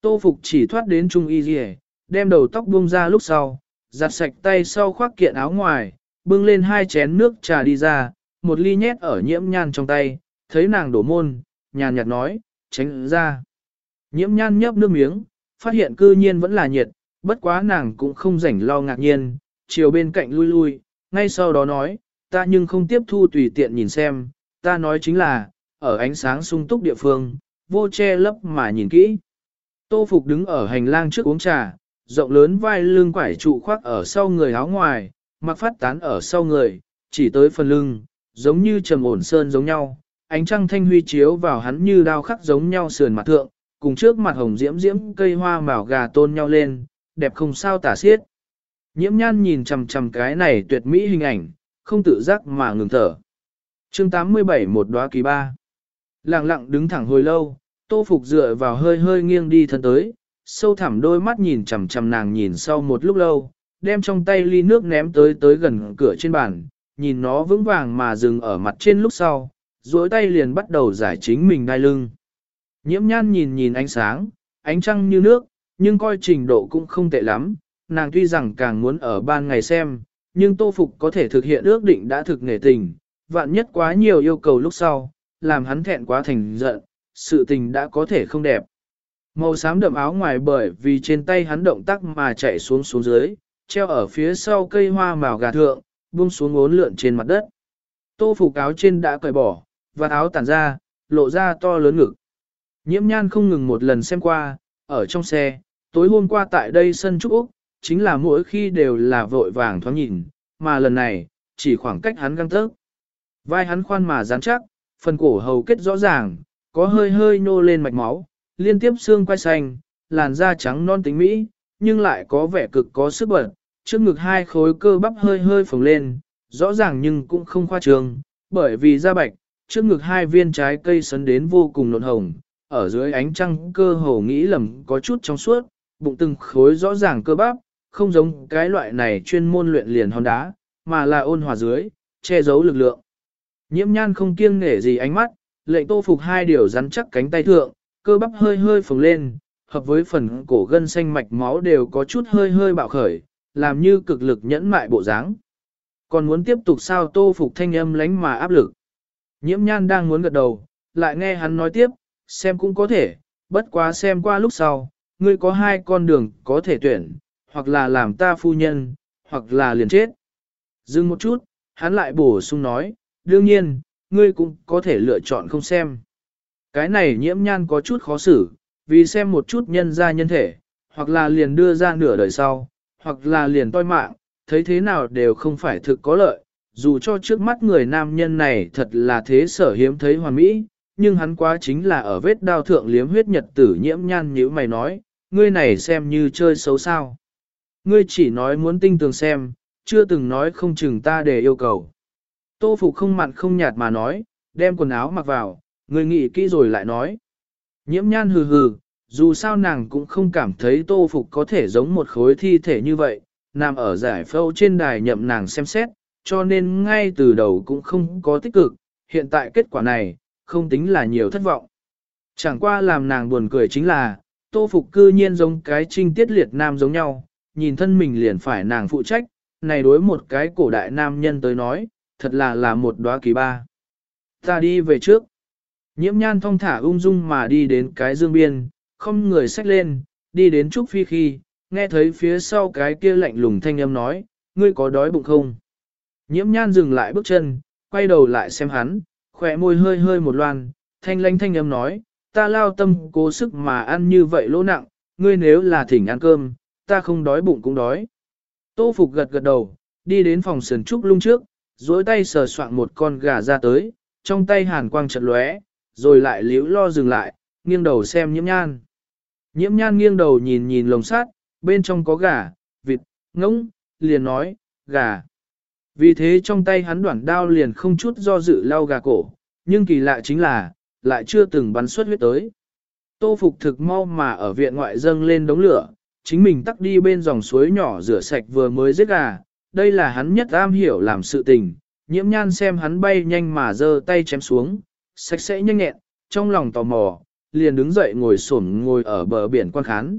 Tô Phục chỉ thoát đến trung y Dì đem đầu tóc buông ra lúc sau, giặt sạch tay sau khoác kiện áo ngoài, bưng lên hai chén nước trà đi ra, một ly nhét ở nhiễm nhan trong tay, thấy nàng đổ môn, nhàn nhạt nói, tránh ra. Nhiễm nhan nhấp nước miếng, phát hiện cư nhiên vẫn là nhiệt, bất quá nàng cũng không rảnh lo ngạc nhiên, chiều bên cạnh lui lui, ngay sau đó nói, ta nhưng không tiếp thu tùy tiện nhìn xem, ta nói chính là, ở ánh sáng sung túc địa phương, vô che lấp mà nhìn kỹ. Tô Phục đứng ở hành lang trước uống trà, rộng lớn vai lưng quải trụ khoác ở sau người áo ngoài, mặc phát tán ở sau người, chỉ tới phần lưng, giống như trầm ổn sơn giống nhau. Ánh trăng thanh huy chiếu vào hắn như đao khắc giống nhau sườn mặt thượng, cùng trước mặt hồng diễm diễm cây hoa màu gà tôn nhau lên, đẹp không sao tả xiết. Nhiễm nhan nhìn chằm chằm cái này tuyệt mỹ hình ảnh, không tự giác mà ngừng thở. chương 87 một đóa kỳ ba. Lặng lặng đứng thẳng hồi lâu, tô phục dựa vào hơi hơi nghiêng đi thân tới, sâu thẳm đôi mắt nhìn chằm chằm nàng nhìn sau một lúc lâu, đem trong tay ly nước ném tới tới gần cửa trên bàn, nhìn nó vững vàng mà dừng ở mặt trên lúc sau, duỗi tay liền bắt đầu giải chính mình đai lưng. Nhiễm nhan nhìn nhìn ánh sáng, ánh trăng như nước, nhưng coi trình độ cũng không tệ lắm, nàng tuy rằng càng muốn ở ban ngày xem, nhưng tô phục có thể thực hiện ước định đã thực nghề tình, vạn nhất quá nhiều yêu cầu lúc sau, làm hắn thẹn quá thành giận, sự tình đã có thể không đẹp. Màu xám đậm áo ngoài bởi vì trên tay hắn động tác mà chạy xuống xuống dưới, treo ở phía sau cây hoa màu gà thượng, buông xuống ngốn lượn trên mặt đất. Tô phục áo trên đã cởi bỏ, và áo tản ra, lộ ra to lớn ngực. Nhiễm nhan không ngừng một lần xem qua, ở trong xe, tối hôm qua tại đây sân Trúc Úc, chính là mỗi khi đều là vội vàng thoáng nhìn, mà lần này, chỉ khoảng cách hắn găng tớc. Vai hắn khoan mà rắn chắc, phần cổ hầu kết rõ ràng, có hơi hơi nô lên mạch máu, liên tiếp xương quai xanh, làn da trắng non tính mỹ, nhưng lại có vẻ cực có sức bật, trước ngực hai khối cơ bắp hơi hơi phồng lên, rõ ràng nhưng cũng không khoa trương, bởi vì da bạch, trước ngực hai viên trái cây sấn đến vô cùng nộn hồng, ở dưới ánh trăng cơ hồ nghĩ lầm có chút trong suốt, bụng từng khối rõ ràng cơ bắp, không giống cái loại này chuyên môn luyện liền hòn đá, mà là ôn hòa dưới, che giấu lực lượng. Nhiễm nhan không kiêng nể gì ánh mắt, lệnh tô phục hai điều rắn chắc cánh tay thượng, cơ bắp hơi hơi phồng lên, hợp với phần cổ gân xanh mạch máu đều có chút hơi hơi bạo khởi, làm như cực lực nhẫn mại bộ dáng. Còn muốn tiếp tục sao tô phục thanh âm lánh mà áp lực. Nhiễm nhan đang muốn gật đầu, lại nghe hắn nói tiếp, xem cũng có thể, bất quá xem qua lúc sau, ngươi có hai con đường có thể tuyển, hoặc là làm ta phu nhân, hoặc là liền chết. Dừng một chút, hắn lại bổ sung nói, đương nhiên, ngươi cũng có thể lựa chọn không xem. Cái này nhiễm nhan có chút khó xử, vì xem một chút nhân ra nhân thể, hoặc là liền đưa ra nửa đời sau, hoặc là liền toi mạng, thấy thế nào đều không phải thực có lợi, dù cho trước mắt người nam nhân này thật là thế sở hiếm thấy hoàn mỹ, nhưng hắn quá chính là ở vết đao thượng liếm huyết nhật tử nhiễm nhan như mày nói, ngươi này xem như chơi xấu sao. Ngươi chỉ nói muốn tinh tường xem, chưa từng nói không chừng ta để yêu cầu. Tô Phục không mặn không nhạt mà nói, đem quần áo mặc vào, người nghĩ kỹ rồi lại nói. Nhiễm nhan hừ hừ, dù sao nàng cũng không cảm thấy Tô Phục có thể giống một khối thi thể như vậy, nằm ở giải phâu trên đài nhậm nàng xem xét, cho nên ngay từ đầu cũng không có tích cực, hiện tại kết quả này, không tính là nhiều thất vọng. Chẳng qua làm nàng buồn cười chính là, tô phục cư nhiên giống cái trinh tiết liệt nam giống nhau, nhìn thân mình liền phải nàng phụ trách, này đối một cái cổ đại nam nhân tới nói, thật là là một đóa kỳ ba. Ta đi về trước. Nhiễm nhan thong thả ung dung mà đi đến cái dương biên, không người xách lên, đi đến Trúc Phi khi, nghe thấy phía sau cái kia lạnh lùng thanh âm nói, ngươi có đói bụng không? Nhiễm nhan dừng lại bước chân, quay đầu lại xem hắn, khỏe môi hơi hơi một loan, thanh lanh thanh âm nói, ta lao tâm cố sức mà ăn như vậy lỗ nặng, ngươi nếu là thỉnh ăn cơm, ta không đói bụng cũng đói. Tô Phục gật gật đầu, đi đến phòng sườn trúc lung trước, duỗi tay sờ soạn một con gà ra tới, trong tay hàn quang chợt lóe, rồi lại liễu lo dừng lại, nghiêng đầu xem nhiễm nhan. Nhiễm nhan nghiêng đầu nhìn nhìn lồng sắt, bên trong có gà, vịt, ngỗng, liền nói, gà. Vì thế trong tay hắn đoạn đao liền không chút do dự lau gà cổ, nhưng kỳ lạ chính là, lại chưa từng bắn xuất huyết tới. Tô Phục thực mau mà ở viện ngoại dâng lên đống lửa, chính mình tắt đi bên dòng suối nhỏ rửa sạch vừa mới giết gà, đây là hắn nhất am hiểu làm sự tình, nhiễm nhan xem hắn bay nhanh mà giơ tay chém xuống, sạch sẽ nhanh nhẹn, trong lòng tò mò, liền đứng dậy ngồi xổm ngồi ở bờ biển quan khán.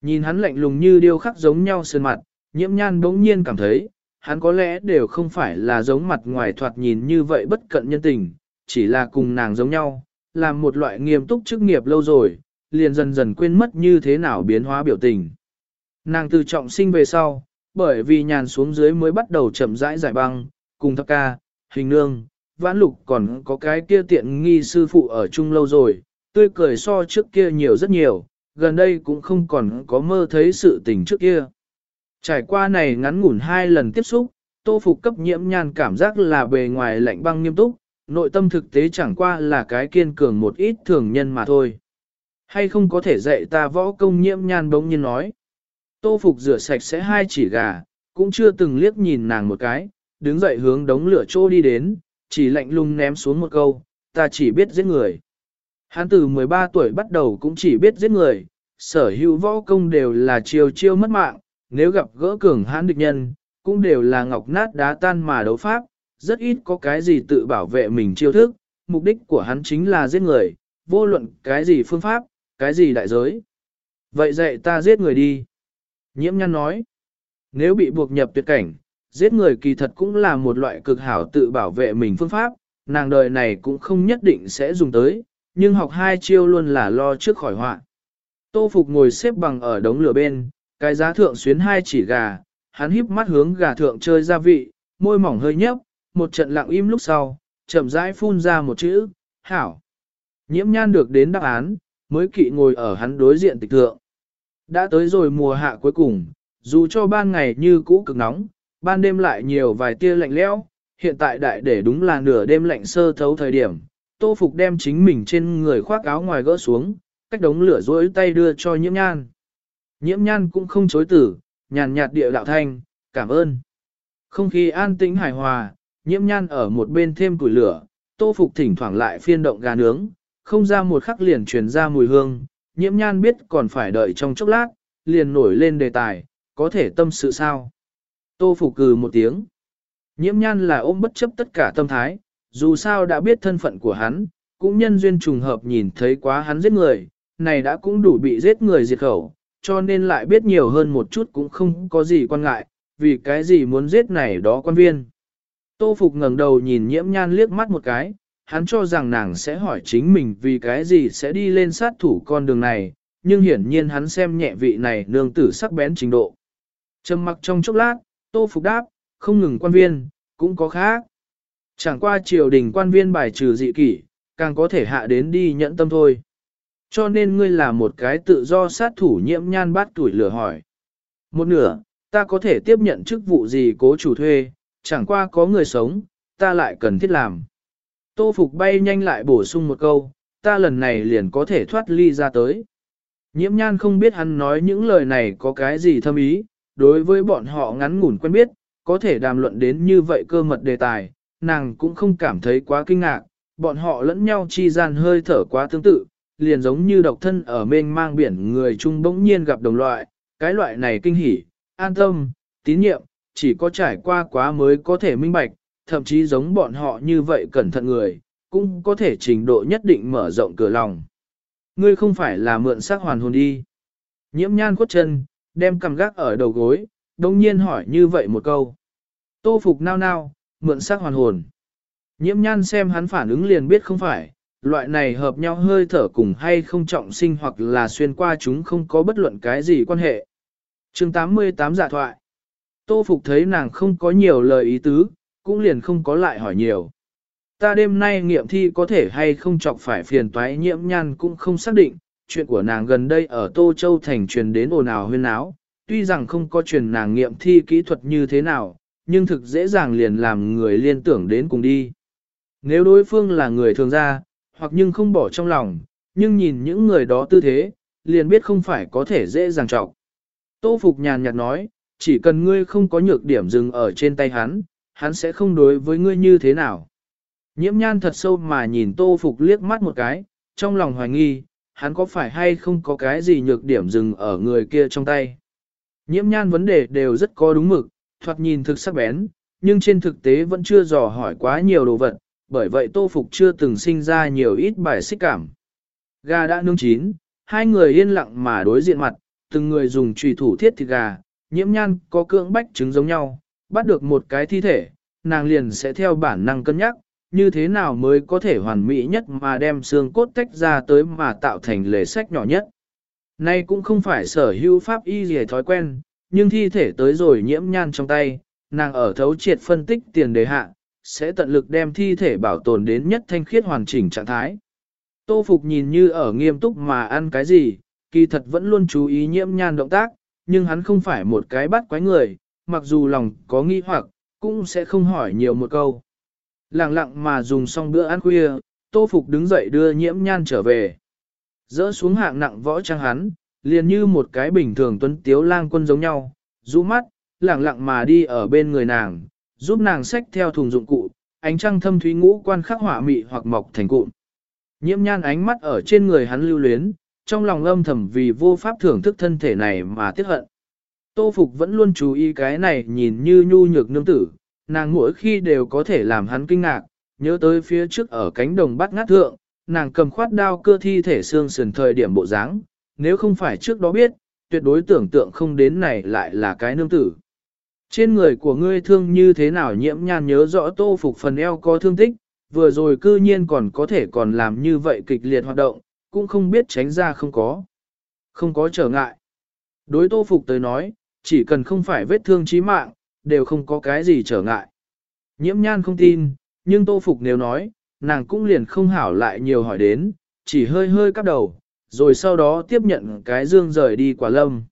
Nhìn hắn lạnh lùng như điêu khắc giống nhau sơn mặt, nhiễm nhan bỗng nhiên cảm thấy, hắn có lẽ đều không phải là giống mặt ngoài thoạt nhìn như vậy bất cận nhân tình, chỉ là cùng nàng giống nhau, làm một loại nghiêm túc chức nghiệp lâu rồi, liền dần dần quên mất như thế nào biến hóa biểu tình. Nàng từ trọng sinh về sau, bởi vì nhàn xuống dưới mới bắt đầu chậm rãi giải băng, cùng thập ca, hình nương, vãn lục còn có cái kia tiện nghi sư phụ ở chung lâu rồi, tươi cười so trước kia nhiều rất nhiều, gần đây cũng không còn có mơ thấy sự tình trước kia. Trải qua này ngắn ngủn hai lần tiếp xúc, tô phục cấp nhiễm nhan cảm giác là bề ngoài lạnh băng nghiêm túc, nội tâm thực tế chẳng qua là cái kiên cường một ít thường nhân mà thôi. Hay không có thể dạy ta võ công nhiễm nhan bỗng nhiên nói. Tô phục rửa sạch sẽ hai chỉ gà, cũng chưa từng liếc nhìn nàng một cái, đứng dậy hướng đống lửa trô đi đến, chỉ lạnh lùng ném xuống một câu, ta chỉ biết giết người. Hắn từ 13 tuổi bắt đầu cũng chỉ biết giết người, sở hữu võ công đều là chiêu chiêu mất mạng, nếu gặp gỡ cường hãn địch nhân, cũng đều là ngọc nát đá tan mà đấu pháp, rất ít có cái gì tự bảo vệ mình chiêu thức, mục đích của hắn chính là giết người, vô luận cái gì phương pháp, cái gì đại giới. Vậy dạy ta giết người đi. Nhiễm nhăn nói, nếu bị buộc nhập tuyệt cảnh, giết người kỳ thật cũng là một loại cực hảo tự bảo vệ mình phương pháp, nàng đời này cũng không nhất định sẽ dùng tới, nhưng học hai chiêu luôn là lo trước khỏi họa. Tô Phục ngồi xếp bằng ở đống lửa bên, cái giá thượng xuyến hai chỉ gà, hắn híp mắt hướng gà thượng chơi gia vị, môi mỏng hơi nhấp, một trận lặng im lúc sau, chậm rãi phun ra một chữ, hảo. Nhiễm nhan được đến đáp án, mới kỵ ngồi ở hắn đối diện tịch thượng. Đã tới rồi mùa hạ cuối cùng, dù cho ban ngày như cũ cực nóng, ban đêm lại nhiều vài tia lạnh lẽo, hiện tại đại để đúng là nửa đêm lạnh sơ thấu thời điểm, tô phục đem chính mình trên người khoác áo ngoài gỡ xuống, cách đống lửa rối tay đưa cho nhiễm nhan. Nhiễm nhan cũng không chối tử, nhàn nhạt địa đạo thanh, cảm ơn. Không khí an tĩnh hài hòa, nhiễm nhan ở một bên thêm củi lửa, tô phục thỉnh thoảng lại phiên động gà nướng, không ra một khắc liền truyền ra mùi hương, nhiễm nhan biết còn phải đợi trong chốc lát, liền nổi lên đề tài, có thể tâm sự sao. Tô phục cừ một tiếng. Nhiễm nhan là ôm bất chấp tất cả tâm thái, dù sao đã biết thân phận của hắn, cũng nhân duyên trùng hợp nhìn thấy quá hắn giết người, này đã cũng đủ bị giết người diệt khẩu, cho nên lại biết nhiều hơn một chút cũng không có gì quan ngại, vì cái gì muốn giết này đó quan viên. Tô Phục ngẩng đầu nhìn nhiễm nhan liếc mắt một cái, hắn cho rằng nàng sẽ hỏi chính mình vì cái gì sẽ đi lên sát thủ con đường này, nhưng hiển nhiên hắn xem nhẹ vị này nương tử sắc bén trình độ. Trầm mặc trong chốc lát, Tô Phục đáp, không ngừng quan viên, cũng có khác. Chẳng qua triều đình quan viên bài trừ dị kỷ, càng có thể hạ đến đi nhận tâm thôi. Cho nên ngươi là một cái tự do sát thủ nhiễm nhan bát tuổi lửa hỏi. Một nửa, ta có thể tiếp nhận chức vụ gì cố chủ thuê, chẳng qua có người sống, ta lại cần thiết làm. Tô Phục bay nhanh lại bổ sung một câu, ta lần này liền có thể thoát ly ra tới. Nhiễm nhan không biết hắn nói những lời này có cái gì thâm ý, đối với bọn họ ngắn ngủn quen biết, có thể đàm luận đến như vậy cơ mật đề tài, nàng cũng không cảm thấy quá kinh ngạc, bọn họ lẫn nhau chi gian hơi thở quá tương tự, liền giống như độc thân ở mênh mang biển người chung bỗng nhiên gặp đồng loại, cái loại này kinh hỉ, an tâm, tín nhiệm, chỉ có trải qua quá mới có thể minh bạch, thậm chí giống bọn họ như vậy cẩn thận người, cũng có thể trình độ nhất định mở rộng cửa lòng. Ngươi không phải là mượn xác hoàn hồn đi. Nhiễm nhan khuất chân, đem cầm gác ở đầu gối, đồng nhiên hỏi như vậy một câu. Tô phục nao nao, mượn xác hoàn hồn. Nhiễm nhan xem hắn phản ứng liền biết không phải, loại này hợp nhau hơi thở cùng hay không trọng sinh hoặc là xuyên qua chúng không có bất luận cái gì quan hệ. chương 88 giả dạ thoại. Tô Phục thấy nàng không có nhiều lời ý tứ, cũng liền không có lại hỏi nhiều. Ta đêm nay nghiệm thi có thể hay không chọc phải phiền toái nhiễm nhan cũng không xác định, chuyện của nàng gần đây ở Tô Châu Thành truyền đến ồn ào huyên áo, tuy rằng không có truyền nàng nghiệm thi kỹ thuật như thế nào, nhưng thực dễ dàng liền làm người liên tưởng đến cùng đi. Nếu đối phương là người thường ra, hoặc nhưng không bỏ trong lòng, nhưng nhìn những người đó tư thế, liền biết không phải có thể dễ dàng trọng. Tô Phục nhàn nhạt nói, chỉ cần ngươi không có nhược điểm dừng ở trên tay hắn, hắn sẽ không đối với ngươi như thế nào. Nhiễm nhan thật sâu mà nhìn Tô Phục liếc mắt một cái, trong lòng hoài nghi, hắn có phải hay không có cái gì nhược điểm dừng ở người kia trong tay. Nhiễm nhan vấn đề đều rất có đúng mực, thoạt nhìn thực sắc bén, nhưng trên thực tế vẫn chưa dò hỏi quá nhiều đồ vật, bởi vậy Tô Phục chưa từng sinh ra nhiều ít bài xích cảm. Gà đã nướng chín, hai người yên lặng mà đối diện mặt, từng người dùng trùy thủ thiết thịt gà, nhiễm nhan có cưỡng bách trứng giống nhau, bắt được một cái thi thể, nàng liền sẽ theo bản năng cân nhắc, như thế nào mới có thể hoàn mỹ nhất mà đem xương cốt tách ra tới mà tạo thành lề sách nhỏ nhất. Nay cũng không phải sở hữu pháp y gì thói quen, nhưng thi thể tới rồi nhiễm nhan trong tay, nàng ở thấu triệt phân tích tiền đề hạ, sẽ tận lực đem thi thể bảo tồn đến nhất thanh khiết hoàn chỉnh trạng thái. Tô Phục nhìn như ở nghiêm túc mà ăn cái gì, kỳ thật vẫn luôn chú ý nhiễm nhan động tác, nhưng hắn không phải một cái bắt quái người, mặc dù lòng có nghi hoặc, cũng sẽ không hỏi nhiều một câu. Lặng lặng mà dùng xong bữa ăn khuya, Tô Phục đứng dậy đưa nhiễm nhan trở về. Dỡ xuống hạng nặng võ trang hắn, liền như một cái bình thường tuấn tiếu lang quân giống nhau, rũ mắt, lặng lặng mà đi ở bên người nàng, giúp nàng xách theo thùng dụng cụ, ánh trăng thâm thúy ngũ quan khắc họa mị hoặc mọc thành cụm. Nhiễm nhan ánh mắt ở trên người hắn lưu luyến, trong lòng âm thầm vì vô pháp thưởng thức thân thể này mà tiếc hận. Tô Phục vẫn luôn chú ý cái này nhìn như nhu nhược nương tử, nàng mỗi khi đều có thể làm hắn kinh ngạc, nhớ tới phía trước ở cánh đồng bắt ngát thượng, nàng cầm khoát đao cơ thi thể xương sườn thời điểm bộ dáng, nếu không phải trước đó biết, tuyệt đối tưởng tượng không đến này lại là cái nương tử. Trên người của ngươi thương như thế nào nhiễm nhan nhớ rõ tô phục phần eo có thương tích, vừa rồi cư nhiên còn có thể còn làm như vậy kịch liệt hoạt động, cũng không biết tránh ra không có. Không có trở ngại. Đối tô phục tới nói, chỉ cần không phải vết thương chí mạng, đều không có cái gì trở ngại. Nhiễm nhan không tin, nhưng tô phục nếu nói, nàng cũng liền không hảo lại nhiều hỏi đến, chỉ hơi hơi cắp đầu, rồi sau đó tiếp nhận cái dương rời đi quả lâm.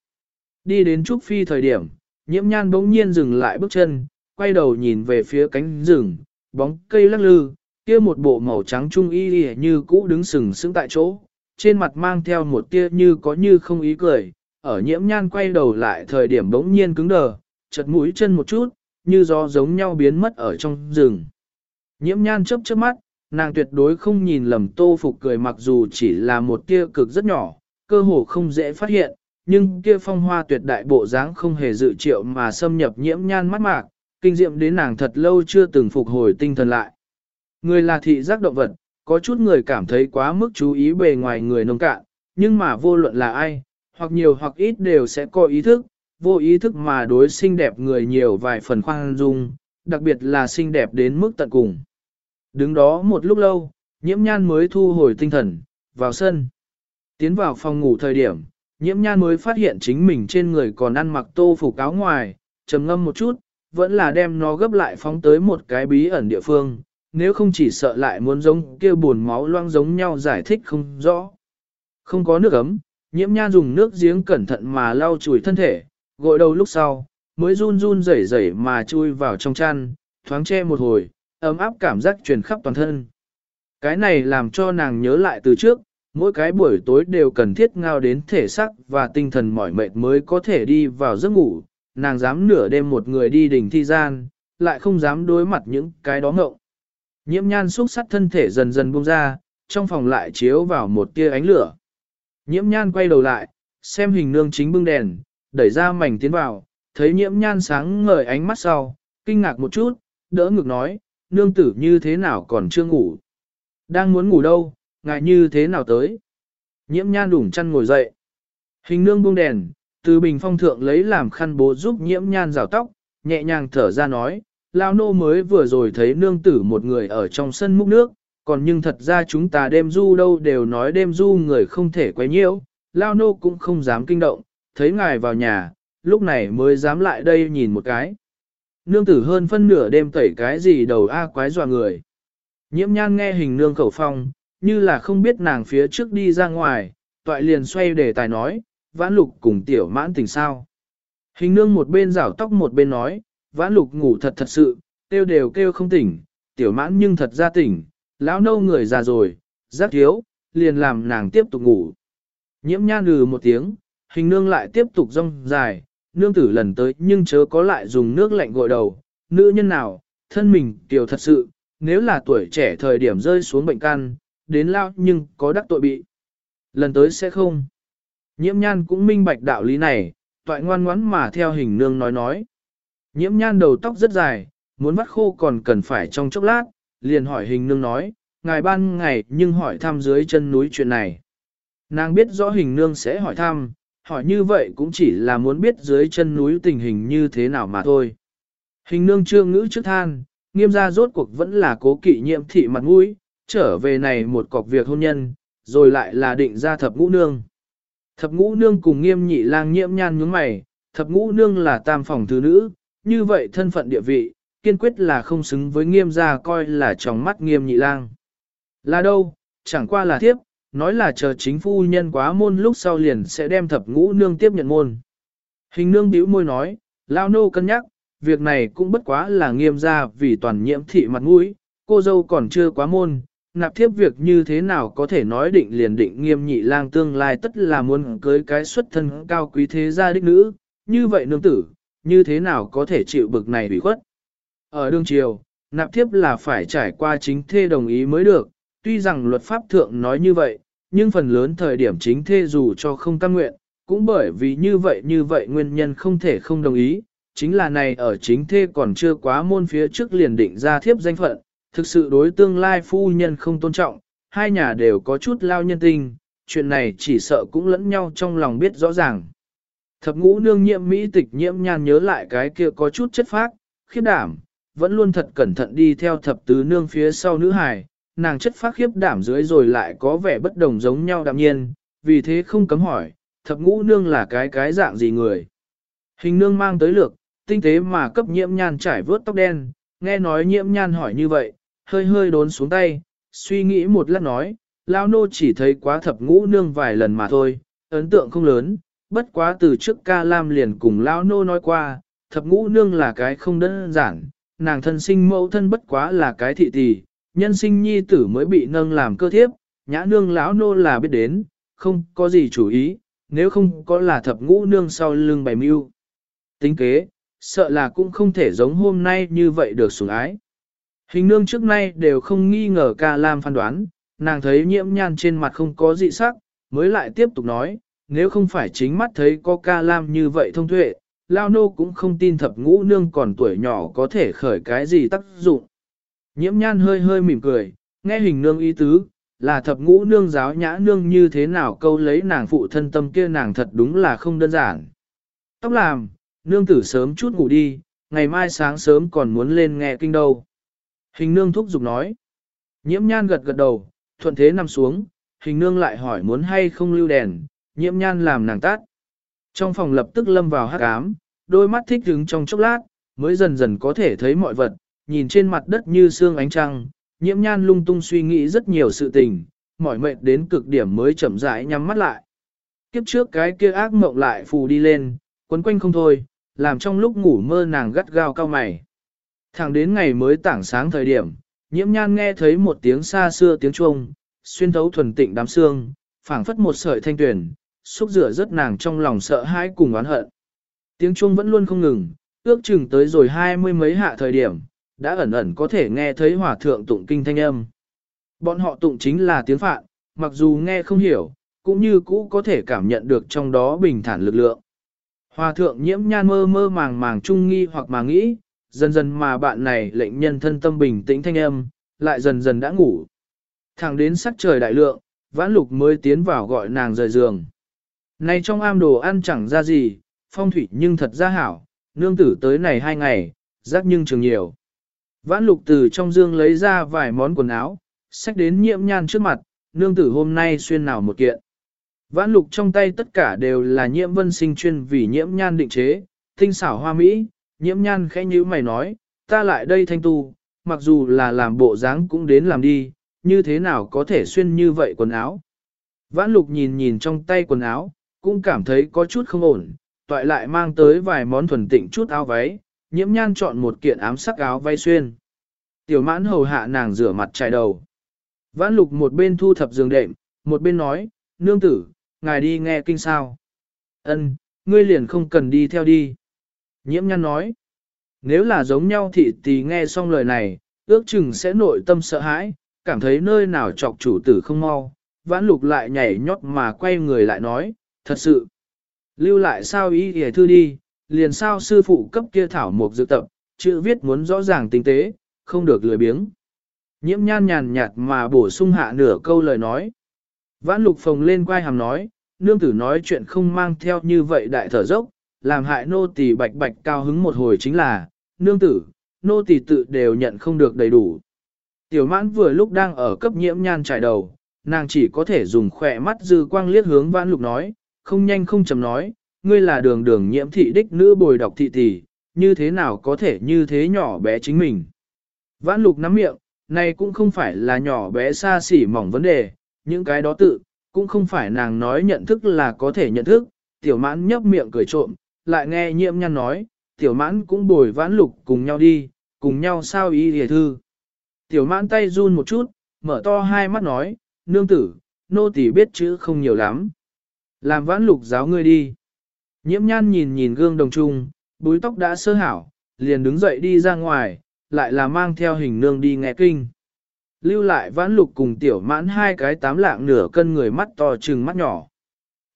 Đi đến Trúc Phi thời điểm, nhiễm nhan bỗng nhiên dừng lại bước chân, quay đầu nhìn về phía cánh rừng, bóng cây lắc lư, kia một bộ màu trắng trung y như cũ đứng sừng sững tại chỗ, trên mặt mang theo một tia như có như không ý cười, ở nhiễm nhan quay đầu lại thời điểm bỗng nhiên cứng đờ, chật mũi chân một chút, như gió giống nhau biến mất ở trong rừng. Nhiễm nhan chớp chớp mắt, nàng tuyệt đối không nhìn lầm tô phục cười mặc dù chỉ là một tia cực rất nhỏ, cơ hồ không dễ phát hiện, nhưng kia phong hoa tuyệt đại bộ dáng không hề dự triệu mà xâm nhập nhiễm nhan mắt mạc, kinh diệm đến nàng thật lâu chưa từng phục hồi tinh thần lại. Người là thị giác động vật, có chút người cảm thấy quá mức chú ý bề ngoài người nông cạn, nhưng mà vô luận là ai, hoặc nhiều hoặc ít đều sẽ có ý thức, vô ý thức mà đối xinh đẹp người nhiều vài phần khoan dung, đặc biệt là xinh đẹp đến mức tận cùng. Đứng đó một lúc lâu, nhiễm nhan mới thu hồi tinh thần, vào sân. Tiến vào phòng ngủ thời điểm, nhiễm nhan mới phát hiện chính mình trên người còn ăn mặc tô phục áo ngoài, trầm ngâm một chút, vẫn là đem nó gấp lại phóng tới một cái bí ẩn địa phương, nếu không chỉ sợ lại muốn giống kia buồn máu loang giống nhau giải thích không rõ. Không có nước ấm, nhiễm nhan dùng nước giếng cẩn thận mà lau chùi thân thể, gội đầu lúc sau, mới run run rẩy rẩy mà chui vào trong chăn, thoáng che một hồi, ấm áp cảm giác truyền khắp toàn thân. Cái này làm cho nàng nhớ lại từ trước, mỗi cái buổi tối đều cần thiết ngao đến thể xác và tinh thần mỏi mệt mới có thể đi vào giấc ngủ, nàng dám nửa đêm một người đi đỉnh thi gian, lại không dám đối mặt những cái đó ngộng. Nhiễm nhan xúc sắt thân thể dần dần buông ra, trong phòng lại chiếu vào một tia ánh lửa. Nhiễm nhan quay đầu lại, xem hình nương chính bưng đèn, đẩy ra mảnh tiến vào, thấy nhiễm nhan sáng ngời ánh mắt sau, kinh ngạc một chút, đỡ ngực nói, nương tử như thế nào còn chưa ngủ. Đang muốn ngủ đâu, ngại như thế nào tới. Nhiễm nhan đủng chăn ngồi dậy. Hình nương buông đèn, từ bình phong thượng lấy làm khăn bố giúp nhiễm nhan rào tóc, nhẹ nhàng thở ra nói, lao nô mới vừa rồi thấy nương tử một người ở trong sân múc nước, còn nhưng thật ra chúng ta đêm du đâu đều nói đêm du người không thể quấy nhiễu, lao nô cũng không dám kinh động, thấy ngài vào nhà, lúc này mới dám lại đây nhìn một cái. Nương tử hơn phân nửa đêm tẩy cái gì đầu a quái dọa người. Nhiễm nhan nghe hình nương khẩu phong, như là không biết nàng phía trước đi ra ngoài, toại liền xoay đề tài nói, vãn lục cùng tiểu mãn tình sao. Hình nương một bên rảo tóc một bên nói, vãn lục ngủ thật thật sự, kêu đều kêu không tỉnh, tiểu mãn nhưng thật ra tỉnh, lão nâu người già rồi, giác thiếu, liền làm nàng tiếp tục ngủ. Nhiễm nhan lừ một tiếng, hình nương lại tiếp tục rong dài, nương tử lần tới nhưng chớ có lại dùng nước lạnh gội đầu, nữ nhân nào, thân mình tiểu thật sự, nếu là tuổi trẻ thời điểm rơi xuống bệnh căn, đến lao nhưng có đắc tội bị. Lần tới sẽ không. Nhiễm nhan cũng minh bạch đạo lý này, toại ngoan ngoãn mà theo hình nương nói nói. Nhiễm nhan đầu tóc rất dài, muốn vắt khô còn cần phải trong chốc lát, liền hỏi hình nương nói, ngài ban ngày nhưng hỏi thăm dưới chân núi chuyện này. Nàng biết rõ hình nương sẽ hỏi thăm, hỏi như vậy cũng chỉ là muốn biết dưới chân núi tình hình như thế nào mà thôi. Hình nương chưa ngữ trước than, nghiêm gia rốt cuộc vẫn là cố kỵ nhiệm thị mặt mũi, trở về này một cọc việc hôn nhân, rồi lại là định ra thập ngũ nương. Thập ngũ nương cùng nghiêm nhị lang nhiễm nhan nhướng mày, thập ngũ nương là tam phòng thứ nữ, như vậy thân phận địa vị, kiên quyết là không xứng với nghiêm gia coi là trong mắt nghiêm nhị lang. Là đâu, chẳng qua là thiếp, nói là chờ chính phu nhân quá môn lúc sau liền sẽ đem thập ngũ nương tiếp nhận môn. Hình nương bĩu môi nói, lao nô cân nhắc, việc này cũng bất quá là nghiêm gia vì toàn nhiễm thị mặt mũi, cô dâu còn chưa quá môn, nạp thiếp việc như thế nào có thể nói định liền định nghiêm nhị lang tương lai tất là muốn cưới cái xuất thân cao quý thế gia đích nữ, như vậy nương tử, như thế nào có thể chịu bực này bị khuất. Ở đương triều, nạp thiếp là phải trải qua chính thê đồng ý mới được, tuy rằng luật pháp thượng nói như vậy, nhưng phần lớn thời điểm chính thê dù cho không cam nguyện, cũng bởi vì như vậy như vậy nguyên nhân không thể không đồng ý, chính là này ở chính thê còn chưa quá môn phía trước liền định ra thiếp danh phận, thực sự đối tương lai phu nhân không tôn trọng, hai nhà đều có chút lao nhân tình, chuyện này chỉ sợ cũng lẫn nhau trong lòng biết rõ ràng. Thập ngũ nương nhiễm Mỹ tịch nhiễm nhan nhớ lại cái kia có chút chất phác, khiếp đảm, vẫn luôn thật cẩn thận đi theo thập tứ nương phía sau nữ hài, nàng chất phát khiếp đảm dưới rồi lại có vẻ bất đồng giống nhau đạm nhiên, vì thế không cấm hỏi, thập ngũ nương là cái cái dạng gì người. Hình nương mang tới lược, tinh tế mà cấp nhiễm nhan trải vớt tóc đen, nghe nói nhiễm nhan hỏi như vậy, hơi hơi đốn xuống tay, suy nghĩ một lát nói, lao nô chỉ thấy quá thập ngũ nương vài lần mà thôi, ấn tượng không lớn, bất quá từ trước ca lam liền cùng lao nô nói qua, thập ngũ nương là cái không đơn giản, nàng thân sinh mẫu thân bất quá là cái thị tỷ, nhân sinh nhi tử mới bị nâng làm cơ thiếp, nhã nương lão nô là biết đến, không có gì chủ ý, nếu không có là thập ngũ nương sau lưng bày mưu. Tính kế, sợ là cũng không thể giống hôm nay như vậy được sủng ái. Hình nương trước nay đều không nghi ngờ ca lam phán đoán, nàng thấy nhiễm nhan trên mặt không có dị sắc, mới lại tiếp tục nói, nếu không phải chính mắt thấy có ca lam như vậy thông tuệ, lao nô cũng không tin thập ngũ nương còn tuổi nhỏ có thể khởi cái gì tác dụng. Nhiễm nhan hơi hơi mỉm cười, nghe hình nương ý tứ, là thập ngũ nương giáo nhã nương như thế nào câu lấy nàng phụ thân tâm kia nàng thật đúng là không đơn giản. Tóc làm, nương tử sớm chút ngủ đi, ngày mai sáng sớm còn muốn lên nghe kinh đâu. Hình nương thúc giục nói. Nhiễm nhan gật gật đầu, thuận thế nằm xuống, hình nương lại hỏi muốn hay không lưu đèn, nhiễm nhan làm nàng tát. Trong phòng lập tức lâm vào hát ám, đôi mắt thích đứng trong chốc lát, mới dần dần có thể thấy mọi vật, nhìn trên mặt đất như xương ánh trăng, nhiễm nhan lung tung suy nghĩ rất nhiều sự tình, mỏi mệt đến cực điểm mới chậm rãi nhắm mắt lại. Kiếp trước cái kia ác mộng lại phù đi lên, quấn quanh không thôi, làm trong lúc ngủ mơ nàng gắt gao cao mày. Thẳng đến ngày mới tảng sáng thời điểm, nhiễm nhan nghe thấy một tiếng xa xưa tiếng chuông, xuyên thấu thuần tịnh đám xương, phảng phất một sợi thanh tuyển, xúc rửa rất nàng trong lòng sợ hãi cùng oán hận. Tiếng chuông vẫn luôn không ngừng, ước chừng tới rồi hai mươi mấy hạ thời điểm, đã ẩn ẩn có thể nghe thấy hòa thượng tụng kinh thanh âm. Bọn họ tụng chính là tiếng Phạn, mặc dù nghe không hiểu, cũng như cũ có thể cảm nhận được trong đó bình thản lực lượng. Hòa thượng nhiễm nhan mơ mơ màng màng trung nghi hoặc mà nghĩ, dần dần mà bạn này lệnh nhân thân tâm bình tĩnh thanh âm, lại dần dần đã ngủ. Thẳng đến sắc trời đại lượng, vãn lục mới tiến vào gọi nàng rời giường. Này trong am đồ ăn chẳng ra gì, phong thủy nhưng thật ra hảo, nương tử tới này hai ngày, rác nhưng trường nhiều. Vãn lục từ trong dương lấy ra vài món quần áo, xách đến nhiễm nhan trước mặt, nương tử hôm nay xuyên nào một kiện. Vãn lục trong tay tất cả đều là nhiễm vân sinh chuyên vì nhiễm nhan định chế, tinh xảo hoa mỹ, nhiễm nhan khẽ như mày nói, ta lại đây thanh tu, mặc dù là làm bộ dáng cũng đến làm đi, như thế nào có thể xuyên như vậy quần áo. Vãn lục nhìn nhìn trong tay quần áo, cũng cảm thấy có chút không ổn, toại lại mang tới vài món thuần tịnh chút áo váy, nhiễm nhan chọn một kiện ám sắc áo váy xuyên. Tiểu mãn hầu hạ nàng rửa mặt chạy đầu. Vãn lục một bên thu thập giường đệm, một bên nói, nương tử, ngài đi nghe kinh sao. Ân, ngươi liền không cần đi theo đi. Nhiễm nhan nói, nếu là giống nhau thì tì nghe xong lời này, ước chừng sẽ nội tâm sợ hãi, cảm thấy nơi nào chọc chủ tử không mau. Vãn lục lại nhảy nhót mà quay người lại nói, thật sự. Lưu lại sao ý hề thư đi, liền sao sư phụ cấp kia thảo một dự tập, chữ viết muốn rõ ràng tinh tế, không được lười biếng. Nhiễm nhan nhàn nhạt mà bổ sung hạ nửa câu lời nói. Vãn lục phồng lên quay hàm nói, nương tử nói chuyện không mang theo như vậy đại thở dốc, làm hại nô tỳ bạch bạch cao hứng một hồi chính là, nương tử, nô tỳ tự đều nhận không được đầy đủ. Tiểu mãn vừa lúc đang ở cấp nhiễm nhan trải đầu, nàng chỉ có thể dùng khỏe mắt dư quang liếc hướng vãn lục nói, không nhanh không chậm nói, ngươi là đường đường nhiễm thị đích nữ bồi đọc thị tỷ, như thế nào có thể như thế nhỏ bé chính mình. Vãn lục nắm miệng, này cũng không phải là nhỏ bé xa xỉ mỏng vấn đề, những cái đó tự, cũng không phải nàng nói nhận thức là có thể nhận thức, tiểu mãn nhấp miệng cười trộm, lại nghe nhiễm nhăn nói, tiểu mãn cũng bồi vãn lục cùng nhau đi, cùng nhau sao ý hề thư. Tiểu mãn tay run một chút, mở to hai mắt nói, nương tử, nô tỳ biết chữ không nhiều lắm. Làm vãn lục giáo ngươi đi. Nhiễm nhan nhìn nhìn gương đồng trung, búi tóc đã sơ hảo, liền đứng dậy đi ra ngoài, lại là mang theo hình nương đi nghe kinh. Lưu lại vãn lục cùng tiểu mãn hai cái tám lạng nửa cân người mắt to trừng mắt nhỏ.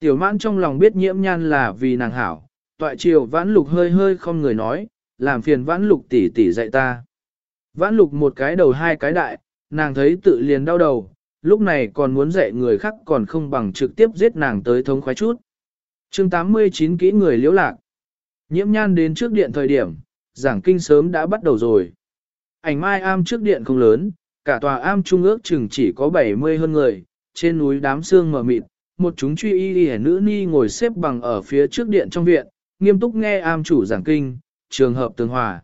Tiểu mãn trong lòng biết nhiễm nhan là vì nàng hảo, toại chiều vãn lục hơi hơi không người nói, làm phiền vãn lục tỉ tỉ dạy ta. Vãn lục một cái đầu hai cái đại, nàng thấy tự liền đau đầu, lúc này còn muốn dạy người khác còn không bằng trực tiếp giết nàng tới thống khoái chút. chương 89 kỹ người liễu lạc. Nhiễm nhan đến trước điện thời điểm, giảng kinh sớm đã bắt đầu rồi. Ảnh mai am trước điện không lớn, cả tòa am trung ước chừng chỉ có 70 hơn người, trên núi đám xương mờ mịt, một chúng truy y y nữ ni ngồi xếp bằng ở phía trước điện trong viện, nghiêm túc nghe am chủ giảng kinh, trường hợp tường hòa.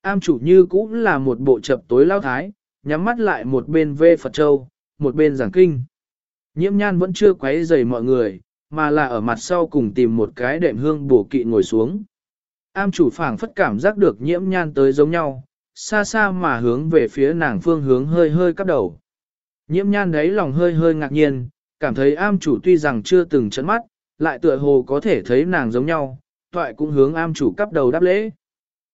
Am chủ như cũng là một bộ chập tối lao thái, nhắm mắt lại một bên vê Phật Châu, một bên giảng kinh. Nhiễm nhan vẫn chưa quấy rầy mọi người, mà là ở mặt sau cùng tìm một cái đệm hương bổ kỵ ngồi xuống. Am chủ phảng phất cảm giác được nhiễm nhan tới giống nhau, xa xa mà hướng về phía nàng phương hướng hơi hơi cắp đầu. Nhiễm nhan đấy lòng hơi hơi ngạc nhiên, cảm thấy am chủ tuy rằng chưa từng chấn mắt, lại tựa hồ có thể thấy nàng giống nhau, toại cũng hướng am chủ cắp đầu đáp lễ.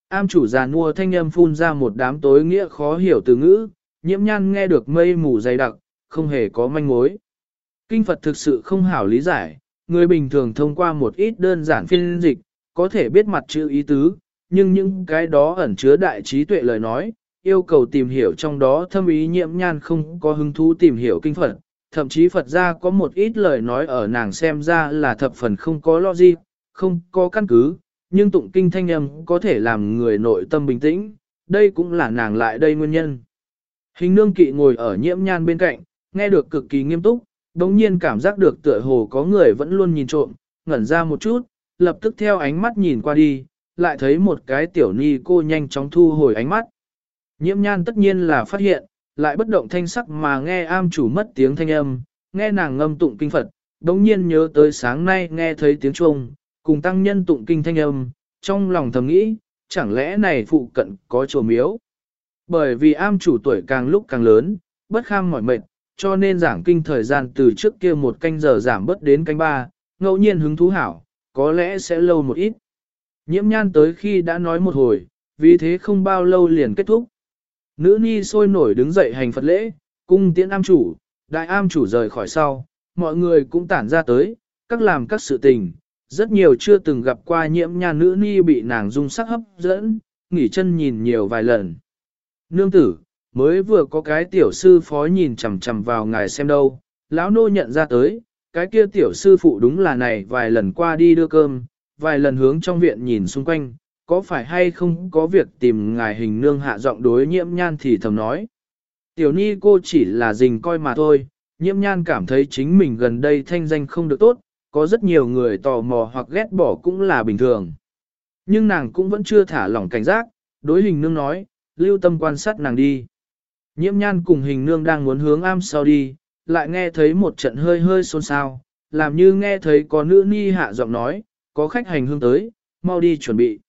Am chủ già nua thanh âm phun ra một đám tối nghĩa khó hiểu từ ngữ, nhiễm nhan nghe được mây mù dày đặc, không hề có manh mối. Kinh Phật thực sự không hảo lý giải, người bình thường thông qua một ít đơn giản phiên dịch, có thể biết mặt chữ ý tứ, nhưng những cái đó ẩn chứa đại trí tuệ lời nói, yêu cầu tìm hiểu trong đó thâm ý nhiễm nhan không có hứng thú tìm hiểu kinh Phật, thậm chí Phật ra có một ít lời nói ở nàng xem ra là thập phần không có logic, không có căn cứ, nhưng tụng kinh thanh âm có thể làm người nội tâm bình tĩnh, đây cũng là nàng lại đây nguyên nhân. Hình nương kỵ ngồi ở nhiễm nhan bên cạnh, nghe được cực kỳ nghiêm túc, đồng nhiên cảm giác được tựa hồ có người vẫn luôn nhìn trộm, ngẩn ra một chút, lập tức theo ánh mắt nhìn qua đi, lại thấy một cái tiểu ni cô nhanh chóng thu hồi ánh mắt. Nhiễm nhan tất nhiên là phát hiện, lại bất động thanh sắc mà nghe am chủ mất tiếng thanh âm, nghe nàng ngâm tụng kinh Phật, đồng nhiên nhớ tới sáng nay nghe thấy tiếng chuông, cùng tăng nhân tụng kinh thanh âm, trong lòng thầm nghĩ, chẳng lẽ này phụ cận có chùa miếu. Bởi vì am chủ tuổi càng lúc càng lớn, bất kham mỏi mệt, cho nên giảng kinh thời gian từ trước kia một canh giờ giảm bớt đến canh ba, ngẫu nhiên hứng thú hảo, có lẽ sẽ lâu một ít. Nhiễm nhan tới khi đã nói một hồi, vì thế không bao lâu liền kết thúc. Nữ ni sôi nổi đứng dậy hành Phật lễ, cung tiễn am chủ, đại am chủ rời khỏi sau, mọi người cũng tản ra tới, các làm các sự tình. Rất nhiều chưa từng gặp qua nhiễm nhan nữ ni bị nàng dung sắc hấp dẫn, nghỉ chân nhìn nhiều vài lần. Nương tử, mới vừa có cái tiểu sư phó nhìn chằm chằm vào ngài xem đâu, lão nô nhận ra tới, cái kia tiểu sư phụ đúng là này vài lần qua đi đưa cơm, vài lần hướng trong viện nhìn xung quanh, có phải hay không có việc tìm ngài hình nương hạ giọng đối nhiễm nhan thì thầm nói. Tiểu ni cô chỉ là dình coi mà thôi, nhiễm nhan cảm thấy chính mình gần đây thanh danh không được tốt, có rất nhiều người tò mò hoặc ghét bỏ cũng là bình thường. Nhưng nàng cũng vẫn chưa thả lỏng cảnh giác, đối hình nương nói, lưu tâm quan sát nàng đi. Nhiễm nhan cùng hình nương đang muốn hướng am sau đi, lại nghe thấy một trận hơi hơi xôn xao, làm như nghe thấy có nữ ni hạ giọng nói, có khách hành hương tới, mau đi chuẩn bị.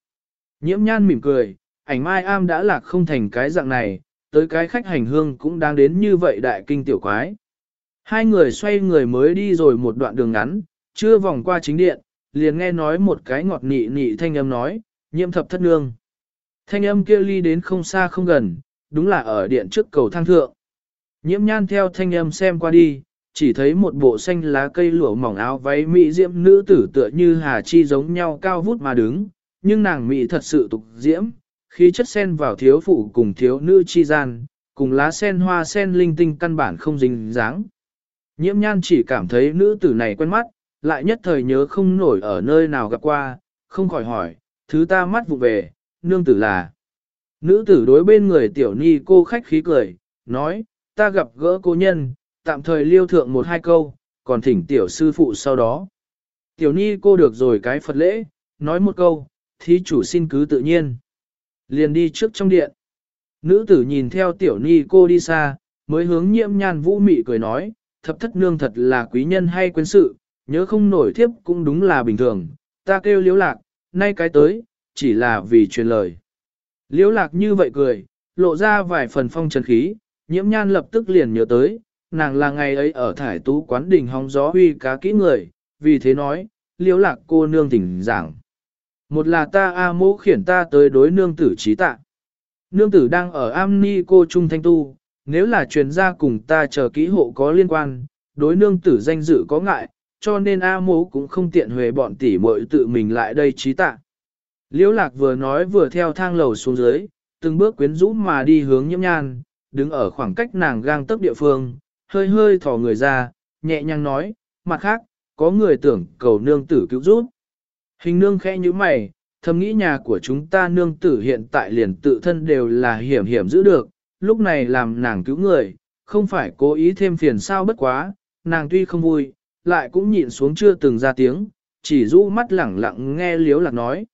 Nhiễm nhan mỉm cười, ảnh mai am đã lạc không thành cái dạng này, tới cái khách hành hương cũng đang đến như vậy đại kinh tiểu quái. Hai người xoay người mới đi rồi một đoạn đường ngắn, chưa vòng qua chính điện, liền nghe nói một cái ngọt nị nị thanh âm nói, nhiễm thập thất nương. Thanh âm kia ly đến không xa không gần, đúng là ở điện trước cầu thang thượng. Nhiễm nhan theo thanh âm xem qua đi, chỉ thấy một bộ xanh lá cây lụa mỏng áo váy mỹ diễm nữ tử tựa như hà chi giống nhau cao vút mà đứng, nhưng nàng mỹ thật sự tục diễm, khí chất sen vào thiếu phụ cùng thiếu nữ chi gian, cùng lá sen hoa sen linh tinh căn bản không dính dáng. Nhiễm nhan chỉ cảm thấy nữ tử này quen mắt, lại nhất thời nhớ không nổi ở nơi nào gặp qua, không khỏi hỏi, thứ ta mắt vụ về, nương tử là. Nữ tử đối bên người tiểu ni cô khách khí cười, nói, ta gặp gỡ cô nhân, tạm thời liêu thượng một hai câu, còn thỉnh tiểu sư phụ sau đó. Tiểu ni cô được rồi cái Phật lễ, nói một câu, thí chủ xin cứ tự nhiên. Liền đi trước trong điện. Nữ tử nhìn theo tiểu ni cô đi xa, mới hướng nhiễm nhan vũ mị cười nói, thập thất nương thật là quý nhân hay quên sự, nhớ không nổi thiếp cũng đúng là bình thường, ta kêu liếu lạc, nay cái tới, chỉ là vì truyền lời. Liễu lạc như vậy cười, lộ ra vài phần phong trần khí, nhiễm nhan lập tức liền nhớ tới, nàng là ngày ấy ở thải tú quán đỉnh hóng gió huy cá kỹ người, vì thế nói, liễu lạc cô nương tỉnh giảng. Một là ta A mô khiển ta tới đối nương tử trí tạ. Nương tử đang ở am ni cô trung thanh tu, nếu là truyền gia cùng ta chờ kỹ hộ có liên quan, đối nương tử danh dự có ngại, cho nên A mô cũng không tiện huề bọn tỷ muội tự mình lại đây trí tạ. Liễu lạc vừa nói vừa theo thang lầu xuống dưới, từng bước quyến rũ mà đi hướng nhiễm nhan, đứng ở khoảng cách nàng gang tấc địa phương, hơi hơi thò người ra, nhẹ nhàng nói, mặt khác, có người tưởng cầu nương tử cứu giúp. Hình nương khẽ như mày, thầm nghĩ nhà của chúng ta nương tử hiện tại liền tự thân đều là hiểm hiểm giữ được, lúc này làm nàng cứu người, không phải cố ý thêm phiền sao bất quá, nàng tuy không vui, lại cũng nhịn xuống chưa từng ra tiếng, chỉ rũ mắt lẳng lặng nghe liếu lạc nói.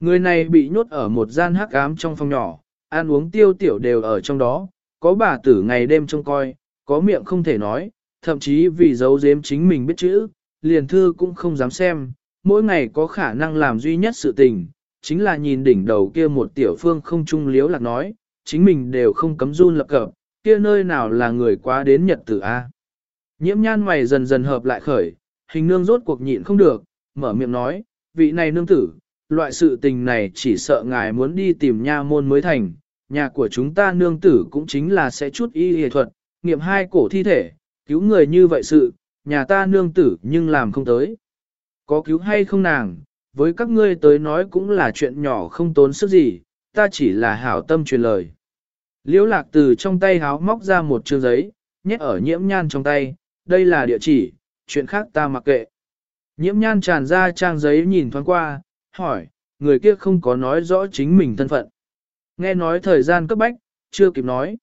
Người này bị nhốt ở một gian hắc ám trong phòng nhỏ, ăn uống tiêu tiểu đều ở trong đó, có bà tử ngày đêm trông coi, có miệng không thể nói, thậm chí vì giấu giếm chính mình biết chữ, liền thư cũng không dám xem, mỗi ngày có khả năng làm duy nhất sự tình, chính là nhìn đỉnh đầu kia một tiểu phương không trung liếu lạc nói, chính mình đều không cấm run lập cập, kia nơi nào là người quá đến nhật tử A. Nhiễm nhan mày dần dần hợp lại khởi, hình nương rốt cuộc nhịn không được, mở miệng nói, vị này nương tử, loại sự tình này chỉ sợ ngài muốn đi tìm nha môn mới thành, nhà của chúng ta nương tử cũng chính là sẽ chút y y thuật, nghiệm hai cổ thi thể, cứu người như vậy sự, nhà ta nương tử nhưng làm không tới. Có cứu hay không nàng, với các ngươi tới nói cũng là chuyện nhỏ không tốn sức gì, ta chỉ là hảo tâm truyền lời. Liễu lạc từ trong tay háo móc ra một chương giấy, nhét ở nhiễm nhan trong tay, đây là địa chỉ, chuyện khác ta mặc kệ. Nhiễm nhan tràn ra trang giấy nhìn thoáng qua, hỏi, người kia không có nói rõ chính mình thân phận. Nghe nói thời gian cấp bách, chưa kịp nói.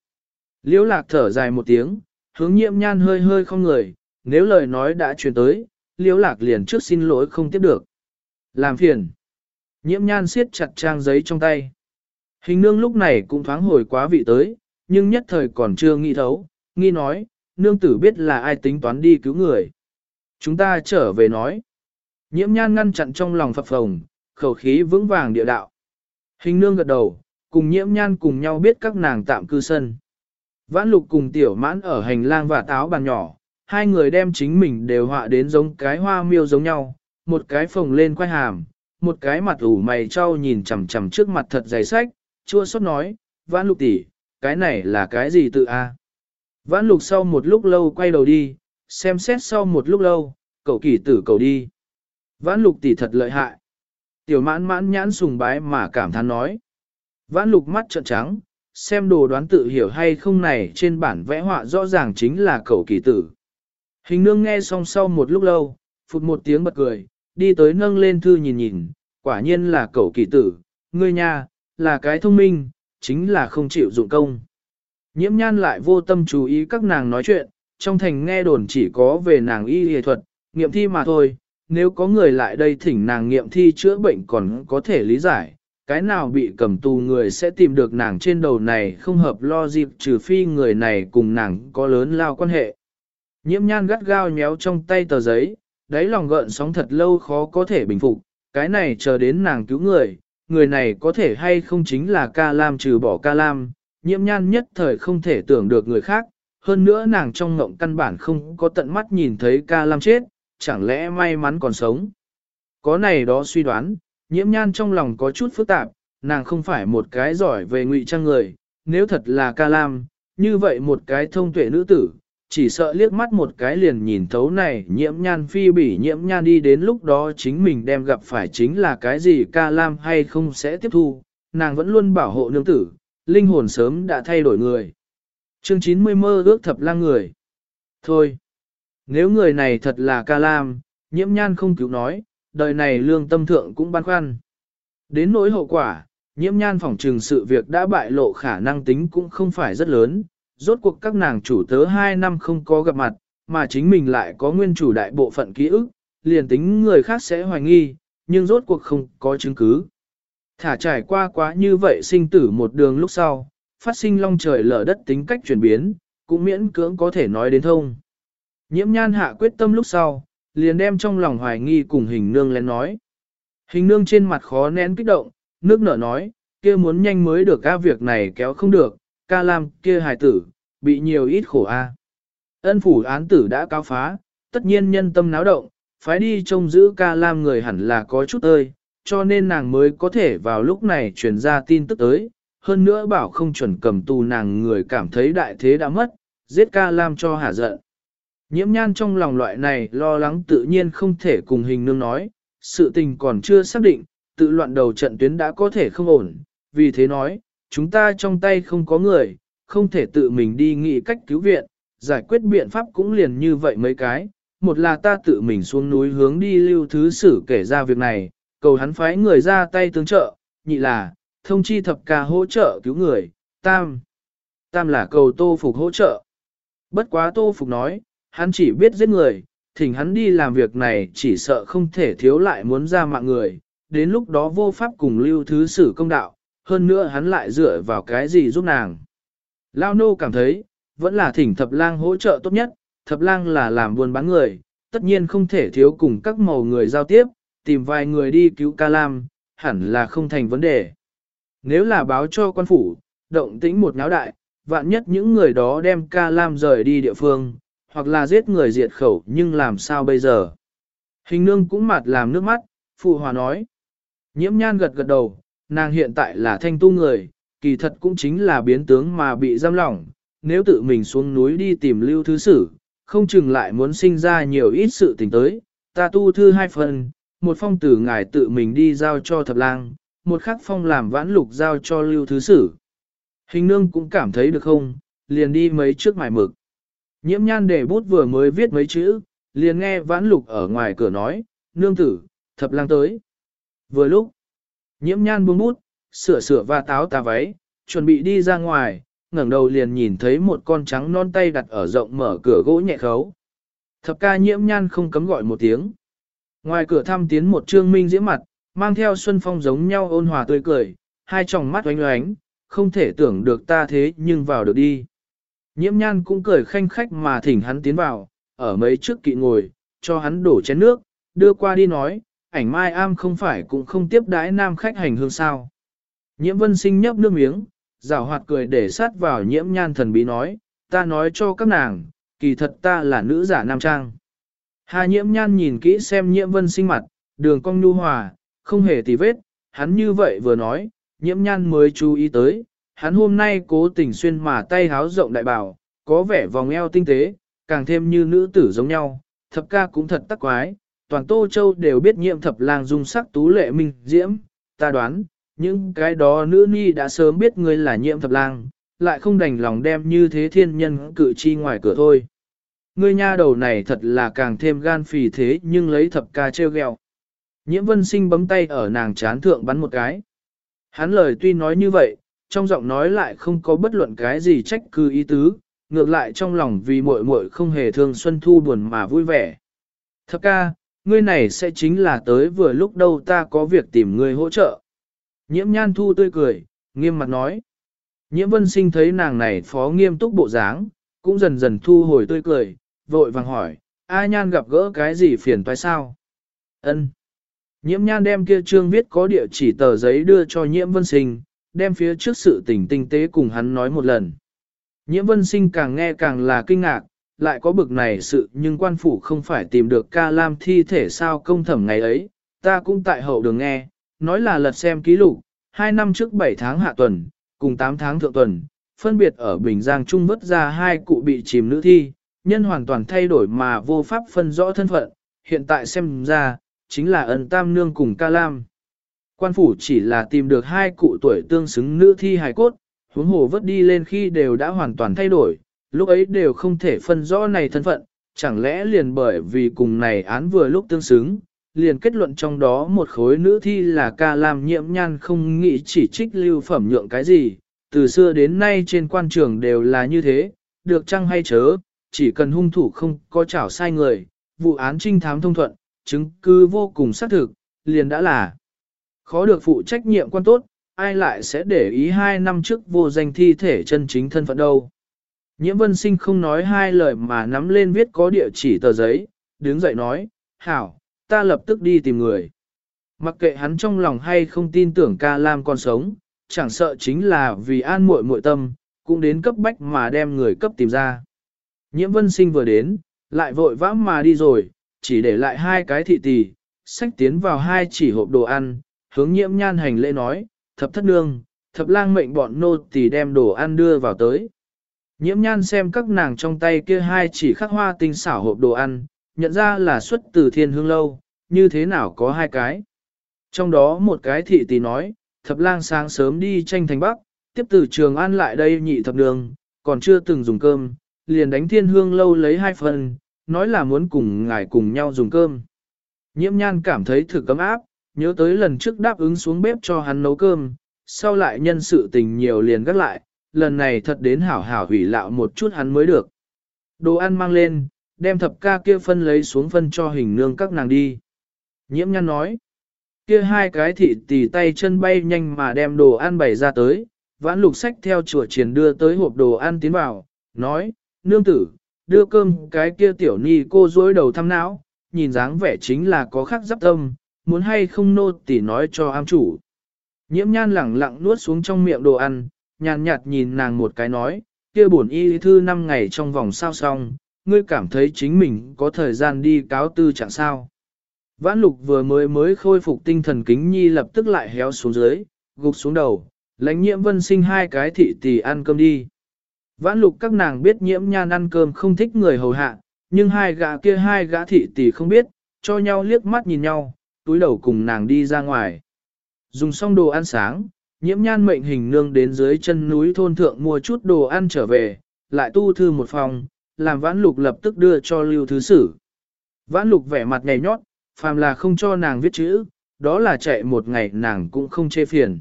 Liễu lạc thở dài một tiếng, hướng nhiễm nhan hơi hơi không người, nếu lời nói đã truyền tới, liễu lạc liền trước xin lỗi không tiếp được. Làm phiền. Nhiễm nhan siết chặt trang giấy trong tay. Hình nương lúc này cũng thoáng hồi quá vị tới, nhưng nhất thời còn chưa nghĩ thấu, nghi nói, nương tử biết là ai tính toán đi cứu người. Chúng ta trở về nói. Nhiễm nhan ngăn chặn trong lòng phập phồng, khẩu khí vững vàng địa đạo. Hình nương gật đầu, cùng nhiễm nhan cùng nhau biết các nàng tạm cư sân. Vãn lục cùng tiểu mãn ở hành lang và táo bàn nhỏ, hai người đem chính mình đều họa đến giống cái hoa miêu giống nhau, một cái phồng lên quay hàm, một cái mặt ủ mày trao nhìn chằm chằm trước mặt thật dày sách, chua xót nói, vãn lục tỷ, cái này là cái gì tự a? Vãn lục sau một lúc lâu quay đầu đi, xem xét sau một lúc lâu, cậu kỳ tử cầu đi. Vãn lục tỷ thật lợi hại. Tiểu mãn mãn nhãn sùng bái mà cảm thán nói. Vãn lục mắt trợn trắng, xem đồ đoán tự hiểu hay không này trên bản vẽ họa rõ ràng chính là cậu kỳ tử. Hình nương nghe xong sau một lúc lâu, phụt một tiếng bật cười, đi tới nâng lên thư nhìn nhìn, quả nhiên là cậu kỳ tử, ngươi nha, là cái thông minh, chính là không chịu dụng công. Nhiễm nhan lại vô tâm chú ý các nàng nói chuyện, trong thành nghe đồn chỉ có về nàng y y thuật, nghiệm thi mà thôi, nếu có người lại đây thỉnh nàng nghiệm thi chữa bệnh còn có thể lý giải, cái nào bị cầm tù người sẽ tìm được nàng trên đầu này không hợp lo dịp trừ phi người này cùng nàng có lớn lao quan hệ. Nhiễm nhan gắt gao nhéo trong tay tờ giấy, đáy lòng gợn sóng thật lâu khó có thể bình phục, cái này chờ đến nàng cứu người, người này có thể hay không chính là ca lam trừ bỏ ca lam, nhiễm nhan nhất thời không thể tưởng được người khác, hơn nữa nàng trong ngộng căn bản không có tận mắt nhìn thấy ca lam chết, chẳng lẽ may mắn còn sống. Có này đó suy đoán, nhiễm nhan trong lòng có chút phức tạp, nàng không phải một cái giỏi về ngụy trang người, nếu thật là ca lam, như vậy một cái thông tuệ nữ tử, chỉ sợ liếc mắt một cái liền nhìn thấu này nhiễm nhan phi bỉ nhiễm nhan đi đến lúc đó chính mình đem gặp phải chính là cái gì ca lam hay không sẽ tiếp thu, nàng vẫn luôn bảo hộ nương tử, linh hồn sớm đã thay đổi người. Chương 90 mơ ước thập lang người. Thôi, nếu người này thật là ca lam, nhiễm nhan không cứu nói, đời này lương tâm thượng cũng băn khoăn. Đến nỗi hậu quả, nhiễm nhan phỏng trừng sự việc đã bại lộ khả năng tính cũng không phải rất lớn, rốt cuộc các nàng chủ tớ hai năm không có gặp mặt, mà chính mình lại có nguyên chủ đại bộ phận ký ức, liền tính người khác sẽ hoài nghi, nhưng rốt cuộc không có chứng cứ. Thả trải qua quá như vậy sinh tử một đường lúc sau, phát sinh long trời lở đất tính cách chuyển biến, cũng miễn cưỡng có thể nói đến thông. Nhiễm nhan hạ quyết tâm lúc sau, liền đem trong lòng hoài nghi cùng hình nương lên nói. Hình nương trên mặt khó nén kích động, nước nở nói, kia muốn nhanh mới được ca việc này kéo không được, ca lam kia hài tử, bị nhiều ít khổ a. Ân phủ án tử đã cao phá, tất nhiên nhân tâm náo động, phải đi trông giữ ca lam người hẳn là có chút ơi, cho nên nàng mới có thể vào lúc này truyền ra tin tức tới, hơn nữa bảo không chuẩn cầm tù nàng người cảm thấy đại thế đã mất, giết ca lam cho hả giận. Nhiễm nhan trong lòng loại này lo lắng tự nhiên không thể cùng hình nương nói, sự tình còn chưa xác định, tự loạn đầu trận tuyến đã có thể không ổn, vì thế nói, chúng ta trong tay không có người, không thể tự mình đi nghĩ cách cứu viện, giải quyết biện pháp cũng liền như vậy mấy cái, một là ta tự mình xuống núi hướng đi lưu thứ sử kể ra việc này, cầu hắn phái người ra tay tương trợ, nhị là, thông chi thập ca hỗ trợ cứu người, tam. Tam là cầu tô phục hỗ trợ. Bất quá tô phục nói, hắn chỉ biết giết người, thỉnh hắn đi làm việc này chỉ sợ không thể thiếu lại muốn ra mạng người, đến lúc đó vô pháp cùng lưu thứ sử công đạo, hơn nữa hắn lại dựa vào cái gì giúp nàng. Lao nô cảm thấy, vẫn là thỉnh thập lang hỗ trợ tốt nhất, thập lang là làm buôn bán người, tất nhiên không thể thiếu cùng các màu người giao tiếp, tìm vài người đi cứu ca lam, hẳn là không thành vấn đề. Nếu là báo cho quan phủ, động tĩnh một náo đại, vạn nhất những người đó đem ca lam rời đi địa phương, hoặc là giết người diệt khẩu nhưng làm sao bây giờ? Hình nương cũng mặt làm nước mắt, phụ hòa nói. Nhiễm nhan gật gật đầu, nàng hiện tại là thanh tu người, kỳ thật cũng chính là biến tướng mà bị giam lỏng, nếu tự mình xuống núi đi tìm lưu thứ sử, không chừng lại muốn sinh ra nhiều ít sự tình tới, ta tu thư hai phần, một phong tử ngài tự mình đi giao cho thập lang, một khắc phong làm vãn lục giao cho lưu thứ sử. Hình nương cũng cảm thấy được không, liền đi mấy trước mải mực. Nhiễm nhan để bút vừa mới viết mấy chữ, liền nghe vãn lục ở ngoài cửa nói, nương tử, thập lang tới. Vừa lúc, nhiễm nhan buông bút, sửa sửa và táo tà váy, chuẩn bị đi ra ngoài, ngẩng đầu liền nhìn thấy một con trắng non tay đặt ở rộng mở cửa gỗ nhẹ khấu. Thập ca nhiễm nhan không cấm gọi một tiếng. Ngoài cửa thăm tiến một trương minh diễm mặt, mang theo xuân phong giống nhau ôn hòa tươi cười, hai tròng mắt oánh oánh, không thể tưởng được ta thế nhưng vào được đi. Nhiễm nhan cũng cười khanh khách mà thỉnh hắn tiến vào, ở mấy trước kỵ ngồi, cho hắn đổ chén nước, đưa qua đi nói, ảnh mai am không phải cũng không tiếp đãi nam khách hành hương sao. Nhiễm vân sinh nhấp nước miếng, rào hoạt cười để sát vào nhiễm nhan thần bí nói, ta nói cho các nàng, kỳ thật ta là nữ giả nam trang. Hà nhiễm nhan nhìn kỹ xem nhiễm vân sinh mặt, đường cong nhu hòa, không hề tì vết, hắn như vậy vừa nói, nhiễm nhan mới chú ý tới, hắn hôm nay cố tình xuyên mà tay háo rộng đại bảo, có vẻ vòng eo tinh tế, càng thêm như nữ tử giống nhau, thập ca cũng thật tắc quái, toàn Tô Châu đều biết Nhiệm thập lang dung sắc tú lệ minh diễm, ta đoán, những cái đó nữ ni đã sớm biết ngươi là Nhiệm thập lang, lại không đành lòng đem như thế thiên nhân cự chi ngoài cửa thôi. Ngươi nha đầu này thật là càng thêm gan phì thế nhưng lấy thập ca treo gẹo. Nhiễm vân sinh bấm tay ở nàng chán thượng bắn một cái. Hắn lời tuy nói như vậy, trong giọng nói lại không có bất luận cái gì trách cứ ý tứ, ngược lại trong lòng vì muội muội không hề thương xuân thu buồn mà vui vẻ. Thập ca, ngươi này sẽ chính là tới vừa lúc đâu ta có việc tìm ngươi hỗ trợ. Nhiễm nhan thu tươi cười, nghiêm mặt nói. Nhiễm vân sinh thấy nàng này phó nghiêm túc bộ dáng, cũng dần dần thu hồi tươi cười, vội vàng hỏi, A nhan gặp gỡ cái gì phiền toái sao? Ân. Nhiễm nhan đem kia trương viết có địa chỉ tờ giấy đưa cho nhiễm vân sinh, đem phía trước sự tình tinh tế cùng hắn nói một lần. Nhiễm vân sinh càng nghe càng là kinh ngạc, lại có bực này sự nhưng quan phủ không phải tìm được ca lam thi thể sao công thẩm ngày ấy, ta cũng tại hậu đường nghe, nói là lật xem ký lục, 2 năm trước 7 tháng hạ tuần, cùng 8 tháng thượng tuần, phân biệt ở Bình Giang Trung vất ra hai cụ bị chìm nữ thi, nhân hoàn toàn thay đổi mà vô pháp phân rõ thân phận, hiện tại xem ra, chính là ẩn tam nương cùng ca lam. Quan phủ chỉ là tìm được hai cụ tuổi tương xứng nữ thi hài cốt, huống hồ vớt đi lên khi đều đã hoàn toàn thay đổi, lúc ấy đều không thể phân rõ này thân phận, chẳng lẽ liền bởi vì cùng này án vừa lúc tương xứng, liền kết luận trong đó một khối nữ thi là ca làm nhiễm nhan không nghĩ chỉ trích lưu phẩm nhượng cái gì, từ xưa đến nay trên quan trường đều là như thế, được chăng hay chớ, chỉ cần hung thủ không có chảo sai người, vụ án trinh thám thông thuận, chứng cứ vô cùng xác thực, liền đã là khó được phụ trách nhiệm quan tốt, ai lại sẽ để ý hai năm trước vô danh thi thể chân chính thân phận đâu. Nhiễm vân sinh không nói hai lời mà nắm lên viết có địa chỉ tờ giấy, đứng dậy nói, hảo, ta lập tức đi tìm người. Mặc kệ hắn trong lòng hay không tin tưởng ca lam còn sống, chẳng sợ chính là vì an muội muội tâm, cũng đến cấp bách mà đem người cấp tìm ra. Nhiễm vân sinh vừa đến, lại vội vã mà đi rồi, chỉ để lại hai cái thị tỷ, sách tiến vào hai chỉ hộp đồ ăn, hướng nhiễm nhan hành lễ nói, thập thất nương, thập lang mệnh bọn nô tỳ đem đồ ăn đưa vào tới. Nhiễm nhan xem các nàng trong tay kia hai chỉ khắc hoa tinh xảo hộp đồ ăn, nhận ra là xuất từ thiên hương lâu, như thế nào có hai cái. Trong đó một cái thị tỷ nói, thập lang sáng sớm đi tranh thành bắc, tiếp từ trường ăn lại đây nhị thập đường, còn chưa từng dùng cơm, liền đánh thiên hương lâu lấy hai phần, nói là muốn cùng ngài cùng nhau dùng cơm. Nhiễm nhan cảm thấy thực cấm áp, nhớ tới lần trước đáp ứng xuống bếp cho hắn nấu cơm, sau lại nhân sự tình nhiều liền gắt lại, lần này thật đến hảo hảo hủy lạo một chút hắn mới được. Đồ ăn mang lên, đem thập ca kia phân lấy xuống phân cho hình nương các nàng đi. Nhiễm nhăn nói, kia hai cái thị tì tay chân bay nhanh mà đem đồ ăn bày ra tới, vãn lục sách theo chùa triển đưa tới hộp đồ ăn tiến vào, nói, nương tử, đưa cơm cái kia tiểu ni cô dối đầu thăm não, nhìn dáng vẻ chính là có khắc giáp tâm, muốn hay không nô tỉ nói cho am chủ. Nhiễm nhan lẳng lặng nuốt xuống trong miệng đồ ăn, nhàn nhạt nhìn nàng một cái nói, kia bổn y thư năm ngày trong vòng sao xong, ngươi cảm thấy chính mình có thời gian đi cáo tư chẳng sao. Vãn lục vừa mới mới khôi phục tinh thần kính nhi lập tức lại héo xuống dưới, gục xuống đầu, lãnh nhiễm vân sinh hai cái thị tỷ ăn cơm đi. Vãn lục các nàng biết nhiễm nhan ăn cơm không thích người hầu hạ, nhưng hai gã kia hai gã thị tỷ không biết, cho nhau liếc mắt nhìn nhau, túi đầu cùng nàng đi ra ngoài. Dùng xong đồ ăn sáng, nhiễm nhan mệnh hình nương đến dưới chân núi thôn thượng mua chút đồ ăn trở về, lại tu thư một phòng, làm vãn lục lập tức đưa cho lưu thứ sử. Vãn lục vẻ mặt nhảy nhót, phàm là không cho nàng viết chữ, đó là chạy một ngày nàng cũng không chê phiền.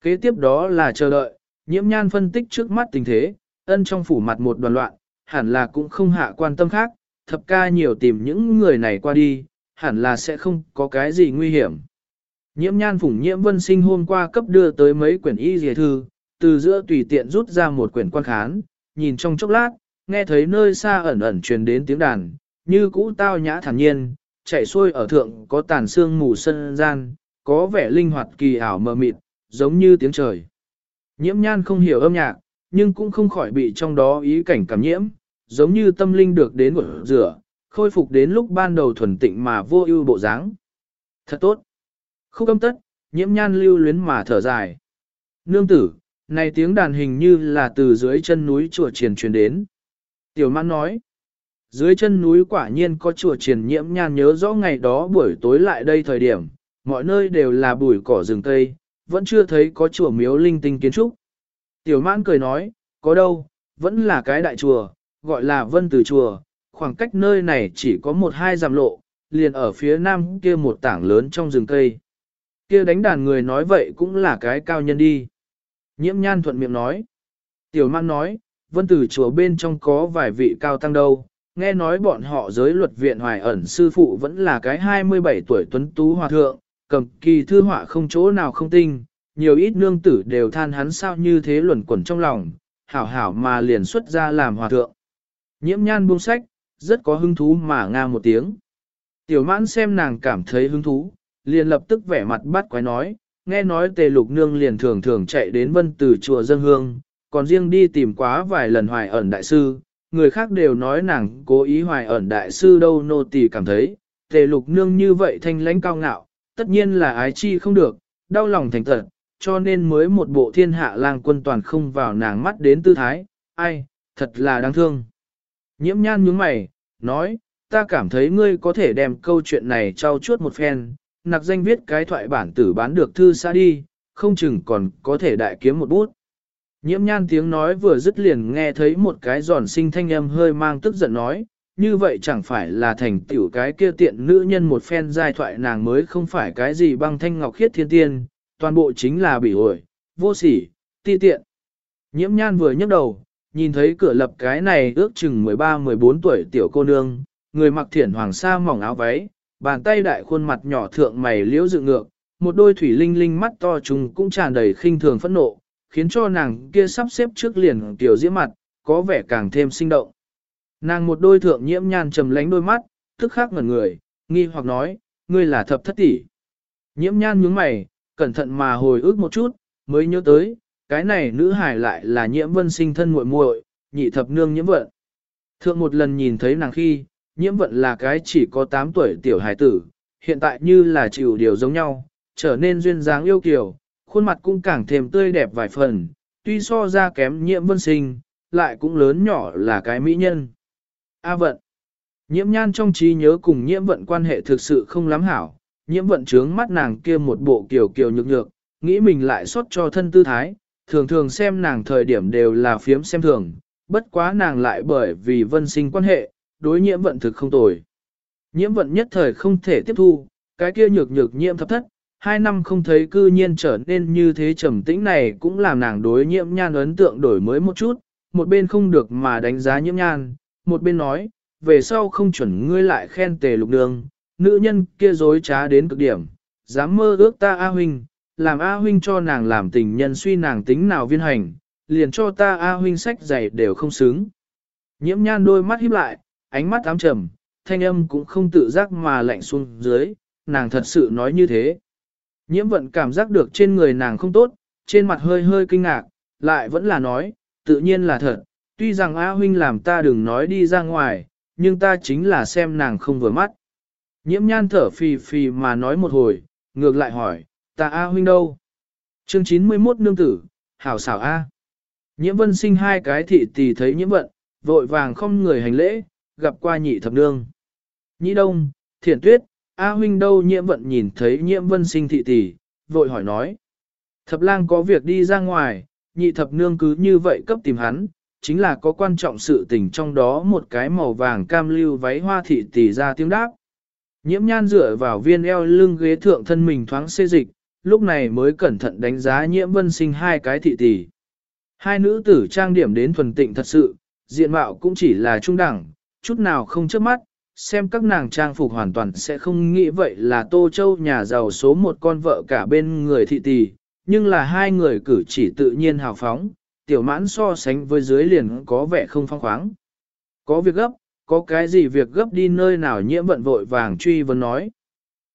Kế tiếp đó là chờ đợi, nhiễm nhan phân tích trước mắt tình thế, ân trong phủ mặt một đoàn loạn, hẳn là cũng không hạ quan tâm khác, thập ca nhiều tìm những người này qua đi, hẳn là sẽ không có cái gì nguy hiểm. Nhiễm nhan phủng nhiễm vân sinh hôm qua cấp đưa tới mấy quyển y dề thư, từ giữa tùy tiện rút ra một quyển quan khán, nhìn trong chốc lát, nghe thấy nơi xa ẩn ẩn truyền đến tiếng đàn, như cũ tao nhã thản nhiên, chạy xuôi ở thượng có tàn xương mù sân gian, có vẻ linh hoạt kỳ ảo mờ mịt, giống như tiếng trời. Nhiễm nhan không hiểu âm nhạc, nhưng cũng không khỏi bị trong đó ý cảnh cảm nhiễm, giống như tâm linh được đến của rửa, khôi phục đến lúc ban đầu thuần tịnh mà vô ưu bộ dáng. Thật tốt. Khúc âm tất, nhiễm nhan lưu luyến mà thở dài. Nương tử, này tiếng đàn hình như là từ dưới chân núi chùa triền truyền đến. Tiểu mãn nói, dưới chân núi quả nhiên có chùa triền nhiễm nhan nhớ rõ ngày đó buổi tối lại đây thời điểm, mọi nơi đều là bụi cỏ rừng cây, vẫn chưa thấy có chùa miếu linh tinh kiến trúc. Tiểu mãn cười nói, có đâu, vẫn là cái đại chùa, gọi là vân tử chùa, khoảng cách nơi này chỉ có một hai dặm lộ, liền ở phía nam kia một tảng lớn trong rừng cây. Kia đánh đàn người nói vậy cũng là cái cao nhân đi. Nhiễm nhan thuận miệng nói. Tiểu mang nói, vân tử chùa bên trong có vài vị cao tăng đâu, nghe nói bọn họ giới luật viện hoài ẩn sư phụ vẫn là cái 27 tuổi tuấn tú hòa thượng, cầm kỳ thư họa không chỗ nào không tinh, nhiều ít nương tử đều than hắn sao như thế luẩn quẩn trong lòng, hảo hảo mà liền xuất ra làm hòa thượng. Nhiễm nhan buông sách, rất có hứng thú mà nga một tiếng. Tiểu mãn xem nàng cảm thấy hứng thú, liền lập tức vẻ mặt bắt quái nói, nghe nói tề lục nương liền thường thường chạy đến vân từ chùa dân hương, còn riêng đi tìm quá vài lần hoài ẩn đại sư, người khác đều nói nàng cố ý hoài ẩn đại sư đâu nô tỳ cảm thấy, tề lục nương như vậy thanh lãnh cao ngạo, tất nhiên là ái chi không được, đau lòng thành thật, cho nên mới một bộ thiên hạ lang quân toàn không vào nàng mắt đến tư thái, ai, thật là đáng thương. Nhiễm nhan nhướng mày, nói, ta cảm thấy ngươi có thể đem câu chuyện này trao chuốt một phen, nặc danh viết cái thoại bản tử bán được thư xa đi, không chừng còn có thể đại kiếm một bút. Nhiễm nhan tiếng nói vừa dứt liền nghe thấy một cái giòn sinh thanh âm hơi mang tức giận nói, như vậy chẳng phải là thành tiểu cái kia tiện nữ nhân một phen giai thoại nàng mới không phải cái gì băng thanh ngọc khiết thiên tiên, toàn bộ chính là bị ổi, vô sỉ, ti tiện. Nhiễm nhan vừa nhấc đầu, nhìn thấy cửa lập cái này ước chừng 13-14 tuổi tiểu cô nương, người mặc thiển hoàng sa mỏng áo váy, bàn tay đại khuôn mặt nhỏ thượng mày liễu dự ngược, một đôi thủy linh linh mắt to trùng cũng tràn đầy khinh thường phẫn nộ, khiến cho nàng kia sắp xếp trước liền tiểu diễm mặt, có vẻ càng thêm sinh động. Nàng một đôi thượng nhiễm nhan trầm lánh đôi mắt, tức khắc ngẩn người, nghi hoặc nói, ngươi là thập thất tỷ. Nhiễm nhan nhướng mày, cẩn thận mà hồi ức một chút, mới nhớ tới, cái này nữ hải lại là nhiễm vân sinh thân muội muội, nhị thập nương nhiễm vận. Thượng một lần nhìn thấy nàng khi, nhiễm vận là cái chỉ có 8 tuổi tiểu hải tử, hiện tại như là chịu điều giống nhau, trở nên duyên dáng yêu kiều, khuôn mặt cũng càng thêm tươi đẹp vài phần, tuy so ra kém nhiễm vân sinh, lại cũng lớn nhỏ là cái mỹ nhân. A vận. Nhiễm nhan trong trí nhớ cùng nhiễm vận quan hệ thực sự không lắm hảo, nhiễm vận trướng mắt nàng kia một bộ kiều kiều nhược nhược, nghĩ mình lại xót cho thân tư thái, thường thường xem nàng thời điểm đều là phiếm xem thường, bất quá nàng lại bởi vì vân sinh quan hệ, đối nhiễm vận thực không tồi. Nhiễm vận nhất thời không thể tiếp thu, cái kia nhược nhược nhiễm thập thất, hai năm không thấy cư nhiên trở nên như thế trầm tĩnh này cũng làm nàng đối nhiễm nhan ấn tượng đổi mới một chút, một bên không được mà đánh giá nhiễm nhan, một bên nói, về sau không chuẩn ngươi lại khen tề lục đường, nữ nhân kia dối trá đến cực điểm, dám mơ ước ta A huynh, làm A huynh cho nàng làm tình nhân suy nàng tính nào viên hành, liền cho ta A huynh sách giày đều không xứng. Nhiễm nhan đôi mắt híp lại, ánh mắt ám trầm, thanh âm cũng không tự giác mà lạnh xuống dưới, nàng thật sự nói như thế. Nhiễm vận cảm giác được trên người nàng không tốt, trên mặt hơi hơi kinh ngạc, lại vẫn là nói, tự nhiên là thật, tuy rằng A huynh làm ta đừng nói đi ra ngoài, nhưng ta chính là xem nàng không vừa mắt. Nhiễm nhan thở phì phì mà nói một hồi, ngược lại hỏi, ta A huynh đâu? Chương 91 nương tử, hảo xảo A. Nhiễm vân sinh hai cái thị tỷ thấy nhiễm vận, vội vàng không người hành lễ, gặp qua nhị thập nương. Nhị đông, thiển tuyết, A huynh đâu nhiễm vận nhìn thấy nhiễm vân sinh thị tỷ, vội hỏi nói. Thập lang có việc đi ra ngoài, nhị thập nương cứ như vậy cấp tìm hắn, chính là có quan trọng sự tình trong đó một cái màu vàng cam lưu váy hoa thị tỷ ra tiếng đáp. Nhiễm nhan dựa vào viên eo lưng ghế thượng thân mình thoáng xê dịch, lúc này mới cẩn thận đánh giá nhiễm vân sinh hai cái thị tỷ. Hai nữ tử trang điểm đến thuần tịnh thật sự, diện mạo cũng chỉ là trung đẳng, chút nào không chớp mắt, xem các nàng trang phục hoàn toàn sẽ không nghĩ vậy là Tô Châu nhà giàu số một con vợ cả bên người thị tỷ, nhưng là hai người cử chỉ tự nhiên hào phóng, tiểu mãn so sánh với dưới liền có vẻ không phong khoáng. Có việc gấp, có cái gì việc gấp đi nơi nào nhiễm vận vội vàng truy vấn nói.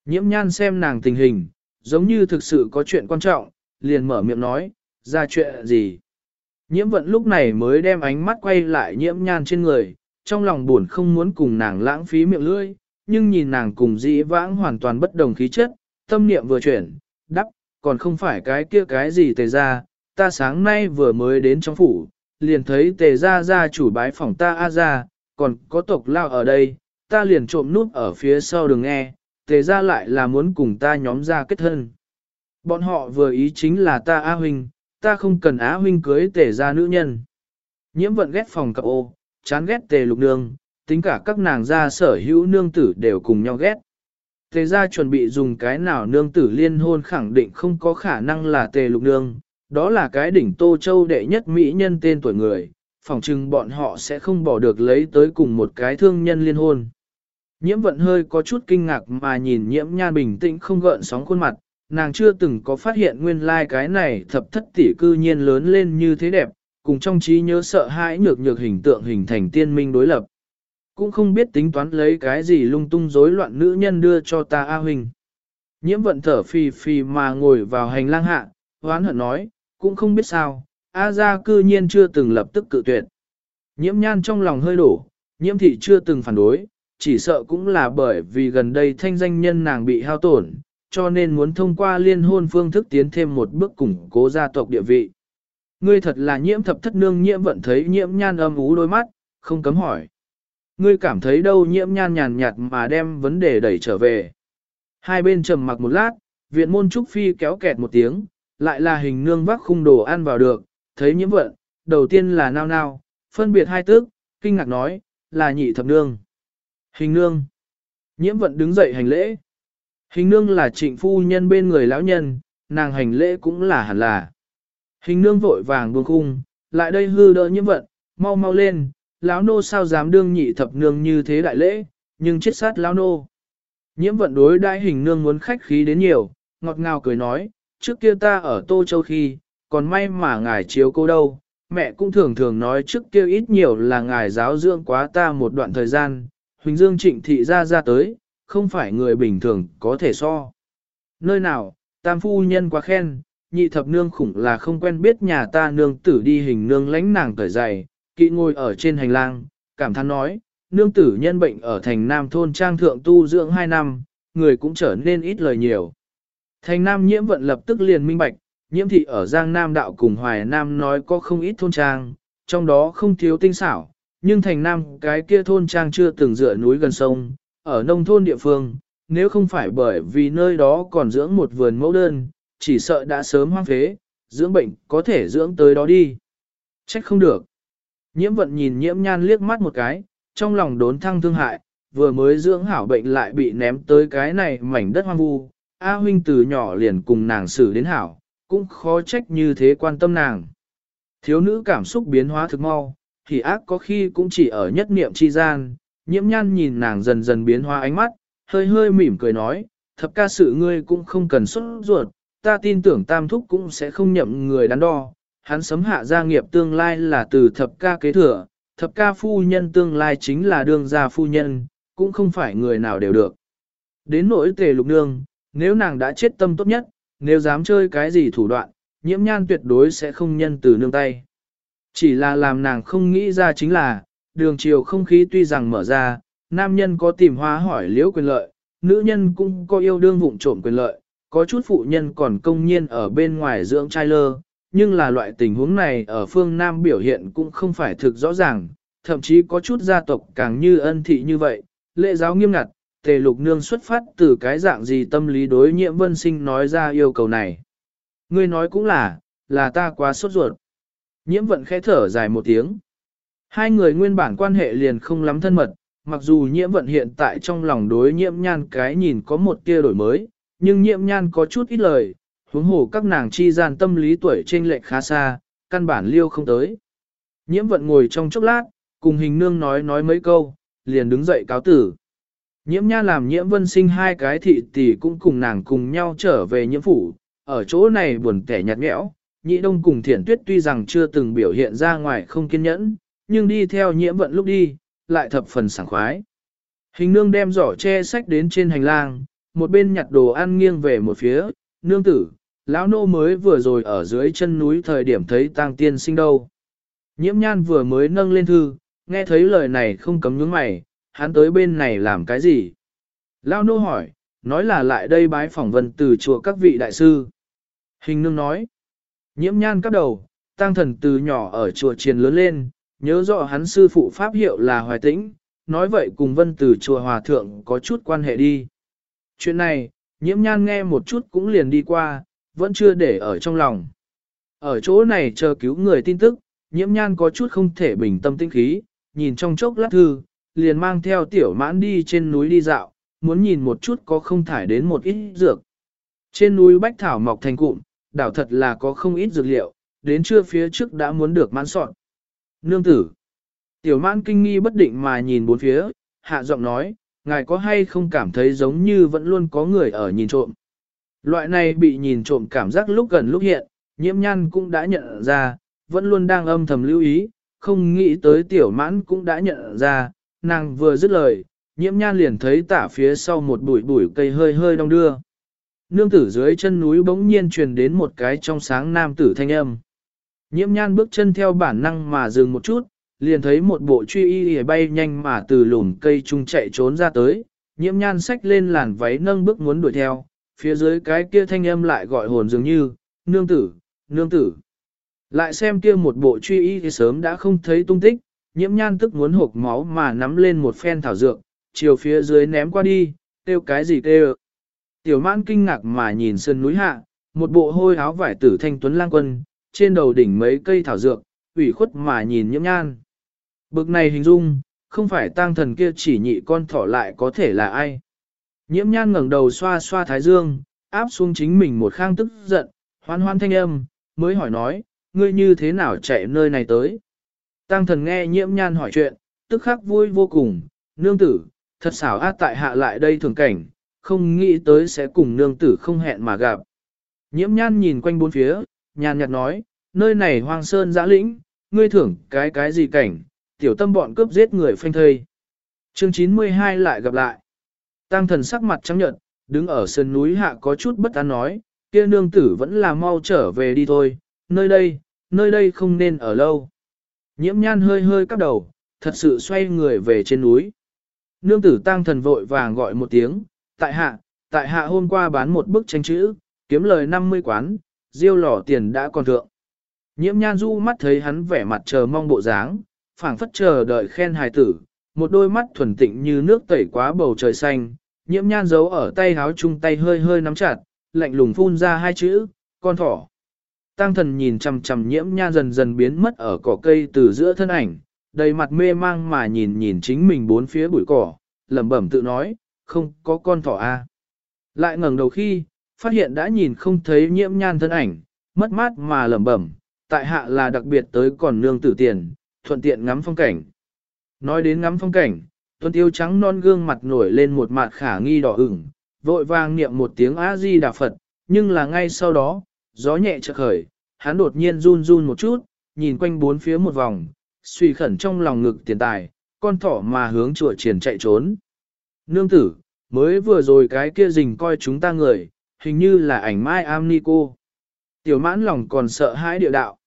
Nhiễm nhan xem nàng tình hình, giống như thực sự có chuyện quan trọng, liền mở miệng nói, ra chuyện gì. Nhiễm vận lúc này mới đem ánh mắt quay lại nhiễm nhan trên người, trong lòng buồn không muốn cùng nàng lãng phí miệng lưỡi, nhưng nhìn nàng cùng dĩ vãng hoàn toàn bất đồng khí chất, tâm niệm vừa chuyển, đắp, còn không phải cái kia cái gì tề ra, ta sáng nay vừa mới đến trong phủ, liền thấy tề ra ra chủ bái phòng ta a ra, còn có tộc lao ở đây, ta liền trộm nút ở phía sau đường nghe, tề ra lại là muốn cùng ta nhóm ra kết thân. Bọn họ vừa ý chính là ta A huynh, ta không cần Á huynh cưới tề ra nữ nhân. Nhiễm vận ghét phòng cặp ô, chán ghét tề lục nương, tính cả các nàng gia sở hữu nương tử đều cùng nhau ghét. Tề ra chuẩn bị dùng cái nào nương tử liên hôn khẳng định không có khả năng là tề lục nương, đó là cái đỉnh Tô Châu đệ nhất mỹ nhân tên tuổi người, phỏng chừng bọn họ sẽ không bỏ được lấy tới cùng một cái thương nhân liên hôn. Nhiễm vận hơi có chút kinh ngạc mà nhìn nhiễm nhan bình tĩnh không gợn sóng khuôn mặt, nàng chưa từng có phát hiện nguyên lai like cái này thập thất tỷ cư nhiên lớn lên như thế đẹp, cùng trong trí nhớ sợ hãi nhược nhược hình tượng hình thành tiên minh đối lập. Cũng không biết tính toán lấy cái gì lung tung rối loạn nữ nhân đưa cho ta A Huỳnh. Nhiễm vận thở phì phì mà ngồi vào hành lang hạ, hoán hận nói, cũng không biết sao, A gia cư nhiên chưa từng lập tức cự tuyệt. Nhiễm nhan trong lòng hơi đổ, nhiễm thị chưa từng phản đối, chỉ sợ cũng là bởi vì gần đây thanh danh nhân nàng bị hao tổn, cho nên muốn thông qua liên hôn phương thức tiến thêm một bước củng cố gia tộc địa vị. Ngươi thật là nhiễm thập thất nương nhiễm vận thấy nhiễm nhan âm ú đôi mắt, không cấm hỏi. Ngươi cảm thấy đâu nhiễm nhan nhàn nhạt mà đem vấn đề đẩy trở về. Hai bên trầm mặc một lát, viện môn trúc phi kéo kẹt một tiếng, lại là hình nương vác khung đồ ăn vào được, thấy nhiễm vận, đầu tiên là nao nao, phân biệt hai tước, kinh ngạc nói, là nhị thập nương. Hình nương. Nhiễm vận đứng dậy hành lễ. Hình nương là trịnh phu nhân bên người lão nhân, nàng hành lễ cũng là hẳn là. Hình nương vội vàng buông cung, lại đây hư đỡ nhiễm vận, mau mau lên, lão nô sao dám đương nhị thập nương như thế đại lễ, nhưng chết sát lão nô. Nhiễm vận đối đại hình nương muốn khách khí đến nhiều, ngọt ngào cười nói, trước kia ta ở Tô Châu khi, còn may mà ngài chiếu cô đâu, mẹ cũng thường thường nói trước kia ít nhiều là ngài giáo dưỡng quá ta một đoạn thời gian, Huỳnh Dương trịnh thị ra ra tới, không phải người bình thường có thể so. Nơi nào, tam phu nhân quá khen, nhị thập nương khủng là không quen biết nhà ta nương tử đi hình nương lánh nàng cởi dày, kỵ ngồi ở trên hành lang, cảm thán nói, nương tử nhân bệnh ở thành nam thôn trang thượng tu dưỡng 2 năm, người cũng trở nên ít lời nhiều. Thành nam nhiễm vận lập tức liền minh bạch, nhiễm thị ở Giang Nam đạo cùng Hoài Nam nói có không ít thôn trang, trong đó không thiếu tinh xảo, nhưng thành nam cái kia thôn trang chưa từng dựa núi gần sông, ở nông thôn địa phương, nếu không phải bởi vì nơi đó còn dưỡng một vườn mẫu đơn, chỉ sợ đã sớm hoang phế, dưỡng bệnh có thể dưỡng tới đó đi. Trách không được. Nhiễm vận nhìn nhiễm nhan liếc mắt một cái, trong lòng đốn thăng thương hại, vừa mới dưỡng hảo bệnh lại bị ném tới cái này mảnh đất hoang vu. A huynh từ nhỏ liền cùng nàng xử đến hảo, cũng khó trách như thế quan tâm nàng. Thiếu nữ cảm xúc biến hóa thực mau, thì ác có khi cũng chỉ ở nhất niệm chi gian, nhiễm nhan nhìn nàng dần dần biến hóa ánh mắt, hơi hơi mỉm cười nói, thập ca sự ngươi cũng không cần xuất ruột, ta tin tưởng tam thúc cũng sẽ không nhậm người đắn đo, hắn sấm hạ gia nghiệp tương lai là từ thập ca kế thừa, thập ca phu nhân tương lai chính là đương gia phu nhân, cũng không phải người nào đều được. Đến nỗi tề lục nương, nếu nàng đã chết tâm tốt nhất, nếu dám chơi cái gì thủ đoạn, nhiễm nhan tuyệt đối sẽ không nhân từ nương tay. Chỉ là làm nàng không nghĩ ra chính là, đường chiều không khí tuy rằng mở ra, nam nhân có tìm hóa hỏi liễu quyền lợi, nữ nhân cũng có yêu đương vụng trộm quyền lợi, có chút phụ nhân còn công nhiên ở bên ngoài dưỡng trai lơ, nhưng là loại tình huống này ở phương Nam biểu hiện cũng không phải thực rõ ràng, thậm chí có chút gia tộc càng như ân thị như vậy, lệ giáo nghiêm ngặt, tề lục nương xuất phát từ cái dạng gì tâm lý đối nhiễm vân sinh nói ra yêu cầu này. Ngươi nói cũng là, là ta quá sốt ruột. Nhiễm vận khẽ thở dài một tiếng. Hai người nguyên bản quan hệ liền không lắm thân mật, mặc dù nhiễm vận hiện tại trong lòng đối nhiễm nhan cái nhìn có một tia đổi mới, nhưng nhiễm nhan có chút ít lời, huống hồ các nàng chi gian tâm lý tuổi trên lệch khá xa, căn bản liêu không tới. Nhiễm vận ngồi trong chốc lát, cùng hình nương nói nói mấy câu, liền đứng dậy cáo tử. Nhiễm nha làm nhiễm vân sinh hai cái thị tỷ cũng cùng nàng cùng nhau trở về nhiễm phủ, ở chỗ này buồn tẻ nhạt nhẽo, nhị đông cùng thiển tuyết tuy rằng chưa từng biểu hiện ra ngoài không kiên nhẫn, nhưng đi theo nhiễm vận lúc đi, lại thập phần sảng khoái. Hình nương đem giỏ che sách đến trên hành lang, một bên nhặt đồ ăn nghiêng về một phía, nương tử, lão nô mới vừa rồi ở dưới chân núi thời điểm thấy tang tiên sinh đâu. Nhiễm nhan vừa mới nâng lên thư, nghe thấy lời này không cấm nhướng mày, hắn tới bên này làm cái gì? Lão nô hỏi, nói là lại đây bái phỏng vân từ chùa các vị đại sư. Hình nương nói, nhiễm nhan các đầu, tăng thần từ nhỏ ở chùa triền lớn lên, nhớ rõ hắn sư phụ pháp hiệu là Hoài Tĩnh, nói vậy cùng vân từ chùa Hòa Thượng có chút quan hệ đi. Chuyện này, nhiễm nhan nghe một chút cũng liền đi qua, vẫn chưa để ở trong lòng. Ở chỗ này chờ cứu người tin tức, nhiễm nhan có chút không thể bình tâm tinh khí, nhìn trong chốc lát thư, liền mang theo tiểu mãn đi trên núi đi dạo, muốn nhìn một chút có không thải đến một ít dược. Trên núi Bách Thảo mọc thành cụm, đảo thật là có không ít dược liệu, đến trưa phía trước đã muốn được mãn soạn. Nương tử. Tiểu mãn kinh nghi bất định mà nhìn bốn phía, hạ giọng nói, ngài có hay không cảm thấy giống như vẫn luôn có người ở nhìn trộm. Loại này bị nhìn trộm cảm giác lúc gần lúc hiện, nhiễm nhăn cũng đã nhận ra, vẫn luôn đang âm thầm lưu ý, không nghĩ tới tiểu mãn cũng đã nhận ra, nàng vừa dứt lời, nhiễm nhan liền thấy tả phía sau một bụi bụi cây hơi hơi đong đưa. Nương tử dưới chân núi bỗng nhiên truyền đến một cái trong sáng nam tử thanh âm. Nhiễm nhan bước chân theo bản năng mà dừng một chút, liền thấy một bộ truy y bay nhanh mà từ lùm cây trung chạy trốn ra tới, nhiễm nhan xách lên làn váy nâng bước muốn đuổi theo, phía dưới cái kia thanh âm lại gọi hồn dường như, nương tử, nương tử. Lại xem kia một bộ truy y thì sớm đã không thấy tung tích, nhiễm nhan tức muốn hộp máu mà nắm lên một phen thảo dược, chiều phía dưới ném qua đi, tiêu cái gì kêu. Tiểu mãn kinh ngạc mà nhìn sân núi hạ, một bộ hôi áo vải tử thanh tuấn lang quân, trên đầu đỉnh mấy cây thảo dược, ủy khuất mà nhìn nhiễm nhan. Bực này hình dung, không phải tang thần kia chỉ nhị con thỏ lại có thể là ai. Nhiễm nhan ngẩng đầu xoa xoa thái dương, áp xuống chính mình một khang tức giận, hoan hoan thanh âm, mới hỏi nói, ngươi như thế nào chạy nơi này tới. Tăng thần nghe nhiễm nhan hỏi chuyện, tức khắc vui vô cùng, nương tử, thật xảo át tại hạ lại đây thường cảnh, không nghĩ tới sẽ cùng nương tử không hẹn mà gặp. Nhiễm nhan nhìn quanh bốn phía, nhàn nhạt nói, nơi này hoang sơn giã lĩnh, ngươi thưởng cái cái gì cảnh, tiểu tâm bọn cướp giết người phanh thây. Chương 92 lại gặp lại. Tăng thần sắc mặt trắng nhợt, đứng ở sân núi hạ có chút bất an nói, kia nương tử vẫn là mau trở về đi thôi, nơi đây, nơi đây không nên ở lâu. Nhiễm nhan hơi hơi cắp đầu, thật sự xoay người về trên núi. Nương tử tăng thần vội vàng gọi một tiếng, tại hạ, tại hạ hôm qua bán một bức tranh chữ, kiếm lời 50 quán, diêu lỏ tiền đã còn thượng. Nhiễm nhan du mắt thấy hắn vẻ mặt chờ mong bộ dáng, phảng phất chờ đợi khen hài tử, một đôi mắt thuần tịnh như nước tẩy quá bầu trời xanh, nhiễm nhan giấu ở tay háo chung tay hơi hơi nắm chặt, lạnh lùng phun ra hai chữ, con thỏ. Tăng thần nhìn chằm chằm nhiễm nhan dần dần biến mất ở cỏ cây từ giữa thân ảnh, đầy mặt mê mang mà nhìn nhìn chính mình bốn phía bụi cỏ, lẩm bẩm tự nói, không có con thỏ a. À. Lại ngẩng đầu khi, phát hiện đã nhìn không thấy nhiễm nhan thân ảnh, mất mát mà lẩm bẩm, tại hạ là đặc biệt tới còn nương tử tiền, thuận tiện ngắm phong cảnh. Nói đến ngắm phong cảnh, tuân tiêu trắng non gương mặt nổi lên một mặt khả nghi đỏ ửng, vội vàng niệm một tiếng A-di Đà Phật, nhưng là ngay sau đó, gió nhẹ chợt khởi, hắn đột nhiên run run một chút, nhìn quanh bốn phía một vòng, suy khẩn trong lòng ngực tiền tài, con thỏ mà hướng chùa triển chạy trốn. Nương tử, mới vừa rồi cái kia rình coi chúng ta người, hình như là ảnh mai am ni cô. Tiểu mãn lòng còn sợ hãi địa đạo.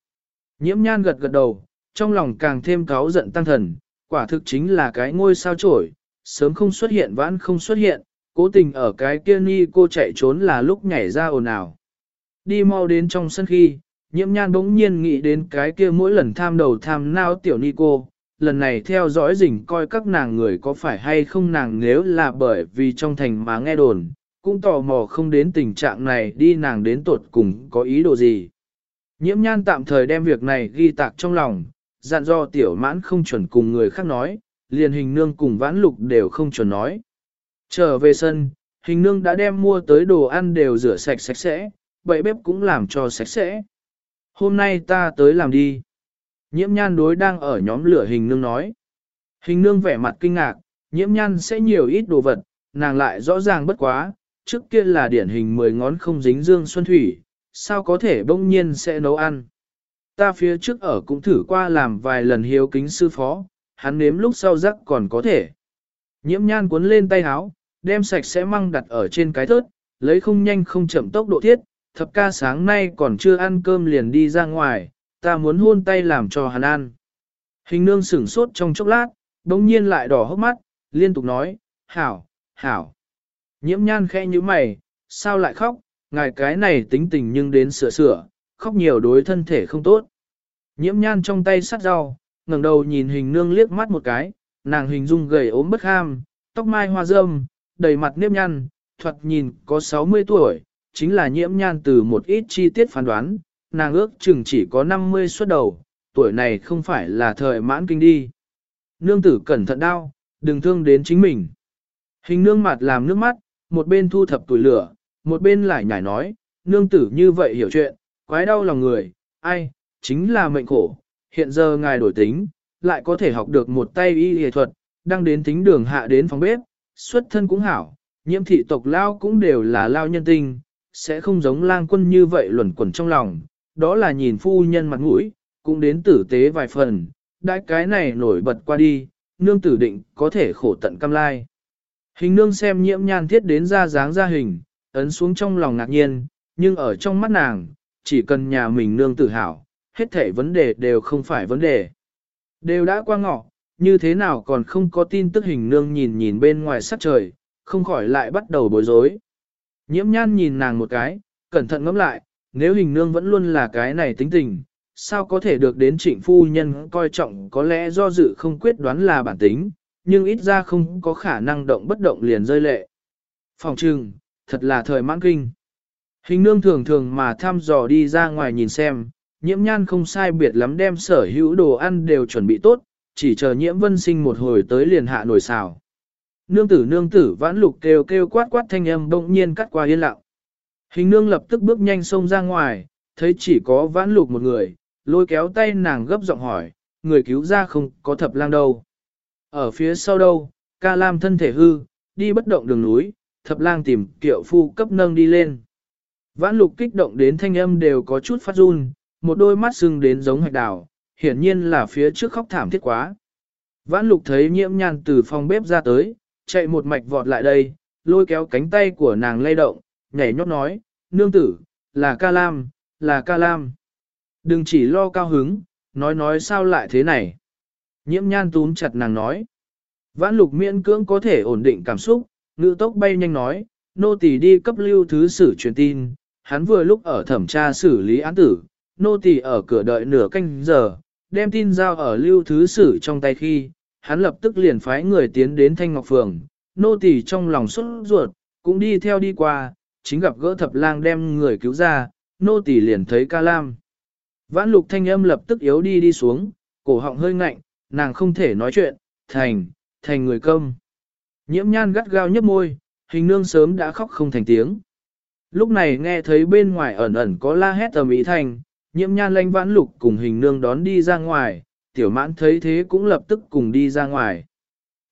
Nhiễm nhan gật gật đầu, trong lòng càng thêm cáo giận tăng thần, quả thực chính là cái ngôi sao trổi, sớm không xuất hiện vãn không xuất hiện, cố tình ở cái kia ni cô chạy trốn là lúc nhảy ra ồn ào. Đi mau đến trong sân khi, nhiễm nhan bỗng nhiên nghĩ đến cái kia mỗi lần tham đầu tham nao tiểu ni cô, lần này theo dõi rình coi các nàng người có phải hay không nàng nếu là bởi vì trong thành mà nghe đồn, cũng tò mò không đến tình trạng này đi nàng đến tuột cùng có ý đồ gì. Nhiễm nhan tạm thời đem việc này ghi tạc trong lòng, dặn do tiểu mãn không chuẩn cùng người khác nói, liền hình nương cùng vãn lục đều không chuẩn nói. Trở về sân, hình nương đã đem mua tới đồ ăn đều rửa sạch sạch sẽ, vậy bếp cũng làm cho sạch sẽ. Hôm nay ta tới làm đi. Nhiễm nhan đối đang ở nhóm lửa hình nương nói. Hình nương vẻ mặt kinh ngạc, nhiễm nhan sẽ nhiều ít đồ vật, nàng lại rõ ràng bất quá, trước kia là điển hình mười ngón không dính dương xuân thủy, sao có thể bỗng nhiên sẽ nấu ăn. Ta phía trước ở cũng thử qua làm vài lần hiếu kính sư phó, hắn nếm lúc sau rắc còn có thể. Nhiễm nhan cuốn lên tay háo, đem sạch sẽ măng đặt ở trên cái thớt, lấy không nhanh không chậm tốc độ thiết, thập ca sáng nay còn chưa ăn cơm liền đi ra ngoài, ta muốn hôn tay làm cho hắn ăn. Hình nương sửng sốt trong chốc lát, đống nhiên lại đỏ hốc mắt, liên tục nói, hảo, hảo. Nhiễm nhan khẽ như mày, sao lại khóc, ngài cái này tính tình nhưng đến sửa sửa, khóc nhiều đối thân thể không tốt. Nhiễm nhan trong tay sắt rau, ngẩng đầu nhìn hình nương liếc mắt một cái, nàng hình dung gầy ốm bất ham, tóc mai hoa râm, đầy mặt nếp nhăn, thuật nhìn có 60 tuổi, chính là nhiễm nhan từ một ít chi tiết phán đoán, nàng ước chừng chỉ có 50 xuất đầu, tuổi này không phải là thời mãn kinh đi. Nương tử cẩn thận đau, đừng thương đến chính mình. Hình nương mặt làm nước mắt, một bên thu thập tuổi lửa, một bên lại nhảy nói, nương tử như vậy hiểu chuyện, quái đau lòng người, ai, chính là mệnh khổ, hiện giờ ngài đổi tính, lại có thể học được một tay y y thuật, đang đến tính đường hạ đến phòng bếp, xuất thân cũng hảo, nhiễm thị tộc lao cũng đều là lao nhân tinh, sẽ không giống lang quân như vậy luẩn quẩn trong lòng, đó là nhìn phu nhân mặt mũi, cũng đến tử tế vài phần, đại cái này nổi bật qua đi, nương tử định có thể khổ tận cam lai. Hình nương xem nhiễm nhan thiết đến ra dáng ra hình, ấn xuống trong lòng ngạc nhiên, nhưng ở trong mắt nàng, chỉ cần nhà mình nương tự hào, hết thể vấn đề đều không phải vấn đề. Đều đã qua ngọ, như thế nào còn không có tin tức hình nương nhìn nhìn bên ngoài sắc trời, không khỏi lại bắt đầu bối rối. Nhiễm nhan nhìn nàng một cái, cẩn thận ngẫm lại, nếu hình nương vẫn luôn là cái này tính tình, sao có thể được đến trịnh phu nhân coi trọng có lẽ do dự không quyết đoán là bản tính, nhưng ít ra không có khả năng động bất động liền rơi lệ. Phòng trừng, thật là thời mãn kinh. Hình nương thường thường mà thăm dò đi ra ngoài nhìn xem, nhiễm nhan không sai biệt lắm đem sở hữu đồ ăn đều chuẩn bị tốt, chỉ chờ nhiễm vân sinh một hồi tới liền hạ nồi xào. Nương tử nương tử vãn lục kêu kêu quát quát thanh âm bỗng nhiên cắt qua yên lặng. Hình nương lập tức bước nhanh xông ra ngoài, thấy chỉ có vãn lục một người, lôi kéo tay nàng gấp giọng hỏi, người cứu ra không có thập lang đâu. Ở phía sau đâu, ca lam thân thể hư, đi bất động đường núi, thập lang tìm kiệu phu cấp nâng đi lên. Vãn lục kích động đến thanh âm đều có chút phát run, một đôi mắt sưng đến giống hạch đào, hiển nhiên là phía trước khóc thảm thiết quá. Vãn lục thấy nhiễm nhan từ phòng bếp ra tới, chạy một mạch vọt lại đây, lôi kéo cánh tay của nàng lay động, nhảy nhót nói, nương tử, là ca lam, là ca lam. Đừng chỉ lo cao hứng, nói nói sao lại thế này. Nhiễm nhan túm chặt nàng nói. Vãn lục miễn cưỡng có thể ổn định cảm xúc, ngữ tốc bay nhanh nói, nô tỳ đi cấp lưu thứ sử truyền tin, hắn vừa lúc ở thẩm tra xử lý án tử, nô tỳ ở cửa đợi nửa canh giờ, đem tin giao ở lưu thứ sử trong tay khi, hắn lập tức liền phái người tiến đến Thanh Ngọc Phường, nô tỳ trong lòng xuất ruột, cũng đi theo đi qua, chính gặp gỡ thập lang đem người cứu ra, nô tỳ liền thấy ca lam. Vãn lục thanh âm lập tức yếu đi đi xuống, cổ họng hơi ngạnh, nàng không thể nói chuyện, thành, thành người công. Nhiễm nhan gắt gao nhấp môi, hình nương sớm đã khóc không thành tiếng. Lúc này nghe thấy bên ngoài ẩn ẩn có la hét tầm ý thành, nhiễm nhan lanh vãn lục cùng hình nương đón đi ra ngoài, tiểu mãn thấy thế cũng lập tức cùng đi ra ngoài.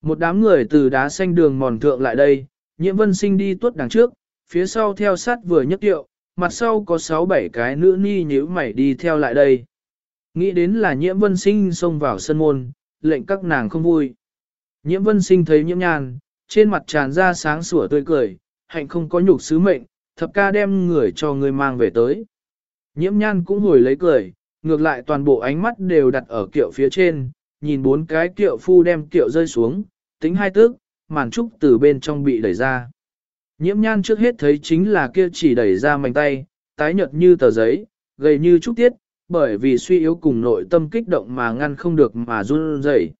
Một đám người từ đá xanh đường mòn thượng lại đây, nhiễm vân sinh đi tuốt đằng trước, phía sau theo sát vừa nhất tiệu, mặt sau có sáu bảy cái nữ ni nhíu mày đi theo lại đây. Nghĩ đến là nhiễm vân sinh xông vào sân môn, lệnh các nàng không vui. Nhiễm vân sinh thấy nhiễm nhan, trên mặt tràn ra sáng sủa tươi cười, hạnh không có nhục sứ mệnh, thập ca đem người cho người mang về tới. Nhiễm nhan cũng hồi lấy cười, ngược lại toàn bộ ánh mắt đều đặt ở kiệu phía trên, nhìn bốn cái kiệu phu đem kiệu rơi xuống, tính hai tước, màn trúc từ bên trong bị đẩy ra. Nhiễm nhan trước hết thấy chính là kia chỉ đẩy ra mảnh tay, tái nhợt như tờ giấy, gầy như trúc tiết, bởi vì suy yếu cùng nội tâm kích động mà ngăn không được mà run rẩy.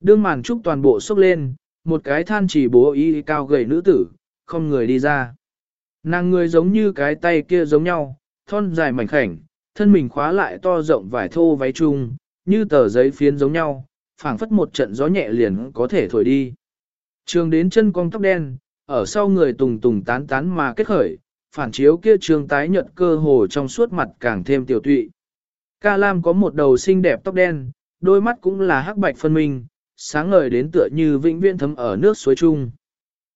Đương màn trúc toàn bộ sốc lên, một cái than chỉ bố y cao gầy nữ tử, không người đi ra. Nàng người giống như cái tay kia giống nhau, thon dài mảnh khảnh, thân mình khóa lại to rộng vải thô váy chung, như tờ giấy phiến giống nhau, phảng phất một trận gió nhẹ liền có thể thổi đi. Trường đến chân cong tóc đen, ở sau người tùng tùng tán tán mà kết khởi, phản chiếu kia trường tái nhợt cơ hồ trong suốt mặt càng thêm tiểu tụy. Ca Lam có một đầu xinh đẹp tóc đen, đôi mắt cũng là hắc bạch phân minh, sáng ngời đến tựa như vĩnh viễn thấm ở nước suối chung.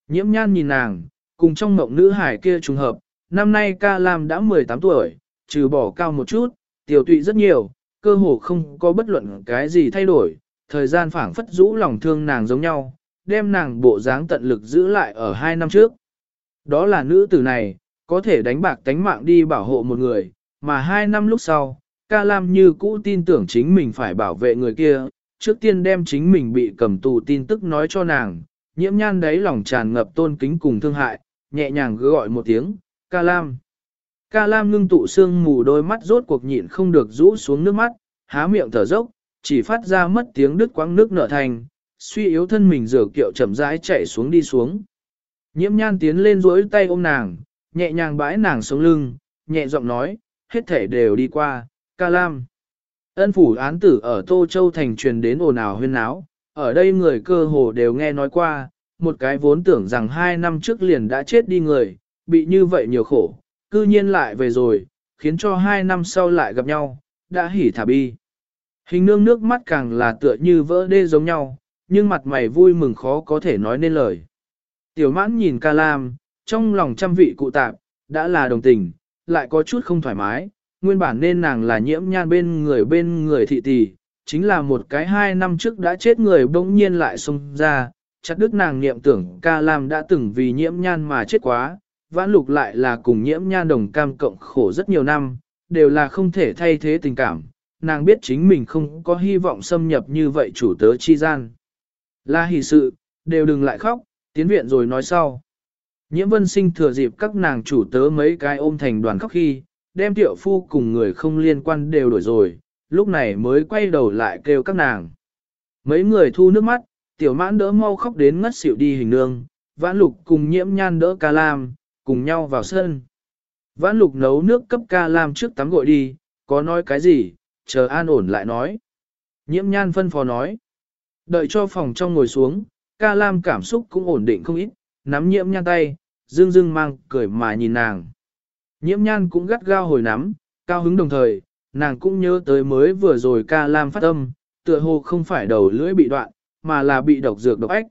Nhiễm nhan nhìn nàng, cùng trong mộng nữ hải kia trùng hợp, năm nay ca Lam đã 18 tuổi, trừ bỏ cao một chút, tiểu tụy rất nhiều, cơ hồ không có bất luận cái gì thay đổi, thời gian phảng phất rũ lòng thương nàng giống nhau, đem nàng bộ dáng tận lực giữ lại ở hai năm trước. Đó là nữ tử này, có thể đánh bạc tánh mạng đi bảo hộ một người, mà hai năm lúc sau, ca lam như cũ tin tưởng chính mình phải bảo vệ người kia, trước tiên đem chính mình bị cầm tù tin tức nói cho nàng, nhiễm nhan đáy lòng tràn ngập tôn kính cùng thương hại, nhẹ nhàng gọi một tiếng, ca lam. Ca lam ngưng tụ sương mù đôi mắt rốt cuộc nhịn không được rũ xuống nước mắt, há miệng thở dốc, chỉ phát ra mất tiếng đứt quãng nước nở thành, suy yếu thân mình rửa kiệu chậm rãi chạy xuống đi xuống. Nhiễm nhan tiến lên duỗi tay ôm nàng, nhẹ nhàng bãi nàng xuống lưng, nhẹ giọng nói, hết thể đều đi qua, ca lam. Ân phủ án tử ở Tô Châu Thành truyền đến ồn ào huyên náo, ở đây người cơ hồ đều nghe nói qua, một cái vốn tưởng rằng hai năm trước liền đã chết đi người, bị như vậy nhiều khổ, cư nhiên lại về rồi, khiến cho hai năm sau lại gặp nhau, đã hỉ thả bi. Hình nương nước mắt càng là tựa như vỡ đê giống nhau, nhưng mặt mày vui mừng khó có thể nói nên lời. Tiểu mãn nhìn ca lam, trong lòng trăm vị cụ tạp, đã là đồng tình, lại có chút không thoải mái, nguyên bản nên nàng là nhiễm nhan bên người bên người thị tỷ, chính là một cái hai năm trước đã chết người bỗng nhiên lại xông ra, chặt đứt nàng niệm tưởng ca lam đã từng vì nhiễm nhan mà chết quá, vãn lục lại là cùng nhiễm nhan đồng cam cộng khổ rất nhiều năm, đều là không thể thay thế tình cảm, nàng biết chính mình không có hy vọng xâm nhập như vậy chủ tớ chi gian. Là hỷ sự, đều đừng lại khóc, tiến viện rồi nói sau. Nhiễm vân sinh thừa dịp các nàng chủ tớ mấy cái ôm thành đoàn khóc khi, đem tiểu phu cùng người không liên quan đều đổi rồi, lúc này mới quay đầu lại kêu các nàng. Mấy người thu nước mắt, tiểu mãn đỡ mau khóc đến ngất xỉu đi hình nương, vãn lục cùng nhiễm nhan đỡ ca lam, cùng nhau vào sân. Vãn lục nấu nước cấp ca lam trước tắm gội đi, có nói cái gì, chờ an ổn lại nói. Nhiễm nhan phân phó nói, Đợi cho phòng trong ngồi xuống, ca lam cảm xúc cũng ổn định không ít, nắm nhiễm nhan tay, dương dương mang cười mà nhìn nàng. Nhiễm nhan cũng gắt gao hồi nắm, cao hứng đồng thời, nàng cũng nhớ tới mới vừa rồi ca lam phát âm, tựa hồ không phải đầu lưỡi bị đoạn, mà là bị độc dược độc ách.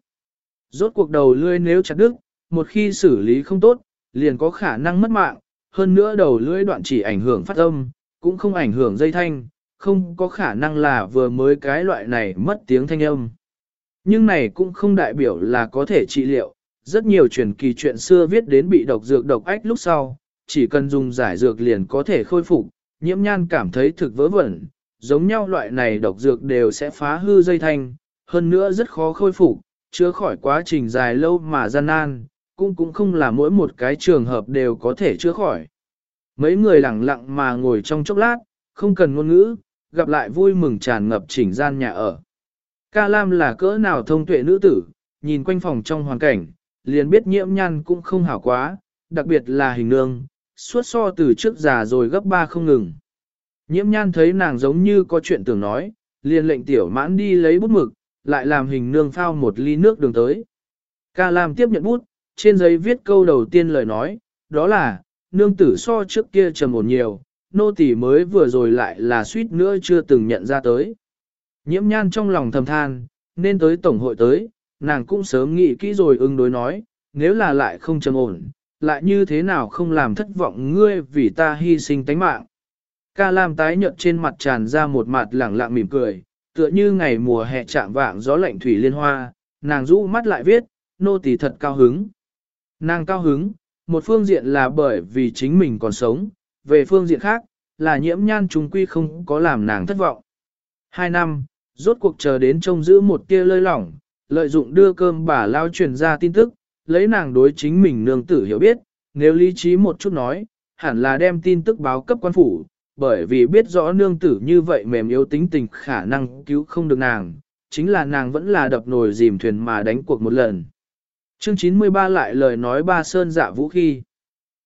Rốt cuộc đầu lưỡi nếu chặt đứt, một khi xử lý không tốt, liền có khả năng mất mạng, hơn nữa đầu lưỡi đoạn chỉ ảnh hưởng phát âm, cũng không ảnh hưởng dây thanh, không có khả năng là vừa mới cái loại này mất tiếng thanh âm. Nhưng này cũng không đại biểu là có thể trị liệu, rất nhiều truyền kỳ chuyện xưa viết đến bị độc dược độc ách lúc sau, chỉ cần dùng giải dược liền có thể khôi phục, nhiễm nhan cảm thấy thực vớ vẩn, giống nhau loại này độc dược đều sẽ phá hư dây thanh, hơn nữa rất khó khôi phục, chữa khỏi quá trình dài lâu mà gian nan, cũng cũng không là mỗi một cái trường hợp đều có thể chữa khỏi. Mấy người lặng lặng mà ngồi trong chốc lát, không cần ngôn ngữ, gặp lại vui mừng tràn ngập chỉnh gian nhà ở. Ca Lam là cỡ nào thông tuệ nữ tử, nhìn quanh phòng trong hoàn cảnh, liền biết nhiễm nhăn cũng không hảo quá, đặc biệt là hình nương, suốt so từ trước già rồi gấp ba không ngừng. Nhiễm nhan thấy nàng giống như có chuyện tưởng nói, liền lệnh tiểu mãn đi lấy bút mực, lại làm hình nương phao một ly nước đường tới. Ca Lam tiếp nhận bút, trên giấy viết câu đầu tiên lời nói, đó là, nương tử so trước kia trầm ổn nhiều, nô tỳ mới vừa rồi lại là suýt nữa chưa từng nhận ra tới. Nhiễm nhan trong lòng thầm than, nên tới tổng hội tới, nàng cũng sớm nghĩ kỹ rồi ứng đối nói, nếu là lại không trầm ổn, lại như thế nào không làm thất vọng ngươi vì ta hy sinh tánh mạng. Ca Lam tái nhợt trên mặt tràn ra một mặt lẳng lặng mỉm cười, tựa như ngày mùa hè chạm vạng gió lạnh thủy liên hoa, nàng rũ mắt lại viết, nô tỳ thật cao hứng. Nàng cao hứng, một phương diện là bởi vì chính mình còn sống, về phương diện khác, là nhiễm nhan trùng quy không có làm nàng thất vọng. Hai năm, rốt cuộc chờ đến trông giữ một tia lơi lỏng, lợi dụng đưa cơm bà lao truyền ra tin tức, lấy nàng đối chính mình nương tử hiểu biết, nếu lý trí một chút nói, hẳn là đem tin tức báo cấp quan phủ, bởi vì biết rõ nương tử như vậy mềm yếu tính tình khả năng cứu không được nàng, chính là nàng vẫn là đập nồi dìm thuyền mà đánh cuộc một lần. Chương 93 lại lời nói ba sơn dạ vũ khi.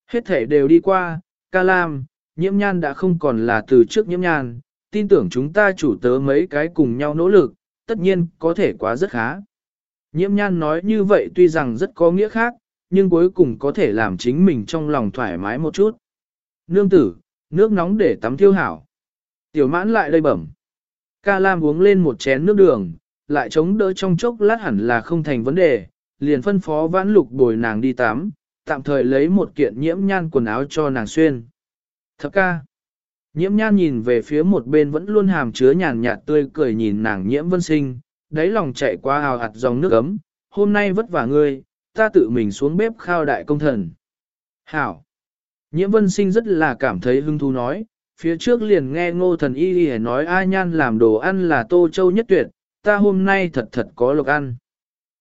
Hết thể đều đi qua, ca lam, nhiễm nhan đã không còn là từ trước nhiễm nhan, tin tưởng chúng ta chủ tớ mấy cái cùng nhau nỗ lực, tất nhiên có thể quá rất khá. Nhiễm nhan nói như vậy tuy rằng rất có nghĩa khác, nhưng cuối cùng có thể làm chính mình trong lòng thoải mái một chút. Nương tử, nước nóng để tắm thiêu hảo. Tiểu mãn lại đây bẩm. Ca Lam uống lên một chén nước đường, lại chống đỡ trong chốc lát hẳn là không thành vấn đề, liền phân phó vãn lục bồi nàng đi tắm, tạm thời lấy một kiện nhiễm nhan quần áo cho nàng xuyên. Thập ca. Nhiễm nhan nhìn về phía một bên vẫn luôn hàm chứa nhàn nhạt tươi cười nhìn nàng nhiễm vân sinh, đáy lòng chạy qua hào hạt dòng nước ấm, hôm nay vất vả ngươi, ta tự mình xuống bếp khao đại công thần. Hảo. Nhiễm vân sinh rất là cảm thấy hứng thú nói, phía trước liền nghe ngô thần y y nói A nhan làm đồ ăn là tô châu nhất tuyệt, ta hôm nay thật thật có lộc ăn.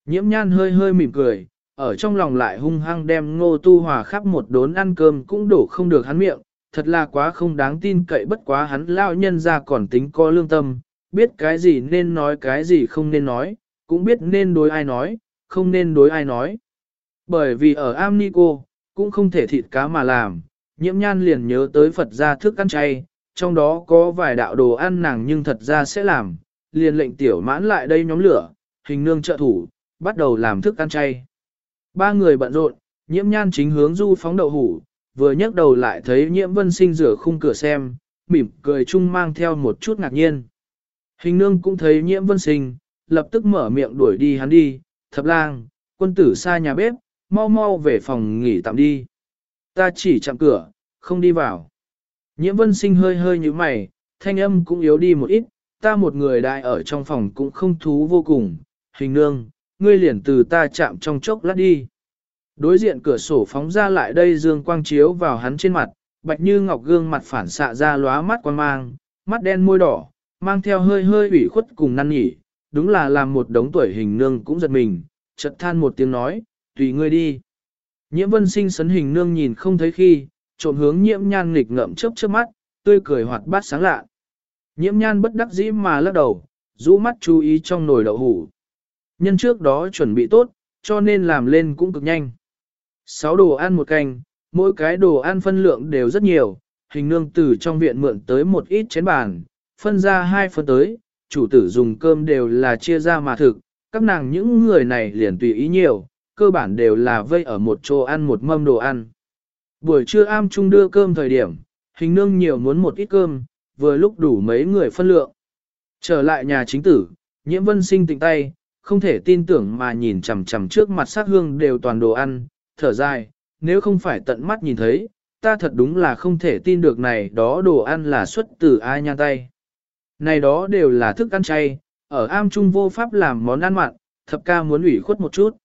Nhiễm nhan hơi hơi mỉm cười, ở trong lòng lại hung hăng đem ngô tu hòa khắp một đốn ăn cơm cũng đổ không được hắn miệng, thật là quá không đáng tin cậy bất quá hắn lao nhân ra còn tính có lương tâm, biết cái gì nên nói cái gì không nên nói, cũng biết nên đối ai nói, không nên đối ai nói. Bởi vì ở Amnico, cũng không thể thịt cá mà làm, nhiễm nhan liền nhớ tới Phật gia thức ăn chay, trong đó có vài đạo đồ ăn nàng nhưng thật ra sẽ làm, liền lệnh tiểu mãn lại đây nhóm lửa, hình nương trợ thủ, bắt đầu làm thức ăn chay. Ba người bận rộn, nhiễm nhan chính hướng du phóng đậu hủ, vừa nhấc đầu lại thấy nhiễm vân sinh rửa khung cửa xem, mỉm cười chung mang theo một chút ngạc nhiên. Hình nương cũng thấy nhiễm vân sinh, lập tức mở miệng đuổi đi hắn đi, thập lang, quân tử xa nhà bếp, mau mau về phòng nghỉ tạm đi. Ta chỉ chạm cửa, không đi vào. Nhiễm vân sinh hơi hơi như mày, thanh âm cũng yếu đi một ít, ta một người đại ở trong phòng cũng không thú vô cùng, hình nương, ngươi liền từ ta chạm trong chốc lát đi. Đối diện cửa sổ phóng ra lại đây dương quang chiếu vào hắn trên mặt, bạch như ngọc gương mặt phản xạ ra lóa mắt quan mang, mắt đen môi đỏ, mang theo hơi hơi ủy khuất cùng năn nhỉ, đúng là làm một đống tuổi hình nương cũng giật mình, chợt than một tiếng nói, tùy ngươi đi. Nhiễm vân sinh sấn hình nương nhìn không thấy khi, trộm hướng nhiễm nhan nghịch ngậm chớp chớp mắt, tươi cười hoạt bát sáng lạ. Nhiễm nhan bất đắc dĩ mà lắc đầu, rũ mắt chú ý trong nồi đậu hủ. Nhân trước đó chuẩn bị tốt, cho nên làm lên cũng cực nhanh. Sáu đồ ăn một canh, mỗi cái đồ ăn phân lượng đều rất nhiều, hình nương từ trong viện mượn tới một ít chén bàn, phân ra hai phần tới, chủ tử dùng cơm đều là chia ra mà thực, các nàng những người này liền tùy ý nhiều, cơ bản đều là vây ở một chỗ ăn một mâm đồ ăn. Buổi trưa am trung đưa cơm thời điểm, hình nương nhiều muốn một ít cơm, vừa lúc đủ mấy người phân lượng. Trở lại nhà chính tử, nhiễm vân sinh tịnh tay, không thể tin tưởng mà nhìn chằm chằm trước mặt sát hương đều toàn đồ ăn, thở dài, nếu không phải tận mắt nhìn thấy, ta thật đúng là không thể tin được này đó đồ ăn là xuất từ ai nha tay. Này đó đều là thức ăn chay, ở am trung vô pháp làm món ăn mặn, thập ca muốn ủy khuất một chút.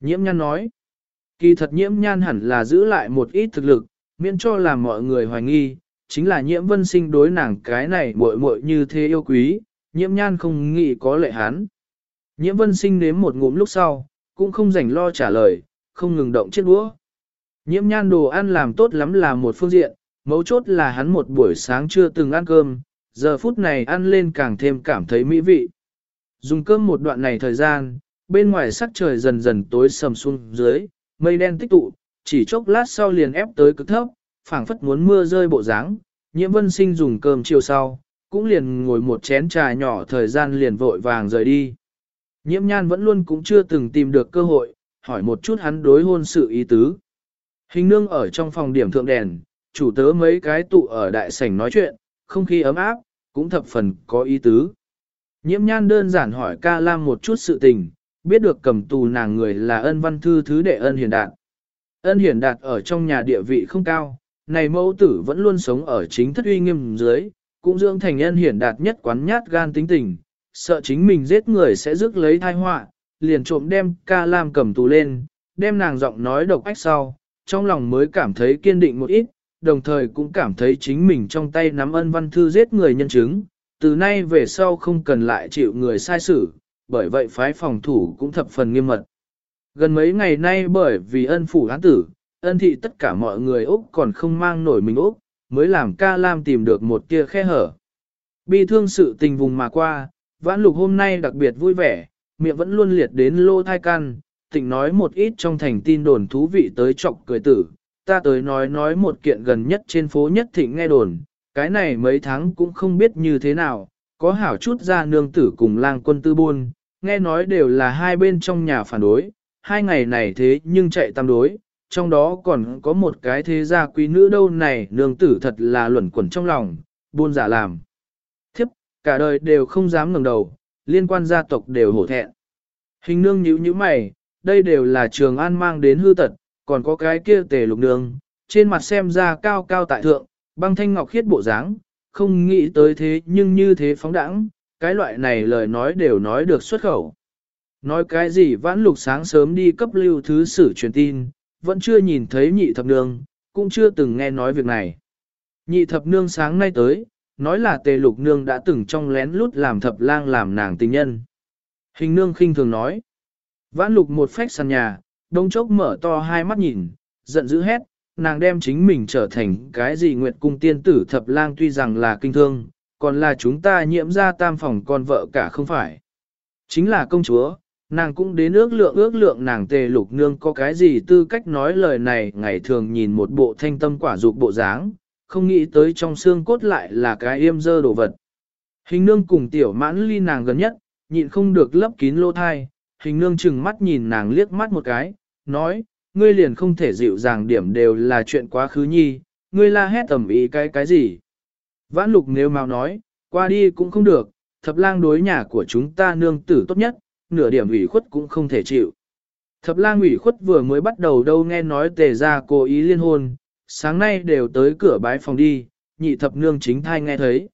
Nhiễm nhan nói, kỳ thật nhiễm nhan hẳn là giữ lại một ít thực lực, miễn cho làm mọi người hoài nghi, chính là nhiễm vân sinh đối nàng cái này muội muội như thế yêu quý, nhiễm nhan không nghĩ có lệ hắn. Nhiễm vân sinh nếm một ngụm lúc sau, cũng không rảnh lo trả lời, không ngừng động chiếc đũa. Nhiễm nhan đồ ăn làm tốt lắm là một phương diện, mấu chốt là hắn một buổi sáng chưa từng ăn cơm, giờ phút này ăn lên càng thêm cảm thấy mỹ vị. Dùng cơm một đoạn này thời gian, bên ngoài sắc trời dần dần tối sầm xuống dưới, mây đen tích tụ, chỉ chốc lát sau liền ép tới cực thấp, phảng phất muốn mưa rơi bộ dáng. Nhiễm vân sinh dùng cơm chiều sau, cũng liền ngồi một chén trà nhỏ thời gian liền vội vàng rời đi. Nhiễm nhan vẫn luôn cũng chưa từng tìm được cơ hội, hỏi một chút hắn đối hôn sự ý tứ. Hình nương ở trong phòng điểm thượng đèn, chủ tớ mấy cái tụ ở đại sảnh nói chuyện, không khí ấm áp, cũng thập phần có ý tứ. Nhiễm nhan đơn giản hỏi ca lam một chút sự tình, biết được cầm tù nàng người là ân văn thư thứ đệ ân hiền đạt. Ân Hiển đạt ở trong nhà địa vị không cao, này mẫu tử vẫn luôn sống ở chính thất uy nghiêm dưới, cũng dưỡng thành ân hiển đạt nhất quán nhát gan tính tình, sợ chính mình giết người sẽ rước lấy thai họa, liền trộm đem ca lam cầm tù lên, đem nàng giọng nói độc ách sau, trong lòng mới cảm thấy kiên định một ít, đồng thời cũng cảm thấy chính mình trong tay nắm ân văn thư giết người nhân chứng, từ nay về sau không cần lại chịu người sai xử, bởi vậy phái phòng thủ cũng thập phần nghiêm mật. Gần mấy ngày nay bởi vì ân phủ án tử, ân thị tất cả mọi người Úc còn không mang nổi mình Úc, mới làm ca lam tìm được một tia khe hở. Bi thương sự tình vùng mà qua, vãn lục hôm nay đặc biệt vui vẻ, miệng vẫn luôn liệt đến lô thai can, tỉnh nói một ít trong thành tin đồn thú vị tới chọc cười tử, ta tới nói nói một kiện gần nhất trên phố nhất thịnh nghe đồn, cái này mấy tháng cũng không biết như thế nào, có hảo chút ra nương tử cùng lang quân tư buôn, nghe nói đều là hai bên trong nhà phản đối, hai ngày này thế nhưng chạy tam đối, trong đó còn có một cái thế gia quý nữ đâu này nương tử thật là luẩn quẩn trong lòng, buôn giả làm. Cả đời đều không dám ngẩng đầu, liên quan gia tộc đều hổ thẹn. Hình nương nhíu nhíu mày, đây đều là trường an mang đến hư tật, còn có cái kia tề lục nương, trên mặt xem ra cao cao tại thượng, băng thanh ngọc khiết bộ dáng, không nghĩ tới thế nhưng như thế phóng đẳng, cái loại này lời nói đều nói được xuất khẩu. Nói cái gì vãn lục sáng sớm đi cấp lưu thứ sử truyền tin, vẫn chưa nhìn thấy nhị thập nương, cũng chưa từng nghe nói việc này. Nhị thập nương sáng nay tới, nói là tề lục nương đã từng trong lén lút làm thập lang làm nàng tình nhân. Hình nương khinh thường nói. Vãn lục một phách sàn nhà, đông chốc mở to hai mắt nhìn, giận dữ hét, nàng đem chính mình trở thành cái gì nguyệt cung tiên tử thập lang tuy rằng là kinh thương, còn là chúng ta nhiễm ra tam phòng con vợ cả không phải. Chính là công chúa, nàng cũng đến ước lượng ước lượng nàng tề lục nương có cái gì tư cách nói lời này ngày thường nhìn một bộ thanh tâm quả dục bộ dáng, không nghĩ tới trong xương cốt lại là cái yêm dơ đồ vật. Hình nương cùng tiểu mãn ly nàng gần nhất, nhịn không được lấp kín lô thai, hình nương chừng mắt nhìn nàng liếc mắt một cái, nói, ngươi liền không thể dịu dàng điểm đều là chuyện quá khứ nhi, ngươi la hét tầm ý cái cái gì. Vãn lục nếu mau nói, qua đi cũng không được, thập lang đối nhà của chúng ta nương tử tốt nhất, nửa điểm ủy khuất cũng không thể chịu. Thập lang ủy khuất vừa mới bắt đầu đâu nghe nói tề ra cố ý liên hôn, sáng nay đều tới cửa bái phòng đi, nhị thập nương chính thai nghe thấy.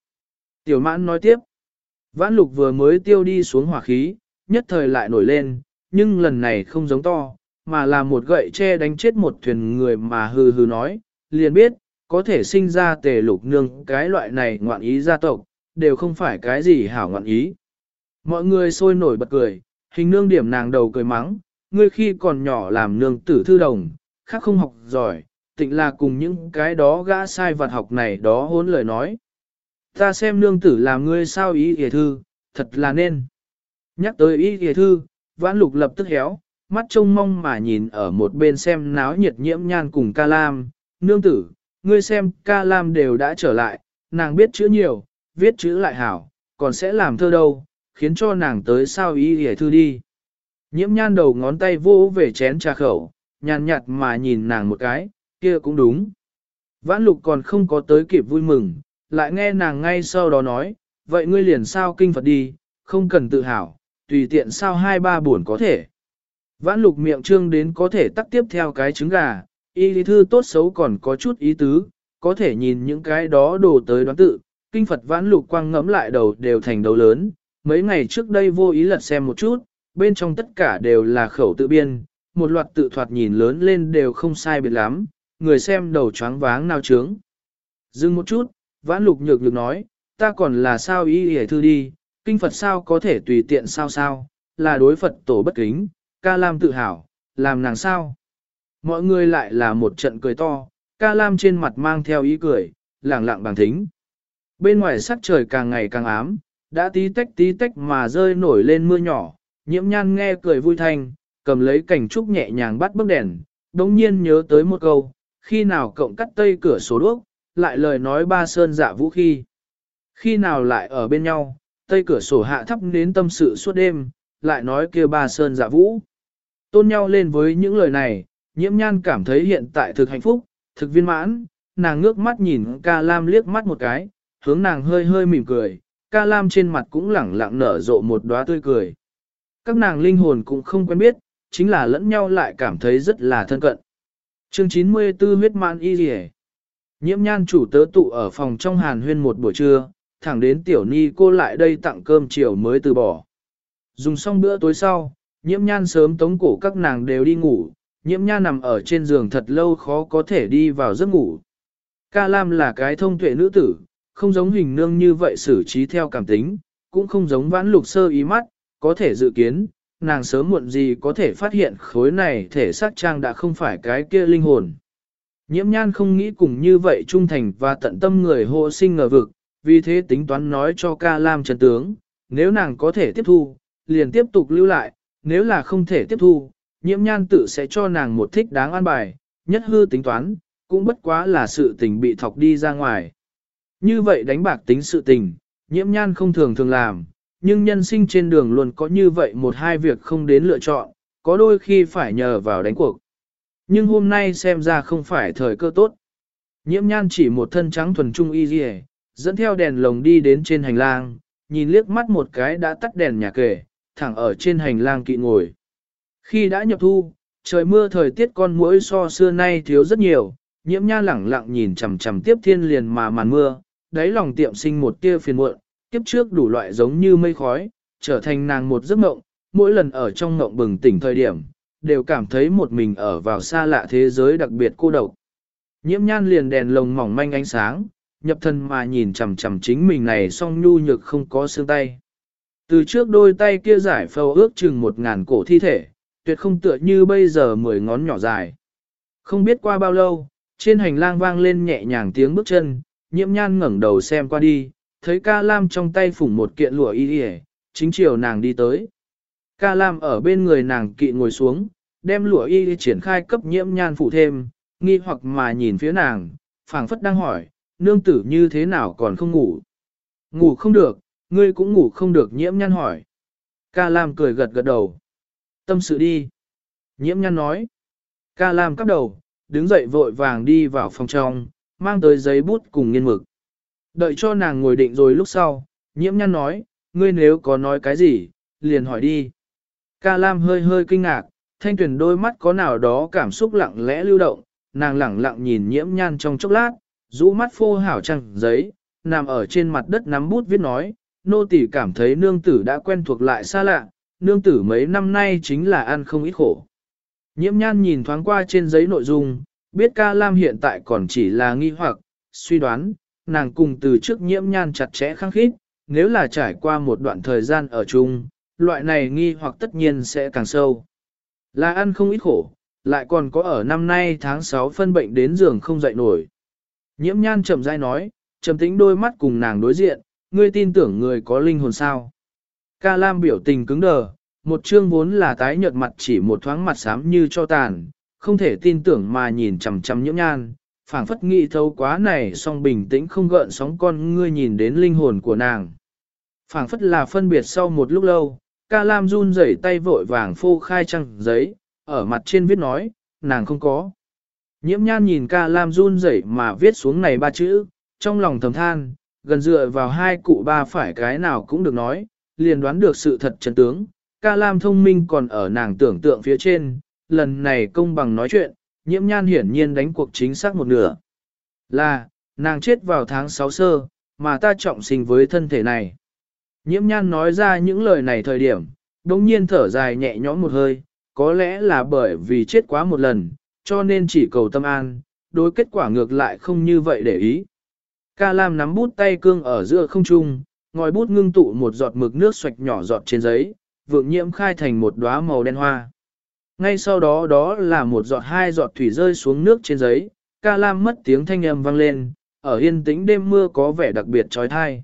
Tiểu mãn nói tiếp, vãn lục vừa mới tiêu đi xuống hỏa khí, nhất thời lại nổi lên, nhưng lần này không giống to, mà là một gậy che đánh chết một thuyền người mà hừ hừ nói, liền biết, có thể sinh ra tề lục nương cái loại này ngoạn ý gia tộc, đều không phải cái gì hảo ngoạn ý. Mọi người sôi nổi bật cười, hình nương điểm nàng đầu cười mắng, ngươi khi còn nhỏ làm nương tử thư đồng, khác không học giỏi, tịnh là cùng những cái đó gã sai vật học này đó hốn lời nói. Ta xem nương tử làm ngươi sao ý hề thư, thật là nên. Nhắc tới ý hề thư, vãn lục lập tức héo, mắt trông mong mà nhìn ở một bên xem náo nhiệt nhiễm nhan cùng ca lam, nương tử, ngươi xem ca lam đều đã trở lại, nàng biết chữ nhiều, viết chữ lại hảo, còn sẽ làm thơ đâu, khiến cho nàng tới sao ý hề thư đi. Nhiễm nhan đầu ngón tay vô về chén trà khẩu, nhàn nhạt mà nhìn nàng một cái, kia cũng đúng. Vãn lục còn không có tới kịp vui mừng, lại nghe nàng ngay sau đó nói, vậy ngươi liền sao kinh Phật đi, không cần tự hào, tùy tiện sao hai ba buồn có thể. Vãn lục miệng trương đến có thể tắt tiếp theo cái trứng gà, y lý thư tốt xấu còn có chút ý tứ, có thể nhìn những cái đó đổ tới đoán tự, kinh Phật vãn lục quang ngẫm lại đầu đều thành đầu lớn, mấy ngày trước đây vô ý lật xem một chút, bên trong tất cả đều là khẩu tự biên, một loạt tự thoạt nhìn lớn lên đều không sai biệt lắm, người xem đầu choáng váng nào trướng. Dừng một chút, vãn lục nhược nhược nói, ta còn là sao ý hề thư đi, kinh Phật sao có thể tùy tiện sao sao, là đối Phật tổ bất kính, ca lam tự hào, làm nàng sao. Mọi người lại là một trận cười to, ca lam trên mặt mang theo ý cười, lẳng lặng bằng thính. Bên ngoài sắc trời càng ngày càng ám, đã tí tách tí tách mà rơi nổi lên mưa nhỏ, nhiễm nhan nghe cười vui thanh, cầm lấy cảnh trúc nhẹ nhàng bắt bức đèn, đống nhiên nhớ tới một câu, khi nào cộng cắt tây cửa số đuốc, lại lời nói ba sơn dạ vũ khi. Khi nào lại ở bên nhau, tây cửa sổ hạ thấp đến tâm sự suốt đêm, lại nói kia ba sơn dạ vũ. Tôn nhau lên với những lời này, nhiễm nhan cảm thấy hiện tại thực hạnh phúc, thực viên mãn, nàng ngước mắt nhìn ca lam liếc mắt một cái, hướng nàng hơi hơi mỉm cười, ca lam trên mặt cũng lẳng lặng nở rộ một đóa tươi cười. Các nàng linh hồn cũng không quen biết, chính là lẫn nhau lại cảm thấy rất là thân cận. Chương 94 huyết mãn y rỉ Nhiễm nhan chủ tớ tụ ở phòng trong hàn huyên một buổi trưa, thẳng đến tiểu ni cô lại đây tặng cơm chiều mới từ bỏ. Dùng xong bữa tối sau, nhiễm nhan sớm tống cổ các nàng đều đi ngủ, nhiễm nhan nằm ở trên giường thật lâu khó có thể đi vào giấc ngủ. Ca Lam là cái thông tuệ nữ tử, không giống hình nương như vậy xử trí theo cảm tính, cũng không giống vãn lục sơ ý mắt, có thể dự kiến, nàng sớm muộn gì có thể phát hiện khối này thể xác trang đã không phải cái kia linh hồn. Nhiễm nhan không nghĩ cùng như vậy trung thành và tận tâm người hộ sinh ngờ vực, vì thế tính toán nói cho ca lam trần tướng, nếu nàng có thể tiếp thu, liền tiếp tục lưu lại, nếu là không thể tiếp thu, nhiễm nhan tự sẽ cho nàng một thích đáng an bài, nhất hư tính toán, cũng bất quá là sự tình bị thọc đi ra ngoài. Như vậy đánh bạc tính sự tình, nhiễm nhan không thường thường làm, nhưng nhân sinh trên đường luôn có như vậy một hai việc không đến lựa chọn, có đôi khi phải nhờ vào đánh cuộc. Nhưng hôm nay xem ra không phải thời cơ tốt. Nhiễm nhan chỉ một thân trắng thuần trung y dì dẫn theo đèn lồng đi đến trên hành lang, nhìn liếc mắt một cái đã tắt đèn nhà kề, thẳng ở trên hành lang kỵ ngồi. Khi đã nhập thu, trời mưa thời tiết con muỗi so xưa nay thiếu rất nhiều, nhiễm nha lẳng lặng nhìn chằm chằm tiếp thiên liền mà màn mưa, đáy lòng tiệm sinh một tia phiền muộn, kiếp trước đủ loại giống như mây khói, trở thành nàng một giấc mộng, mỗi lần ở trong mộng bừng tỉnh thời điểm, đều cảm thấy một mình ở vào xa lạ thế giới đặc biệt cô độc. Nhiễm nhan liền đèn lồng mỏng manh ánh sáng, nhập thân mà nhìn chằm chằm chính mình này song nhu nhược không có xương tay. Từ trước đôi tay kia giải phâu ước chừng một ngàn cổ thi thể, tuyệt không tựa như bây giờ mười ngón nhỏ dài. Không biết qua bao lâu, trên hành lang vang lên nhẹ nhàng tiếng bước chân, nhiễm nhan ngẩng đầu xem qua đi, thấy ca lam trong tay phủng một kiện lụa y y chính chiều nàng đi tới. Ca lam ở bên người nàng kỵ ngồi xuống, đem lụa y triển khai cấp nhiễm nhan phụ thêm, nghi hoặc mà nhìn phía nàng, phảng phất đang hỏi, nương tử như thế nào còn không ngủ. Ngủ không được, ngươi cũng ngủ không được nhiễm nhan hỏi. Ca lam cười gật gật đầu. Tâm sự đi. Nhiễm nhan nói. Ca lam cắp đầu, đứng dậy vội vàng đi vào phòng trong, mang tới giấy bút cùng nghiên mực. Đợi cho nàng ngồi định rồi lúc sau, nhiễm nhăn nói, ngươi nếu có nói cái gì, liền hỏi đi. Ca Lam hơi hơi kinh ngạc, thanh tuyển đôi mắt có nào đó cảm xúc lặng lẽ lưu động, nàng lặng lặng nhìn nhiễm nhan trong chốc lát, rũ mắt phô hảo trăng giấy, nằm ở trên mặt đất nắm bút viết nói, nô tỳ cảm thấy nương tử đã quen thuộc lại xa lạ, nương tử mấy năm nay chính là ăn không ít khổ. Nhiễm nhan nhìn thoáng qua trên giấy nội dung, biết ca lam hiện tại còn chỉ là nghi hoặc, suy đoán, nàng cùng từ trước nhiễm nhan chặt chẽ khăng khít, nếu là trải qua một đoạn thời gian ở chung, loại này nghi hoặc tất nhiên sẽ càng sâu. Là ăn không ít khổ, lại còn có ở năm nay tháng 6 phân bệnh đến giường không dậy nổi. Nhiễm nhan chậm rãi nói, trầm tĩnh đôi mắt cùng nàng đối diện, ngươi tin tưởng người có linh hồn sao. Ca Lam biểu tình cứng đờ, một chương vốn là tái nhợt mặt chỉ một thoáng mặt xám như cho tàn, không thể tin tưởng mà nhìn chằm chằm nhiễm nhan, phảng phất nghĩ thấu quá này song bình tĩnh không gợn sóng con ngươi nhìn đến linh hồn của nàng. phảng phất là phân biệt sau một lúc lâu, ca lam run rẩy tay vội vàng phô khai trăng giấy, ở mặt trên viết nói, nàng không có. Nhiễm nhan nhìn ca lam run rẩy mà viết xuống này ba chữ, trong lòng thầm than, gần dựa vào hai cụ ba phải cái nào cũng được nói, liền đoán được sự thật chân tướng. Ca lam thông minh còn ở nàng tưởng tượng phía trên, lần này công bằng nói chuyện, nhiễm nhan hiển nhiên đánh cuộc chính xác một nửa. Là, nàng chết vào tháng 6 sơ, mà ta trọng sinh với thân thể này. Nhiễm nhan nói ra những lời này thời điểm, đồng nhiên thở dài nhẹ nhõm một hơi, có lẽ là bởi vì chết quá một lần, cho nên chỉ cầu tâm an, đối kết quả ngược lại không như vậy để ý. Ca Lam nắm bút tay cương ở giữa không trung, ngòi bút ngưng tụ một giọt mực nước xoạch nhỏ giọt trên giấy, vượng nhiễm khai thành một đóa màu đen hoa. Ngay sau đó đó là một giọt hai giọt thủy rơi xuống nước trên giấy, ca lam mất tiếng thanh âm vang lên, ở yên tĩnh đêm mưa có vẻ đặc biệt trói thai.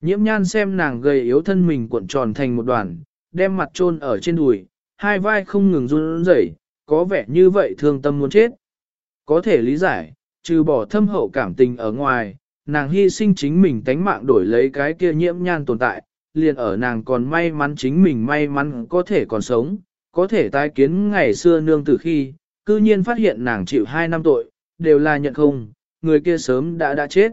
Nhiễm nhan xem nàng gầy yếu thân mình cuộn tròn thành một đoàn, đem mặt chôn ở trên đùi, hai vai không ngừng run rẩy, có vẻ như vậy thương tâm muốn chết. Có thể lý giải, trừ bỏ thâm hậu cảm tình ở ngoài, nàng hy sinh chính mình tánh mạng đổi lấy cái kia nhiễm nhan tồn tại, liền ở nàng còn may mắn chính mình may mắn có thể còn sống, có thể tái kiến ngày xưa nương từ khi, cư nhiên phát hiện nàng chịu hai năm tội, đều là nhận không, người kia sớm đã đã chết.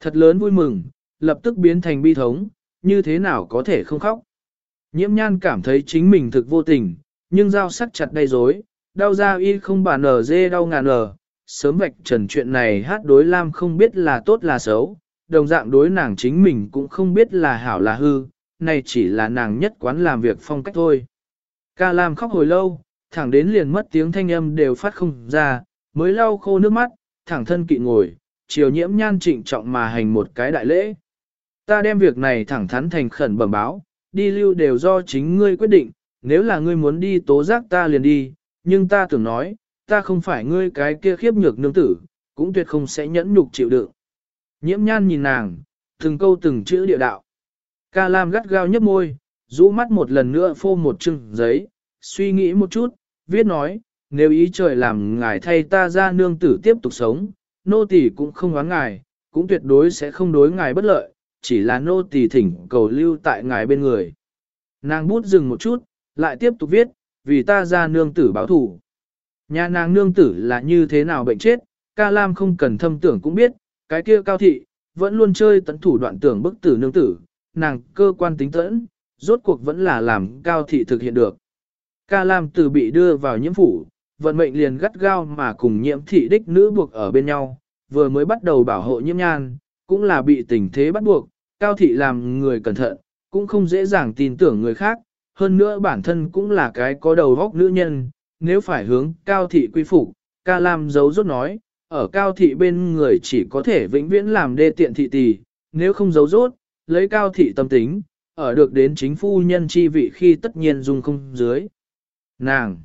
Thật lớn vui mừng, lập tức biến thành bi thống, như thế nào có thể không khóc. Nhiễm nhan cảm thấy chính mình thực vô tình, nhưng dao sắc chặt đầy rối, đau da y không bà nở dê đau ngàn nở, sớm vạch trần chuyện này hát đối Lam không biết là tốt là xấu, đồng dạng đối nàng chính mình cũng không biết là hảo là hư, này chỉ là nàng nhất quán làm việc phong cách thôi. Ca Lam khóc hồi lâu, thẳng đến liền mất tiếng thanh âm đều phát không ra, mới lau khô nước mắt, thẳng thân kỵ ngồi, chiều nhiễm nhan trịnh trọng mà hành một cái đại lễ. Ta đem việc này thẳng thắn thành khẩn bẩm báo, đi lưu đều do chính ngươi quyết định, nếu là ngươi muốn đi tố giác ta liền đi, nhưng ta tưởng nói, ta không phải ngươi cái kia khiếp nhược nương tử, cũng tuyệt không sẽ nhẫn nhục chịu đựng. Nhiễm nhan nhìn nàng, từng câu từng chữ địa đạo. Ca Lam gắt gao nhấp môi, rũ mắt một lần nữa phô một chừng giấy, suy nghĩ một chút, viết nói, nếu ý trời làm ngài thay ta ra nương tử tiếp tục sống, nô tỳ cũng không oán ngài, cũng tuyệt đối sẽ không đối ngài bất lợi, chỉ là nô tỳ thỉnh cầu lưu tại ngài bên người. Nàng bút dừng một chút, lại tiếp tục viết, vì ta ra nương tử báo thủ. Nhà nàng nương tử là như thế nào bệnh chết, ca lam không cần thâm tưởng cũng biết, cái kia cao thị, vẫn luôn chơi tấn thủ đoạn tưởng bức tử nương tử, nàng cơ quan tính tẫn, rốt cuộc vẫn là làm cao thị thực hiện được. Ca lam từ bị đưa vào nhiễm phủ, vận mệnh liền gắt gao mà cùng nhiễm thị đích nữ buộc ở bên nhau, vừa mới bắt đầu bảo hộ nhiễm nhan, cũng là bị tình thế bắt buộc, cao thị làm người cẩn thận, cũng không dễ dàng tin tưởng người khác, hơn nữa bản thân cũng là cái có đầu góc nữ nhân, nếu phải hướng cao thị quy phục, ca lam giấu rốt nói, ở cao thị bên người chỉ có thể vĩnh viễn làm đê tiện thị tỷ, nếu không giấu rốt, lấy cao thị tâm tính, ở được đến chính phu nhân chi vị khi tất nhiên dung không dưới. Nàng,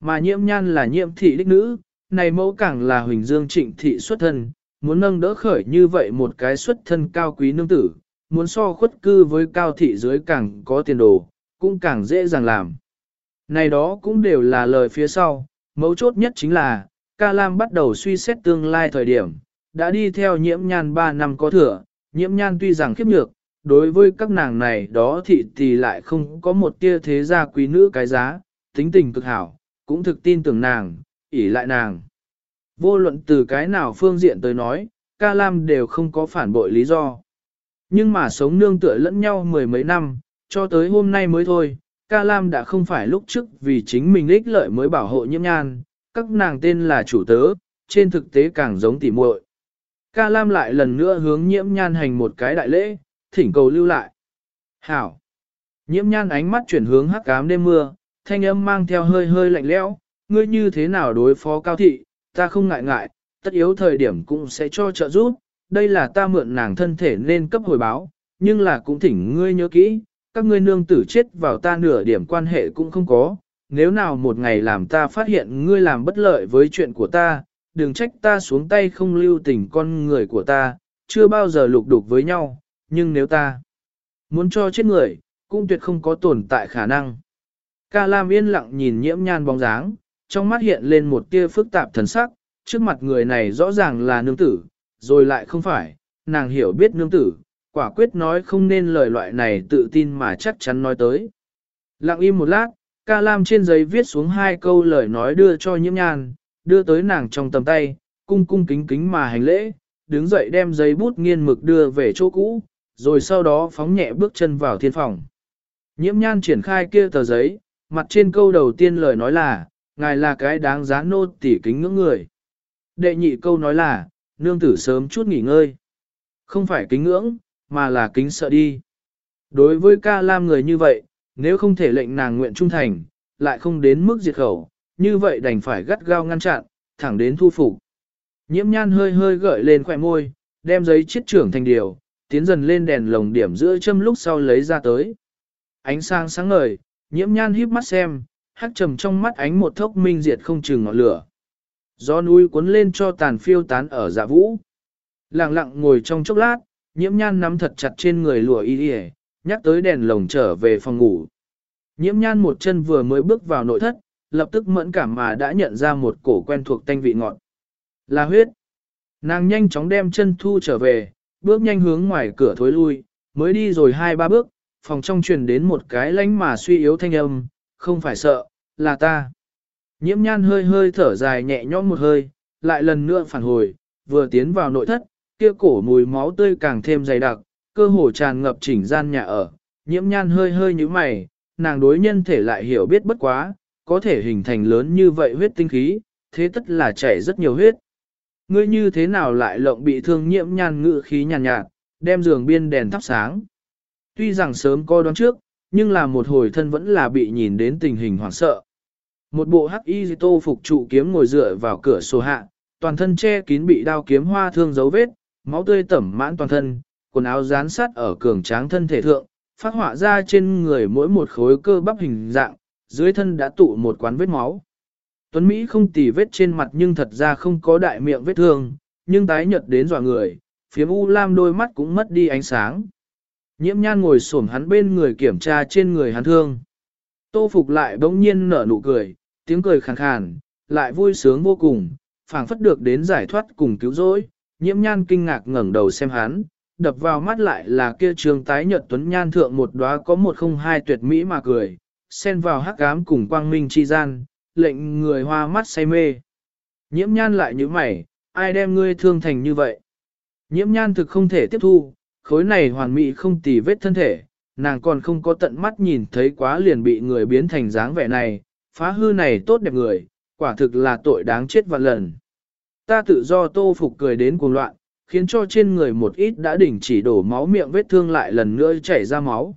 mà nhiễm nhan là nhiễm thị đích nữ, này mẫu càng là huỳnh dương trịnh thị xuất thân, muốn nâng đỡ khởi như vậy một cái xuất thân cao quý nương tử, muốn so khuất cư với cao thị dưới càng có tiền đồ, cũng càng dễ dàng làm. Này đó cũng đều là lời phía sau, mấu chốt nhất chính là, ca lam bắt đầu suy xét tương lai thời điểm, đã đi theo nhiễm nhan 3 năm có thừa, nhiễm nhan tuy rằng khiếp nhược, đối với các nàng này đó thị thì lại không có một tia thế gia quý nữ cái giá, tính tình cực hảo, cũng thực tin tưởng nàng, ỷ lại nàng. Vô luận từ cái nào phương diện tới nói, ca lam đều không có phản bội lý do. Nhưng mà sống nương tựa lẫn nhau mười mấy năm, cho tới hôm nay mới thôi, ca lam đã không phải lúc trước vì chính mình ích lợi mới bảo hộ nhiễm nhan, các nàng tên là chủ tớ, trên thực tế càng giống tỉ muội. Ca lam lại lần nữa hướng nhiễm nhan hành một cái đại lễ, thỉnh cầu lưu lại. Hảo! Nhiễm nhan ánh mắt chuyển hướng hắc cám đêm mưa, thanh âm mang theo hơi hơi lạnh lẽo, ngươi như thế nào đối phó cao thị, ta không ngại ngại, tất yếu thời điểm cũng sẽ cho trợ giúp, đây là ta mượn nàng thân thể nên cấp hồi báo, nhưng là cũng thỉnh ngươi nhớ kỹ, các ngươi nương tử chết vào ta nửa điểm quan hệ cũng không có, nếu nào một ngày làm ta phát hiện ngươi làm bất lợi với chuyện của ta, đừng trách ta xuống tay không lưu tình con người của ta, chưa bao giờ lục đục với nhau, nhưng nếu ta muốn cho chết người, cũng tuyệt không có tồn tại khả năng. Ca Lam yên lặng nhìn nhiễm nhan bóng dáng, trong mắt hiện lên một tia phức tạp thần sắc, trước mặt người này rõ ràng là nương tử, rồi lại không phải, nàng hiểu biết nương tử, quả quyết nói không nên lời loại này tự tin mà chắc chắn nói tới. Lặng im một lát, ca lam trên giấy viết xuống hai câu lời nói đưa cho nhiễm nhan, đưa tới nàng trong tầm tay, cung cung kính kính mà hành lễ, đứng dậy đem giấy bút nghiên mực đưa về chỗ cũ, rồi sau đó phóng nhẹ bước chân vào thiên phòng. Nhiễm nhan triển khai kia tờ giấy, mặt trên câu đầu tiên lời nói là, ngài là cái đáng giá nô tỉ kính ngưỡng người. Đệ nhị câu nói là, nương tử sớm chút nghỉ ngơi. Không phải kính ngưỡng, mà là kính sợ đi. Đối với ca lam người như vậy, nếu không thể lệnh nàng nguyện trung thành, lại không đến mức diệt khẩu, như vậy đành phải gắt gao ngăn chặn, thẳng đến thu phục. Nhiễm nhan hơi hơi gợi lên khỏe môi, đem giấy chiết trưởng thành điều, tiến dần lên đèn lồng điểm giữa châm lúc sau lấy ra tới. Ánh sáng sáng ngời, nhiễm nhan híp mắt xem, hắc trầm trong mắt ánh một thốc minh diệt không chừng ngọn lửa. Gió núi cuốn lên cho tàn phiêu tán ở dạ vũ. Lặng lặng ngồi trong chốc lát, nhiễm nhan nắm thật chặt trên người lụa y y, nhắc tới đèn lồng trở về phòng ngủ. Nhiễm nhan một chân vừa mới bước vào nội thất, lập tức mẫn cảm mà đã nhận ra một cổ quen thuộc tanh vị ngọt. Là huyết. Nàng nhanh chóng đem chân thu trở về, bước nhanh hướng ngoài cửa thối lui, mới đi rồi hai ba bước, phòng trong truyền đến một cái lánh mà suy yếu thanh âm, không phải sợ, là ta. Nhiễm nhan hơi hơi thở dài nhẹ nhõm một hơi, lại lần nữa phản hồi, vừa tiến vào nội thất, kia cổ mùi máu tươi càng thêm dày đặc, cơ hồ tràn ngập chỉnh gian nhà ở. Nhiễm nhan hơi hơi như mày, nàng đối nhân thể lại hiểu biết bất quá, có thể hình thành lớn như vậy huyết tinh khí, thế tất là chảy rất nhiều huyết. Ngươi như thế nào lại lộng bị thương nhiễm nhan ngự khí nhàn nhạt, nhạt, đem giường biên đèn thắp sáng. Tuy rằng sớm coi đoán trước, nhưng là một hồi thân vẫn là bị nhìn đến tình hình hoảng sợ. Một bộ hắc y tô phục trụ kiếm ngồi dựa vào cửa sổ hạ, toàn thân che kín bị đao kiếm hoa thương dấu vết, máu tươi tẩm mãn toàn thân, quần áo dán sát ở cường tráng thân thể thượng, phát họa ra trên người mỗi một khối cơ bắp hình dạng, dưới thân đã tụ một quán vết máu. Tuấn Mỹ không tỉ vết trên mặt nhưng thật ra không có đại miệng vết thương, nhưng tái nhợt đến dọa người, phía u lam đôi mắt cũng mất đi ánh sáng. Nhiễm nhan ngồi xổm hắn bên người kiểm tra trên người hắn thương. Tô Phục lại bỗng nhiên nở nụ cười, tiếng cười khàn khàn, lại vui sướng vô cùng, phảng phất được đến giải thoát cùng cứu rỗi. Nhiễm nhan kinh ngạc ngẩng đầu xem hắn, đập vào mắt lại là kia trường tái nhợt tuấn nhan thượng một đóa có một không hai tuyệt mỹ mà cười, xen vào hắc ám cùng quang minh chi gian, lệnh người hoa mắt say mê. Nhiễm nhan lại như mày, ai đem ngươi thương thành như vậy? Nhiễm nhan thực không thể tiếp thu, khối này hoàn mỹ không tì vết thân thể, nàng còn không có tận mắt nhìn thấy quá liền bị người biến thành dáng vẻ này, phá hư này tốt đẹp người, quả thực là tội đáng chết vạn lần. Ta tự do tô phục cười đến cuồng loạn, khiến cho trên người một ít đã đỉnh chỉ đổ máu miệng vết thương lại lần nữa chảy ra máu.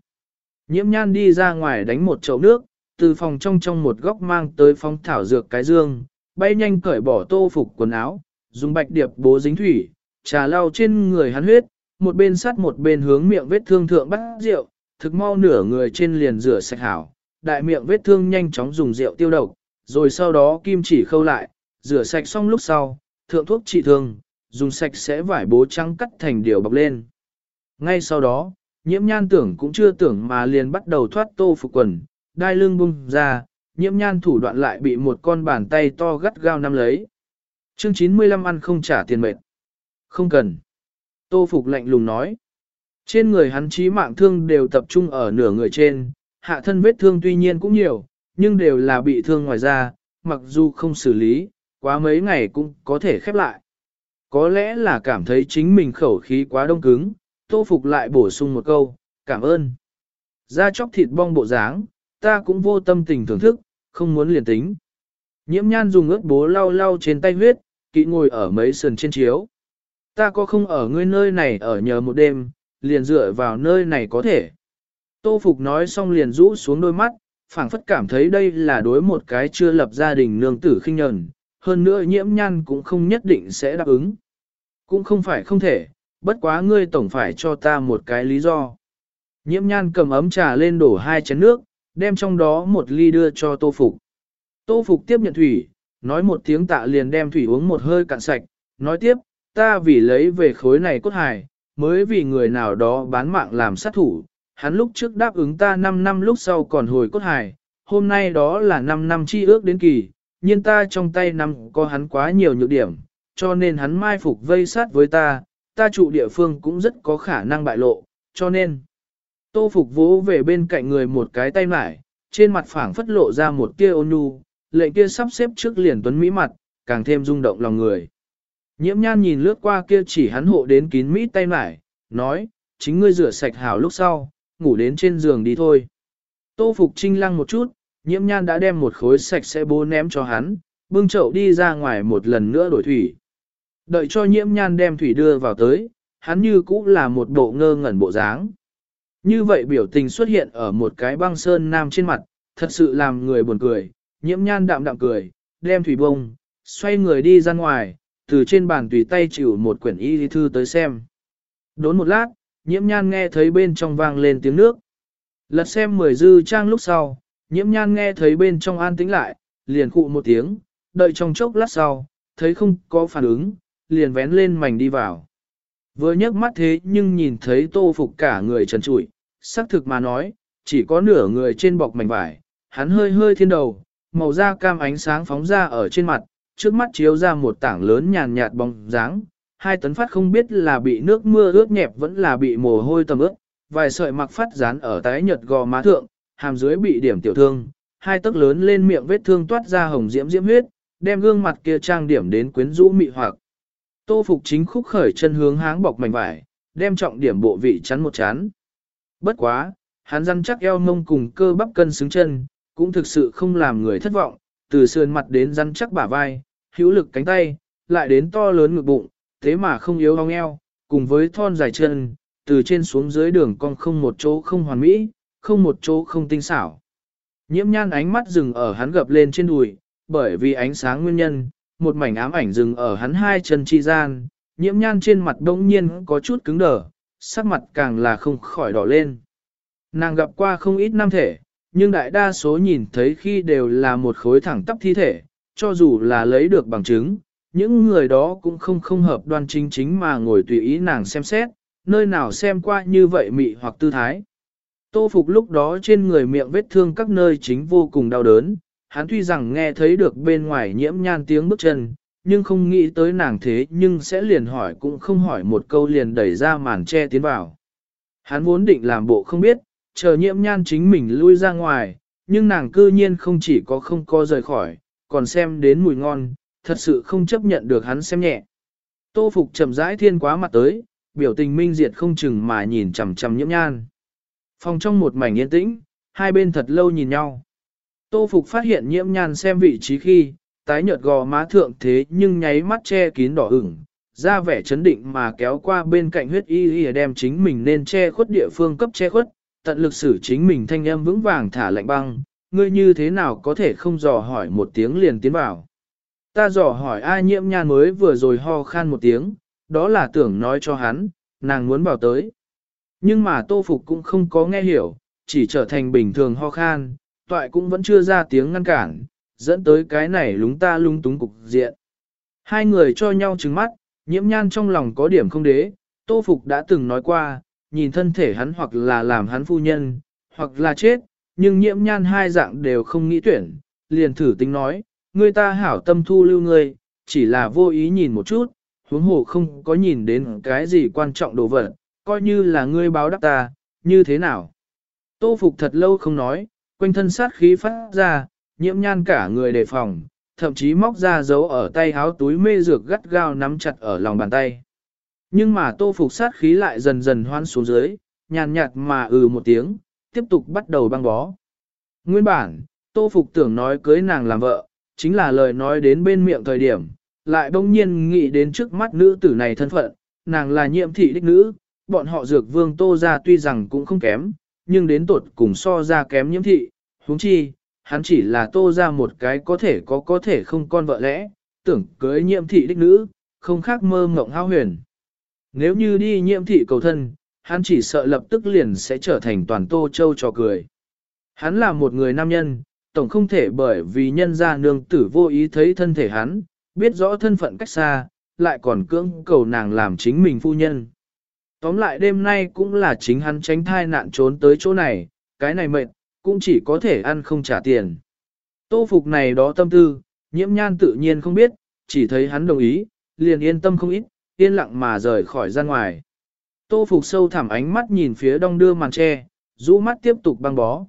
Nhiễm nhan đi ra ngoài đánh một chậu nước, từ phòng trong trong một góc mang tới phong thảo dược cái dương, bay nhanh cởi bỏ tô phục quần áo, dùng bạch điệp bố dính thủy, trà lau trên người hắn huyết, một bên sắt một bên hướng miệng vết thương thượng bắt rượu, thực mau nửa người trên liền rửa sạch hảo, đại miệng vết thương nhanh chóng dùng rượu tiêu độc, rồi sau đó kim chỉ khâu lại, rửa sạch xong lúc sau, thượng thuốc trị thương, dùng sạch sẽ vải bố trắng cắt thành điều bọc lên. Ngay sau đó, nhiễm nhan tưởng cũng chưa tưởng mà liền bắt đầu thoát tô phục quần, đai lưng bung ra, nhiễm nhan thủ đoạn lại bị một con bàn tay to gắt gao nắm lấy. Chương 95 ăn không trả tiền mệt. Không cần. Tô Phục lạnh lùng nói. Trên người hắn chí mạng thương đều tập trung ở nửa người trên, hạ thân vết thương tuy nhiên cũng nhiều, nhưng đều là bị thương ngoài da, mặc dù không xử lý, quá mấy ngày cũng có thể khép lại. Có lẽ là cảm thấy chính mình khẩu khí quá đông cứng, Tô Phục lại bổ sung một câu, cảm ơn. Da chóc thịt bong bộ dáng, ta cũng vô tâm tình thưởng thức, không muốn liền tính. Nhiễm nhan dùng ướt bố lau lau trên tay huyết, kỵ ngồi ở mấy sườn trên chiếu. Ta có không ở ngươi nơi này ở nhờ một đêm, liền dựa vào nơi này có thể. Tô Phục nói xong liền rũ xuống đôi mắt, phảng phất cảm thấy đây là đối một cái chưa lập gia đình nương tử khinh nhẫn, hơn nữa nhiễm nhan cũng không nhất định sẽ đáp ứng. Cũng không phải không thể, bất quá ngươi tổng phải cho ta một cái lý do. Nhiễm nhan cầm ấm trà lên đổ hai chén nước, đem trong đó một ly đưa cho Tô Phục. Tô Phục tiếp nhận thủy, nói một tiếng tạ liền đem thủy uống một hơi cạn sạch, nói tiếp, ta vì lấy về khối này cốt hài, mới vì người nào đó bán mạng làm sát thủ, hắn lúc trước đáp ứng ta 5 năm lúc sau còn hồi cốt hài, hôm nay đó là 5 năm chi ước đến kỳ, nhưng ta trong tay năm có hắn quá nhiều nhược điểm, cho nên hắn mai phục vây sát với ta, ta trụ địa phương cũng rất có khả năng bại lộ, cho nên. Tô Phục vỗ về bên cạnh người một cái tay lại, trên mặt phảng phất lộ ra một tia ôn nhu, lệnh kia sắp xếp trước liền tuấn mỹ mặt, càng thêm rung động lòng người. Nhiễm nhan nhìn lướt qua kia chỉ hắn hộ đến kín mít tay lại, nói, chính ngươi rửa sạch hảo lúc sau, ngủ đến trên giường đi thôi. Tô Phục trinh lăng một chút, nhiễm nhan đã đem một khối sạch sẽ bố ném cho hắn, bưng chậu đi ra ngoài một lần nữa đổi thủy. Đợi cho nhiễm nhan đem thủy đưa vào tới, hắn như cũ là một bộ ngơ ngẩn bộ dáng. Như vậy biểu tình xuất hiện ở một cái băng sơn nam trên mặt, thật sự làm người buồn cười, nhiễm nhan đạm đạm cười, đem thủy bông, xoay người đi ra ngoài, từ trên bàn tùy tay chịu một quyển y thư tới xem. Đốn một lát, nhiễm nhan nghe thấy bên trong vang lên tiếng nước. Lật xem mười dư trang lúc sau, nhiễm nhan nghe thấy bên trong an tĩnh lại, liền khụ một tiếng, đợi trong chốc lát sau, thấy không có phản ứng, liền vén lên mảnh đi vào. Vừa nhấc mắt thế nhưng nhìn thấy tô phục cả người trần trụi, xác thực mà nói, chỉ có nửa người trên bọc mảnh vải, hắn hơi hơi thiên đầu, màu da cam ánh sáng phóng ra ở trên mặt, trước mắt chiếu ra một tảng lớn nhàn nhạt bóng dáng, hai tấn phát không biết là bị nước mưa ướt nhẹp vẫn là bị mồ hôi tầm ướt, vài sợi mặc phát dán ở tái nhợt gò má thượng, hàm dưới bị điểm tiểu thương, hai tấc lớn lên miệng vết thương toát ra hồng diễm diễm huyết, đem gương mặt kia trang điểm đến quyến rũ mị hoặc. Tô Phục chính khúc khởi chân hướng háng bọc mảnh vải, đem trọng điểm bộ vị chắn một chán. Bất quá, hắn răn chắc eo mông cùng cơ bắp cân xứng chân, cũng thực sự không làm người thất vọng, từ sườn mặt đến răn chắc bả vai, hữu lực cánh tay, lại đến to lớn ngực bụng, thế mà không yếu ong eo, cùng với thon dài chân, từ trên xuống dưới đường cong không một chỗ không hoàn mỹ, không một chỗ không tinh xảo. Nhiễm nhan ánh mắt dừng ở hắn gập lên trên đùi, bởi vì ánh sáng nguyên nhân, một mảnh ám ảnh dừng ở hắn hai chân chi gian, nhiễm nhan trên mặt đông nhiên có chút cứng đờ, sắc mặt càng là không khỏi đỏ lên. Nàng gặp qua không ít nam thể, nhưng đại đa số nhìn thấy khi đều là một khối thẳng tắp thi thể, cho dù là lấy được bằng chứng, những người đó cũng không không hợp đoan chính chính mà ngồi tùy ý nàng xem xét, nơi nào xem qua như vậy mị hoặc tư thái. Tô Phục lúc đó trên người miệng vết thương các nơi chính vô cùng đau đớn, hắn tuy rằng nghe thấy được bên ngoài nhiễm nhan tiếng bước chân, nhưng không nghĩ tới nàng thế nhưng sẽ liền hỏi cũng không hỏi một câu liền đẩy ra màn che tiến vào. Hắn vốn định làm bộ không biết, chờ nhiễm nhan chính mình lui ra ngoài, nhưng nàng cư nhiên không chỉ có không co rời khỏi, còn xem đến mùi ngon, thật sự không chấp nhận được hắn xem nhẹ. Tô Phục chậm rãi thiên quá mặt tới, biểu tình minh diệt không chừng mà nhìn chằm chằm nhiễm nhan. Phòng trong một mảnh yên tĩnh, hai bên thật lâu nhìn nhau. Tô Phục phát hiện nhiễm nhan xem vị trí khi, tái nhợt gò má thượng thế nhưng nháy mắt che kín đỏ ửng, ra vẻ chấn định mà kéo qua bên cạnh huyết y y đem chính mình nên che khuất địa phương cấp che khuất, tận lực xử chính mình thanh âm vững vàng thả lạnh băng, ngươi như thế nào có thể không dò hỏi một tiếng liền tiến vào. Ta dò hỏi ai nhiễm nhan mới vừa rồi ho khan một tiếng, đó là tưởng nói cho hắn, nàng muốn bảo tới. Nhưng mà tô phục cũng không có nghe hiểu, chỉ trở thành bình thường ho khan, toại cũng vẫn chưa ra tiếng ngăn cản, dẫn tới cái này lúng ta lung túng cục diện. Hai người cho nhau trừng mắt, nhiễm nhan trong lòng có điểm không đế, tô phục đã từng nói qua, nhìn thân thể hắn hoặc là làm hắn phu nhân, hoặc là chết, nhưng nhiễm nhan hai dạng đều không nghĩ tuyển, liền thử tính nói, người ta hảo tâm thu lưu ngươi, chỉ là vô ý nhìn một chút, huống hồ không có nhìn đến cái gì quan trọng đồ vật, coi như là ngươi báo đáp ta, như thế nào. Tô Phục thật lâu không nói, quanh thân sát khí phát ra, nhiễm nhan cả người đề phòng, thậm chí móc ra dấu ở tay háo túi mê dược gắt gao nắm chặt ở lòng bàn tay. Nhưng mà tô phục sát khí lại dần dần hoan xuống dưới, nhàn nhạt mà ừ một tiếng, tiếp tục bắt đầu băng bó. Nguyên bản, tô phục tưởng nói cưới nàng làm vợ, chính là lời nói đến bên miệng thời điểm, lại bỗng nhiên nghĩ đến trước mắt nữ tử này thân phận, nàng là nhiệm thị đích nữ, bọn họ dược vương tô ra tuy rằng cũng không kém, nhưng đến tột cùng so ra kém nhiễm thị, huống chi, hắn chỉ là tô ra một cái có thể có có thể không con vợ lẽ, tưởng cưới nhiễm thị đích nữ, không khác mơ mộng hao huyền. Nếu như đi nhiễm thị cầu thân, hắn chỉ sợ lập tức liền sẽ trở thành toàn tô châu trò cười. Hắn là một người nam nhân, tổng không thể bởi vì nhân gia nương tử vô ý thấy thân thể hắn, biết rõ thân phận cách xa, lại còn cưỡng cầu nàng làm chính mình phu nhân. Tóm lại đêm nay cũng là chính hắn tránh thai nạn trốn tới chỗ này, cái này mệt, cũng chỉ có thể ăn không trả tiền. Tô phục này đó tâm tư, nhiễm nhan tự nhiên không biết, chỉ thấy hắn đồng ý, liền yên tâm không ít, yên lặng mà rời khỏi ra ngoài. Tô Phục sâu thẳm ánh mắt nhìn phía đông đưa màn tre, rũ mắt tiếp tục băng bó.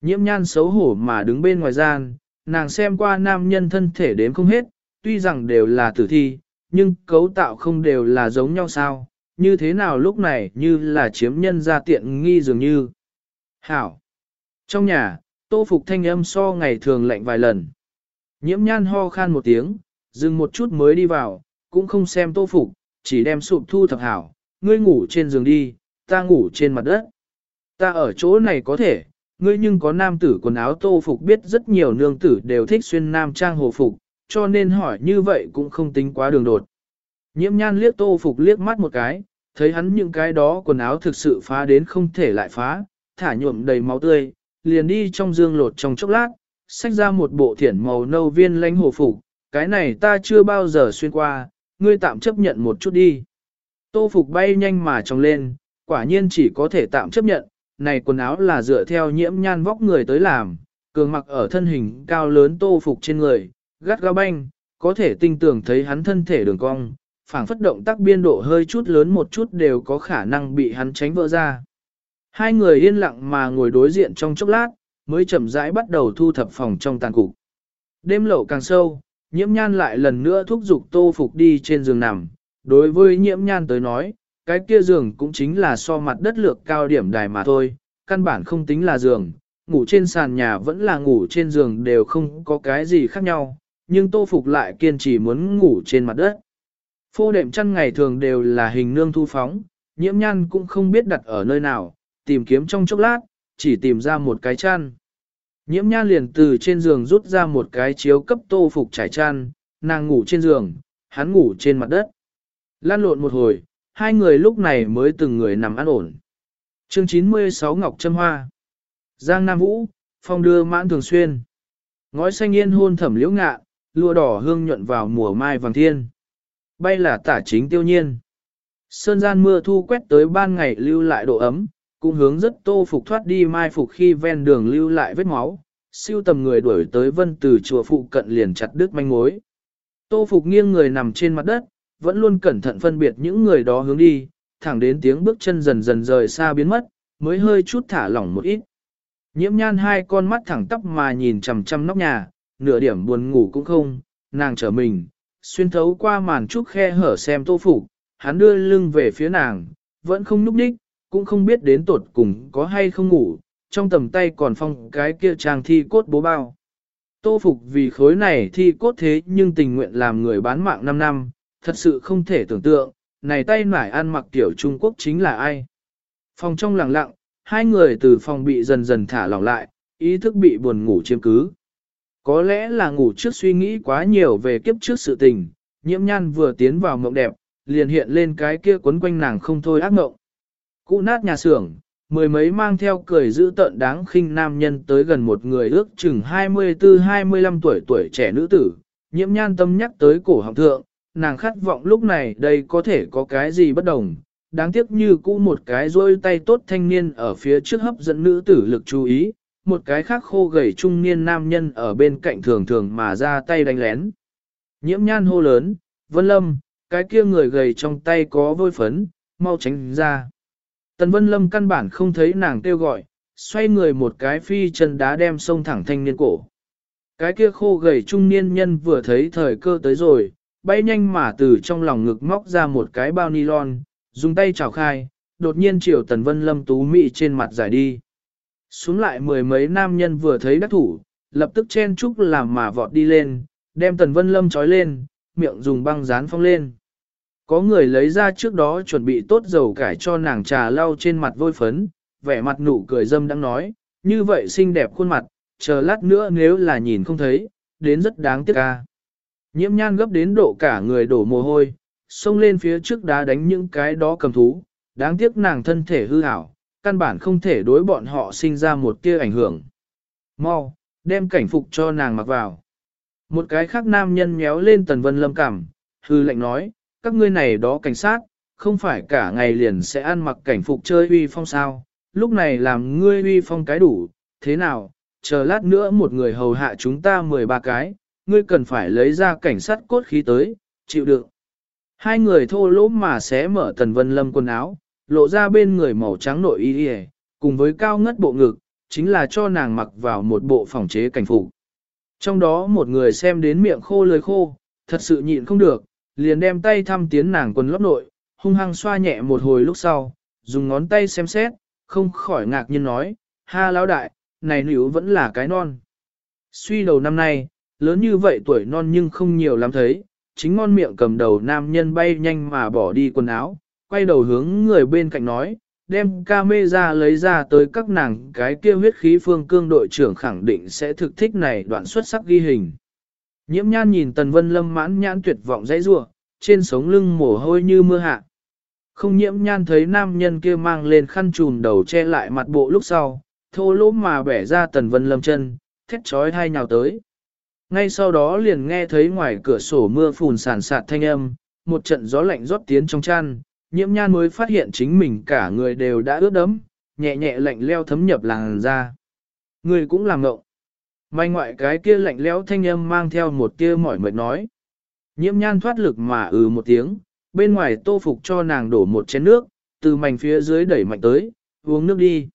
Nhiễm nhan xấu hổ mà đứng bên ngoài gian, nàng xem qua nam nhân thân thể đến không hết, tuy rằng đều là tử thi, nhưng cấu tạo không đều là giống nhau sao, như thế nào lúc này như là chiếm nhân ra tiện nghi dường như. Hảo! Trong nhà, tô phục thanh âm so ngày thường lạnh vài lần. Nhiễm nhan ho khan một tiếng, dừng một chút mới đi vào, cũng không xem tô phục, chỉ đem sụp thu thập hảo, ngươi ngủ trên giường đi, ta ngủ trên mặt đất. Ta ở chỗ này có thể, ngươi nhưng có nam tử quần áo tô phục biết rất nhiều nương tử đều thích xuyên nam trang hồ phục, cho nên hỏi như vậy cũng không tính quá đường đột. Nhiễm nhan liếc tô phục liếc mắt một cái, thấy hắn những cái đó quần áo thực sự phá đến không thể lại phá, thả nhuộm đầy máu tươi, liền đi trong dương lột trong chốc lát, xách ra một bộ thiển màu nâu viên lánh hồ phục, cái này ta chưa bao giờ xuyên qua, ngươi tạm chấp nhận một chút đi. Tô phục bay nhanh mà trồng lên, quả nhiên chỉ có thể tạm chấp nhận, này quần áo là dựa theo nhiễm nhan vóc người tới làm, cường mặc ở thân hình cao lớn tô phục trên người, gắt ga banh, có thể tinh tưởng thấy hắn thân thể đường cong, phảng phất động tác biên độ hơi chút lớn một chút đều có khả năng bị hắn tránh vỡ ra. Hai người yên lặng mà ngồi đối diện trong chốc lát, mới chậm rãi bắt đầu thu thập phòng trong tàn cục. Đêm lậu càng sâu, nhiễm nhan lại lần nữa thúc giục tô phục đi trên giường nằm. Đối với nhiễm nhan tới nói, cái kia giường cũng chính là so mặt đất lược cao điểm đài mà thôi, căn bản không tính là giường, ngủ trên sàn nhà vẫn là ngủ trên giường đều không có cái gì khác nhau, nhưng tô phục lại kiên trì muốn ngủ trên mặt đất. Phô đệm chăn ngày thường đều là hình nương thu phóng, nhiễm nhan cũng không biết đặt ở nơi nào, tìm kiếm trong chốc lát, chỉ tìm ra một cái chăn. Nhiễm nhan liền từ trên giường rút ra một cái chiếu cấp tô phục trải chăn, nàng ngủ trên giường, hắn ngủ trên mặt đất. Lan lộn một hồi, hai người lúc này mới từng người nằm an ổn. Chương 96 Ngọc Trâm Hoa Giang Nam Vũ, phong đưa mãn thường xuyên. Ngói xanh yên hôn thẩm liễu ngạ, lụa đỏ hương nhuận vào mùa mai vàng thiên. Bay là tả chính tiêu nhiên. Sơn gian mưa thu quét tới ban ngày lưu lại độ ấm, cũng hướng rất tô phục thoát đi mai phục khi ven đường lưu lại vết máu, siêu tầm người đuổi tới vân từ chùa phụ cận liền chặt đứt manh mối. Tô phục nghiêng người nằm trên mặt đất, vẫn luôn cẩn thận phân biệt những người đó hướng đi, thẳng đến tiếng bước chân dần dần rời xa biến mất, mới hơi chút thả lỏng một ít. Nhiễm nhan hai con mắt thẳng tóc mà nhìn chằm chằm nóc nhà, nửa điểm buồn ngủ cũng không, nàng trở mình, xuyên thấu qua màn trúc khe hở xem tô phục, hắn đưa lưng về phía nàng, vẫn không núp đích, cũng không biết đến tột cùng có hay không ngủ, trong tầm tay còn phong cái kia trang thi cốt bố bao. Tô phục vì khối này thi cốt thế nhưng tình nguyện làm người bán mạng 5 năm, thật sự không thể tưởng tượng, này tay nải ăn mặc tiểu Trung Quốc chính là ai. Phòng trong lặng lặng, hai người từ phòng bị dần dần thả lỏng lại, ý thức bị buồn ngủ chiếm cứ. Có lẽ là ngủ trước suy nghĩ quá nhiều về kiếp trước sự tình, nhiễm nhan vừa tiến vào mộng đẹp, liền hiện lên cái kia quấn quanh nàng không thôi ác mộng. Cụ nát nhà xưởng, mười mấy mang theo cười giữ tợn đáng khinh nam nhân tới gần một người ước chừng 24-25 tuổi tuổi trẻ nữ tử, nhiễm nhan tâm nhắc tới cổ họng thượng, nàng khát vọng lúc này đây có thể có cái gì bất đồng, đáng tiếc như cũ một cái rôi tay tốt thanh niên ở phía trước hấp dẫn nữ tử lực chú ý, một cái khác khô gầy trung niên nam nhân ở bên cạnh thường thường mà ra tay đánh lén. Nhiễm nhan hô lớn, Vân Lâm, cái kia người gầy trong tay có vôi phấn, mau tránh ra. Tần Vân Lâm căn bản không thấy nàng kêu gọi, xoay người một cái phi chân đá đem sông thẳng thanh niên cổ. Cái kia khô gầy trung niên nhân vừa thấy thời cơ tới rồi, bay nhanh mà từ trong lòng ngực móc ra một cái bao nylon, dùng tay chào khai, đột nhiên chiều Tần Vân Lâm tú mị trên mặt giải đi. Xuống lại mười mấy nam nhân vừa thấy đắc thủ, lập tức chen chúc làm mà vọt đi lên, đem Tần Vân Lâm trói lên, miệng dùng băng dán phong lên. Có người lấy ra trước đó chuẩn bị tốt dầu cải cho nàng trà lau trên mặt vôi phấn, vẻ mặt nụ cười dâm đang nói, như vậy xinh đẹp khuôn mặt, chờ lát nữa nếu là nhìn không thấy, đến rất đáng tiếc ca. Nhiễm nhan gấp đến độ cả người đổ mồ hôi, xông lên phía trước đá đánh những cái đó cầm thú, đáng tiếc nàng thân thể hư hảo, căn bản không thể đối bọn họ sinh ra một tia ảnh hưởng. Mau, đem cảnh phục cho nàng mặc vào. Một cái khác nam nhân méo lên tần vân lâm cảm, hư lệnh nói, các ngươi này đó cảnh sát, không phải cả ngày liền sẽ ăn mặc cảnh phục chơi uy phong sao, lúc này làm ngươi uy phong cái đủ, thế nào, chờ lát nữa một người hầu hạ chúng ta 13 cái, ngươi cần phải lấy ra cảnh sát cốt khí tới, chịu đựng. Hai người thô lỗ mà xé mở tần vân lâm quần áo, lộ ra bên người màu trắng nội y y, cùng với cao ngất bộ ngực, chính là cho nàng mặc vào một bộ phòng chế cảnh phục. Trong đó một người xem đến miệng khô lưỡi khô, thật sự nhịn không được, liền đem tay thăm tiến nàng quần lót nội, hung hăng xoa nhẹ một hồi lúc sau, dùng ngón tay xem xét, không khỏi ngạc nhiên nói, ha lão đại, này nữ vẫn là cái non. Suy đầu năm nay, lớn như vậy tuổi non nhưng không nhiều lắm thấy, chính ngon miệng cầm đầu nam nhân bay nhanh mà bỏ đi quần áo, quay đầu hướng người bên cạnh nói, đem camera lấy ra tới các nàng cái kia huyết khí phương cương đội trưởng khẳng định sẽ thực thích này đoạn xuất sắc ghi hình. Nhiễm nhan nhìn Tần Vân Lâm mãn nhãn tuyệt vọng dãy rủa trên sống lưng mồ hôi như mưa hạ. Không nhiễm nhan thấy nam nhân kia mang lên khăn trùn đầu che lại mặt bộ lúc sau, thô lỗ mà bẻ ra Tần Vân Lâm chân, thét trói hai nhào tới. Ngay sau đó liền nghe thấy ngoài cửa sổ mưa phùn sàn sạt thanh âm, một trận gió lạnh rót tiến trong chăn, nhiễm nhan mới phát hiện chính mình cả người đều đã ướt đẫm, nhẹ nhẹ lạnh leo thấm nhập làn da. Người cũng làm ngộng. May ngoại cái kia lạnh lẽo thanh âm mang theo một tia mỏi mệt nói. Nhiễm nhan thoát lực mà ừ một tiếng, bên ngoài tô phục cho nàng đổ một chén nước, từ mảnh phía dưới đẩy mạnh tới, uống nước đi.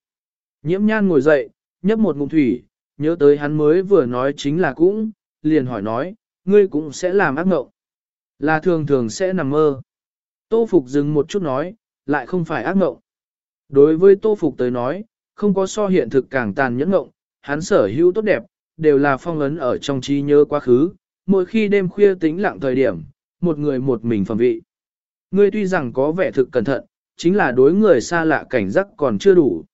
Nhiễm nhan ngồi dậy, nhấp một ngụm thủy, nhớ tới hắn mới vừa nói chính là cũng, liền hỏi nói, ngươi cũng sẽ làm ác ngộng. Là thường thường sẽ nằm mơ. Tô Phục dừng một chút nói, lại không phải ác ngộng. Đối với Tô Phục tới nói, không có so hiện thực càng tàn nhẫn ngộng, hắn sở hữu tốt đẹp, đều là phong ấn ở trong trí nhớ quá khứ, mỗi khi đêm khuya tính lặng thời điểm, một người một mình phẩm vị. Ngươi tuy rằng có vẻ thực cẩn thận, chính là đối người xa lạ cảnh giác còn chưa đủ.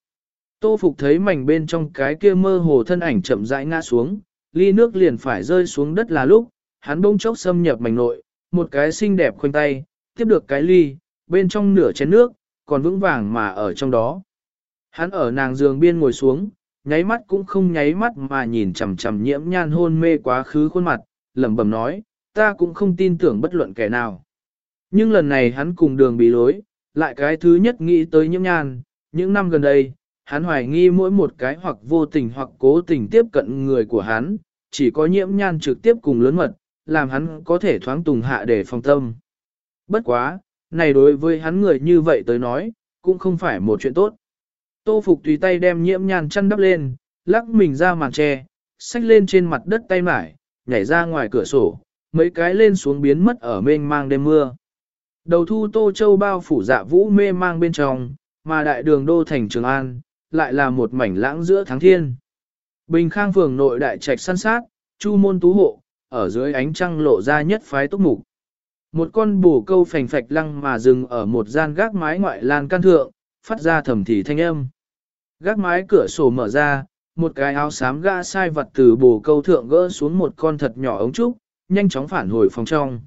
Tô Phục thấy mảnh bên trong cái kia mơ hồ thân ảnh chậm rãi ngã xuống, ly nước liền phải rơi xuống đất là lúc, hắn bỗng chốc xâm nhập mảnh nội, một cái xinh đẹp khoanh tay, tiếp được cái ly, bên trong nửa chén nước, còn vững vàng mà ở trong đó. Hắn ở nàng giường biên ngồi xuống, nháy mắt cũng không nháy mắt mà nhìn chằm chằm nhiễm nhan hôn mê quá khứ khuôn mặt, lẩm bẩm nói, ta cũng không tin tưởng bất luận kẻ nào. Nhưng lần này hắn cùng đường bị lối, lại cái thứ nhất nghĩ tới nhiễm nhan, những năm gần đây, hắn hoài nghi mỗi một cái hoặc vô tình hoặc cố tình tiếp cận người của hắn, chỉ có nhiễm nhan trực tiếp cùng lớn mật, làm hắn có thể thoáng tùng hạ để phòng tâm. Bất quá, này đối với hắn người như vậy tới nói, cũng không phải một chuyện tốt. Tô Phục tùy tay đem nhiễm nhan chăn đắp lên, lắc mình ra màn tre, xách lên trên mặt đất tay mải, nhảy ra ngoài cửa sổ, mấy cái lên xuống biến mất ở mênh mang đêm mưa. Đầu thu Tô Châu bao phủ dạ vũ mê mang bên trong, mà đại đường đô thành Trường An, lại là một mảnh lãng giữa tháng thiên. Bình Khang phường nội đại trạch săn sát, chu môn tú hộ, ở dưới ánh trăng lộ ra nhất phái túc mục. Một con bù câu phành phạch lăng mà dừng ở một gian gác mái ngoại lan can thượng, phát ra thầm thì thanh âm. Gác mái cửa sổ mở ra, một cái áo xám gã sai vật từ bù câu thượng gỡ xuống một con thật nhỏ ống trúc, nhanh chóng phản hồi phòng trong.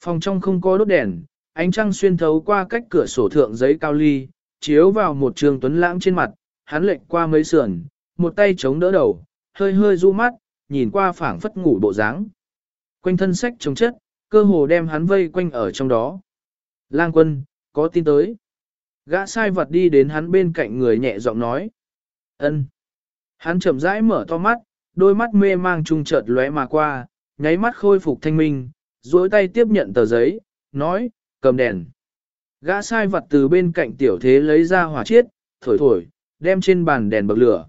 Phòng trong không có đốt đèn, ánh trăng xuyên thấu qua cách cửa sổ thượng giấy cao ly, chiếu vào một trường tuấn lãng trên mặt, hắn lệch qua mấy sườn, một tay chống đỡ đầu, hơi hơi du mắt, nhìn qua phảng phất ngủ bộ dáng. Quanh thân sách chống chất, cơ hồ đem hắn vây quanh ở trong đó. Lang quân, có tin tới. Gã sai vật đi đến hắn bên cạnh người nhẹ giọng nói. ân. Hắn chậm rãi mở to mắt, đôi mắt mê mang trung chợt lóe mà qua, nháy mắt khôi phục thanh minh, duỗi tay tiếp nhận tờ giấy, nói, cầm đèn. Gã sai vật từ bên cạnh tiểu thế lấy ra hỏa chiết, thổi thổi, đem trên bàn đèn bậc lửa.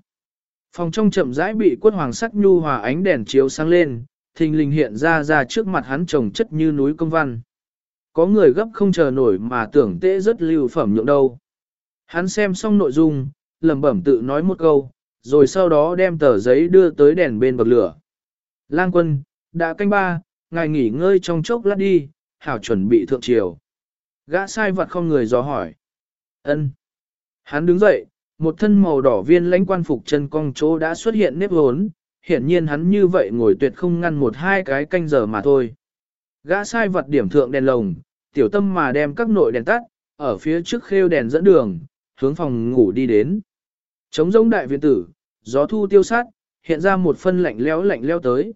Phòng trong chậm rãi bị quất hoàng sắc nhu hòa ánh đèn chiếu sáng lên, thình lình hiện ra ra trước mặt hắn trồng chất như núi công văn. Có người gấp không chờ nổi mà tưởng tễ rất lưu phẩm nhượng đâu. Hắn xem xong nội dung, lẩm bẩm tự nói một câu, rồi sau đó đem tờ giấy đưa tới đèn bên bậc lửa. Lang quân, đã canh ba, ngài nghỉ ngơi trong chốc lát đi, hảo chuẩn bị thượng triều. Gã sai vật không người dò hỏi. ân Hắn đứng dậy, một thân màu đỏ viên lãnh quan phục chân cong chỗ đã xuất hiện nếp hốn, hiển nhiên hắn như vậy ngồi tuyệt không ngăn một hai cái canh giờ mà thôi. Gã sai vật điểm thượng đèn lồng, tiểu tâm mà đem các nội đèn tắt, ở phía trước khêu đèn dẫn đường, hướng phòng ngủ đi đến. Trống rỗng đại viện tử, gió thu tiêu sát, hiện ra một phân lạnh lẽo lạnh leo tới.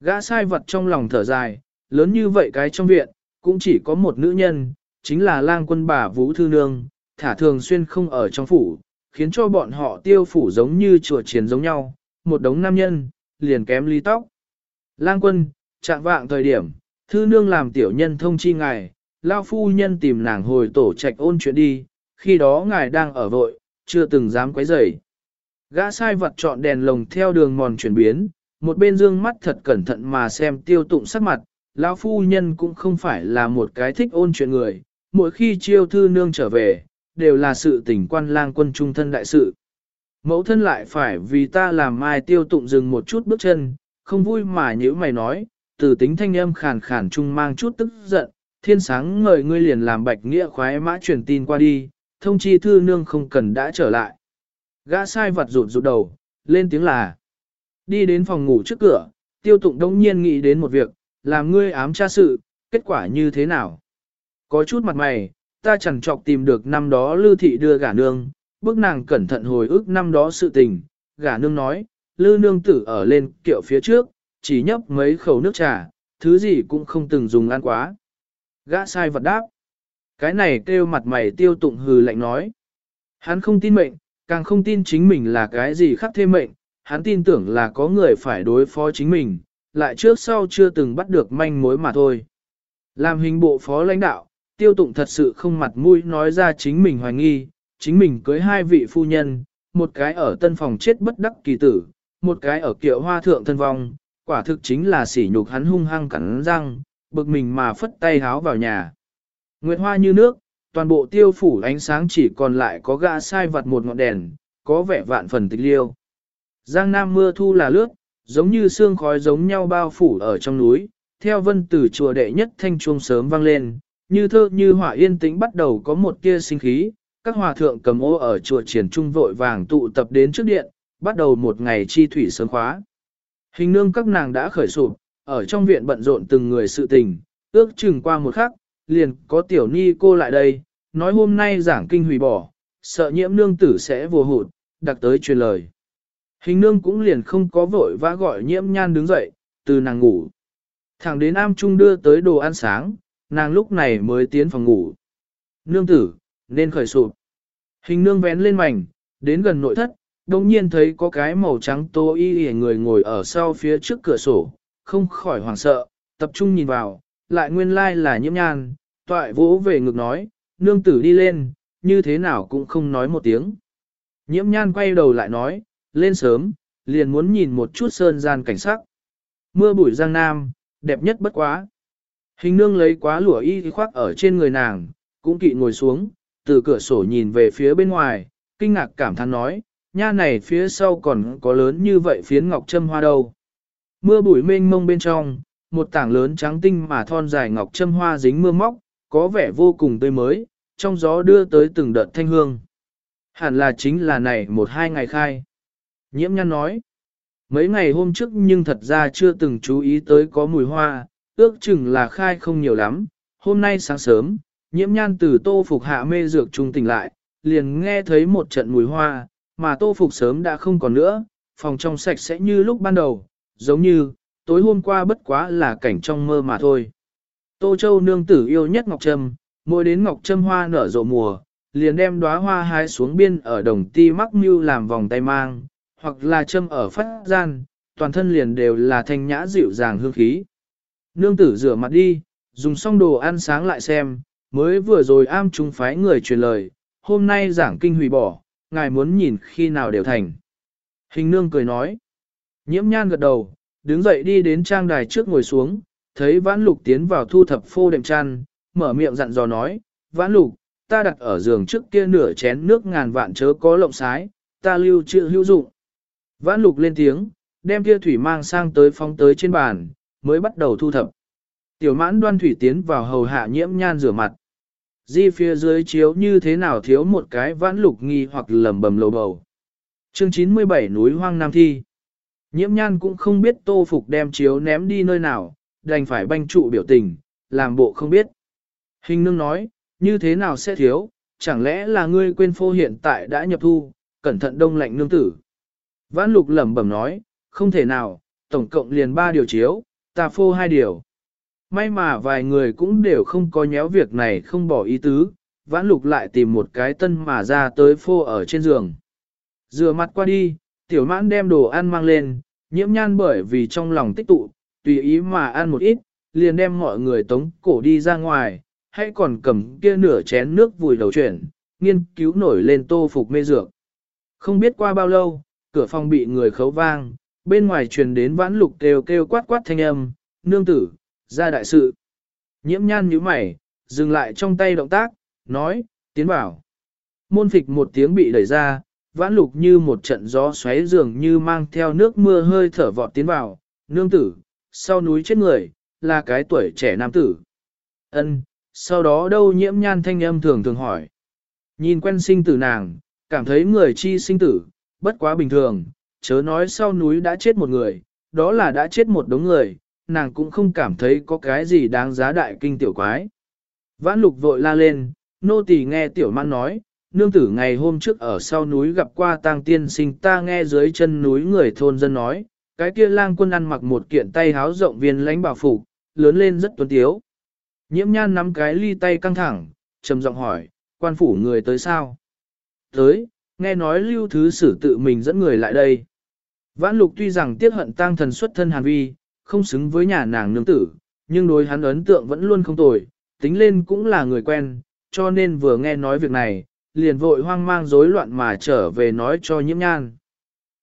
Gã sai vật trong lòng thở dài, lớn như vậy cái trong viện, cũng chỉ có một nữ nhân, chính là lang quân bà Vũ Thư Nương, thả thường xuyên không ở trong phủ, khiến cho bọn họ tiêu phủ giống như chùa chiến giống nhau, một đống nam nhân, liền kém ly tóc. Lang quân, chạm vạng thời điểm, thư nương làm tiểu nhân thông chi ngài, lao phu nhân tìm nàng hồi tổ trạch ôn chuyện đi, khi đó ngài đang ở vội, chưa từng dám quấy rầy. Gã sai vật chọn đèn lồng theo đường mòn chuyển biến, một bên dương mắt thật cẩn thận mà xem tiêu tụng sắc mặt, lão phu nhân cũng không phải là một cái thích ôn chuyện người, mỗi khi chiêu thư nương trở về, đều là sự tình quan lang quân trung thân đại sự. Mẫu thân lại phải vì ta làm mai tiêu tụng dừng một chút bước chân, không vui mà như mày nói, từ tính thanh âm khàn khàn chung mang chút tức giận, thiên sáng ngời ngươi liền làm bạch nghĩa khoái mã truyền tin qua đi, thông chi thư nương không cần đã trở lại. Gã sai vật rụt rụt đầu, lên tiếng là, đi đến phòng ngủ trước cửa, tiêu tụng đông nhiên nghĩ đến một việc, làm ngươi ám tra sự, kết quả như thế nào? Có chút mặt mày, ta chẳng trọc tìm được năm đó lưu Thị đưa gả nương, bước nàng cẩn thận hồi ức năm đó sự tình, gả nương nói, Lư nương tử ở lên kiệu phía trước, chỉ nhấp mấy khẩu nước trà, thứ gì cũng không từng dùng ăn quá. Gã sai vật đáp. Cái này kêu mặt mày tiêu tụng hừ lạnh nói. Hắn không tin mệnh, càng không tin chính mình là cái gì khác thêm mệnh, hắn tin tưởng là có người phải đối phó chính mình, lại trước sau chưa từng bắt được manh mối mà thôi. Làm hình bộ phó lãnh đạo, tiêu tụng thật sự không mặt mũi nói ra chính mình hoài nghi, chính mình cưới hai vị phu nhân, một cái ở tân phòng chết bất đắc kỳ tử, một cái ở kiệu hoa thượng thân vong, quả thực chính là sỉ nhục hắn hung hăng cắn răng, bực mình mà phất tay háo vào nhà. Nguyệt hoa như nước, toàn bộ tiêu phủ ánh sáng chỉ còn lại có gã sai vặt một ngọn đèn, có vẻ vạn phần tịch liêu. Giang Nam mưa thu là lướt, giống như sương khói giống nhau bao phủ ở trong núi, theo vân từ chùa đệ nhất thanh chuông sớm vang lên, như thơ như hỏa yên tĩnh bắt đầu có một tia sinh khí, các hòa thượng cầm ô ở chùa triển trung vội vàng tụ tập đến trước điện, bắt đầu một ngày chi thủy sớm khóa. Hình nương các nàng đã khởi sụp, ở trong viện bận rộn từng người sự tình, ước chừng qua một khắc, liền có tiểu ni cô lại đây, nói hôm nay giảng kinh hủy bỏ, sợ nhiễm nương tử sẽ vô hụt, đặc tới truyền lời. Hình nương cũng liền không có vội vã gọi nhiễm nhan đứng dậy, từ nàng ngủ. Thẳng đến nam trung đưa tới đồ ăn sáng, nàng lúc này mới tiến phòng ngủ. Nương tử, nên khởi sụp. Hình nương vén lên mảnh, đến gần nội thất, đồng nhiên thấy có cái màu trắng tô y y người ngồi ở sau phía trước cửa sổ, không khỏi hoảng sợ, tập trung nhìn vào, lại nguyên lai là nhiễm nhan, toại vỗ về ngực nói, nương tử đi lên, như thế nào cũng không nói một tiếng. Nhiễm nhan quay đầu lại nói, lên sớm, liền muốn nhìn một chút sơn gian cảnh sắc. Mưa bụi giang nam, đẹp nhất bất quá. Hình nương lấy quá lụa y khoác ở trên người nàng, cũng kỵ ngồi xuống, từ cửa sổ nhìn về phía bên ngoài, kinh ngạc cảm thán nói, nha này phía sau còn có lớn như vậy phiến ngọc châm hoa đâu. Mưa bụi mênh mông bên trong, một tảng lớn trắng tinh mà thon dài ngọc châm hoa dính mưa móc, có vẻ vô cùng tươi mới, trong gió đưa tới từng đợt thanh hương. Hẳn là chính là này một hai ngày khai. Nhiễm nhăn nói, mấy ngày hôm trước nhưng thật ra chưa từng chú ý tới có mùi hoa, ước chừng là khai không nhiều lắm. Hôm nay sáng sớm, nhiễm nhan từ tô phục hạ mê dược trung tỉnh lại, liền nghe thấy một trận mùi hoa, mà tô phục sớm đã không còn nữa, phòng trong sạch sẽ như lúc ban đầu, giống như, tối hôm qua bất quá là cảnh trong mơ mà thôi. Tô Châu nương tử yêu nhất Ngọc Trâm, mỗi đến Ngọc Trâm hoa nở rộ mùa, liền đem đóa hoa hái xuống biên ở đồng ti mắc mưu làm vòng tay mang, hoặc là châm ở phát gian, toàn thân liền đều là thanh nhã dịu dàng hương khí. Nương tử rửa mặt đi, dùng xong đồ ăn sáng lại xem, mới vừa rồi am trung phái người truyền lời, hôm nay giảng kinh hủy bỏ, ngài muốn nhìn khi nào đều thành. Hình nương cười nói, nhiễm nhan gật đầu, đứng dậy đi đến trang đài trước ngồi xuống, thấy vãn lục tiến vào thu thập phô đệm chăn, mở miệng dặn dò nói, vãn lục, ta đặt ở giường trước kia nửa chén nước ngàn vạn chớ có lộng sái, ta lưu trữ hữu dụng. Vãn lục lên tiếng, đem kia thủy mang sang tới phóng tới trên bàn, mới bắt đầu thu thập. Tiểu mãn đoan thủy tiến vào hầu hạ nhiễm nhan rửa mặt. Di phía dưới chiếu như thế nào thiếu một cái vãn lục nghi hoặc lầm bầm lầu bầu. Chương 97 núi hoang nam thi. Nhiễm nhan cũng không biết tô phục đem chiếu ném đi nơi nào, đành phải banh trụ biểu tình, làm bộ không biết. Hình nương nói, như thế nào sẽ thiếu, chẳng lẽ là ngươi quên phô hiện tại đã nhập thu, cẩn thận đông lạnh nương tử. Vãn lục lẩm bẩm nói, không thể nào, tổng cộng liền ba điều chiếu, ta phô hai điều. May mà vài người cũng đều không có nhéo việc này không bỏ ý tứ, vãn lục lại tìm một cái tân mà ra tới phô ở trên giường. Rửa mặt qua đi, tiểu mãn đem đồ ăn mang lên, nhiễm nhan bởi vì trong lòng tích tụ, tùy ý mà ăn một ít, liền đem mọi người tống cổ đi ra ngoài, hay còn cầm kia nửa chén nước vùi đầu chuyển, nghiên cứu nổi lên tô phục mê dược. Không biết qua bao lâu, cửa phòng bị người khấu vang, bên ngoài truyền đến vãn lục kêu kêu quát quát thanh âm, nương tử, ra đại sự. Nhiễm nhan nhíu mày, dừng lại trong tay động tác, nói, tiến bảo. Môn phịch một tiếng bị đẩy ra, vãn lục như một trận gió xoáy dường như mang theo nước mưa hơi thở vọt tiến vào, nương tử, sau núi chết người, là cái tuổi trẻ nam tử. Ân, sau đó đâu nhiễm nhan thanh âm thường thường hỏi. Nhìn quen sinh tử nàng, cảm thấy người chi sinh tử, bất quá bình thường, chớ nói sau núi đã chết một người, đó là đã chết một đống người, nàng cũng không cảm thấy có cái gì đáng giá đại kinh tiểu quái. Vãn lục vội la lên, nô tỳ nghe tiểu man nói, nương tử ngày hôm trước ở sau núi gặp qua tang tiên sinh ta nghe dưới chân núi người thôn dân nói, cái kia lang quân ăn mặc một kiện tay háo rộng viên lãnh bảo phục, lớn lên rất tuấn tiếu. Nhiễm nhan nắm cái ly tay căng thẳng, trầm giọng hỏi, quan phủ người tới sao? Tới, nghe nói lưu thứ sử tự mình dẫn người lại đây. Vãn lục tuy rằng tiếc hận tang thần xuất thân hàn vi, không xứng với nhà nàng nương tử, nhưng đối hắn ấn tượng vẫn luôn không tồi, tính lên cũng là người quen, cho nên vừa nghe nói việc này, liền vội hoang mang rối loạn mà trở về nói cho nhiễm nhan.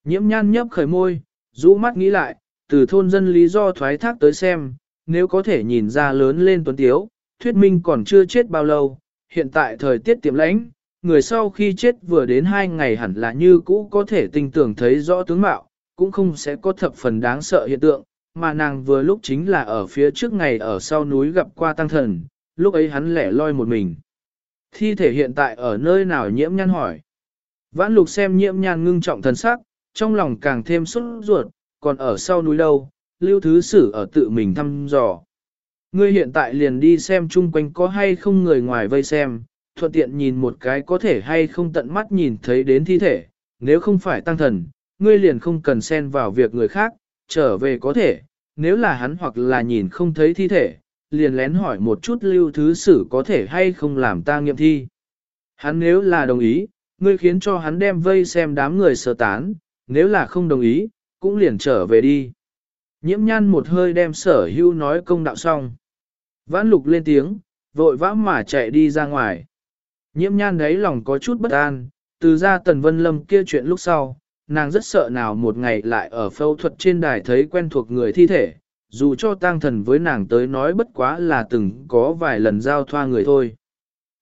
Nhiễm nhan nhấp khởi môi, rũ mắt nghĩ lại, từ thôn dân lý do thoái thác tới xem, nếu có thể nhìn ra lớn lên tuấn tiếu, thuyết minh còn chưa chết bao lâu, hiện tại thời tiết tiệm lãnh, người sau khi chết vừa đến hai ngày hẳn là như cũ có thể tinh tưởng thấy rõ tướng mạo, cũng không sẽ có thập phần đáng sợ hiện tượng, mà nàng vừa lúc chính là ở phía trước ngày ở sau núi gặp qua tăng thần, lúc ấy hắn lẻ loi một mình. Thi thể hiện tại ở nơi nào nhiễm nhan hỏi. Vãn lục xem nhiễm nhan ngưng trọng thần sắc, trong lòng càng thêm xuất ruột, còn ở sau núi đâu, lưu thứ sử ở tự mình thăm dò. Ngươi hiện tại liền đi xem chung quanh có hay không người ngoài vây xem, thuận tiện nhìn một cái có thể hay không tận mắt nhìn thấy đến thi thể, nếu không phải tăng thần, ngươi liền không cần xen vào việc người khác, trở về có thể, nếu là hắn hoặc là nhìn không thấy thi thể, liền lén hỏi một chút lưu thứ sử có thể hay không làm ta nghiệm thi. Hắn nếu là đồng ý, ngươi khiến cho hắn đem vây xem đám người sơ tán, nếu là không đồng ý, cũng liền trở về đi. Nhiễm nhan một hơi đem sở hưu nói công đạo xong. Vãn lục lên tiếng, vội vã mà chạy đi ra ngoài. Nhiễm nhan đấy lòng có chút bất an, từ ra tần vân lâm kia chuyện lúc sau, nàng rất sợ nào một ngày lại ở phẫu thuật trên đài thấy quen thuộc người thi thể, dù cho tang thần với nàng tới nói bất quá là từng có vài lần giao thoa người thôi.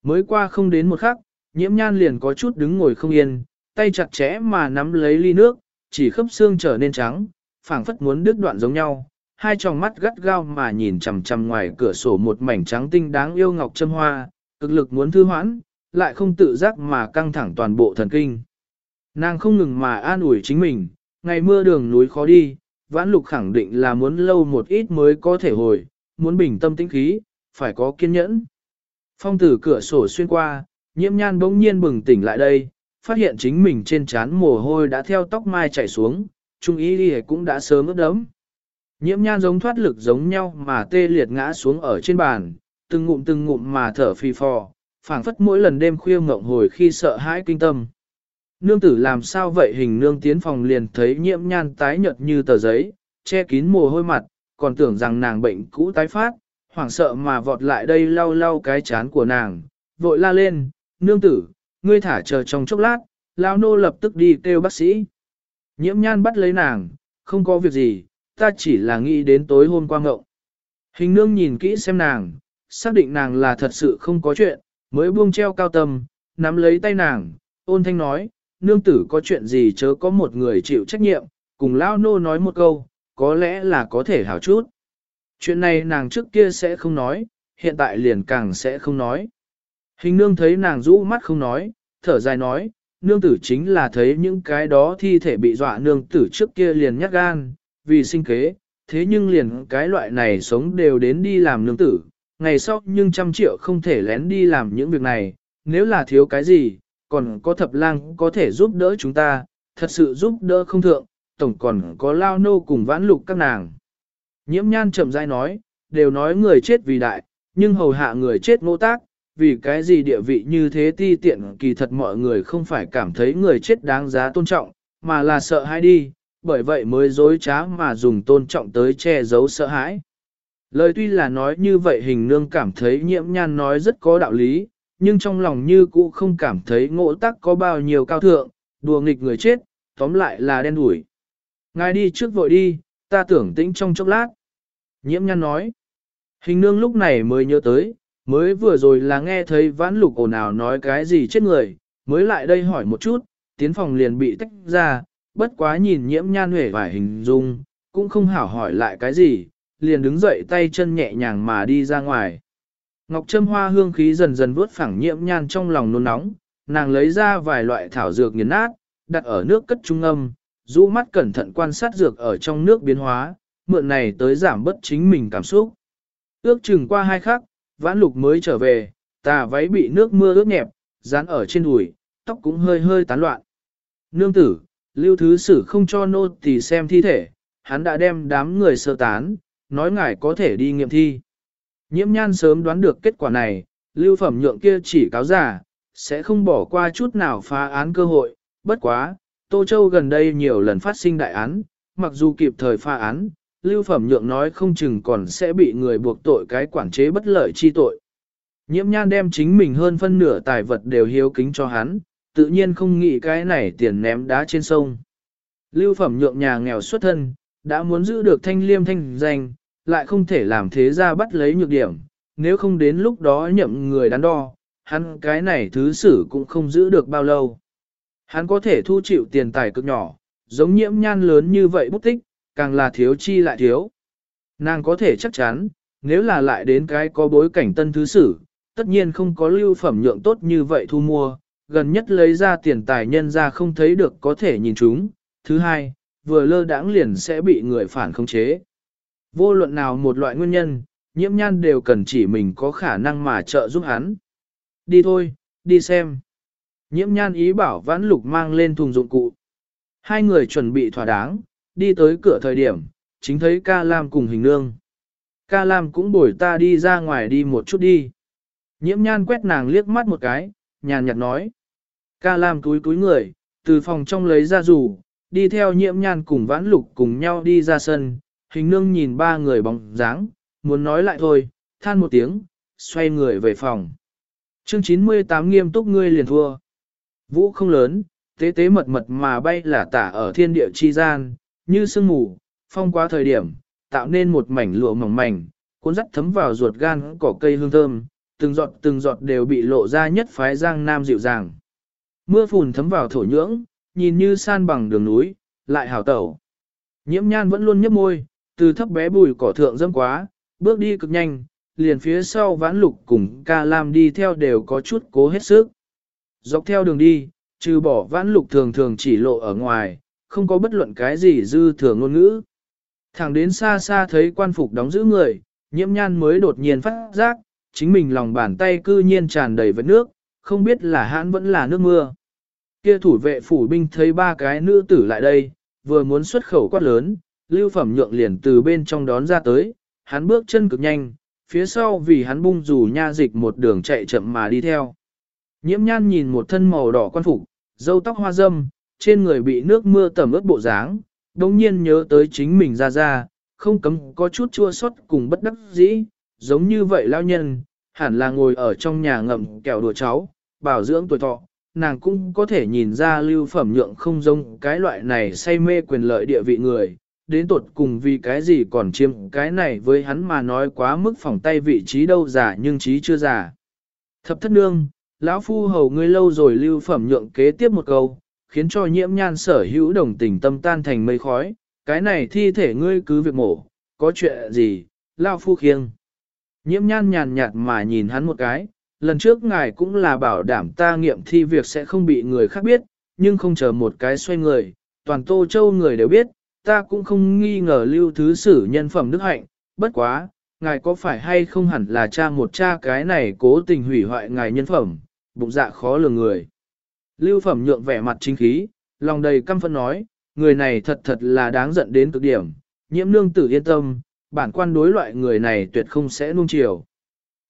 Mới qua không đến một khắc, nhiễm nhan liền có chút đứng ngồi không yên, tay chặt chẽ mà nắm lấy ly nước, chỉ khớp xương trở nên trắng, phảng phất muốn đứt đoạn giống nhau, hai tròng mắt gắt gao mà nhìn chằm chằm ngoài cửa sổ một mảnh trắng tinh đáng yêu ngọc châm hoa, cực lực muốn thư hoãn, lại không tự giác mà căng thẳng toàn bộ thần kinh. Nàng không ngừng mà an ủi chính mình, ngày mưa đường núi khó đi, vãn lục khẳng định là muốn lâu một ít mới có thể hồi, muốn bình tâm tĩnh khí, phải có kiên nhẫn. Phong tử cửa sổ xuyên qua, nhiễm nhan bỗng nhiên bừng tỉnh lại đây, phát hiện chính mình trên trán mồ hôi đã theo tóc mai chảy xuống, trung ý đi cũng đã sớm ướt đấm. Nhiễm nhan giống thoát lực giống nhau mà tê liệt ngã xuống ở trên bàn, từng ngụm từng ngụm mà thở phì phò, phảng phất mỗi lần đêm khuya ngộng hồi khi sợ hãi kinh tâm. Nương tử làm sao vậy hình nương tiến phòng liền thấy nhiễm nhan tái nhợt như tờ giấy, che kín mồ hôi mặt, còn tưởng rằng nàng bệnh cũ tái phát, hoảng sợ mà vọt lại đây lau lau cái chán của nàng, vội la lên, nương tử, ngươi thả chờ trong chốc lát, lao nô lập tức đi kêu bác sĩ. Nhiễm nhan bắt lấy nàng, không có việc gì, ta chỉ là nghĩ đến tối hôm qua ngộng. Hình nương nhìn kỹ xem nàng, xác định nàng là thật sự không có chuyện, mới buông treo cao tâm, nắm lấy tay nàng, ôn thanh nói, nương tử có chuyện gì chớ có một người chịu trách nhiệm, cùng lao nô nói một câu, có lẽ là có thể hảo chút. Chuyện này nàng trước kia sẽ không nói, hiện tại liền càng sẽ không nói. Hình nương thấy nàng rũ mắt không nói, thở dài nói, nương tử chính là thấy những cái đó thi thể bị dọa nương tử trước kia liền nhát gan, vì sinh kế, thế nhưng liền cái loại này sống đều đến đi làm nương tử, ngày sau nhưng trăm triệu không thể lén đi làm những việc này, nếu là thiếu cái gì, còn có thập lang có thể giúp đỡ chúng ta, thật sự giúp đỡ không thượng, tổng còn có lao nô cùng vãn lục các nàng. Nhiễm nhan chậm rãi nói, đều nói người chết vì đại, nhưng hầu hạ người chết ngô tác, vì cái gì địa vị như thế ti tiện kỳ thật mọi người không phải cảm thấy người chết đáng giá tôn trọng, mà là sợ hãi đi, bởi vậy mới dối trá mà dùng tôn trọng tới che giấu sợ hãi. Lời tuy là nói như vậy hình nương cảm thấy nhiễm nhan nói rất có đạo lý, nhưng trong lòng như cũ không cảm thấy ngộ tắc có bao nhiêu cao thượng, đùa nghịch người chết, tóm lại là đen đủi. Ngài đi trước vội đi, ta tưởng tĩnh trong chốc lát. Nhiễm nhăn nói. Hình nương lúc này mới nhớ tới, mới vừa rồi là nghe thấy vãn lục ồn ào nói cái gì chết người, mới lại đây hỏi một chút, tiến phòng liền bị tách ra, bất quá nhìn nhiễm nhan huệ vài hình dung, cũng không hảo hỏi lại cái gì, liền đứng dậy tay chân nhẹ nhàng mà đi ra ngoài. Ngọc Trâm hoa hương khí dần dần vuốt phẳng nhiễm nhan trong lòng nôn nóng, nàng lấy ra vài loại thảo dược nghiền nát, đặt ở nước cất trung âm, rũ mắt cẩn thận quan sát dược ở trong nước biến hóa, mượn này tới giảm bất chính mình cảm xúc. Ước chừng qua hai khắc, vãn lục mới trở về, tà váy bị nước mưa ướt nhẹp, dán ở trên đùi, tóc cũng hơi hơi tán loạn. Nương tử, lưu thứ sử không cho nô tỳ xem thi thể, hắn đã đem đám người sơ tán, nói ngài có thể đi nghiệm thi. Nhiễm nhan sớm đoán được kết quả này, lưu phẩm nhượng kia chỉ cáo giả, sẽ không bỏ qua chút nào phá án cơ hội, bất quá, Tô Châu gần đây nhiều lần phát sinh đại án, mặc dù kịp thời phá án, lưu phẩm nhượng nói không chừng còn sẽ bị người buộc tội cái quản chế bất lợi chi tội. Nhiễm nhan đem chính mình hơn phân nửa tài vật đều hiếu kính cho hắn, tự nhiên không nghĩ cái này tiền ném đá trên sông. Lưu phẩm nhượng nhà nghèo xuất thân, đã muốn giữ được thanh liêm thanh danh, lại không thể làm thế ra bắt lấy nhược điểm, nếu không đến lúc đó nhậm người đắn đo, hắn cái này thứ xử cũng không giữ được bao lâu. Hắn có thể thu chịu tiền tài cực nhỏ, giống nhiễm nhan lớn như vậy bút tích, càng là thiếu chi lại thiếu. Nàng có thể chắc chắn, nếu là lại đến cái có bối cảnh tân thứ sử, tất nhiên không có lưu phẩm nhượng tốt như vậy thu mua, gần nhất lấy ra tiền tài nhân ra không thấy được có thể nhìn chúng. Thứ hai, vừa lơ đãng liền sẽ bị người phản khống chế. Vô luận nào một loại nguyên nhân, nhiễm nhan đều cần chỉ mình có khả năng mà trợ giúp hắn. Đi thôi, đi xem. Nhiễm nhan ý bảo vãn lục mang lên thùng dụng cụ. Hai người chuẩn bị thỏa đáng, đi tới cửa thời điểm, chính thấy ca lam cùng hình nương. Ca lam cũng bổi ta đi ra ngoài đi một chút đi. Nhiễm nhan quét nàng liếc mắt một cái, nhàn nhạt nói. Ca lam túi túi người, từ phòng trong lấy ra rủ, đi theo nhiễm nhan cùng vãn lục cùng nhau đi ra sân, hình nương nhìn ba người bóng dáng, muốn nói lại thôi, than một tiếng, xoay người về phòng. Chương 98 nghiêm túc ngươi liền thua. Vũ không lớn, tế tế mật mật mà bay là tả ở thiên địa chi gian, như sương mù, phong qua thời điểm, tạo nên một mảnh lụa mỏng mảnh, cuốn dắt thấm vào ruột gan cỏ cây hương thơm, từng giọt từng giọt đều bị lộ ra nhất phái giang nam dịu dàng. Mưa phùn thấm vào thổ nhưỡng, nhìn như san bằng đường núi, lại hào tẩu. Nhiễm nhan vẫn luôn nhấp môi, từ thấp bé bùi cỏ thượng dâm quá, bước đi cực nhanh, liền phía sau vãn lục cùng ca lam đi theo đều có chút cố hết sức. Dọc theo đường đi, trừ bỏ vãn lục thường thường chỉ lộ ở ngoài, không có bất luận cái gì dư thừa ngôn ngữ. Thẳng đến xa xa thấy quan phục đóng giữ người, nhiễm nhan mới đột nhiên phát giác, chính mình lòng bàn tay cư nhiên tràn đầy vết nước, không biết là hãn vẫn là nước mưa. Kia thủ vệ phủ binh thấy ba cái nữ tử lại đây, vừa muốn xuất khẩu quát lớn, lưu phẩm nhượng liền từ bên trong đón ra tới, hắn bước chân cực nhanh, phía sau vì hắn bung dù nha dịch một đường chạy chậm mà đi theo. Nhiễm nhan nhìn một thân màu đỏ quan phục, dâu tóc hoa dâm, trên người bị nước mưa tẩm ướt bộ dáng, đồng nhiên nhớ tới chính mình ra ra, không cấm có chút chua xót cùng bất đắc dĩ, giống như vậy lao nhân, hẳn là ngồi ở trong nhà ngậm kẹo đùa cháu, bảo dưỡng tuổi thọ, nàng cũng có thể nhìn ra lưu phẩm nhượng không giống cái loại này say mê quyền lợi địa vị người, đến tột cùng vì cái gì còn chiếm cái này với hắn mà nói quá mức phòng tay vị trí đâu giả nhưng trí chưa giả. Thập thất nương, lão phu hầu ngươi lâu rồi lưu phẩm nhượng kế tiếp một câu, khiến cho nhiễm nhan sở hữu đồng tình tâm tan thành mây khói, cái này thi thể ngươi cứ việc mổ, có chuyện gì, lão phu khiêng. Nhiễm nhan nhàn nhạt mà nhìn hắn một cái, lần trước ngài cũng là bảo đảm ta nghiệm thi việc sẽ không bị người khác biết, nhưng không chờ một cái xoay người, toàn tô châu người đều biết, ta cũng không nghi ngờ lưu thứ sử nhân phẩm đức hạnh, bất quá, ngài có phải hay không hẳn là cha một cha cái này cố tình hủy hoại ngài nhân phẩm, bụng dạ khó lường người. Lưu phẩm nhượng vẻ mặt chính khí, lòng đầy căm phẫn nói, người này thật thật là đáng giận đến cực điểm, nhiễm nương tử yên tâm, bản quan đối loại người này tuyệt không sẽ nuông chiều.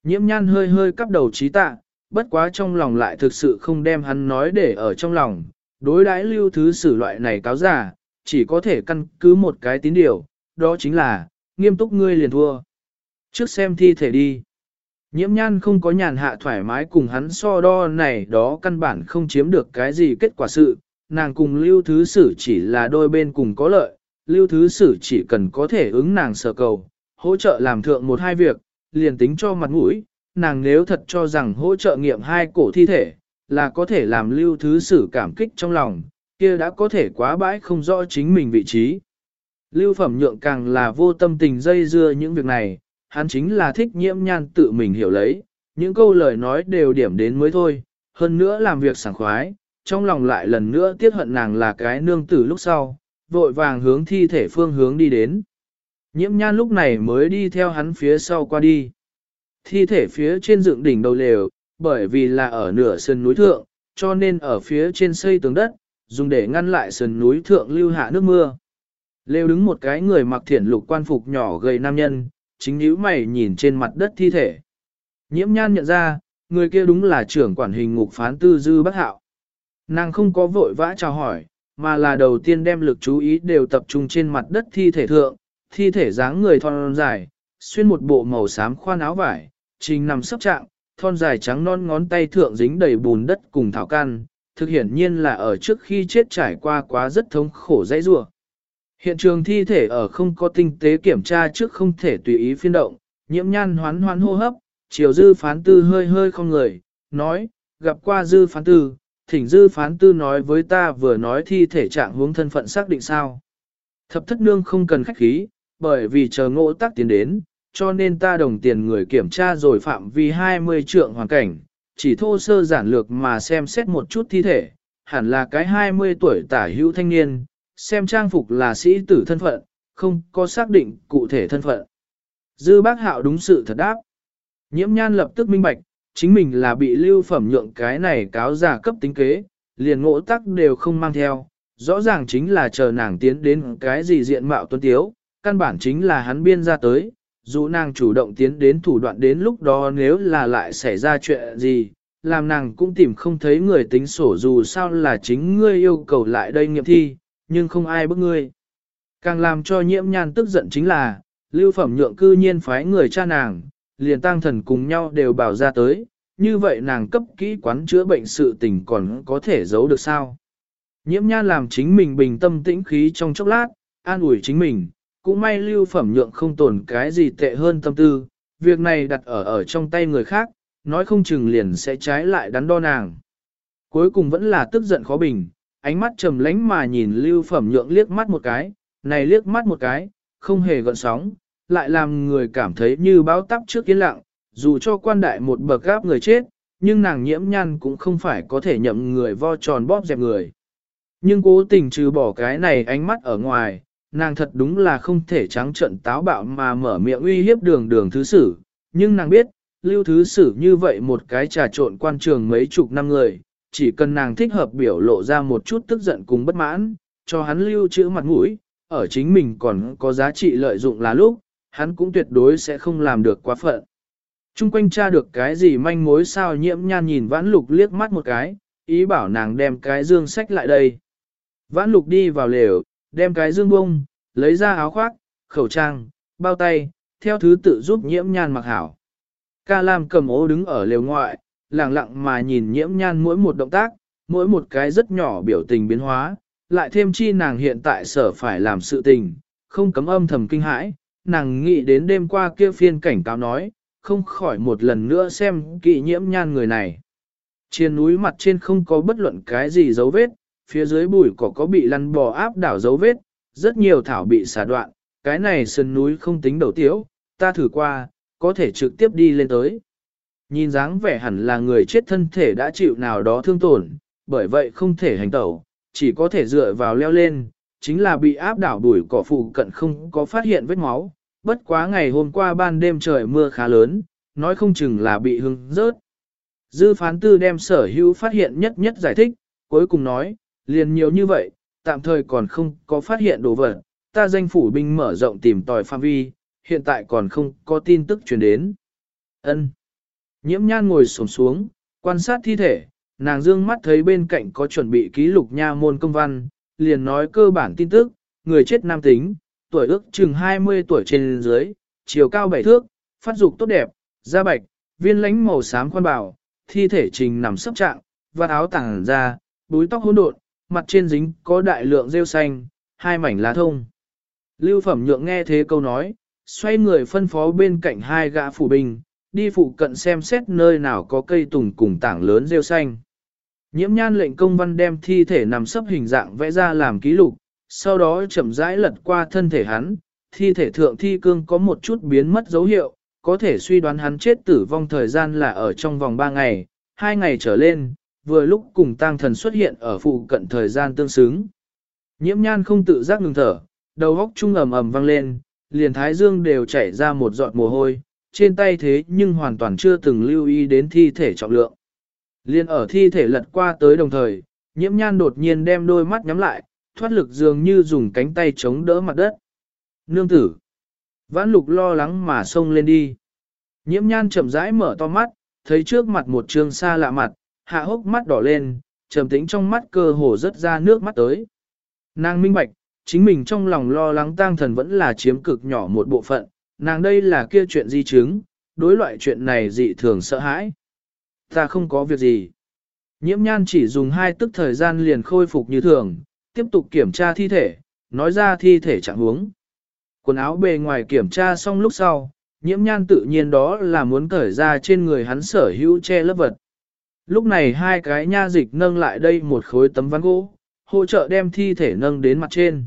Nhiễm nhan hơi hơi cắp đầu trí tạ, bất quá trong lòng lại thực sự không đem hắn nói để ở trong lòng, đối đãi lưu thứ sử loại này cáo giả, chỉ có thể căn cứ một cái tín điều, đó chính là, nghiêm túc ngươi liền thua. Trước xem thi thể đi. Nhiễm nhan không có nhàn hạ thoải mái cùng hắn so đo này đó căn bản không chiếm được cái gì kết quả sự, nàng cùng lưu thứ sử chỉ là đôi bên cùng có lợi, lưu thứ sử chỉ cần có thể ứng nàng sở cầu, hỗ trợ làm thượng một hai việc, liền tính cho mặt mũi, nàng nếu thật cho rằng hỗ trợ nghiệm hai cổ thi thể, là có thể làm lưu thứ sử cảm kích trong lòng, kia đã có thể quá bãi không rõ chính mình vị trí. Lưu phẩm nhượng càng là vô tâm tình dây dưa những việc này, hắn chính là thích nhiễm nhan tự mình hiểu lấy, những câu lời nói đều điểm đến mới thôi, hơn nữa làm việc sảng khoái, trong lòng lại lần nữa tiếc hận nàng là cái nương tử lúc sau, vội vàng hướng thi thể phương hướng đi đến. Nhiễm nhan lúc này mới đi theo hắn phía sau qua đi. Thi thể phía trên dựng đỉnh đầu lều, bởi vì là ở nửa sườn núi thượng, cho nên ở phía trên xây tường đất, dùng để ngăn lại sườn núi thượng lưu hạ nước mưa. Lều đứng một cái người mặc thiển lục quan phục nhỏ gầy nam nhân, chính nhíu mày nhìn trên mặt đất thi thể. Nhiễm nhan nhận ra, người kia đúng là trưởng quản hình ngục phán tư dư bác hạo. Nàng không có vội vã chào hỏi, mà là đầu tiên đem lực chú ý đều tập trung trên mặt đất thi thể thượng, thi thể dáng người thon dài, xuyên một bộ màu xám khoan áo vải, trình nằm sấp trạng, thon dài trắng non ngón tay thượng dính đầy bùn đất cùng thảo can, thực hiển nhiên là ở trước khi chết trải qua quá rất thống khổ dãy rủa. Hiện trường thi thể ở không có tinh tế kiểm tra trước không thể tùy ý phiên động, nhiễm nhan hoán hoán hô hấp, chiều dư phán tư hơi hơi không người, nói, gặp qua dư phán tư, thỉnh dư phán tư nói với ta vừa nói thi thể trạng hướng thân phận xác định sao. Thập thất nương không cần khách khí, bởi vì chờ ngộ tác tiến đến, cho nên ta đồng tiền người kiểm tra rồi phạm vi 20 trượng hoàn cảnh, chỉ thô sơ giản lược mà xem xét một chút thi thể, hẳn là cái 20 tuổi tả hữu thanh niên, xem trang phục là sĩ tử thân phận, không có xác định cụ thể thân phận. Dư bác hạo đúng sự thật đáp. Nhiễm nhan lập tức minh bạch, chính mình là bị lưu phẩm nhượng cái này cáo giả cấp tính kế, liền ngộ tắc đều không mang theo, rõ ràng chính là chờ nàng tiến đến cái gì diện mạo tuân tiếu, căn bản chính là hắn biên ra tới, dù nàng chủ động tiến đến thủ đoạn đến lúc đó nếu là lại xảy ra chuyện gì, làm nàng cũng tìm không thấy người tính sổ dù sao là chính ngươi yêu cầu lại đây nghiệm thi, nhưng không ai bức ngươi. Càng làm cho nhiễm nhan tức giận chính là, lưu phẩm nhượng cư nhiên phái người cha nàng, liền tăng thần cùng nhau đều bảo ra tới, như vậy nàng cấp kỹ quán chữa bệnh sự tình còn có thể giấu được sao. Nhiễm nhan làm chính mình bình tâm tĩnh khí trong chốc lát, an ủi chính mình, cũng may lưu phẩm nhượng không tồn cái gì tệ hơn tâm tư, việc này đặt ở ở trong tay người khác, nói không chừng liền sẽ trái lại đắn đo nàng. Cuối cùng vẫn là tức giận khó bình, ánh mắt trầm lánh mà nhìn lưu phẩm nhượng liếc mắt một cái, này liếc mắt một cái, không hề gợn sóng, lại làm người cảm thấy như báo tắp trước yên lặng, dù cho quan đại một bậc gáp người chết, nhưng nàng nhiễm nhăn cũng không phải có thể nhậm người vo tròn bóp dẹp người. Nhưng cố tình trừ bỏ cái này ánh mắt ở ngoài, nàng thật đúng là không thể trắng trận táo bạo mà mở miệng uy hiếp đường đường thứ sử, nhưng nàng biết, lưu thứ sử như vậy một cái trà trộn quan trường mấy chục năm người, chỉ cần nàng thích hợp biểu lộ ra một chút tức giận cùng bất mãn, cho hắn lưu chữ mặt mũi, ở chính mình còn có giá trị lợi dụng là lúc, hắn cũng tuyệt đối sẽ không làm được quá phận. Trung quanh tra được cái gì manh mối sao nhiễm nhan nhìn vãn lục liếc mắt một cái, ý bảo nàng đem cái dương sách lại đây. Vãn lục đi vào lều, đem cái dương bông, lấy ra áo khoác, khẩu trang, bao tay, theo thứ tự giúp nhiễm nhan mặc hảo. Ca Lam cầm ố đứng ở lều ngoại, lặng lặng mà nhìn nhiễm nhan mỗi một động tác, mỗi một cái rất nhỏ biểu tình biến hóa, lại thêm chi nàng hiện tại sở phải làm sự tình, không cấm âm thầm kinh hãi, nàng nghĩ đến đêm qua kia phiên cảnh cáo nói, không khỏi một lần nữa xem kỵ nhiễm nhan người này. Trên núi mặt trên không có bất luận cái gì dấu vết, phía dưới bụi cỏ có bị lăn bò áp đảo dấu vết, rất nhiều thảo bị xả đoạn, cái này sân núi không tính đầu tiếu, ta thử qua, có thể trực tiếp đi lên tới. Nhìn dáng vẻ hẳn là người chết thân thể đã chịu nào đó thương tổn, bởi vậy không thể hành tẩu, chỉ có thể dựa vào leo lên, chính là bị áp đảo bụi cỏ phụ cận không có phát hiện vết máu. Bất quá ngày hôm qua ban đêm trời mưa khá lớn, nói không chừng là bị hưng rớt. Dư phán tư đem sở hữu phát hiện nhất nhất giải thích, cuối cùng nói, liền nhiều như vậy, tạm thời còn không có phát hiện đồ vật, ta danh phủ binh mở rộng tìm tòi phạm vi, hiện tại còn không có tin tức truyền đến. Ân. Nhiễm nhan ngồi xổm xuống, quan sát thi thể, nàng dương mắt thấy bên cạnh có chuẩn bị ký lục nha môn công văn, liền nói cơ bản tin tức, người chết nam tính, tuổi ước chừng 20 tuổi trên dưới, chiều cao bảy thước, phát dục tốt đẹp, da bạch, viên lánh màu xám khoan bảo, thi thể trình nằm sấp trạng, và áo tàng ra, búi tóc hỗn độn, mặt trên dính có đại lượng rêu xanh, hai mảnh lá thông. Lưu phẩm nhượng nghe thế câu nói, xoay người phân phó bên cạnh hai gã phủ binh, đi phụ cận xem xét nơi nào có cây tùng cùng tảng lớn rêu xanh. Nhiễm nhan lệnh công văn đem thi thể nằm sấp hình dạng vẽ ra làm ký lục, sau đó chậm rãi lật qua thân thể hắn, thi thể thượng thi cương có một chút biến mất dấu hiệu, có thể suy đoán hắn chết tử vong thời gian là ở trong vòng 3 ngày, 2 ngày trở lên, vừa lúc cùng tang thần xuất hiện ở phụ cận thời gian tương xứng. Nhiễm nhan không tự giác ngừng thở, đầu góc trung ầm ầm vang lên, liền thái dương đều chảy ra một giọt mồ hôi, trên tay thế nhưng hoàn toàn chưa từng lưu ý đến thi thể trọng lượng. Liên ở thi thể lật qua tới đồng thời, nhiễm nhan đột nhiên đem đôi mắt nhắm lại, thoát lực dường như dùng cánh tay chống đỡ mặt đất. Nương tử. Vãn lục lo lắng mà xông lên đi. Nhiễm nhan chậm rãi mở to mắt, thấy trước mặt một trường xa lạ mặt, hạ hốc mắt đỏ lên, trầm tĩnh trong mắt cơ hồ rất ra nước mắt tới. Nàng minh bạch, chính mình trong lòng lo lắng tang thần vẫn là chiếm cực nhỏ một bộ phận, nàng đây là kia chuyện di chứng, đối loại chuyện này dị thường sợ hãi. Ta không có việc gì. Nhiễm nhan chỉ dùng hai tức thời gian liền khôi phục như thường, tiếp tục kiểm tra thi thể, nói ra thi thể trạng huống. Quần áo bề ngoài kiểm tra xong lúc sau, nhiễm nhan tự nhiên đó là muốn cởi ra trên người hắn sở hữu che lớp vật. Lúc này hai cái nha dịch nâng lại đây một khối tấm ván gỗ, hỗ trợ đem thi thể nâng đến mặt trên.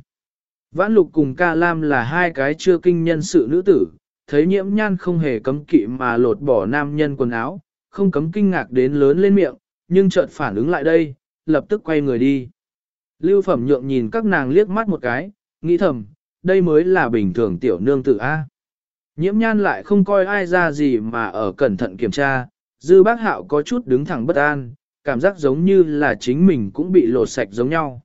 Vãn lục cùng ca lam là hai cái chưa kinh nhân sự nữ tử, thấy nhiễm nhan không hề cấm kỵ mà lột bỏ nam nhân quần áo, không cấm kinh ngạc đến lớn lên miệng, nhưng chợt phản ứng lại đây, lập tức quay người đi. Lưu phẩm nhượng nhìn các nàng liếc mắt một cái, nghĩ thầm, đây mới là bình thường tiểu nương tử A. Nhiễm nhan lại không coi ai ra gì mà ở cẩn thận kiểm tra, dư bác hạo có chút đứng thẳng bất an, cảm giác giống như là chính mình cũng bị lột sạch giống nhau.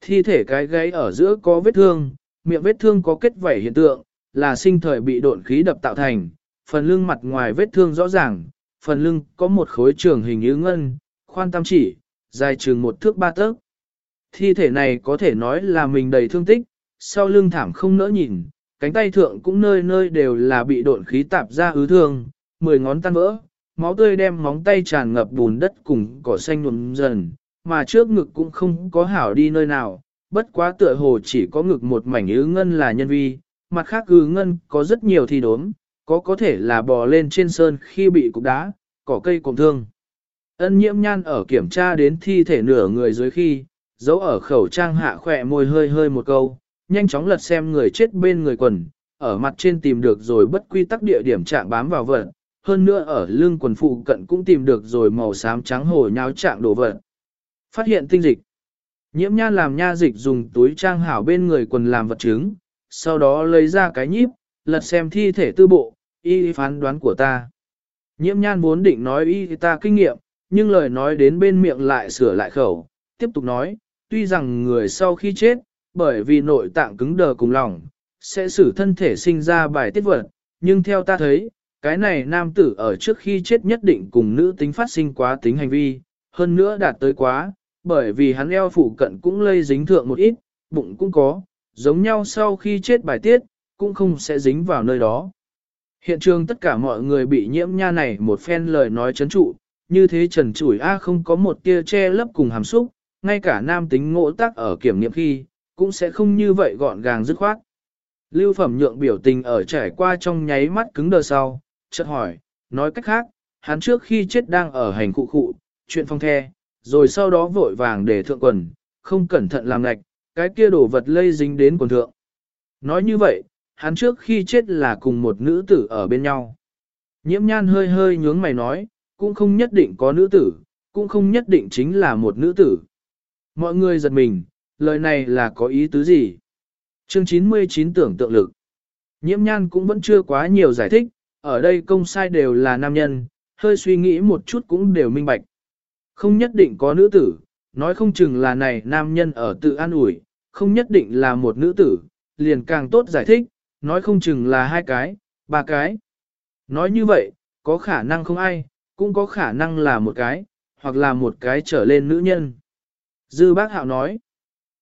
Thi thể cái gáy ở giữa có vết thương, miệng vết thương có kết vảy hiện tượng, là sinh thời bị độn khí đập tạo thành, phần lưng mặt ngoài vết thương rõ ràng, phần lưng có một khối trường hình như ngân, khoan tam chỉ, dài trường một thước ba tấc. Thi thể này có thể nói là mình đầy thương tích, sau lưng thảm không nỡ nhìn, cánh tay thượng cũng nơi nơi đều là bị độn khí tạp ra ứ thương, mười ngón tan vỡ, máu tươi đem móng tay tràn ngập bùn đất cùng cỏ xanh nhuộm dần, mà trước ngực cũng không có hảo đi nơi nào, bất quá tựa hồ chỉ có ngực một mảnh ứ ngân là nhân vi, mặt khác ứ ngân có rất nhiều thi đốm, có có thể là bò lên trên sơn khi bị cục đá, cỏ cây cùng thương. Ân nhiễm nhan ở kiểm tra đến thi thể nửa người dưới khi, giấu ở khẩu trang hạ khỏe môi hơi hơi một câu, nhanh chóng lật xem người chết bên người quần, ở mặt trên tìm được rồi bất quy tắc địa điểm chạm bám vào vật, hơn nữa ở lưng quần phụ cận cũng tìm được rồi màu xám trắng hồ nháo trạng đồ vật. Phát hiện tinh dịch. Nhiễm nha làm nha dịch dùng túi trang hảo bên người quần làm vật chứng, sau đó lấy ra cái nhíp, lật xem thi thể tư bộ, y phán đoán của ta. Nhiễm nhan vốn định nói y ta kinh nghiệm, nhưng lời nói đến bên miệng lại sửa lại khẩu, tiếp tục nói, tuy rằng người sau khi chết, bởi vì nội tạng cứng đờ cùng lòng, sẽ xử thân thể sinh ra bài tiết vật, nhưng theo ta thấy, cái này nam tử ở trước khi chết nhất định cùng nữ tính phát sinh quá tính hành vi, hơn nữa đạt tới quá, bởi vì hắn eo phụ cận cũng lây dính thượng một ít, bụng cũng có, giống nhau sau khi chết bài tiết, cũng không sẽ dính vào nơi đó. Hiện trường tất cả mọi người bị nhiễm nha này một phen lời nói chấn trụ, như thế trần chủi A không có một tia che lấp cùng hàm xúc, ngay cả nam tính ngộ tác ở kiểm nghiệm khi, cũng sẽ không như vậy gọn gàng dứt khoát. Lưu phẩm nhượng biểu tình ở trải qua trong nháy mắt cứng đờ sau, chợt hỏi, nói cách khác, hắn trước khi chết đang ở hành cụ cụ chuyện phong the, rồi sau đó vội vàng để thượng quần, không cẩn thận làm ngạch, cái kia đổ vật lây dính đến quần thượng. Nói như vậy, hắn trước khi chết là cùng một nữ tử ở bên nhau. Nhiễm nhan hơi hơi nhướng mày nói, cũng không nhất định có nữ tử, cũng không nhất định chính là một nữ tử. Mọi người giật mình, lời này là có ý tứ gì? Chương 99 tưởng tượng lực. Nhiễm nhan cũng vẫn chưa quá nhiều giải thích, ở đây công sai đều là nam nhân, hơi suy nghĩ một chút cũng đều minh bạch. Không nhất định có nữ tử, nói không chừng là này nam nhân ở tự an ủi, không nhất định là một nữ tử, liền càng tốt giải thích, nói không chừng là hai cái, ba cái. Nói như vậy, có khả năng không ai, cũng có khả năng là một cái, hoặc là một cái trở lên nữ nhân. Dư bác hạo nói,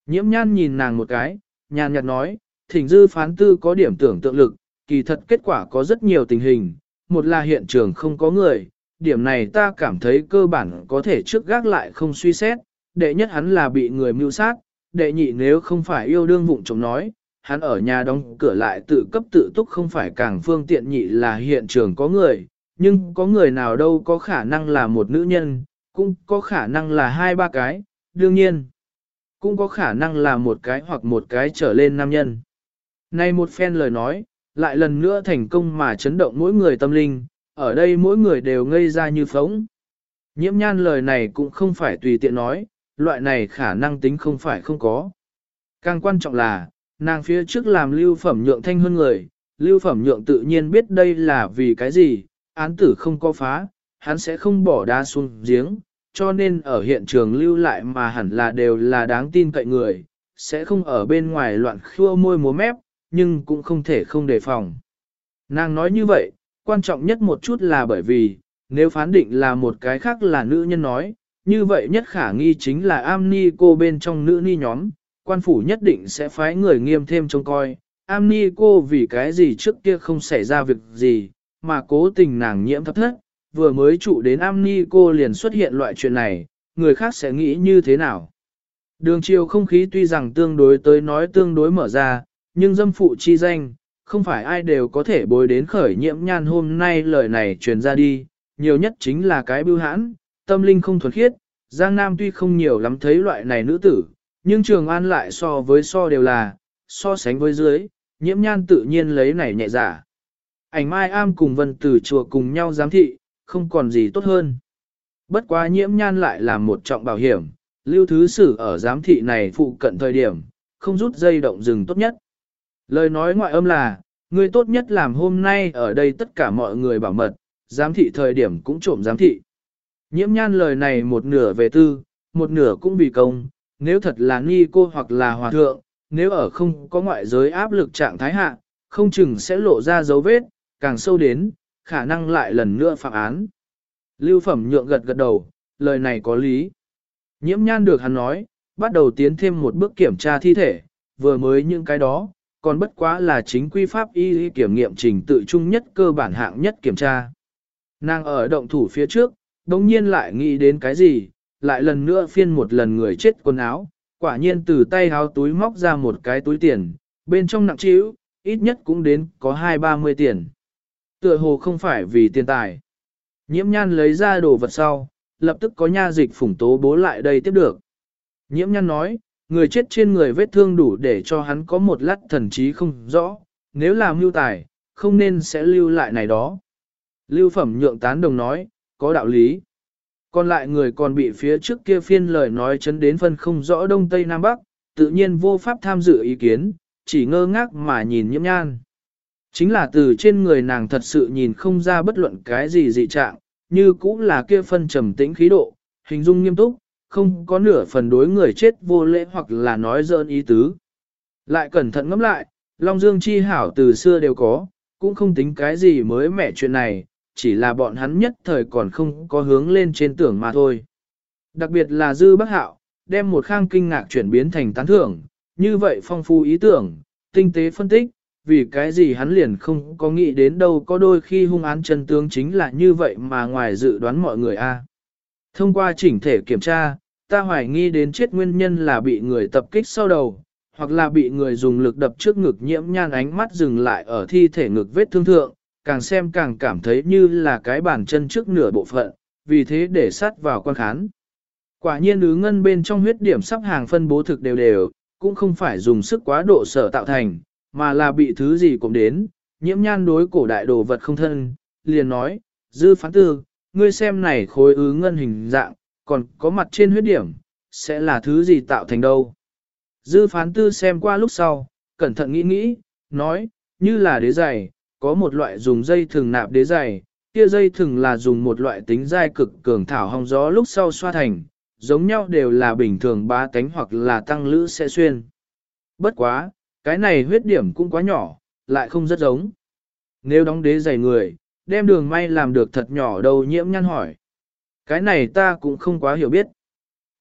nhiễm nhan nhìn nàng một cái, nhàn nhạt nói, thỉnh dư phán tư có điểm tưởng tượng lực, kỳ thật kết quả có rất nhiều tình hình, một là hiện trường không có người, điểm này ta cảm thấy cơ bản có thể trước gác lại không suy xét, đệ nhất hắn là bị người mưu sát, đệ nhị nếu không phải yêu đương vụng chống nói, hắn ở nhà đóng cửa lại tự cấp tự túc không phải càng phương tiện nhị là hiện trường có người, nhưng có người nào đâu có khả năng là một nữ nhân, cũng có khả năng là hai ba cái, đương nhiên, cũng có khả năng là một cái hoặc một cái trở lên nam nhân. Này một phen lời nói, lại lần nữa thành công mà chấn động mỗi người tâm linh, ở đây mỗi người đều ngây ra như phóng. Nhiễm nhan lời này cũng không phải tùy tiện nói, loại này khả năng tính không phải không có. Càng quan trọng là, nàng phía trước làm lưu phẩm nhượng thanh hơn người, lưu phẩm nhượng tự nhiên biết đây là vì cái gì, án tử không có phá, hắn sẽ không bỏ đá xuống giếng, cho nên ở hiện trường lưu lại mà hẳn là đều là đáng tin cậy người, sẽ không ở bên ngoài loạn khua môi múa mép, nhưng cũng không thể không đề phòng. Nàng nói như vậy, quan trọng nhất một chút là bởi vì, nếu phán định là một cái khác là nữ nhân nói, như vậy nhất khả nghi chính là am ni cô bên trong nữ ni nhóm, quan phủ nhất định sẽ phái người nghiêm thêm trông coi. Am ni cô vì cái gì trước kia không xảy ra việc gì, mà cố tình nàng nhiễm thấp thất, vừa mới trụ đến am ni cô liền xuất hiện loại chuyện này, người khác sẽ nghĩ như thế nào. Đường chiều không khí tuy rằng tương đối tới nói tương đối mở ra, nhưng dâm phụ chi danh, không phải ai đều có thể bối đến khởi nhiễm nhan hôm nay lời này truyền ra đi, nhiều nhất chính là cái bưu hãn, tâm linh không thuần khiết, Giang Nam tuy không nhiều lắm thấy loại này nữ tử, nhưng Trường An lại so với so đều là, so sánh với dưới, nhiễm nhan tự nhiên lấy này nhẹ giả. Ảnh Mai Am cùng Vân Tử chùa cùng nhau giám thị, không còn gì tốt hơn. Bất quá nhiễm nhan lại là một trọng bảo hiểm, lưu thứ sử ở giám thị này phụ cận thời điểm, không rút dây động rừng tốt nhất. Lời nói ngoại âm là, người tốt nhất làm hôm nay ở đây tất cả mọi người bảo mật, giám thị thời điểm cũng trộm giám thị. Nhiễm nhan lời này một nửa về tư, một nửa cũng vì công, nếu thật là nghi cô hoặc là hòa thượng, nếu ở không có ngoại giới áp lực trạng thái hạ, không chừng sẽ lộ ra dấu vết, càng sâu đến, khả năng lại lần nữa phạm án. Lưu phẩm nhượng gật gật đầu, lời này có lý. Nhiễm nhan được hắn nói, bắt đầu tiến thêm một bước kiểm tra thi thể, vừa mới những cái đó, còn bất quá là chính quy pháp y kiểm nghiệm trình tự chung nhất cơ bản hạng nhất kiểm tra. Nàng ở động thủ phía trước, đồng nhiên lại nghĩ đến cái gì, lại lần nữa phiên một lần người chết quần áo, quả nhiên từ tay háo túi móc ra một cái túi tiền, bên trong nặng trĩu, ít nhất cũng đến có hai ba mươi tiền. Tựa hồ không phải vì tiền tài. Nhiễm nhan lấy ra đồ vật sau, lập tức có nha dịch phủng tố bố lại đây tiếp được. Nhiễm nhan nói, người chết trên người vết thương đủ để cho hắn có một lát thần trí không rõ, nếu là mưu tài, không nên sẽ lưu lại này đó. Lưu phẩm nhượng tán đồng nói, có đạo lý. Còn lại người còn bị phía trước kia phiên lời nói chấn đến phân không rõ đông tây nam bắc, tự nhiên vô pháp tham dự ý kiến, chỉ ngơ ngác mà nhìn nhiễm nhan. Chính là từ trên người nàng thật sự nhìn không ra bất luận cái gì dị trạng, như cũng là kia phân trầm tĩnh khí độ, hình dung nghiêm túc, không có nửa phần đối người chết vô lễ hoặc là nói dơn ý tứ. Lại cẩn thận ngẫm lại, Long Dương chi hảo từ xưa đều có, cũng không tính cái gì mới mẻ chuyện này, chỉ là bọn hắn nhất thời còn không có hướng lên trên tưởng mà thôi. Đặc biệt là Dư Bắc Hạo, đem một khang kinh ngạc chuyển biến thành tán thưởng, như vậy phong phú ý tưởng, tinh tế phân tích, vì cái gì hắn liền không có nghĩ đến đâu có đôi khi hung án chân tướng chính là như vậy mà ngoài dự đoán mọi người a. Thông qua chỉnh thể kiểm tra, ta hoài nghi đến chết nguyên nhân là bị người tập kích sau đầu, hoặc là bị người dùng lực đập trước ngực nhiễm nhan ánh mắt dừng lại ở thi thể ngực vết thương thượng, càng xem càng cảm thấy như là cái bàn chân trước nửa bộ phận, vì thế để sát vào quan khán. Quả nhiên ứ ngân bên trong huyết điểm sắp hàng phân bố thực đều đều, cũng không phải dùng sức quá độ sở tạo thành, mà là bị thứ gì cũng đến, nhiễm nhan đối cổ đại đồ vật không thân, liền nói, dư phán tư, ngươi xem này khối ứ ngân hình dạng, còn có mặt trên huyết điểm, sẽ là thứ gì tạo thành đâu. Dư phán tư xem qua lúc sau, cẩn thận nghĩ nghĩ, nói, như là đế giày, có một loại dùng dây thường nạp đế giày, kia dây thường là dùng một loại tính dai cực cường thảo hong gió lúc sau xoa thành, giống nhau đều là bình thường bá tánh hoặc là tăng lữ sẽ xuyên. Bất quá, cái này huyết điểm cũng quá nhỏ, lại không rất giống. Nếu đóng đế giày người, đem đường may làm được thật nhỏ đầu nhiễm nhăn hỏi. Cái này ta cũng không quá hiểu biết.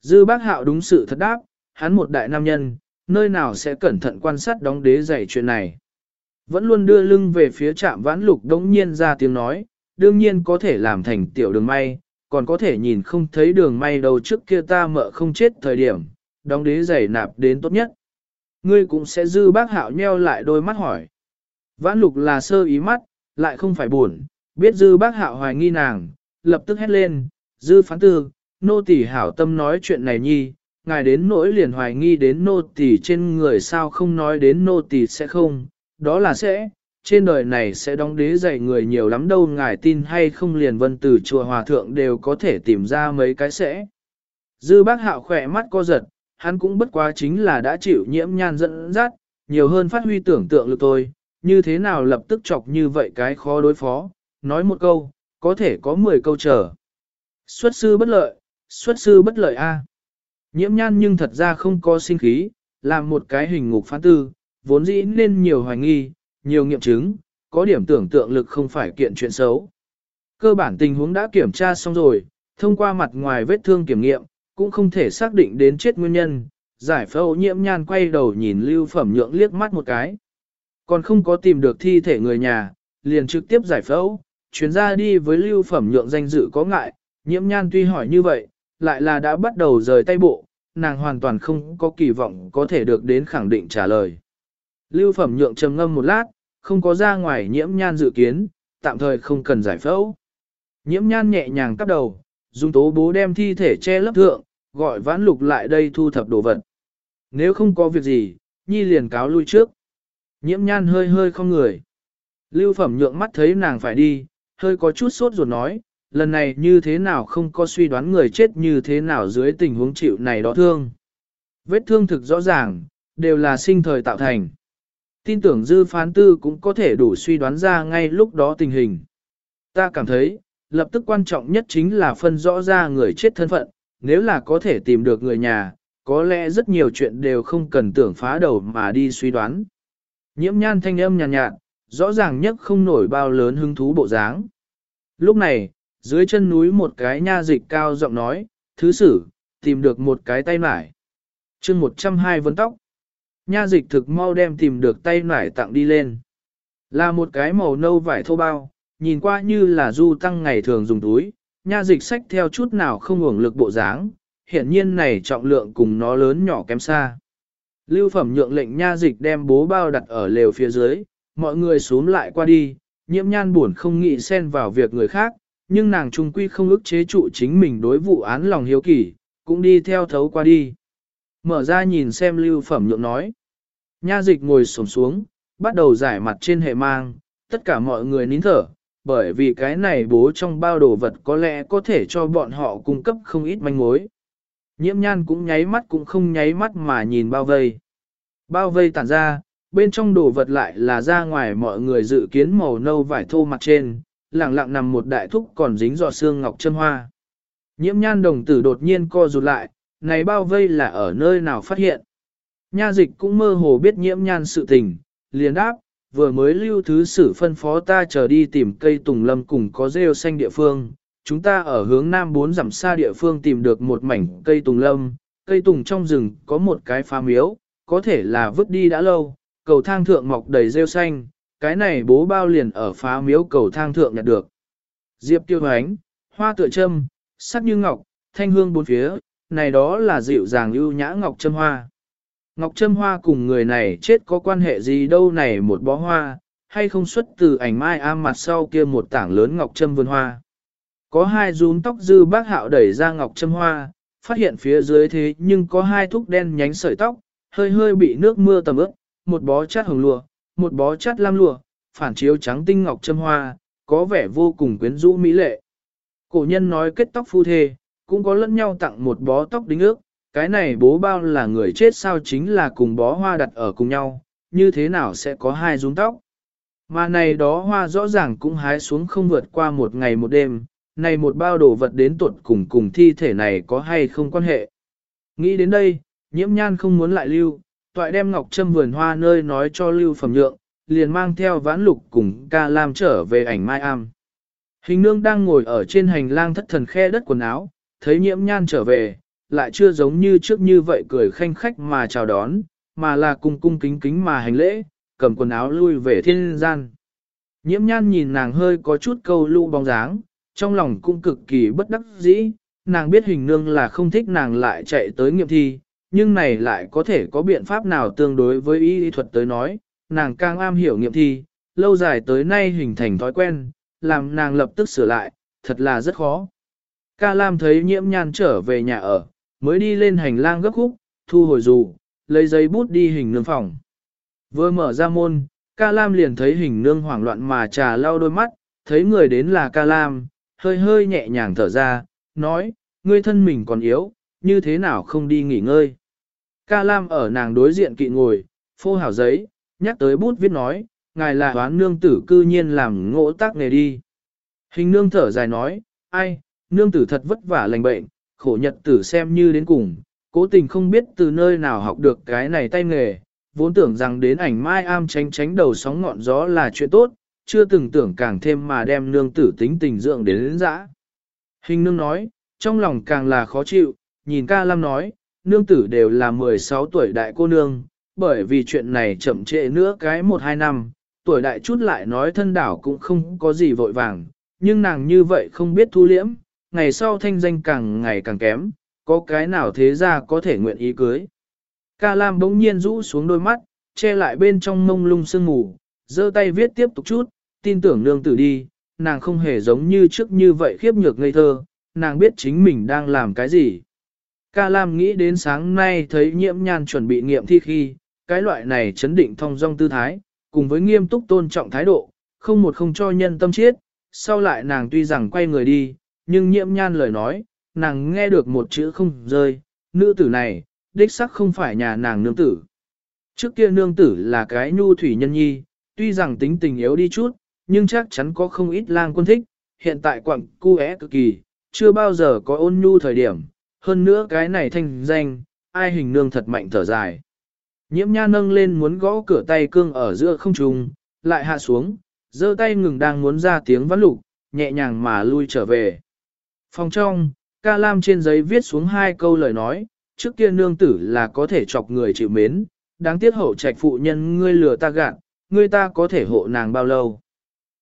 Dư bác hạo đúng sự thật đáp, hắn một đại nam nhân, nơi nào sẽ cẩn thận quan sát đóng đế giày chuyện này. Vẫn luôn đưa lưng về phía trạm vãn lục đống nhiên ra tiếng nói, đương nhiên có thể làm thành tiểu đường may, còn có thể nhìn không thấy đường may đầu trước kia ta mợ không chết thời điểm, đóng đế giày nạp đến tốt nhất. Ngươi cũng sẽ dư bác hạo nheo lại đôi mắt hỏi. Vãn lục là sơ ý mắt, lại không phải buồn, biết dư bác hạo hoài nghi nàng, lập tức hét lên, dư phán tư, nô tỳ hảo tâm nói chuyện này nhi, ngài đến nỗi liền hoài nghi đến nô tỳ trên người sao không nói đến nô tỳ sẽ không, đó là sẽ, trên đời này sẽ đóng đế dạy người nhiều lắm đâu ngài tin hay không liền vân từ chùa hòa thượng đều có thể tìm ra mấy cái sẽ. Dư bác hạo khỏe mắt co giật, hắn cũng bất quá chính là đã chịu nhiễm nhan dẫn dắt, nhiều hơn phát huy tưởng tượng lực thôi như thế nào lập tức chọc như vậy cái khó đối phó, nói một câu, có thể có 10 câu chờ. Xuất sư bất lợi, xuất sư bất lợi a. Nhiễm nhan nhưng thật ra không có sinh khí, làm một cái hình ngục phán tư, vốn dĩ nên nhiều hoài nghi, nhiều nghiệm chứng, có điểm tưởng tượng lực không phải kiện chuyện xấu. Cơ bản tình huống đã kiểm tra xong rồi, thông qua mặt ngoài vết thương kiểm nghiệm, cũng không thể xác định đến chết nguyên nhân. Giải phẫu nhiễm nhan quay đầu nhìn lưu phẩm nhượng liếc mắt một cái. Còn không có tìm được thi thể người nhà, liền trực tiếp giải phẫu, chuyến ra đi với lưu phẩm nhượng danh dự có ngại, nhiễm nhan tuy hỏi như vậy, lại là đã bắt đầu rời tay bộ, nàng hoàn toàn không có kỳ vọng có thể được đến khẳng định trả lời. Lưu phẩm nhượng trầm ngâm một lát, không có ra ngoài nhiễm nhan dự kiến, tạm thời không cần giải phẫu. Nhiễm nhan nhẹ nhàng cắp đầu, dùng tố bố đem thi thể che lấp thượng, gọi vãn lục lại đây thu thập đồ vật. Nếu không có việc gì, nhi liền cáo lui trước. Nhiễm nhan hơi hơi không người. Lưu phẩm nhượng mắt thấy nàng phải đi, hơi có chút sốt ruột nói, lần này như thế nào không có suy đoán người chết như thế nào dưới tình huống chịu này đó thương. Vết thương thực rõ ràng, đều là sinh thời tạo thành. Tin tưởng dư phán tư cũng có thể đủ suy đoán ra ngay lúc đó tình hình. Ta cảm thấy, lập tức quan trọng nhất chính là phân rõ ra người chết thân phận, nếu là có thể tìm được người nhà, có lẽ rất nhiều chuyện đều không cần tưởng phá đầu mà đi suy đoán. Nhiễm nhan thanh âm nhàn nhạt, nhạt, rõ ràng nhất không nổi bao lớn hứng thú bộ dáng. Lúc này, dưới chân núi một cái nha dịch cao giọng nói, thứ sử, tìm được một cái tay nải. chương 102 vấn tóc. Nha dịch thực mau đem tìm được tay nải tặng đi lên. Là một cái màu nâu vải thô bao, nhìn qua như là du tăng ngày thường dùng túi, nha dịch sách theo chút nào không hưởng lực bộ dáng, hiện nhiên này trọng lượng cùng nó lớn nhỏ kém xa. Lưu phẩm nhượng lệnh nha dịch đem bố bao đặt ở lều phía dưới, mọi người xuống lại qua đi, nhiễm nhan buồn không nghĩ xen vào việc người khác, nhưng nàng trung quy không ức chế trụ chính mình đối vụ án lòng hiếu kỳ, cũng đi theo thấu qua đi. Mở ra nhìn xem lưu phẩm nhượng nói. Nha dịch ngồi sổm xuống, bắt đầu giải mặt trên hệ mang, tất cả mọi người nín thở, bởi vì cái này bố trong bao đồ vật có lẽ có thể cho bọn họ cung cấp không ít manh mối. Nhiễm nhan cũng nháy mắt cũng không nháy mắt mà nhìn bao vây. Bao vây tản ra, bên trong đồ vật lại là ra ngoài mọi người dự kiến màu nâu vải thô mặt trên, lặng lặng nằm một đại thúc còn dính giọt xương ngọc chân hoa. Nhiễm nhan đồng tử đột nhiên co rụt lại, này bao vây là ở nơi nào phát hiện. Nha dịch cũng mơ hồ biết nhiễm nhan sự tình, liền đáp, vừa mới lưu thứ sử phân phó ta chờ đi tìm cây tùng lâm cùng có rêu xanh địa phương. Chúng ta ở hướng nam bốn dặm xa địa phương tìm được một mảnh cây tùng lâm, cây tùng trong rừng có một cái phá miếu, có thể là vứt đi đã lâu, cầu thang thượng mọc đầy rêu xanh, cái này bố bao liền ở phá miếu cầu thang thượng nhặt được. Diệp tiêu ánh, hoa tựa châm, sắc như ngọc, thanh hương bốn phía, này đó là dịu dàng ưu nhã ngọc châm hoa. Ngọc châm hoa cùng người này chết có quan hệ gì đâu này một bó hoa, hay không xuất từ ảnh mai am mặt sau kia một tảng lớn ngọc châm vườn hoa. Có hai rún tóc dư bác hạo đẩy ra ngọc châm hoa, phát hiện phía dưới thế nhưng có hai thúc đen nhánh sợi tóc, hơi hơi bị nước mưa tầm ướt, một bó chát hồng lụa, một bó chát lam lụa, phản chiếu trắng tinh ngọc châm hoa, có vẻ vô cùng quyến rũ mỹ lệ. Cổ nhân nói kết tóc phu thê, cũng có lẫn nhau tặng một bó tóc đính ước, cái này bố bao là người chết sao chính là cùng bó hoa đặt ở cùng nhau, như thế nào sẽ có hai rúng tóc. Mà này đó hoa rõ ràng cũng hái xuống không vượt qua một ngày một đêm, này một bao đồ vật đến tuột cùng cùng thi thể này có hay không quan hệ. Nghĩ đến đây, nhiễm nhan không muốn lại lưu, toại đem ngọc trâm vườn hoa nơi nói cho lưu phẩm nhượng, liền mang theo vãn lục cùng ca lam trở về ảnh mai am. Hình nương đang ngồi ở trên hành lang thất thần khe đất quần áo, thấy nhiễm nhan trở về, lại chưa giống như trước như vậy cười khanh khách mà chào đón, mà là cung cung kính kính mà hành lễ, cầm quần áo lui về thiên gian. Nhiễm nhan nhìn nàng hơi có chút câu lũ bóng dáng, trong lòng cũng cực kỳ bất đắc dĩ, nàng biết hình nương là không thích nàng lại chạy tới nghiệm thi, nhưng này lại có thể có biện pháp nào tương đối với y thuật tới nói, nàng càng am hiểu nghiệm thi, lâu dài tới nay hình thành thói quen, làm nàng lập tức sửa lại, thật là rất khó. Ca Lam thấy nhiễm nhan trở về nhà ở, mới đi lên hành lang gấp khúc, thu hồi dù, lấy giấy bút đi hình nương phòng. Vừa mở ra môn, Ca Lam liền thấy hình nương hoảng loạn mà trà lau đôi mắt, thấy người đến là Ca Lam, hơi hơi nhẹ nhàng thở ra, nói, ngươi thân mình còn yếu, như thế nào không đi nghỉ ngơi. Ca Lam ở nàng đối diện kỵ ngồi, phô hảo giấy, nhắc tới bút viết nói, ngài là hoán nương tử cư nhiên làm ngỗ tác nghề đi. Hình nương thở dài nói, ai, nương tử thật vất vả lành bệnh, khổ nhật tử xem như đến cùng, cố tình không biết từ nơi nào học được cái này tay nghề, vốn tưởng rằng đến ảnh mai am tránh tránh đầu sóng ngọn gió là chuyện tốt, chưa từng tưởng càng thêm mà đem nương tử tính tình dưỡng đến đến dã. Hình nương nói, trong lòng càng là khó chịu, nhìn ca lam nói, nương tử đều là 16 tuổi đại cô nương, bởi vì chuyện này chậm trễ nữa cái 1-2 năm, tuổi đại chút lại nói thân đảo cũng không có gì vội vàng, nhưng nàng như vậy không biết thu liễm, ngày sau thanh danh càng ngày càng kém, có cái nào thế ra có thể nguyện ý cưới. Ca Lam bỗng nhiên rũ xuống đôi mắt, che lại bên trong mông lung sương mù, giơ tay viết tiếp tục chút, tin tưởng nương tử đi, nàng không hề giống như trước như vậy khiếp nhược ngây thơ, nàng biết chính mình đang làm cái gì. Ca Lam nghĩ đến sáng nay thấy nhiễm nhan chuẩn bị nghiệm thi khi, cái loại này chấn định thông dong tư thái, cùng với nghiêm túc tôn trọng thái độ, không một không cho nhân tâm chiết, sau lại nàng tuy rằng quay người đi, nhưng nhiễm nhan lời nói, nàng nghe được một chữ không rơi, nữ tử này, đích sắc không phải nhà nàng nương tử. Trước kia nương tử là cái nhu thủy nhân nhi, tuy rằng tính tình yếu đi chút, nhưng chắc chắn có không ít lang quân thích, hiện tại quặng cu é cực kỳ, chưa bao giờ có ôn nhu thời điểm, hơn nữa cái này thanh danh, ai hình nương thật mạnh thở dài. Nhiễm nha nâng lên muốn gõ cửa tay cương ở giữa không trung, lại hạ xuống, giơ tay ngừng đang muốn ra tiếng vãn lục, nhẹ nhàng mà lui trở về. Phòng trong, ca lam trên giấy viết xuống hai câu lời nói, trước kia nương tử là có thể chọc người chịu mến, đáng tiếc hậu trạch phụ nhân ngươi lừa ta gạn, ngươi ta có thể hộ nàng bao lâu.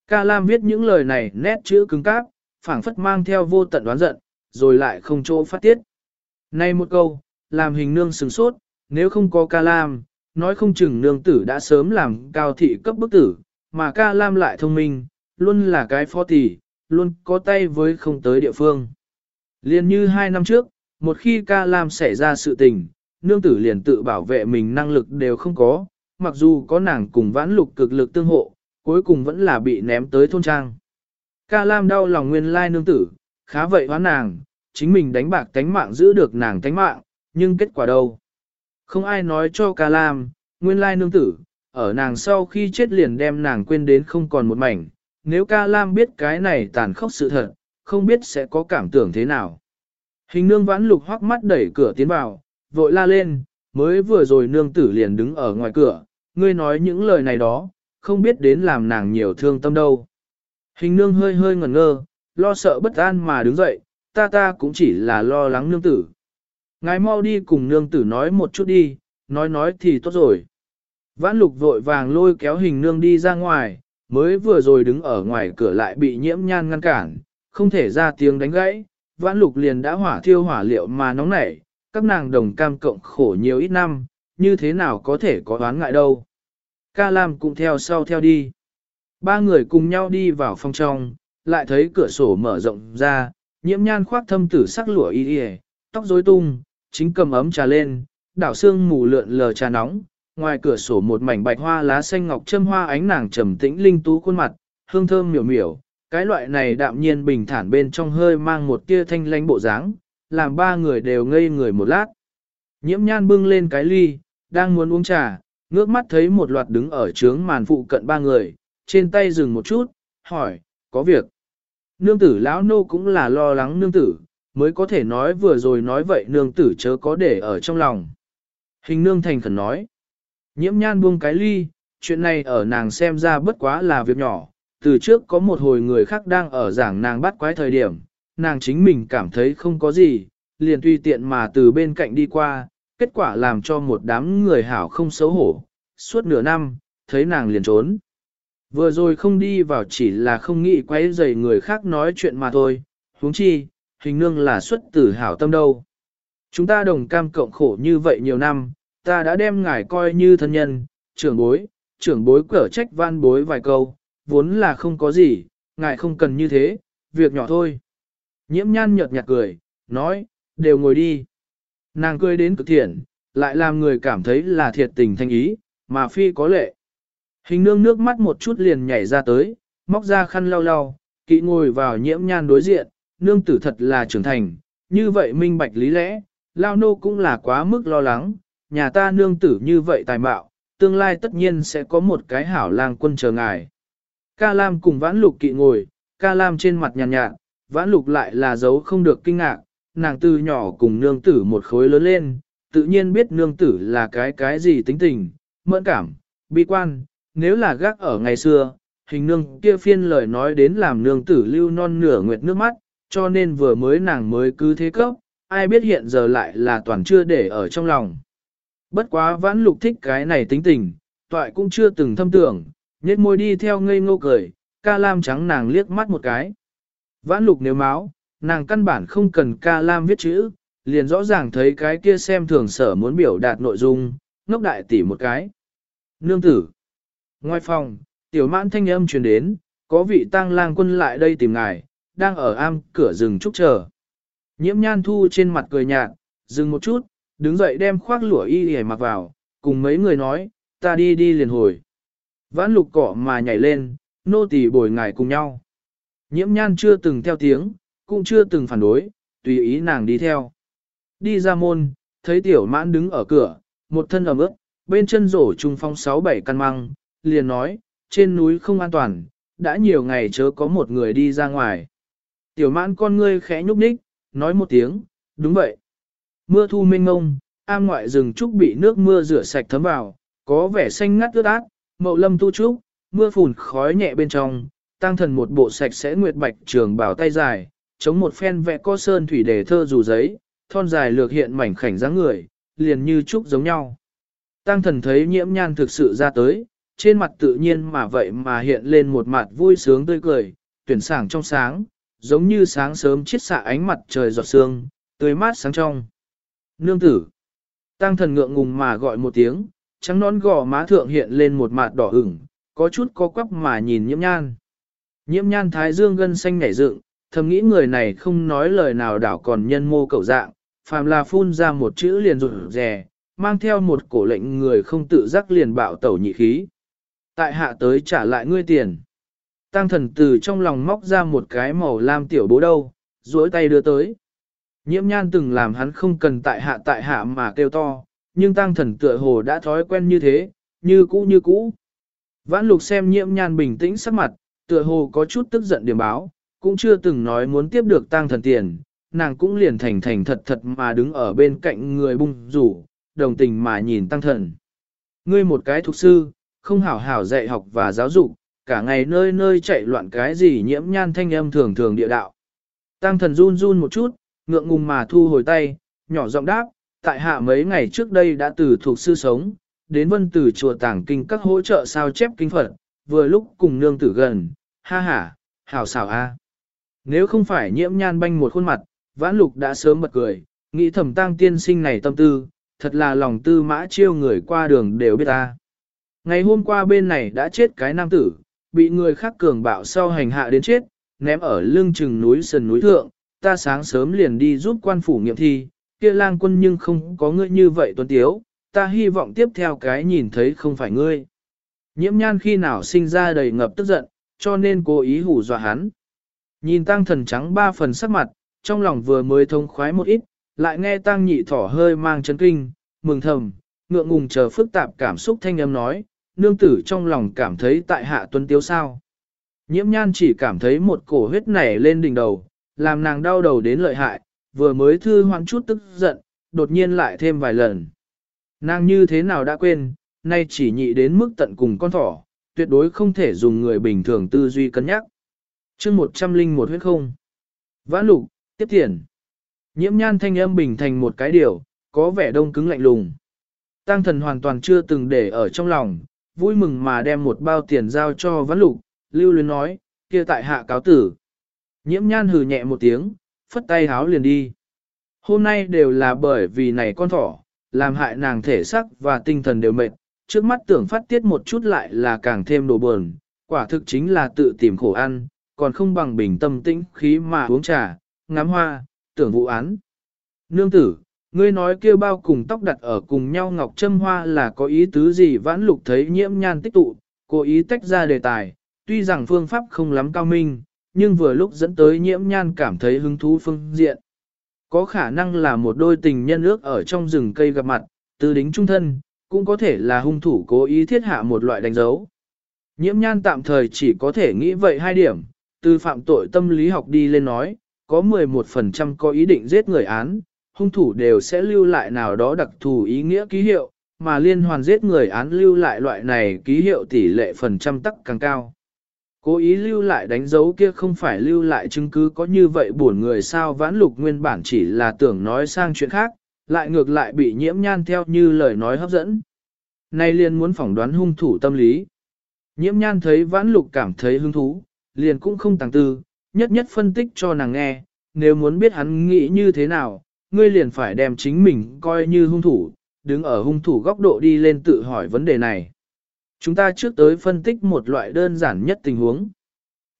Ca lam viết những lời này nét chữ cứng cáp, phảng phất mang theo vô tận đoán giận, rồi lại không chỗ phát tiết. Nay một câu, làm hình nương sừng sốt, nếu không có ca lam, nói không chừng nương tử đã sớm làm cao thị cấp bức tử, mà ca lam lại thông minh, luôn là cái phó tỷ, luôn có tay với không tới địa phương. Liên như hai năm trước, một khi ca lam xảy ra sự tình, nương tử liền tự bảo vệ mình năng lực đều không có, mặc dù có nàng cùng vãn lục cực lực tương hộ, cuối cùng vẫn là bị ném tới thôn trang. Ca lam đau lòng nguyên lai nương tử, khá vậy hóa nàng, chính mình đánh bạc tánh mạng giữ được nàng tánh mạng, nhưng kết quả đâu? Không ai nói cho ca lam, nguyên lai nương tử, ở nàng sau khi chết liền đem nàng quên đến không còn một mảnh, nếu ca lam biết cái này tàn khốc sự thật, không biết sẽ có cảm tưởng thế nào. Hình nương vãn lục hoắc mắt đẩy cửa tiến vào, vội la lên, mới vừa rồi nương tử liền đứng ở ngoài cửa, ngươi nói những lời này đó, không biết đến làm nàng nhiều thương tâm đâu. Hình nương hơi hơi ngẩn ngơ, lo sợ bất an mà đứng dậy, ta ta cũng chỉ là lo lắng nương tử. Ngài mau đi cùng nương tử nói một chút đi, nói nói thì tốt rồi. Vãn lục vội vàng lôi kéo hình nương đi ra ngoài, mới vừa rồi đứng ở ngoài cửa lại bị nhiễm nhan ngăn cản, không thể ra tiếng đánh gãy, vãn lục liền đã hỏa thiêu hỏa liệu mà nóng nảy, các nàng đồng cam cộng khổ nhiều ít năm, như thế nào có thể có oán ngại đâu. Ca Lam cũng theo sau theo đi. Ba người cùng nhau đi vào phòng trong, lại thấy cửa sổ mở rộng ra, nhiễm nhan khoác thâm tử sắc lụa y y, tóc rối tung, chính cầm ấm trà lên, đảo xương mù lượn lờ trà nóng, ngoài cửa sổ một mảnh bạch hoa lá xanh ngọc châm hoa ánh nàng trầm tĩnh linh tú khuôn mặt, hương thơm miểu miểu, cái loại này đạm nhiên bình thản bên trong hơi mang một tia thanh lánh bộ dáng, làm ba người đều ngây người một lát. Nhiễm nhan bưng lên cái ly, đang muốn uống trà, ngước mắt thấy một loạt đứng ở trướng màn phụ cận ba người, trên tay dừng một chút, hỏi, có việc. Nương tử lão nô cũng là lo lắng nương tử, mới có thể nói vừa rồi nói vậy nương tử chớ có để ở trong lòng. Hình nương thành khẩn nói, nhiễm nhan buông cái ly, chuyện này ở nàng xem ra bất quá là việc nhỏ, từ trước có một hồi người khác đang ở giảng nàng bắt quái thời điểm, nàng chính mình cảm thấy không có gì, liền tùy tiện mà từ bên cạnh đi qua, kết quả làm cho một đám người hảo không xấu hổ, suốt nửa năm, thấy nàng liền trốn. Vừa rồi không đi vào chỉ là không nghĩ quấy rầy người khác nói chuyện mà thôi, huống chi, hình nương là xuất tử hảo tâm đâu. Chúng ta đồng cam cộng khổ như vậy nhiều năm, ta đã đem ngài coi như thân nhân, trưởng bối, trưởng bối cở trách van bối vài câu, vốn là không có gì, ngài không cần như thế, việc nhỏ thôi. Nhiễm nhan nhợt nhạt cười, nói, đều ngồi đi. Nàng cười đến cực thiện, lại làm người cảm thấy là thiệt tình thanh ý, mà phi có lệ. Hình nương nước mắt một chút liền nhảy ra tới, móc ra khăn lau lau, kỵ ngồi vào nhiễm nhan đối diện, nương tử thật là trưởng thành, như vậy minh bạch lý lẽ, lao nô cũng là quá mức lo lắng, nhà ta nương tử như vậy tài mạo, tương lai tất nhiên sẽ có một cái hảo lang quân chờ ngài. Ca Lam cùng vãn lục kỵ ngồi, ca Lam trên mặt nhàn nhạt, nhạt, vãn lục lại là dấu không được kinh ngạc, nàng từ nhỏ cùng nương tử một khối lớn lên, tự nhiên biết nương tử là cái cái gì tính tình, mẫn cảm, bi quan, nếu là gác ở ngày xưa, hình nương kia phiên lời nói đến làm nương tử lưu non nửa nguyệt nước mắt, cho nên vừa mới nàng mới cứ thế cấp, ai biết hiện giờ lại là toàn chưa để ở trong lòng. Bất quá vãn lục thích cái này tính tình, toại cũng chưa từng thâm tưởng, nhét môi đi theo ngây ngô cười, ca lam trắng nàng liếc mắt một cái. Vãn lục nếu máu, nàng căn bản không cần ca lam viết chữ, liền rõ ràng thấy cái kia xem thường sở muốn biểu đạt nội dung, ngốc đại tỷ một cái. Nương tử. Ngoài phòng, tiểu mãn thanh âm truyền đến, có vị tang lang quân lại đây tìm ngài, đang ở am cửa rừng trúc chờ. Nhiễm nhan thu trên mặt cười nhạt, dừng một chút, đứng dậy đem khoác lụa y hề mặc vào, cùng mấy người nói, ta đi đi liền hồi. Vãn lục cỏ mà nhảy lên, nô tỳ bồi ngài cùng nhau. Nhiễm nhan chưa từng theo tiếng, cũng chưa từng phản đối, tùy ý nàng đi theo. Đi ra môn, thấy tiểu mãn đứng ở cửa, một thân ẩm ướt, bên chân rổ trung phong sáu bảy căn măng, liền nói, trên núi không an toàn, đã nhiều ngày chớ có một người đi ra ngoài. Tiểu mãn con ngươi khẽ nhúc nhích, nói một tiếng, đúng vậy. Mưa thu mênh ngông, am ngoại rừng trúc bị nước mưa rửa sạch thấm vào, có vẻ xanh ngắt ướt át, mậu lâm tu trúc, mưa phùn khói nhẹ bên trong, tăng thần một bộ sạch sẽ nguyệt bạch trường bảo tay dài, chống một phen vẽ co sơn thủy đề thơ dù giấy, thon dài lược hiện mảnh khảnh dáng người, liền như trúc giống nhau. Tăng thần thấy nhiễm nhan thực sự ra tới, trên mặt tự nhiên mà vậy mà hiện lên một mặt vui sướng tươi cười, tuyển sảng trong sáng, giống như sáng sớm chiết xạ ánh mặt trời giọt sương, tươi mát sáng trong. Nương tử. Tăng thần ngượng ngùng mà gọi một tiếng, trắng nón gò má thượng hiện lên một mặt đỏ ửng, có chút có quắp mà nhìn nhiễm nhan. Nhiễm nhan thái dương gân xanh nhảy dựng, thầm nghĩ người này không nói lời nào đảo còn nhân mô cậu dạng, phàm là phun ra một chữ liền rụt rè, mang theo một cổ lệnh người không tự giác liền bạo tẩu nhị khí. Tại hạ tới trả lại ngươi tiền. Tăng thần từ trong lòng móc ra một cái màu lam tiểu bố đâu, duỗi tay đưa tới. Nhiễm nhan từng làm hắn không cần tại hạ tại hạ mà kêu to, nhưng tăng thần tựa hồ đã thói quen như thế, như cũ như cũ. Vãn lục xem nhiễm nhan bình tĩnh sắc mặt, tựa hồ có chút tức giận điểm báo, cũng chưa từng nói muốn tiếp được tăng thần tiền, nàng cũng liền thành thành thật thật mà đứng ở bên cạnh người bung rủ, đồng tình mà nhìn tăng thần. Ngươi một cái thuộc sư, không hảo hảo dạy học và giáo dục, cả ngày nơi nơi chạy loạn cái gì nhiễm nhan thanh âm thường thường địa đạo. Tăng thần run run một chút, ngượng ngùng mà thu hồi tay, nhỏ giọng đáp, tại hạ mấy ngày trước đây đã từ thuộc sư sống, đến vân từ chùa tàng kinh các hỗ trợ sao chép kinh Phật, vừa lúc cùng nương tử gần, ha ha, hảo xảo a. Nếu không phải nhiễm nhan banh một khuôn mặt, vãn lục đã sớm bật cười, nghĩ thầm tăng tiên sinh này tâm tư, thật là lòng tư mã chiêu người qua đường đều biết ta. Ngày hôm qua bên này đã chết cái nam tử, bị người khác cường bạo sau hành hạ đến chết, ném ở lưng chừng núi sườn núi thượng, ta sáng sớm liền đi giúp quan phủ nghiệm thi, kia lang quân nhưng không có ngươi như vậy tuấn tiếu, ta hy vọng tiếp theo cái nhìn thấy không phải ngươi. Nhiễm nhan khi nào sinh ra đầy ngập tức giận, cho nên cố ý hù dọa hắn. Nhìn tăng thần trắng ba phần sắc mặt, trong lòng vừa mới thông khoái một ít, lại nghe tăng nhị thỏ hơi mang chấn kinh, mừng thầm, ngượng ngùng chờ phức tạp cảm xúc thanh âm nói, nương tử trong lòng cảm thấy tại hạ tuân tiếu sao. Nhiễm nhan chỉ cảm thấy một cổ huyết nảy lên đỉnh đầu, làm nàng đau đầu đến lợi hại, vừa mới thư hoãn chút tức giận, đột nhiên lại thêm vài lần. Nàng như thế nào đã quên, nay chỉ nhị đến mức tận cùng con thỏ, tuyệt đối không thể dùng người bình thường tư duy cân nhắc. chương một trăm linh một huyết không. Vãn lục, tiếp tiền. Nhiễm nhan thanh âm bình thành một cái điều, có vẻ đông cứng lạnh lùng. Tăng thần hoàn toàn chưa từng để ở trong lòng, vui mừng mà đem một bao tiền giao cho Văn lục, lưu luyến nói, kia tại hạ cáo tử. Nhiễm nhan hừ nhẹ một tiếng, phất tay háo liền đi. Hôm nay đều là bởi vì này con thỏ, làm hại nàng thể sắc và tinh thần đều mệt, trước mắt tưởng phát tiết một chút lại là càng thêm đồ buồn, quả thực chính là tự tìm khổ ăn, còn không bằng bình tâm tĩnh khí mà uống trà, ngắm hoa, tưởng vụ án. Nương tử, ngươi nói kia bao cùng tóc đặt ở cùng nhau ngọc châm hoa là có ý tứ gì vãn lục thấy nhiễm nhan tích tụ, cố ý tách ra đề tài, tuy rằng phương pháp không lắm cao minh, nhưng vừa lúc dẫn tới nhiễm nhan cảm thấy hứng thú phương diện. Có khả năng là một đôi tình nhân ước ở trong rừng cây gặp mặt, từ đính trung thân, cũng có thể là hung thủ cố ý thiết hạ một loại đánh dấu. Nhiễm nhan tạm thời chỉ có thể nghĩ vậy hai điểm, từ phạm tội tâm lý học đi lên nói, có 11% có ý định giết người án, hung thủ đều sẽ lưu lại nào đó đặc thù ý nghĩa ký hiệu, mà liên hoàn giết người án lưu lại loại này ký hiệu tỷ lệ phần trăm tắc càng cao. Cố ý lưu lại đánh dấu kia không phải lưu lại chứng cứ có như vậy buồn người sao vãn lục nguyên bản chỉ là tưởng nói sang chuyện khác, lại ngược lại bị nhiễm nhan theo như lời nói hấp dẫn. Nay liền muốn phỏng đoán hung thủ tâm lý. Nhiễm nhan thấy vãn lục cảm thấy hứng thú, liền cũng không tàng tư, nhất nhất phân tích cho nàng nghe, nếu muốn biết hắn nghĩ như thế nào, ngươi liền phải đem chính mình coi như hung thủ, đứng ở hung thủ góc độ đi lên tự hỏi vấn đề này. Chúng ta trước tới phân tích một loại đơn giản nhất tình huống.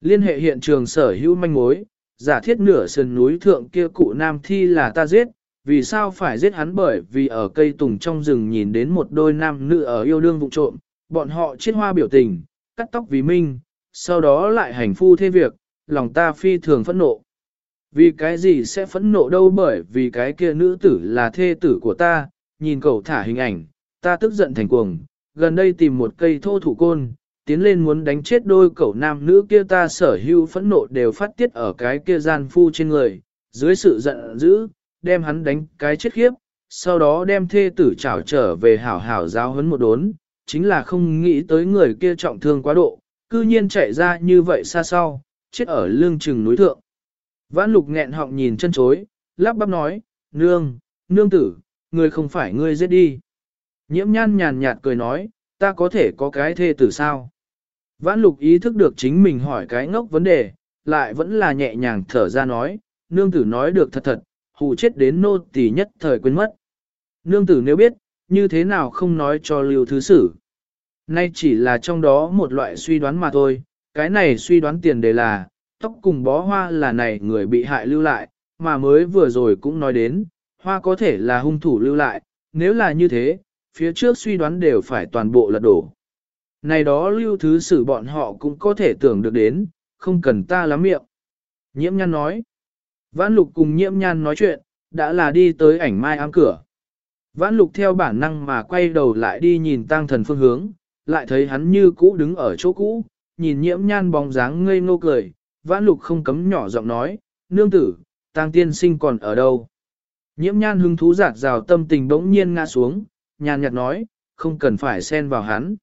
Liên hệ hiện trường sở hữu manh mối, giả thiết nửa sườn núi thượng kia cụ nam thi là ta giết, vì sao phải giết hắn bởi vì ở cây tùng trong rừng nhìn đến một đôi nam nữ ở yêu đương vụ trộm, bọn họ chiết hoa biểu tình, cắt tóc vì minh, sau đó lại hành phu thế việc, lòng ta phi thường phẫn nộ. Vì cái gì sẽ phẫn nộ đâu bởi vì cái kia nữ tử là thê tử của ta, nhìn cậu thả hình ảnh, ta tức giận thành cuồng, gần đây tìm một cây thô thủ côn, tiến lên muốn đánh chết đôi cậu nam nữ kia ta sở hữu phẫn nộ đều phát tiết ở cái kia gian phu trên người, dưới sự giận dữ, đem hắn đánh cái chết khiếp, sau đó đem thê tử trảo trở về hảo hảo giáo huấn một đốn, chính là không nghĩ tới người kia trọng thương quá độ, cư nhiên chạy ra như vậy xa sau, chết ở lương trừng núi thượng. Vãn lục nghẹn họng nhìn chân chối, lắp bắp nói, nương, nương tử, người không phải ngươi giết đi. Nhiễm nhan nhàn nhạt cười nói, ta có thể có cái thê tử sao? Vãn lục ý thức được chính mình hỏi cái ngốc vấn đề, lại vẫn là nhẹ nhàng thở ra nói, nương tử nói được thật thật, hù chết đến nô tỳ nhất thời quên mất. Nương tử nếu biết, như thế nào không nói cho lưu thứ sử. Nay chỉ là trong đó một loại suy đoán mà thôi, cái này suy đoán tiền đề là, tóc cùng bó hoa là này người bị hại lưu lại, mà mới vừa rồi cũng nói đến, hoa có thể là hung thủ lưu lại, nếu là như thế, phía trước suy đoán đều phải toàn bộ lật đổ. Này đó lưu thứ sử bọn họ cũng có thể tưởng được đến, không cần ta lắm miệng. Nhiễm nhan nói, vãn lục cùng nhiễm nhan nói chuyện, đã là đi tới ảnh mai ám cửa. Vãn lục theo bản năng mà quay đầu lại đi nhìn tăng thần phương hướng, lại thấy hắn như cũ đứng ở chỗ cũ, nhìn nhiễm nhan bóng dáng ngây ngô cười, vãn lục không cấm nhỏ giọng nói, nương tử, tăng tiên sinh còn ở đâu. Nhiễm nhan hứng thú giạt rào tâm tình bỗng nhiên ngã xuống, nhàn nhạt nói, không cần phải xen vào hắn.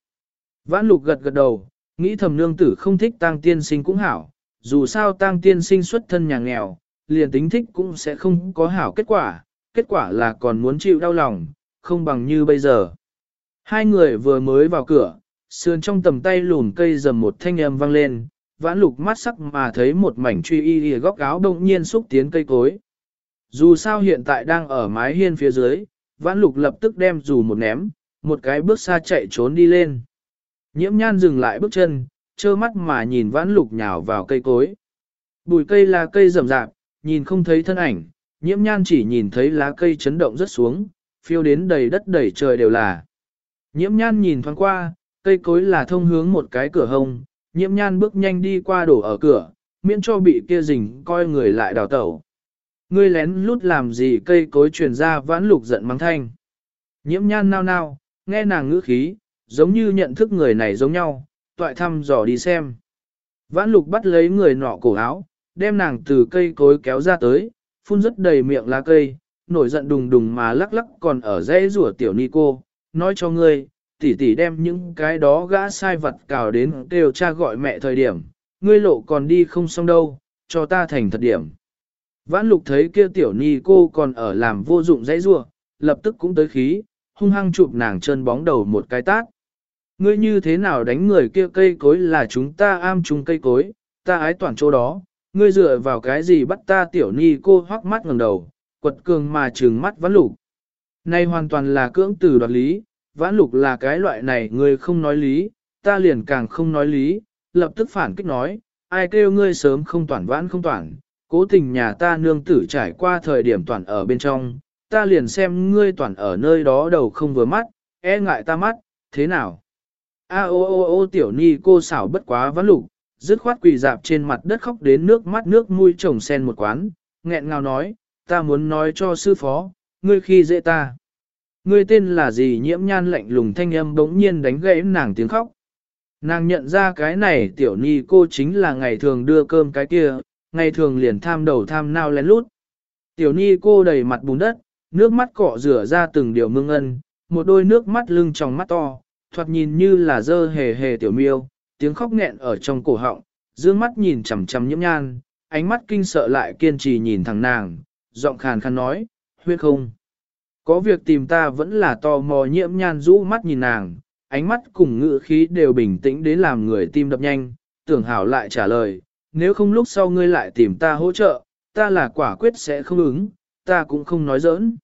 Vãn lục gật gật đầu, nghĩ thầm nương tử không thích tăng tiên sinh cũng hảo, dù sao tăng tiên sinh xuất thân nhà nghèo, liền tính thích cũng sẽ không có hảo kết quả, kết quả là còn muốn chịu đau lòng, không bằng như bây giờ. Hai người vừa mới vào cửa, sườn trong tầm tay lùn cây dầm một thanh âm vang lên, vãn lục mắt sắc mà thấy một mảnh truy y y góc áo đông nhiên xúc tiến cây cối. Dù sao hiện tại đang ở mái hiên phía dưới, vãn lục lập tức đem dù một ném, một cái bước xa chạy trốn đi lên. Nhiễm nhan dừng lại bước chân, trơ mắt mà nhìn vãn lục nhào vào cây cối. Bùi cây là cây rậm rạp, nhìn không thấy thân ảnh, nhiễm nhan chỉ nhìn thấy lá cây chấn động rất xuống, phiêu đến đầy đất đầy trời đều là. Nhiễm nhan nhìn thoáng qua, cây cối là thông hướng một cái cửa hông, nhiễm nhan bước nhanh đi qua đổ ở cửa, miễn cho bị kia rình coi người lại đào tẩu. Ngươi lén lút làm gì cây cối truyền ra vãn lục giận mắng thanh. Nhiễm nhan nao nao, nghe nàng ngữ khí, giống như nhận thức người này giống nhau, toại thăm dò đi xem. Vãn lục bắt lấy người nọ cổ áo, đem nàng từ cây cối kéo ra tới, phun rất đầy miệng lá cây, nổi giận đùng đùng mà lắc lắc còn ở dãy rủa tiểu ni cô, nói cho ngươi, tỷ tỷ đem những cái đó gã sai vật cào đến đều cha gọi mẹ thời điểm, ngươi lộ còn đi không xong đâu, cho ta thành thật điểm. Vãn lục thấy kia tiểu ni cô còn ở làm vô dụng dãy rua, lập tức cũng tới khí, hung hăng chụp nàng chân bóng đầu một cái tát. ngươi như thế nào đánh người kia cây cối là chúng ta am chúng cây cối, ta ái toàn chỗ đó, ngươi dựa vào cái gì bắt ta tiểu ni cô hoắc mắt ngẩng đầu, quật cường mà trừng mắt vãn lục. Này hoàn toàn là cưỡng từ đoạt lý, vãn lục là cái loại này ngươi không nói lý, ta liền càng không nói lý, lập tức phản kích nói, ai kêu ngươi sớm không toàn vãn không toàn, cố tình nhà ta nương tử trải qua thời điểm toàn ở bên trong, ta liền xem ngươi toàn ở nơi đó đầu không vừa mắt, e ngại ta mắt, thế nào? A ô ô ô tiểu ni cô xảo bất quá vãn lục, dứt khoát quỳ dạp trên mặt đất khóc đến nước mắt nước mũi chồng sen một quán, nghẹn ngào nói, ta muốn nói cho sư phó, ngươi khi dễ ta. Ngươi tên là gì nhiễm nhan lạnh lùng thanh âm bỗng nhiên đánh gãy nàng tiếng khóc. Nàng nhận ra cái này tiểu ni cô chính là ngày thường đưa cơm cái kia, ngày thường liền tham đầu tham nao lén lút. Tiểu ni cô đầy mặt bùn đất, nước mắt cọ rửa ra từng điều mương ân, một đôi nước mắt lưng trong mắt to, thoạt nhìn như là dơ hề hề tiểu miêu, tiếng khóc nghẹn ở trong cổ họng, dương mắt nhìn chằm chằm nhiễm nhan, ánh mắt kinh sợ lại kiên trì nhìn thẳng nàng, giọng khàn khàn nói, huyết không. Có việc tìm ta vẫn là tò mò nhiễm nhan rũ mắt nhìn nàng, ánh mắt cùng ngữ khí đều bình tĩnh đến làm người tim đập nhanh, tưởng hảo lại trả lời, nếu không lúc sau ngươi lại tìm ta hỗ trợ, ta là quả quyết sẽ không ứng, ta cũng không nói giỡn.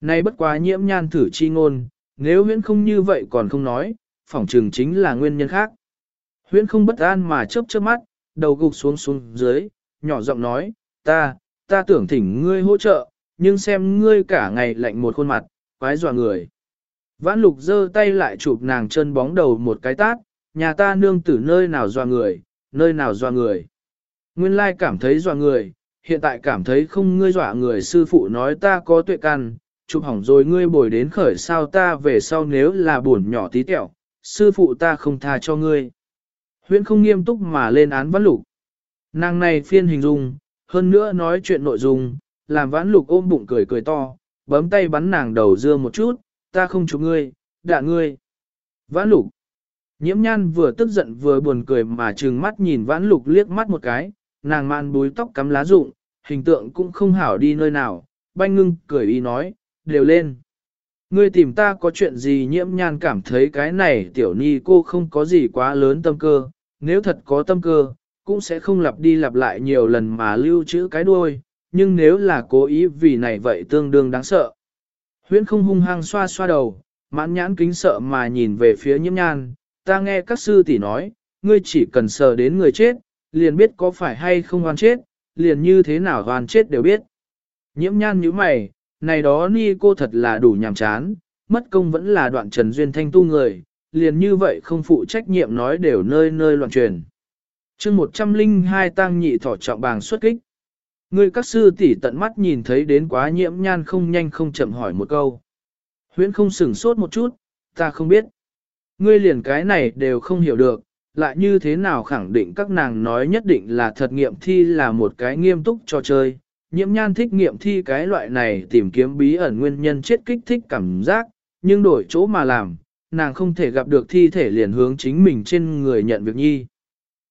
Nay bất quá nhiễm nhan thử chi ngôn, nếu huyễn không như vậy còn không nói, phỏng trường chính là nguyên nhân khác. Huyễn không bất an mà chớp chớp mắt, đầu gục xuống xuống dưới, nhỏ giọng nói, ta, ta tưởng thỉnh ngươi hỗ trợ, nhưng xem ngươi cả ngày lạnh một khuôn mặt, quái dọa người. Vãn lục giơ tay lại chụp nàng chân bóng đầu một cái tát, nhà ta nương tử nơi nào dọa người, nơi nào dọa người. Nguyên lai cảm thấy dọa người, hiện tại cảm thấy không ngươi dọa người sư phụ nói ta có tuệ căn, chụp hỏng rồi ngươi bồi đến khởi sao ta về sau nếu là buồn nhỏ tí tẹo, sư phụ ta không tha cho ngươi. Huyễn không nghiêm túc mà lên án vãn lục. Nàng này phiên hình dung, hơn nữa nói chuyện nội dung, làm vãn lục ôm bụng cười cười to, bấm tay bắn nàng đầu dưa một chút, ta không chụp ngươi, đạ ngươi. Vãn lục. Nhiễm nhan vừa tức giận vừa buồn cười mà trừng mắt nhìn vãn lục liếc mắt một cái, nàng man búi tóc cắm lá rụng, hình tượng cũng không hảo đi nơi nào, banh ngưng cười y nói, đều lên. Ngươi tìm ta có chuyện gì nhiễm nhan cảm thấy cái này tiểu ni cô không có gì quá lớn tâm cơ, nếu thật có tâm cơ, cũng sẽ không lặp đi lặp lại nhiều lần mà lưu trữ cái đuôi, nhưng nếu là cố ý vì này vậy tương đương đáng sợ. Huyễn không hung hăng xoa xoa đầu, mãn nhãn kính sợ mà nhìn về phía nhiễm nhan, ta nghe các sư tỷ nói, ngươi chỉ cần sờ đến người chết, liền biết có phải hay không hoàn chết, liền như thế nào hoàn chết đều biết. Nhiễm nhan như mày, này đó ni cô thật là đủ nhàm chán, mất công vẫn là đoạn trần duyên thanh tu người, liền như vậy không phụ trách nhiệm nói đều nơi nơi loạn truyền. chương 102 tăng nhị thỏ trọng bàng xuất kích. Người các sư tỷ tận mắt nhìn thấy đến quá nhiễm nhan không nhanh không chậm hỏi một câu. Huyễn không sửng sốt một chút, ta không biết. Ngươi liền cái này đều không hiểu được, lại như thế nào khẳng định các nàng nói nhất định là thật nghiệm thi là một cái nghiêm túc cho chơi. Nhiễm nhan thích nghiệm thi cái loại này tìm kiếm bí ẩn nguyên nhân chết kích thích cảm giác, nhưng đổi chỗ mà làm, nàng không thể gặp được thi thể liền hướng chính mình trên người nhận việc nhi.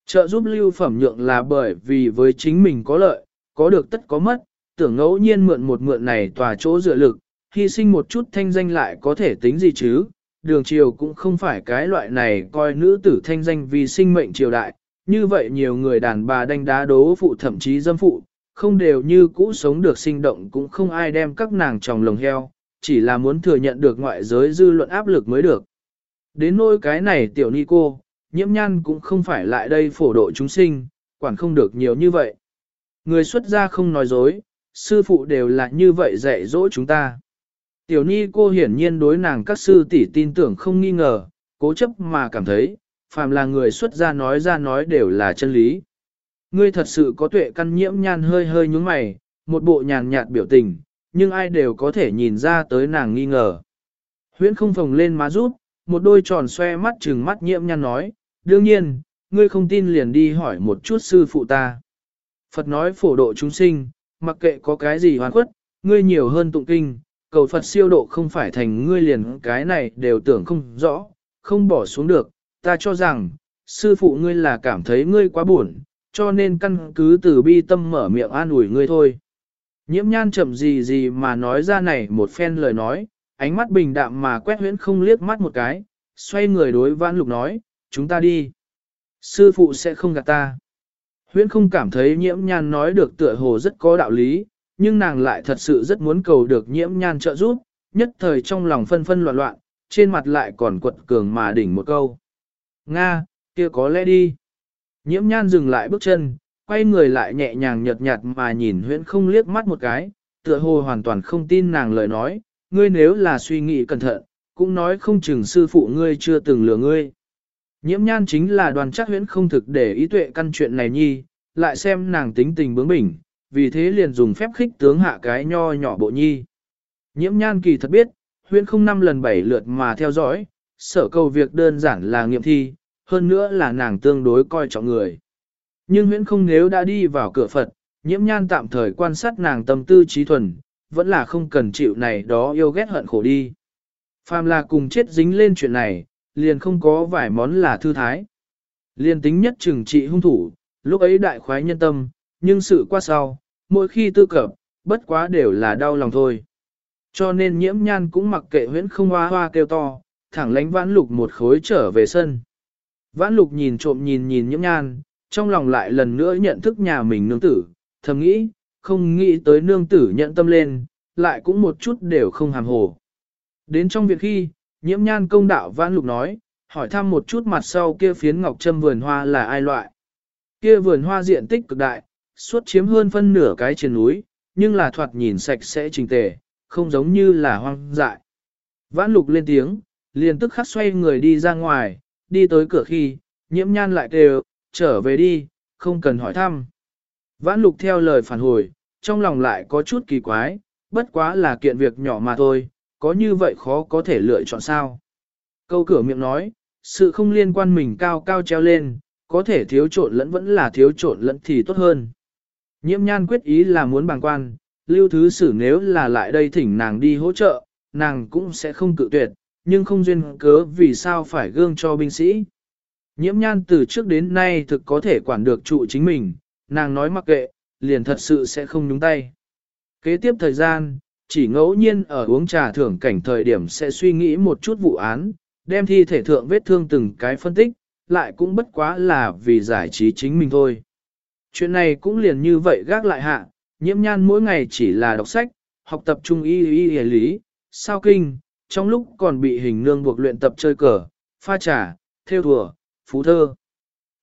Trợ giúp lưu phẩm nhượng là bởi vì với chính mình có lợi, có được tất có mất, tưởng ngẫu nhiên mượn một mượn này tòa chỗ dựa lực, hy sinh một chút thanh danh lại có thể tính gì chứ, đường triều cũng không phải cái loại này coi nữ tử thanh danh vì sinh mệnh triều đại, như vậy nhiều người đàn bà đánh đá đố phụ thậm chí dâm phụ, không đều như cũ sống được sinh động cũng không ai đem các nàng tròng lồng heo, chỉ là muốn thừa nhận được ngoại giới dư luận áp lực mới được. Đến nỗi cái này tiểu ni cô, nhiễm nhan cũng không phải lại đây phổ độ chúng sinh, quản không được nhiều như vậy. Người xuất gia không nói dối, sư phụ đều là như vậy dạy dỗ chúng ta. Tiểu ni cô hiển nhiên đối nàng các sư tỷ tin tưởng không nghi ngờ, cố chấp mà cảm thấy, phàm là người xuất gia nói ra nói đều là chân lý. Ngươi thật sự có tuệ căn nhiễm nhan hơi hơi nhúng mày, một bộ nhàn nhạt biểu tình, nhưng ai đều có thể nhìn ra tới nàng nghi ngờ. Huyễn không phồng lên má rút, một đôi tròn xoe mắt trừng mắt nhiễm nhan nói, đương nhiên, ngươi không tin liền đi hỏi một chút sư phụ ta. Phật nói phổ độ chúng sinh, mặc kệ có cái gì hoàn khuất, ngươi nhiều hơn tụng kinh, cầu Phật siêu độ không phải thành ngươi liền cái này đều tưởng không rõ, không bỏ xuống được, ta cho rằng, sư phụ ngươi là cảm thấy ngươi quá buồn, cho nên căn cứ từ bi tâm mở miệng an ủi ngươi thôi. Nhiễm nhan chậm gì gì mà nói ra này một phen lời nói, ánh mắt bình đạm mà quét huyễn không liếc mắt một cái, xoay người đối vãn lục nói, chúng ta đi. Sư phụ sẽ không gạt ta. Huyễn không cảm thấy nhiễm nhan nói được tựa hồ rất có đạo lý, nhưng nàng lại thật sự rất muốn cầu được nhiễm nhan trợ giúp, nhất thời trong lòng phân phân loạn loạn, trên mặt lại còn quật cường mà đỉnh một câu. Nga, kia có lẽ đi. Nhiễm nhan dừng lại bước chân, quay người lại nhẹ nhàng nhợt nhạt mà nhìn huyễn không liếc mắt một cái, tựa hồ hoàn toàn không tin nàng lời nói, ngươi nếu là suy nghĩ cẩn thận, cũng nói không chừng sư phụ ngươi chưa từng lừa ngươi. Nhiễm nhan chính là đoàn chắc huyễn không thực để ý tuệ căn chuyện này nhi, lại xem nàng tính tình bướng bỉnh, vì thế liền dùng phép khích tướng hạ cái nho nhỏ bộ nhi. Nhiễm nhan kỳ thật biết, huyễn không năm lần bảy lượt mà theo dõi, sở cầu việc đơn giản là nghiệm thi, hơn nữa là nàng tương đối coi trọng người. Nhưng huyễn không nếu đã đi vào cửa Phật, nhiễm nhan tạm thời quan sát nàng tâm tư trí thuần, vẫn là không cần chịu này đó yêu ghét hận khổ đi. Phàm là cùng chết dính lên chuyện này, liền không có vài món là thư thái. Liền tính nhất trừng trị hung thủ, lúc ấy đại khoái nhân tâm, nhưng sự qua sau, mỗi khi tư cập, bất quá đều là đau lòng thôi. Cho nên nhiễm nhan cũng mặc kệ huyễn không hoa hoa kêu to, thẳng lánh vãn lục một khối trở về sân. Vãn lục nhìn trộm nhìn nhìn nhiễm nhan, trong lòng lại lần nữa nhận thức nhà mình nương tử, thầm nghĩ, không nghĩ tới nương tử nhận tâm lên, lại cũng một chút đều không hàm hồ. Đến trong việc khi, nhiễm nhan công đạo vãn lục nói, hỏi thăm một chút mặt sau kia phiến ngọc trâm vườn hoa là ai loại. Kia vườn hoa diện tích cực đại, suốt chiếm hơn phân nửa cái trên núi, nhưng là thoạt nhìn sạch sẽ trình tề, không giống như là hoang dại. Vãn lục lên tiếng, liền tức khắc xoay người đi ra ngoài, đi tới cửa khi, nhiễm nhan lại kêu, trở về đi, không cần hỏi thăm. Vãn lục theo lời phản hồi, trong lòng lại có chút kỳ quái, bất quá là kiện việc nhỏ mà thôi, có như vậy khó có thể lựa chọn sao. Câu cửa miệng nói, sự không liên quan mình cao cao treo lên, có thể thiếu trộn lẫn vẫn là thiếu trộn lẫn thì tốt hơn. Nhiễm nhan quyết ý là muốn bằng quan, lưu thứ sử nếu là lại đây thỉnh nàng đi hỗ trợ, nàng cũng sẽ không cự tuyệt, nhưng không duyên cớ vì sao phải gương cho binh sĩ. Nhiễm nhan từ trước đến nay thực có thể quản được trụ chính mình, nàng nói mặc kệ, liền thật sự sẽ không nhúng tay. Kế tiếp thời gian, chỉ ngẫu nhiên ở uống trà thưởng cảnh thời điểm sẽ suy nghĩ một chút vụ án, đem thi thể thượng vết thương từng cái phân tích, lại cũng bất quá là vì giải trí chính mình thôi. Chuyện này cũng liền như vậy gác lại hạ, nhiễm nhan mỗi ngày chỉ là đọc sách, học tập trung y y y lý, sao kinh, trong lúc còn bị hình nương buộc luyện tập chơi cờ, pha trà, theo thùa, phú thơ.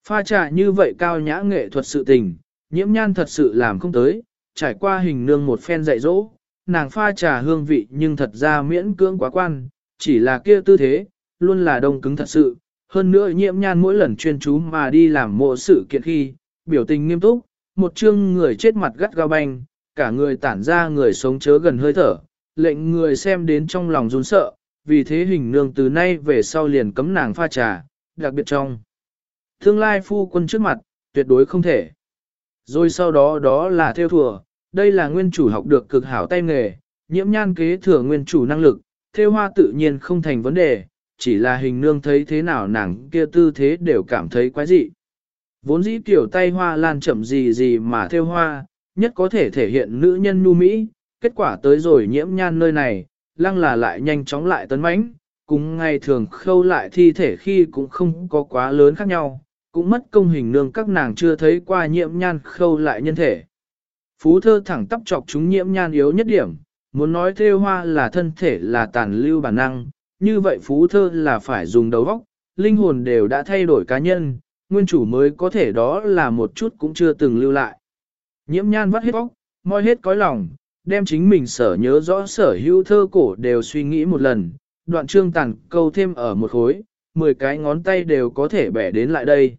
Pha trà như vậy cao nhã nghệ thuật sự tình, nhiễm nhan thật sự làm không tới, trải qua hình nương một phen dạy dỗ, nàng pha trà hương vị nhưng thật ra miễn cưỡng quá quan, chỉ là kia tư thế, luôn là đông cứng thật sự. Hơn nữa nhiễm nhan mỗi lần chuyên chú mà đi làm mộ sự kiện khi, biểu tình nghiêm túc, một chương người chết mặt gắt gao banh, cả người tản ra người sống chớ gần hơi thở, lệnh người xem đến trong lòng run sợ, vì thế hình nương từ nay về sau liền cấm nàng pha trà, đặc biệt trong. Tương lai phu quân trước mặt, tuyệt đối không thể. Rồi sau đó đó là theo thùa, đây là nguyên chủ học được cực hảo tay nghề, nhiễm nhan kế thừa nguyên chủ năng lực, theo hoa tự nhiên không thành vấn đề, chỉ là hình nương thấy thế nào nàng kia tư thế đều cảm thấy quái dị. Vốn dĩ kiểu tay hoa lan chậm gì gì mà theo hoa, nhất có thể thể hiện nữ nhân nu mỹ, kết quả tới rồi nhiễm nhan nơi này, lăng là lại nhanh chóng lại tấn mãnh, cùng ngày thường khâu lại thi thể khi cũng không có quá lớn khác nhau, cũng mất công hình nương các nàng chưa thấy qua nhiễm nhan khâu lại nhân thể. Phú thơ thẳng tắp chọc chúng nhiễm nhan yếu nhất điểm, muốn nói theo hoa là thân thể là tàn lưu bản năng, như vậy phú thơ là phải dùng đầu óc, linh hồn đều đã thay đổi cá nhân, nguyên chủ mới có thể đó là một chút cũng chưa từng lưu lại. Nhiễm nhan vắt hết óc, moi hết cõi lòng, đem chính mình sở nhớ rõ sở hữu thơ cổ đều suy nghĩ một lần, đoạn chương tàn câu thêm ở một khối, 10 cái ngón tay đều có thể bẻ đến lại đây.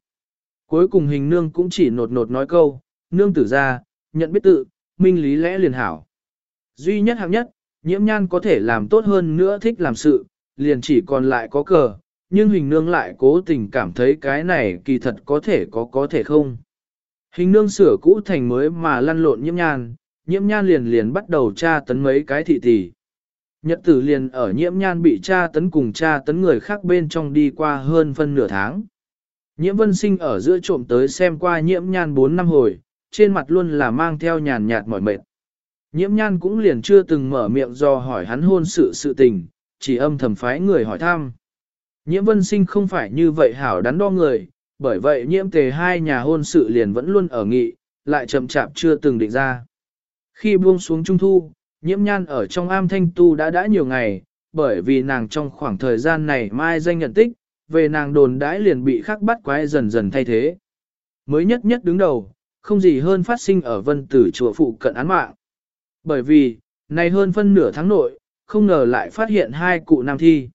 Cuối cùng hình nương cũng chỉ nột nột nói câu, nương tử ra, nhận biết tự, minh lý lẽ liền hảo. Duy nhất hạng nhất, nhiễm nhan có thể làm tốt hơn nữa thích làm sự, liền chỉ còn lại có cờ, nhưng hình nương lại cố tình cảm thấy cái này kỳ thật có thể có có thể không. Hình nương sửa cũ thành mới mà lăn lộn nhiễm nhan, nhiễm nhan liền liền bắt đầu tra tấn mấy cái thị tỷ. Nhật tử liền ở nhiễm nhan bị tra tấn cùng tra tấn người khác bên trong đi qua hơn phân nửa tháng. Nhiễm vân sinh ở giữa trộm tới xem qua nhiễm nhan 4 năm hồi, trên mặt luôn là mang theo nhàn nhạt mỏi mệt. Nhiễm nhan cũng liền chưa từng mở miệng do hỏi hắn hôn sự sự tình, chỉ âm thầm phái người hỏi thăm. Nhiễm vân sinh không phải như vậy hảo đắn đo người, bởi vậy nhiễm tề hai nhà hôn sự liền vẫn luôn ở nghị, lại chậm chạp chưa từng định ra. Khi buông xuống trung thu, nhiễm nhan ở trong am thanh tu đã đã nhiều ngày, bởi vì nàng trong khoảng thời gian này mai danh nhận tích, về nàng đồn đãi liền bị khắc bắt quái dần dần thay thế. Mới nhất nhất đứng đầu, không gì hơn phát sinh ở vân tử chùa phụ cận án mạng. Bởi vì, này hơn phân nửa tháng nội, không ngờ lại phát hiện hai cụ nam thi.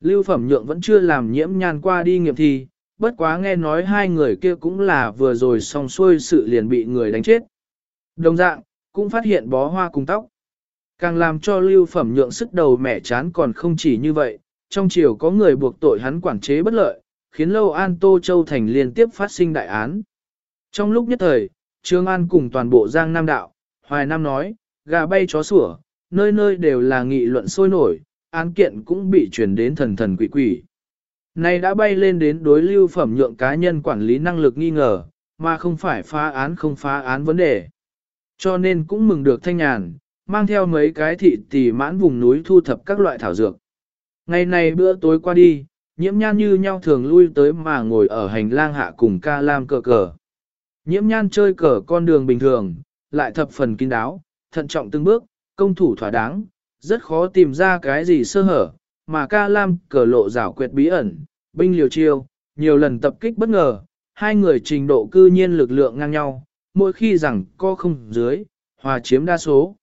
Lưu phẩm nhượng vẫn chưa làm nhiễm nhan qua đi nghiệm thi, bất quá nghe nói hai người kia cũng là vừa rồi xong xuôi sự liền bị người đánh chết. Đồng dạng, cũng phát hiện bó hoa cùng tóc. Càng làm cho lưu phẩm nhượng sức đầu mẻ chán còn không chỉ như vậy, trong chiều có người buộc tội hắn quản chế bất lợi, khiến Lâu An Tô Châu Thành liên tiếp phát sinh đại án. Trong lúc nhất thời, Trương An cùng toàn bộ Giang Nam Đạo, Hoài Nam nói, gà bay chó sủa, nơi nơi đều là nghị luận sôi nổi, án kiện cũng bị chuyển đến thần thần quỷ quỷ. Này đã bay lên đến đối lưu phẩm nhượng cá nhân quản lý năng lực nghi ngờ, mà không phải phá án không phá án vấn đề. Cho nên cũng mừng được thanh nhàn, mang theo mấy cái thị tỷ mãn vùng núi thu thập các loại thảo dược. Ngày này bữa tối qua đi, nhiễm nhan như nhau thường lui tới mà ngồi ở hành lang hạ cùng ca lam cờ cờ. Nhiễm nhan chơi cờ con đường bình thường, lại thập phần kín đáo, thận trọng từng bước, công thủ thỏa đáng, rất khó tìm ra cái gì sơ hở, mà ca lam cờ lộ rảo quyệt bí ẩn, binh liều chiêu, nhiều lần tập kích bất ngờ, hai người trình độ cư nhiên lực lượng ngang nhau, mỗi khi rằng co không dưới, hòa chiếm đa số.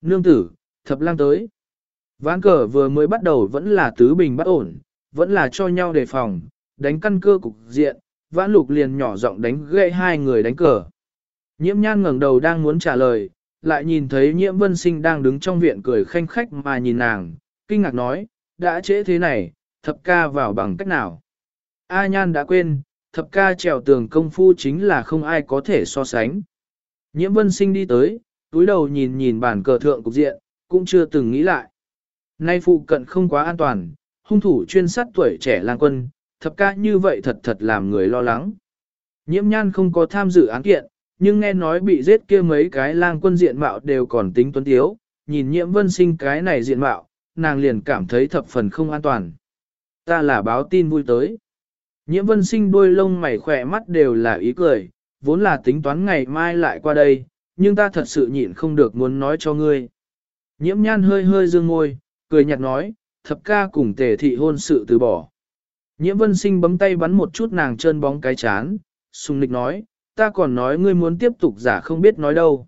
Nương tử, thập lang tới. Ván cờ vừa mới bắt đầu vẫn là tứ bình bất ổn, vẫn là cho nhau đề phòng, đánh căn cơ cục diện, vãn lục liền nhỏ giọng đánh gãy hai người đánh cờ. Nhiễm nhan ngẩng đầu đang muốn trả lời, lại nhìn thấy nhiễm vân sinh đang đứng trong viện cười khanh khách mà nhìn nàng, kinh ngạc nói, đã trễ thế này, thập ca vào bằng cách nào. A nhan đã quên, thập ca trèo tường công phu chính là không ai có thể so sánh. Nhiễm vân sinh đi tới, túi đầu nhìn nhìn bản cờ thượng cục diện, cũng chưa từng nghĩ lại. Nay phụ cận không quá an toàn, hung thủ chuyên sát tuổi trẻ lang quân, thập ca như vậy thật thật làm người lo lắng. Nhiễm nhan không có tham dự án kiện, nhưng nghe nói bị giết kia mấy cái lang quân diện mạo đều còn tính tuấn tiếu, nhìn nhiễm vân sinh cái này diện mạo, nàng liền cảm thấy thập phần không an toàn. Ta là báo tin vui tới. Nhiễm vân sinh đôi lông mày khỏe mắt đều là ý cười, vốn là tính toán ngày mai lại qua đây, nhưng ta thật sự nhịn không được muốn nói cho ngươi. Nhiễm nhan hơi hơi dương ngôi, cười nhạt nói, thập ca cùng tề thị hôn sự từ bỏ. Nhiễm vân sinh bấm tay bắn một chút nàng trơn bóng cái chán, Sùng nịch nói, ta còn nói ngươi muốn tiếp tục giả không biết nói đâu.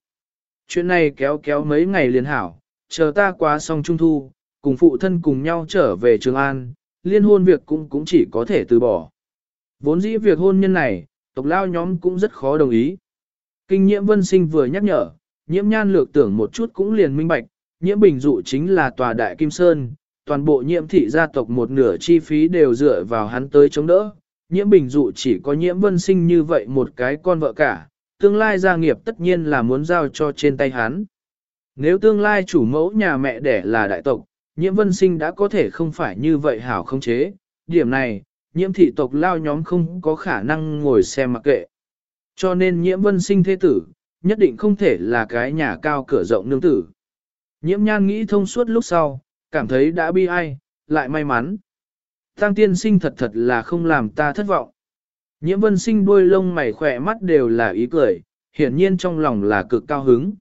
Chuyện này kéo kéo mấy ngày liền hảo, chờ ta qua xong trung thu, cùng phụ thân cùng nhau trở về Trường An, liên hôn việc cũng cũng chỉ có thể từ bỏ. Vốn dĩ việc hôn nhân này, tộc lao nhóm cũng rất khó đồng ý. Kinh nhiễm vân sinh vừa nhắc nhở, nhiễm nhan lược tưởng một chút cũng liền minh bạch, nhiễm bình dụ chính là tòa đại kim sơn, toàn bộ nhiễm thị gia tộc một nửa chi phí đều dựa vào hắn tới chống đỡ. Nhiễm bình dụ chỉ có nhiễm vân sinh như vậy một cái con vợ cả, tương lai gia nghiệp tất nhiên là muốn giao cho trên tay hắn. Nếu tương lai chủ mẫu nhà mẹ đẻ là đại tộc, nhiễm vân sinh đã có thể không phải như vậy hảo không chế. Điểm này, nhiễm thị tộc lao nhóm không có khả năng ngồi xem mặc kệ. Cho nên nhiễm vân sinh thế tử, nhất định không thể là cái nhà cao cửa rộng nương tử. Nhiễm nhan nghĩ thông suốt lúc sau, cảm thấy đã bi ai, lại may mắn. Tăng tiên sinh thật thật là không làm ta thất vọng. Nhiễm vân sinh đuôi lông mày khỏe mắt đều là ý cười, hiển nhiên trong lòng là cực cao hứng.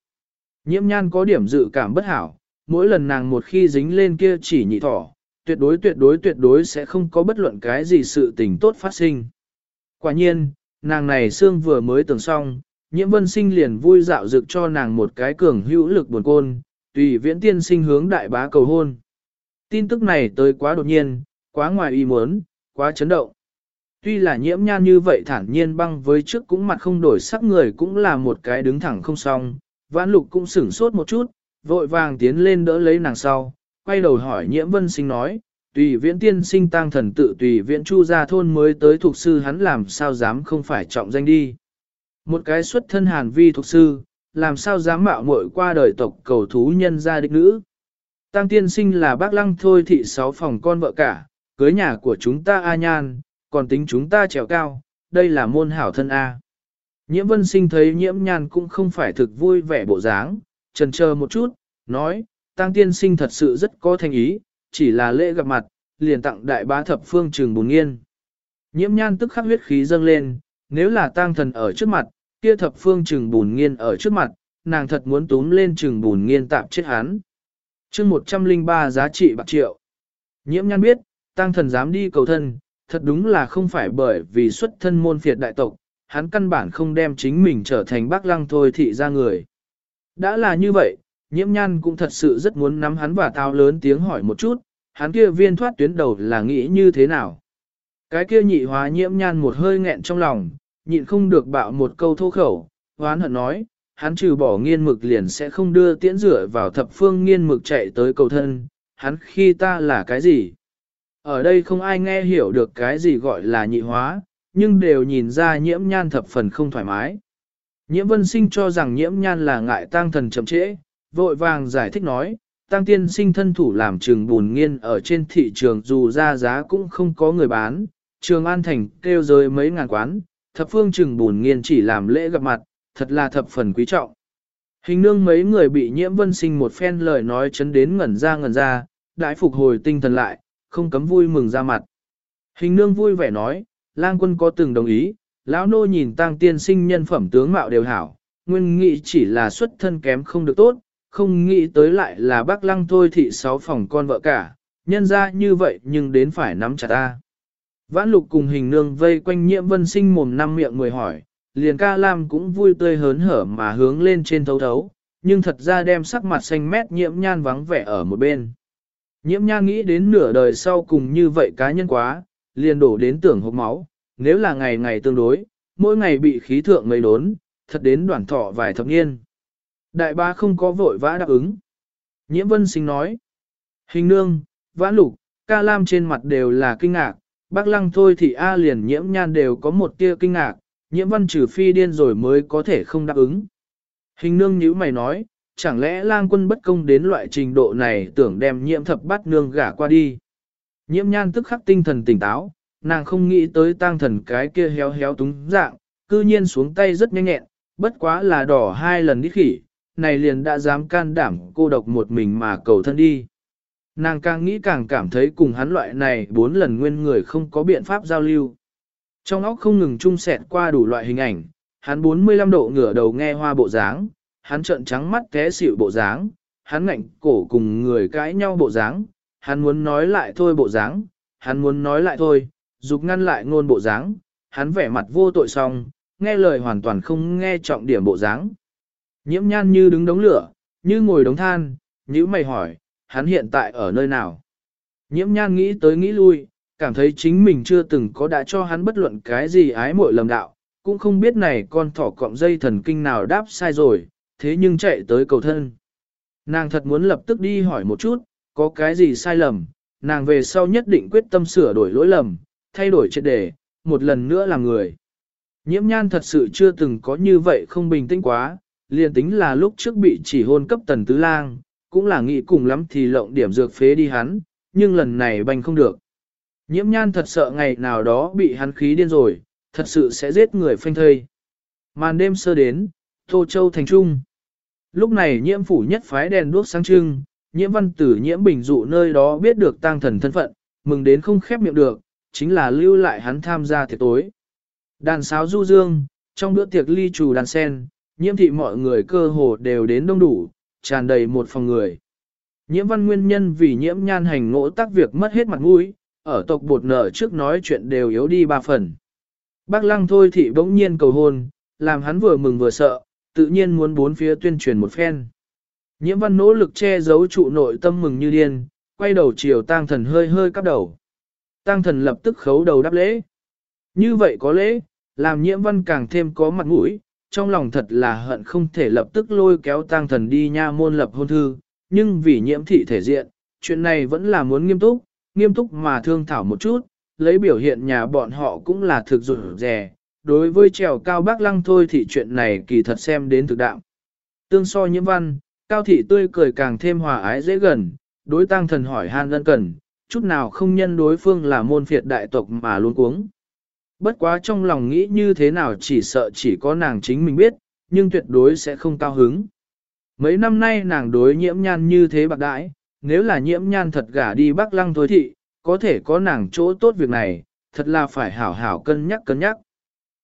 Nhiễm nhan có điểm dự cảm bất hảo, mỗi lần nàng một khi dính lên kia chỉ nhị thỏ, tuyệt đối tuyệt đối tuyệt đối sẽ không có bất luận cái gì sự tình tốt phát sinh. Quả nhiên, nàng này xương vừa mới tưởng xong, nhiễm vân sinh liền vui dạo dực cho nàng một cái cường hữu lực buồn côn, tùy viễn tiên sinh hướng đại bá cầu hôn. Tin tức này tới quá đột nhiên, quá ngoài ý muốn, quá chấn động. Tuy là nhiễm nhan như vậy thản nhiên băng với trước cũng mặt không đổi sắc người cũng là một cái đứng thẳng không xong, vãn lục cũng sửng sốt một chút, vội vàng tiến lên đỡ lấy nàng sau, quay đầu hỏi nhiễm vân sinh nói, tùy viễn tiên sinh tăng thần tự tùy viễn chu gia thôn mới tới thuộc sư hắn làm sao dám không phải trọng danh đi. Một cái xuất thân hàn vi thuộc sư, làm sao dám mạo muội qua đời tộc cầu thú nhân gia đích nữ. Tăng tiên sinh là bác lăng thôi thị sáu phòng con vợ cả, cưới nhà của chúng ta A nhan, còn tính chúng ta trèo cao, đây là môn hảo thân A. Nhiễm vân sinh thấy nhiễm nhan cũng không phải thực vui vẻ bộ dáng, trần chờ một chút, nói, tăng tiên sinh thật sự rất có thành ý, chỉ là lễ gặp mặt, liền tặng đại bá thập phương trường bùn nghiên. Nhiễm nhan tức khắc huyết khí dâng lên, nếu là tang thần ở trước mặt, kia thập phương trừng bùn nghiên ở trước mặt, nàng thật muốn túm lên trừng bùn nghiên tạm chết hắn. chương 103 giá trị bạc triệu. Nhiễm nhan biết, tăng thần dám đi cầu thân, thật đúng là không phải bởi vì xuất thân môn phiệt đại tộc, hắn căn bản không đem chính mình trở thành bác lăng thôi thị ra người. Đã là như vậy, nhiễm nhan cũng thật sự rất muốn nắm hắn và tao lớn tiếng hỏi một chút, hắn kia viên thoát tuyến đầu là nghĩ như thế nào. Cái kia nhị hóa nhiễm nhan một hơi nghẹn trong lòng, nhịn không được bạo một câu thô khẩu, hoán hận nói, hắn trừ bỏ nghiên mực liền sẽ không đưa tiễn rửa vào thập phương nghiên mực chạy tới cầu thân, hắn khi ta là cái gì? Ở đây không ai nghe hiểu được cái gì gọi là nhị hóa, nhưng đều nhìn ra nhiễm nhan thập phần không thoải mái. Nhiễm vân sinh cho rằng nhiễm nhan là ngại tang thần chậm trễ, vội vàng giải thích nói, tăng tiên sinh thân thủ làm trường bùn nghiên ở trên thị trường dù ra giá cũng không có người bán, trường an thành kêu rơi mấy ngàn quán, thập phương trừng bùn nghiên chỉ làm lễ gặp mặt, thật là thập phần quý trọng. Hình nương mấy người bị nhiễm vân sinh một phen lời nói chấn đến ngẩn ra ngẩn ra, đại phục hồi tinh thần lại, không cấm vui mừng ra mặt. Hình nương vui vẻ nói, lang quân có từng đồng ý, lão nô nhìn tang tiên sinh nhân phẩm tướng mạo đều hảo, nguyên nghĩ chỉ là xuất thân kém không được tốt, không nghĩ tới lại là bác lăng thôi thị sáu phòng con vợ cả, nhân ra như vậy nhưng đến phải nắm chặt ta. Vãn lục cùng hình nương vây quanh nhiễm vân sinh mồm năm miệng người hỏi, liền ca lam cũng vui tươi hớn hở mà hướng lên trên thấu thấu, nhưng thật ra đem sắc mặt xanh mét nhiễm nhan vắng vẻ ở một bên. Nhiễm nhan nghĩ đến nửa đời sau cùng như vậy cá nhân quá, liền đổ đến tưởng hộp máu, nếu là ngày ngày tương đối, mỗi ngày bị khí thượng mấy đốn, thật đến đoạn thọ vài thập niên. Đại ba không có vội vã đáp ứng. Nhiễm vân sinh nói, hình nương, Vãn lục, ca lam trên mặt đều là kinh ngạc, bác lăng thôi thì A liền nhiễm nhan đều có một tia kinh ngạc, nhiễm văn trừ phi điên rồi mới có thể không đáp ứng. Hình nương như mày nói, chẳng lẽ lang quân bất công đến loại trình độ này tưởng đem nhiễm thập bát nương gả qua đi. Nhiễm nhan tức khắc tinh thần tỉnh táo, nàng không nghĩ tới tang thần cái kia héo héo túng dạng, cư nhiên xuống tay rất nhanh nhẹn, bất quá là đỏ hai lần đi khỉ, này liền đã dám can đảm cô độc một mình mà cầu thân đi. Nàng càng nghĩ càng cảm thấy cùng hắn loại này bốn lần nguyên người không có biện pháp giao lưu. Trong óc không ngừng trung sẹt qua đủ loại hình ảnh, hắn 45 độ ngửa đầu nghe hoa bộ dáng, hắn trợn trắng mắt té xỉu bộ dáng, hắn ngạnh cổ cùng người cãi nhau bộ dáng, hắn muốn nói lại thôi bộ dáng, hắn muốn nói lại thôi, dục ngăn lại ngôn bộ dáng, hắn vẻ mặt vô tội song, nghe lời hoàn toàn không nghe trọng điểm bộ dáng. Nhiễm nhan như đứng đống lửa, như ngồi đống than, nhữ mày hỏi, hắn hiện tại ở nơi nào? Nhiễm nhan nghĩ tới nghĩ lui, cảm thấy chính mình chưa từng có đã cho hắn bất luận cái gì ái muội lầm đạo, cũng không biết này con thỏ cọng dây thần kinh nào đáp sai rồi, thế nhưng chạy tới cầu thân. Nàng thật muốn lập tức đi hỏi một chút, có cái gì sai lầm, nàng về sau nhất định quyết tâm sửa đổi lỗi lầm, thay đổi triệt đề, một lần nữa làm người. Nhiễm nhan thật sự chưa từng có như vậy không bình tĩnh quá, liền tính là lúc trước bị chỉ hôn cấp tần tứ lang, cũng là nghĩ cùng lắm thì lộng điểm dược phế đi hắn, nhưng lần này bành không được. Nhiễm nhan thật sợ ngày nào đó bị hắn khí điên rồi, thật sự sẽ giết người phanh thây. Màn đêm sơ đến, Tô Châu thành trung. Lúc này nhiễm phủ nhất phái đèn đuốc sáng trưng, nhiễm văn tử nhiễm bình dụ nơi đó biết được tang thần thân phận, mừng đến không khép miệng được, chính là lưu lại hắn tham gia tiệc tối. Đàn sáo du dương, trong bữa tiệc ly trù đàn sen, nhiễm thị mọi người cơ hồ đều đến đông đủ, tràn đầy một phòng người. Nhiễm văn nguyên nhân vì nhiễm nhan hành ngỗ tác việc mất hết mặt mũi, ở tộc bột nở trước nói chuyện đều yếu đi ba phần. Bác lăng thôi thị bỗng nhiên cầu hôn, làm hắn vừa mừng vừa sợ, tự nhiên muốn bốn phía tuyên truyền một phen. Nhiễm văn nỗ lực che giấu trụ nội tâm mừng như điên, quay đầu chiều tang thần hơi hơi cắp đầu. Tang thần lập tức khấu đầu đáp lễ. Như vậy có lễ, làm nhiễm văn càng thêm có mặt mũi, trong lòng thật là hận không thể lập tức lôi kéo tang thần đi nha môn lập hôn thư, nhưng vì nhiễm thị thể diện, chuyện này vẫn là muốn nghiêm túc, nghiêm túc mà thương thảo một chút, lấy biểu hiện nhà bọn họ cũng là thực dụng rẻ, đối với trèo cao bác lăng thôi thì chuyện này kỳ thật xem đến thực đạo. Tương so nhiễm văn, cao thị tươi cười càng thêm hòa ái dễ gần, đối tăng thần hỏi han dân cần, chút nào không nhân đối phương là môn phiệt đại tộc mà luôn cuống. Bất quá trong lòng nghĩ như thế nào chỉ sợ chỉ có nàng chính mình biết, nhưng tuyệt đối sẽ không cao hứng. Mấy năm nay nàng đối nhiễm nhan như thế bạc đãi, nếu là nhiễm nhan thật gả đi bắc lăng tối thị, có thể có nàng chỗ tốt việc này, thật là phải hảo hảo cân nhắc cân nhắc.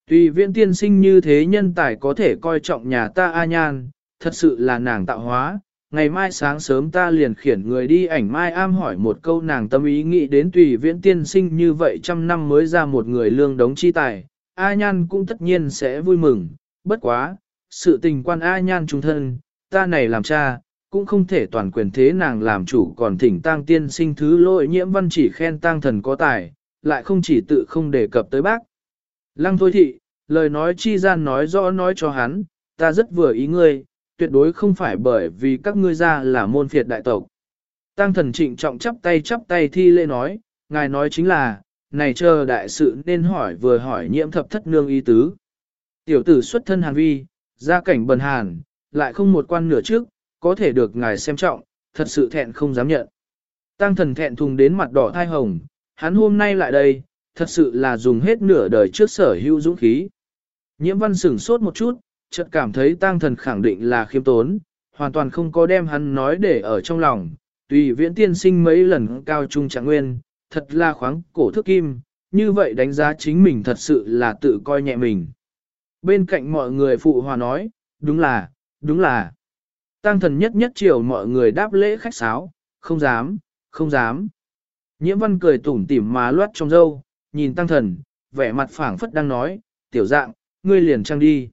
Tùy viện tiên sinh như thế nhân tài có thể coi trọng nhà ta A Nhan, thật sự là nàng tạo hóa. Ngày mai sáng sớm ta liền khiển người đi ảnh mai am hỏi một câu nàng tâm ý nghĩ đến tùy viễn tiên sinh như vậy trăm năm mới ra một người lương đống chi tài, A Nhan cũng tất nhiên sẽ vui mừng, bất quá, sự tình quan A Nhan trung thân, ta này làm cha, cũng không thể toàn quyền thế nàng làm chủ còn thỉnh tang tiên sinh thứ lỗi nhiễm văn chỉ khen tang thần có tài, lại không chỉ tự không đề cập tới bác. Lăng thôi thị, lời nói chi gian nói rõ nói cho hắn, ta rất vừa ý ngươi, tuyệt đối không phải bởi vì các ngươi ra là môn phiệt đại tộc. Tăng thần trịnh trọng chắp tay chắp tay thi lễ nói, ngài nói chính là, này chờ đại sự nên hỏi vừa hỏi nhiễm thập thất nương ý tứ. Tiểu tử xuất thân hàn vi, gia cảnh bần hàn, lại không một quan nửa trước, có thể được ngài xem trọng, thật sự thẹn không dám nhận. Tăng thần thẹn thùng đến mặt đỏ thai hồng, hắn hôm nay lại đây, thật sự là dùng hết nửa đời trước sở hữu dũng khí. Nhiễm văn sửng sốt một chút, chợt cảm thấy tăng thần khẳng định là khiêm tốn, hoàn toàn không có đem hắn nói để ở trong lòng, tùy viễn tiên sinh mấy lần cao trung trạng nguyên, thật là khoáng cổ thức kim, như vậy đánh giá chính mình thật sự là tự coi nhẹ mình. Bên cạnh mọi người phụ hòa nói, đúng là, đúng là. Tăng thần nhất nhất chiều mọi người đáp lễ khách sáo, không dám, không dám. Nhiễm văn cười tủm tỉm mà loát trong râu nhìn tăng thần, vẻ mặt phảng phất đang nói, tiểu dạng, ngươi liền trang đi.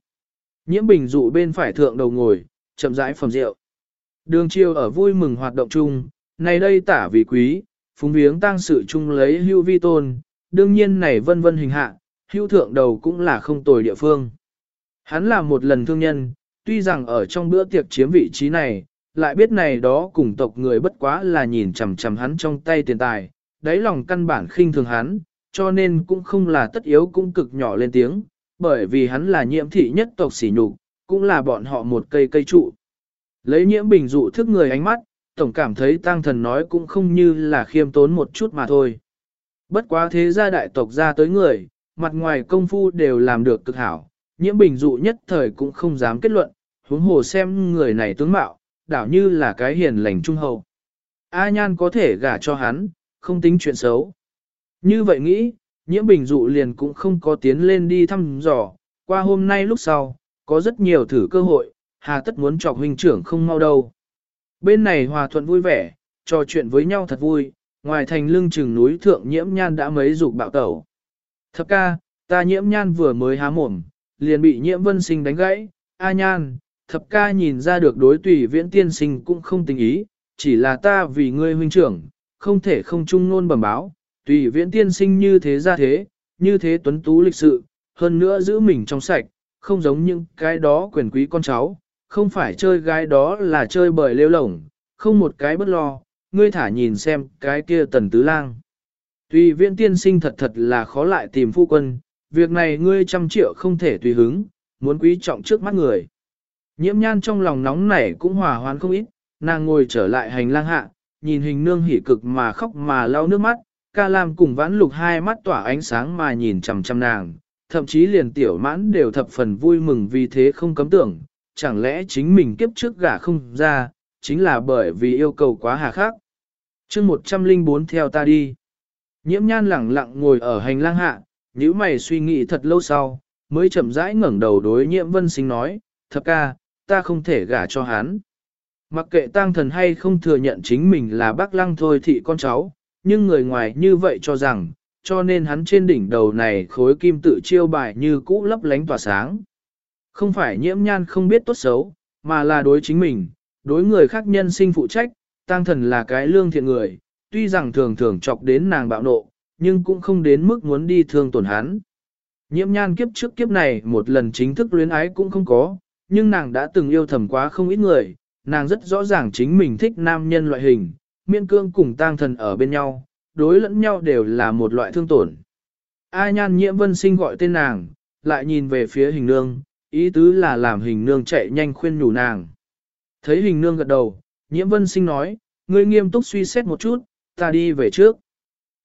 Nhiễm bình dụ bên phải thượng đầu ngồi, chậm rãi phẩm rượu. Đường chiêu ở vui mừng hoạt động chung, này đây tả vì quý, phúng viếng tăng sự chung lấy hưu vi tôn, đương nhiên này vân vân hình hạ, hưu thượng đầu cũng là không tồi địa phương. Hắn là một lần thương nhân, tuy rằng ở trong bữa tiệc chiếm vị trí này, lại biết này đó cùng tộc người bất quá là nhìn chằm chằm hắn trong tay tiền tài, đáy lòng căn bản khinh thường hắn, cho nên cũng không là tất yếu cũng cực nhỏ lên tiếng, bởi vì hắn là nhiễm thị nhất tộc sỉ nhục, cũng là bọn họ một cây cây trụ. Lấy nhiễm bình dụ thức người ánh mắt, tổng cảm thấy tăng thần nói cũng không như là khiêm tốn một chút mà thôi. Bất quá thế gia đại tộc ra tới người, mặt ngoài công phu đều làm được cực hảo, nhiễm bình dụ nhất thời cũng không dám kết luận, huống hồ xem người này tướng mạo, đảo như là cái hiền lành trung hậu. A nhan có thể gả cho hắn, không tính chuyện xấu. Như vậy nghĩ, nhiễm bình dụ liền cũng không có tiến lên đi thăm dò, qua hôm nay lúc sau, có rất nhiều thử cơ hội, hà tất muốn chọc huynh trưởng không mau đâu. Bên này hòa thuận vui vẻ, trò chuyện với nhau thật vui, ngoài thành lưng chừng núi thượng nhiễm nhan đã mấy dục bạo tẩu. Thập ca, ta nhiễm nhan vừa mới há mồm, liền bị nhiễm vân sinh đánh gãy, a nhan, thập ca nhìn ra được đối tùy viễn tiên sinh cũng không tình ý, chỉ là ta vì ngươi huynh trưởng, không thể không chung nôn bẩm báo, tùy viễn tiên sinh như thế ra thế, như thế tuấn tú lịch sự, hơn nữa giữ mình trong sạch, không giống những cái đó quyền quý con cháu, không phải chơi gái đó là chơi bời lêu lổng, không một cái bất lo, ngươi thả nhìn xem cái kia tần tứ lang. Tùy viễn tiên sinh thật thật là khó lại tìm phu quân, việc này ngươi trăm triệu không thể tùy hứng, muốn quý trọng trước mắt người. Nhiễm nhan trong lòng nóng nảy cũng hòa hoán không ít, nàng ngồi trở lại hành lang hạ, nhìn hình nương hỉ cực mà khóc mà lau nước mắt, ca lam cùng vãn lục hai mắt tỏa ánh sáng mà nhìn chằm chằm nàng, thậm chí liền tiểu mãn đều thập phần vui mừng vì thế không cấm tưởng, chẳng lẽ chính mình kiếp trước gả không ra, chính là bởi vì yêu cầu quá hà khắc. chương 104 theo ta đi. Nhiễm nhan lẳng lặng ngồi ở hành lang hạ, nhíu mày suy nghĩ thật lâu sau, mới chậm rãi ngẩng đầu đối nhiễm vân sinh nói, thập ca, ta không thể gả cho hắn. Mặc kệ tang thần hay không thừa nhận chính mình là bác lăng thôi thị con cháu, nhưng người ngoài như vậy cho rằng, cho nên hắn trên đỉnh đầu này khối kim tự chiêu bài như cũ lấp lánh tỏa sáng. Không phải nhiễm nhan không biết tốt xấu, mà là đối chính mình, đối người khác nhân sinh phụ trách, Tăng thần là cái lương thiện người, tuy rằng thường thường chọc đến nàng bạo nộ, nhưng cũng không đến mức muốn đi thương tổn hắn. Nhiễm nhan kiếp trước kiếp này một lần chính thức luyến ái cũng không có, nhưng nàng đã từng yêu thầm quá không ít người, nàng rất rõ ràng chính mình thích nam nhân loại hình, miên cương cùng tang thần ở bên nhau, đối lẫn nhau đều là một loại thương tổn. A nhan nhiễm vân sinh gọi tên nàng, lại nhìn về phía hình nương, ý tứ là làm hình nương chạy nhanh khuyên nhủ nàng. Thấy hình nương gật đầu, nhiễm vân sinh nói, ngươi nghiêm túc suy xét một chút, ta đi về trước.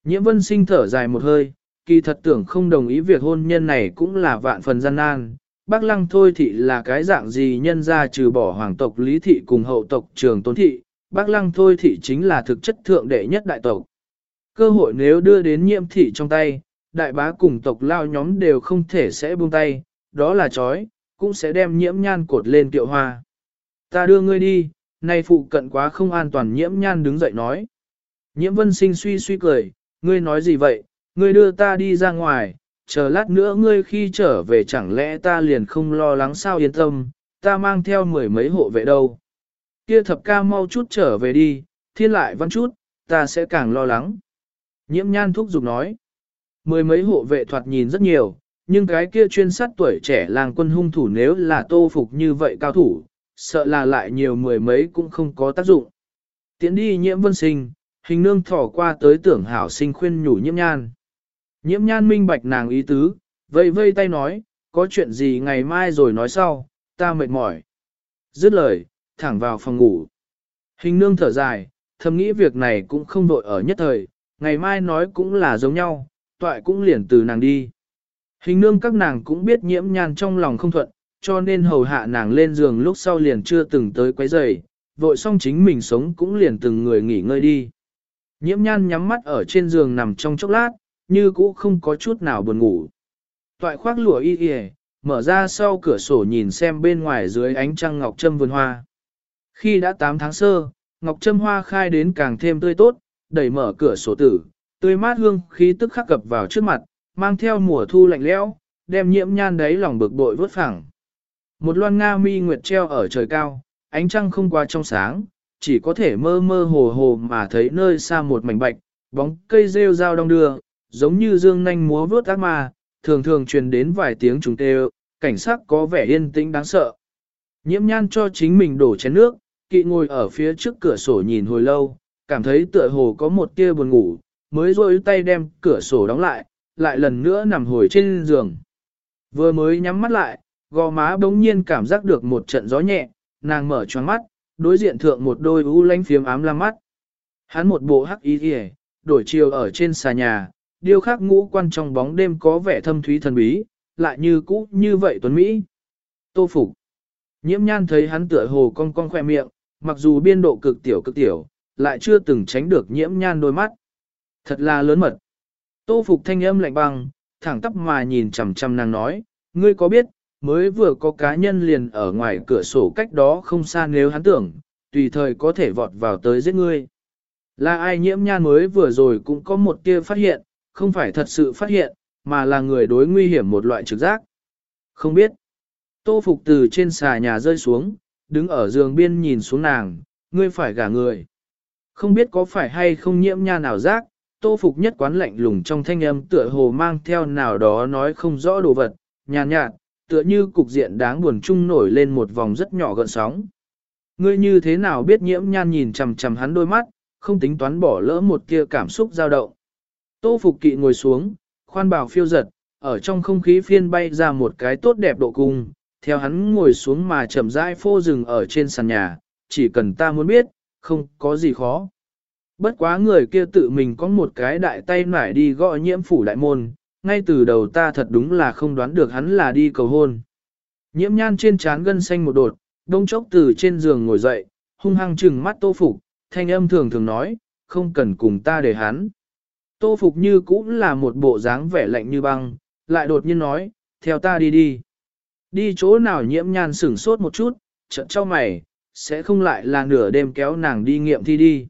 Nhiễm vân sinh thở dài một hơi, kỳ thật tưởng không đồng ý việc hôn nhân này cũng là vạn phần gian nan. Bác lăng thôi thị là cái dạng gì nhân ra trừ bỏ hoàng tộc lý thị cùng hậu tộc trường tôn thị, bác lăng thôi thị chính là thực chất thượng đệ nhất đại tộc. cơ hội nếu đưa đến nhiễm thị trong tay, đại bá cùng tộc lao nhóm đều không thể sẽ buông tay, đó là chói, cũng sẽ đem nhiễm nhan cột lên tiệu hoa. Ta đưa ngươi đi, nay phụ cận quá không an toàn nhiễm nhan đứng dậy nói. Nhiễm vân sinh suy suy cười, ngươi nói gì vậy, ngươi đưa ta đi ra ngoài, chờ lát nữa ngươi khi trở về chẳng lẽ ta liền không lo lắng sao yên tâm, ta mang theo mười mấy hộ vệ đâu. Kia thập ca mau chút trở về đi, thiên lại văn chút, ta sẽ càng lo lắng. Nhiễm nhan thúc giục nói, mười mấy hộ vệ thoạt nhìn rất nhiều, nhưng cái kia chuyên sát tuổi trẻ làng quân hung thủ nếu là tô phục như vậy cao thủ, sợ là lại nhiều mười mấy cũng không có tác dụng. Tiến đi nhiễm vân sinh, hình nương thỏ qua tới tưởng hảo sinh khuyên nhủ nhiễm nhan. Nhiễm nhan minh bạch nàng ý tứ, vây vây tay nói, có chuyện gì ngày mai rồi nói sau, ta mệt mỏi. Dứt lời, thẳng vào phòng ngủ. Hình nương thở dài, thầm nghĩ việc này cũng không đội ở nhất thời, ngày mai nói cũng là giống nhau, toại cũng liền từ nàng đi. Hình nương các nàng cũng biết nhiễm nhan trong lòng không thuận, cho nên hầu hạ nàng lên giường lúc sau liền chưa từng tới quấy rầy, vội xong chính mình sống cũng liền từng người nghỉ ngơi đi. Nhiễm nhan nhắm mắt ở trên giường nằm trong chốc lát, như cũ không có chút nào buồn ngủ. Toại khoác lụa y y, mở ra sau cửa sổ nhìn xem bên ngoài dưới ánh trăng ngọc trâm vườn hoa. Khi đã 8 tháng sơ, ngọc trâm hoa khai đến càng thêm tươi tốt, đẩy mở cửa sổ tử, tươi mát hương khí tức khắc cập vào trước mặt, mang theo mùa thu lạnh lẽo, đem nhiễm nhan đấy lòng bực bội vớt phẳng. Một loan nga mi nguyệt treo ở trời cao, ánh trăng không qua trong sáng, chỉ có thể mơ mơ hồ hồ mà thấy nơi xa một mảnh bạch, bóng cây rêu rao đong đưa, giống như dương nanh múa vớt ác ma, thường thường truyền đến vài tiếng trùng tê cảnh sát có vẻ yên tĩnh đáng sợ. Nhiễm nhan cho chính mình đổ chén nước, kỵ ngồi ở phía trước cửa sổ nhìn hồi lâu, cảm thấy tựa hồ có một tia buồn ngủ, mới rôi tay đem cửa sổ đóng lại, lại lần nữa nằm hồi trên giường. Vừa mới nhắm mắt lại, gò má bỗng nhiên cảm giác được một trận gió nhẹ, nàng mở choáng mắt, đối diện thượng một đôi u lánh phiếm ám lam mắt. Hắn một bộ hắc y kìa, đổi chiều ở trên xà nhà, điêu khắc ngũ quan trong bóng đêm có vẻ thâm thúy thần bí, lại như cũ như vậy tuấn Mỹ. Tô Phục. Nhiễm nhan thấy hắn tựa hồ cong cong khoe miệng, mặc dù biên độ cực tiểu cực tiểu, lại chưa từng tránh được nhiễm nhan đôi mắt. Thật là lớn mật. Tô Phục thanh âm lạnh băng, thẳng tắp mà nhìn chằm chằm nàng nói, ngươi có biết, mới vừa có cá nhân liền ở ngoài cửa sổ cách đó không xa nếu hắn tưởng, tùy thời có thể vọt vào tới giết ngươi. Là ai nhiễm nhan mới vừa rồi cũng có một tia phát hiện, không phải thật sự phát hiện, mà là người đối nguy hiểm một loại trực giác. Không biết. Tô Phục từ trên xà nhà rơi xuống, đứng ở giường biên nhìn xuống nàng, ngươi phải gả người. Không biết có phải hay không nhiễm nha nào giác, Tô Phục nhất quán lạnh lùng trong thanh âm tựa hồ mang theo nào đó nói không rõ đồ vật, nhàn nhạt, tựa như cục diện đáng buồn chung nổi lên một vòng rất nhỏ gợn sóng. Ngươi như thế nào biết nhiễm nhan nhìn chằm chằm hắn đôi mắt, không tính toán bỏ lỡ một kia cảm xúc dao động. Tô Phục Kỵ ngồi xuống, khoan bảo phiêu giật, ở trong không khí phiên bay ra một cái tốt đẹp độ cung, theo hắn ngồi xuống mà chậm rãi phô rừng ở trên sàn nhà, chỉ cần ta muốn biết, không có gì khó. Bất quá người kia tự mình có một cái đại tay nải đi gõ nhiễm phủ đại môn, ngay từ đầu ta thật đúng là không đoán được hắn là đi cầu hôn. Nhiễm nhan trên trán gân xanh một đột, đông chốc từ trên giường ngồi dậy, hung hăng trừng mắt tô phục, thanh âm thường thường nói, không cần cùng ta để hắn. Tô phục như cũng là một bộ dáng vẻ lạnh như băng, lại đột nhiên nói, theo ta đi đi. Đi chỗ nào nhiễm nhan sửng sốt một chút, trận cho mày, sẽ không lại là nửa đêm kéo nàng đi nghiệm thi đi.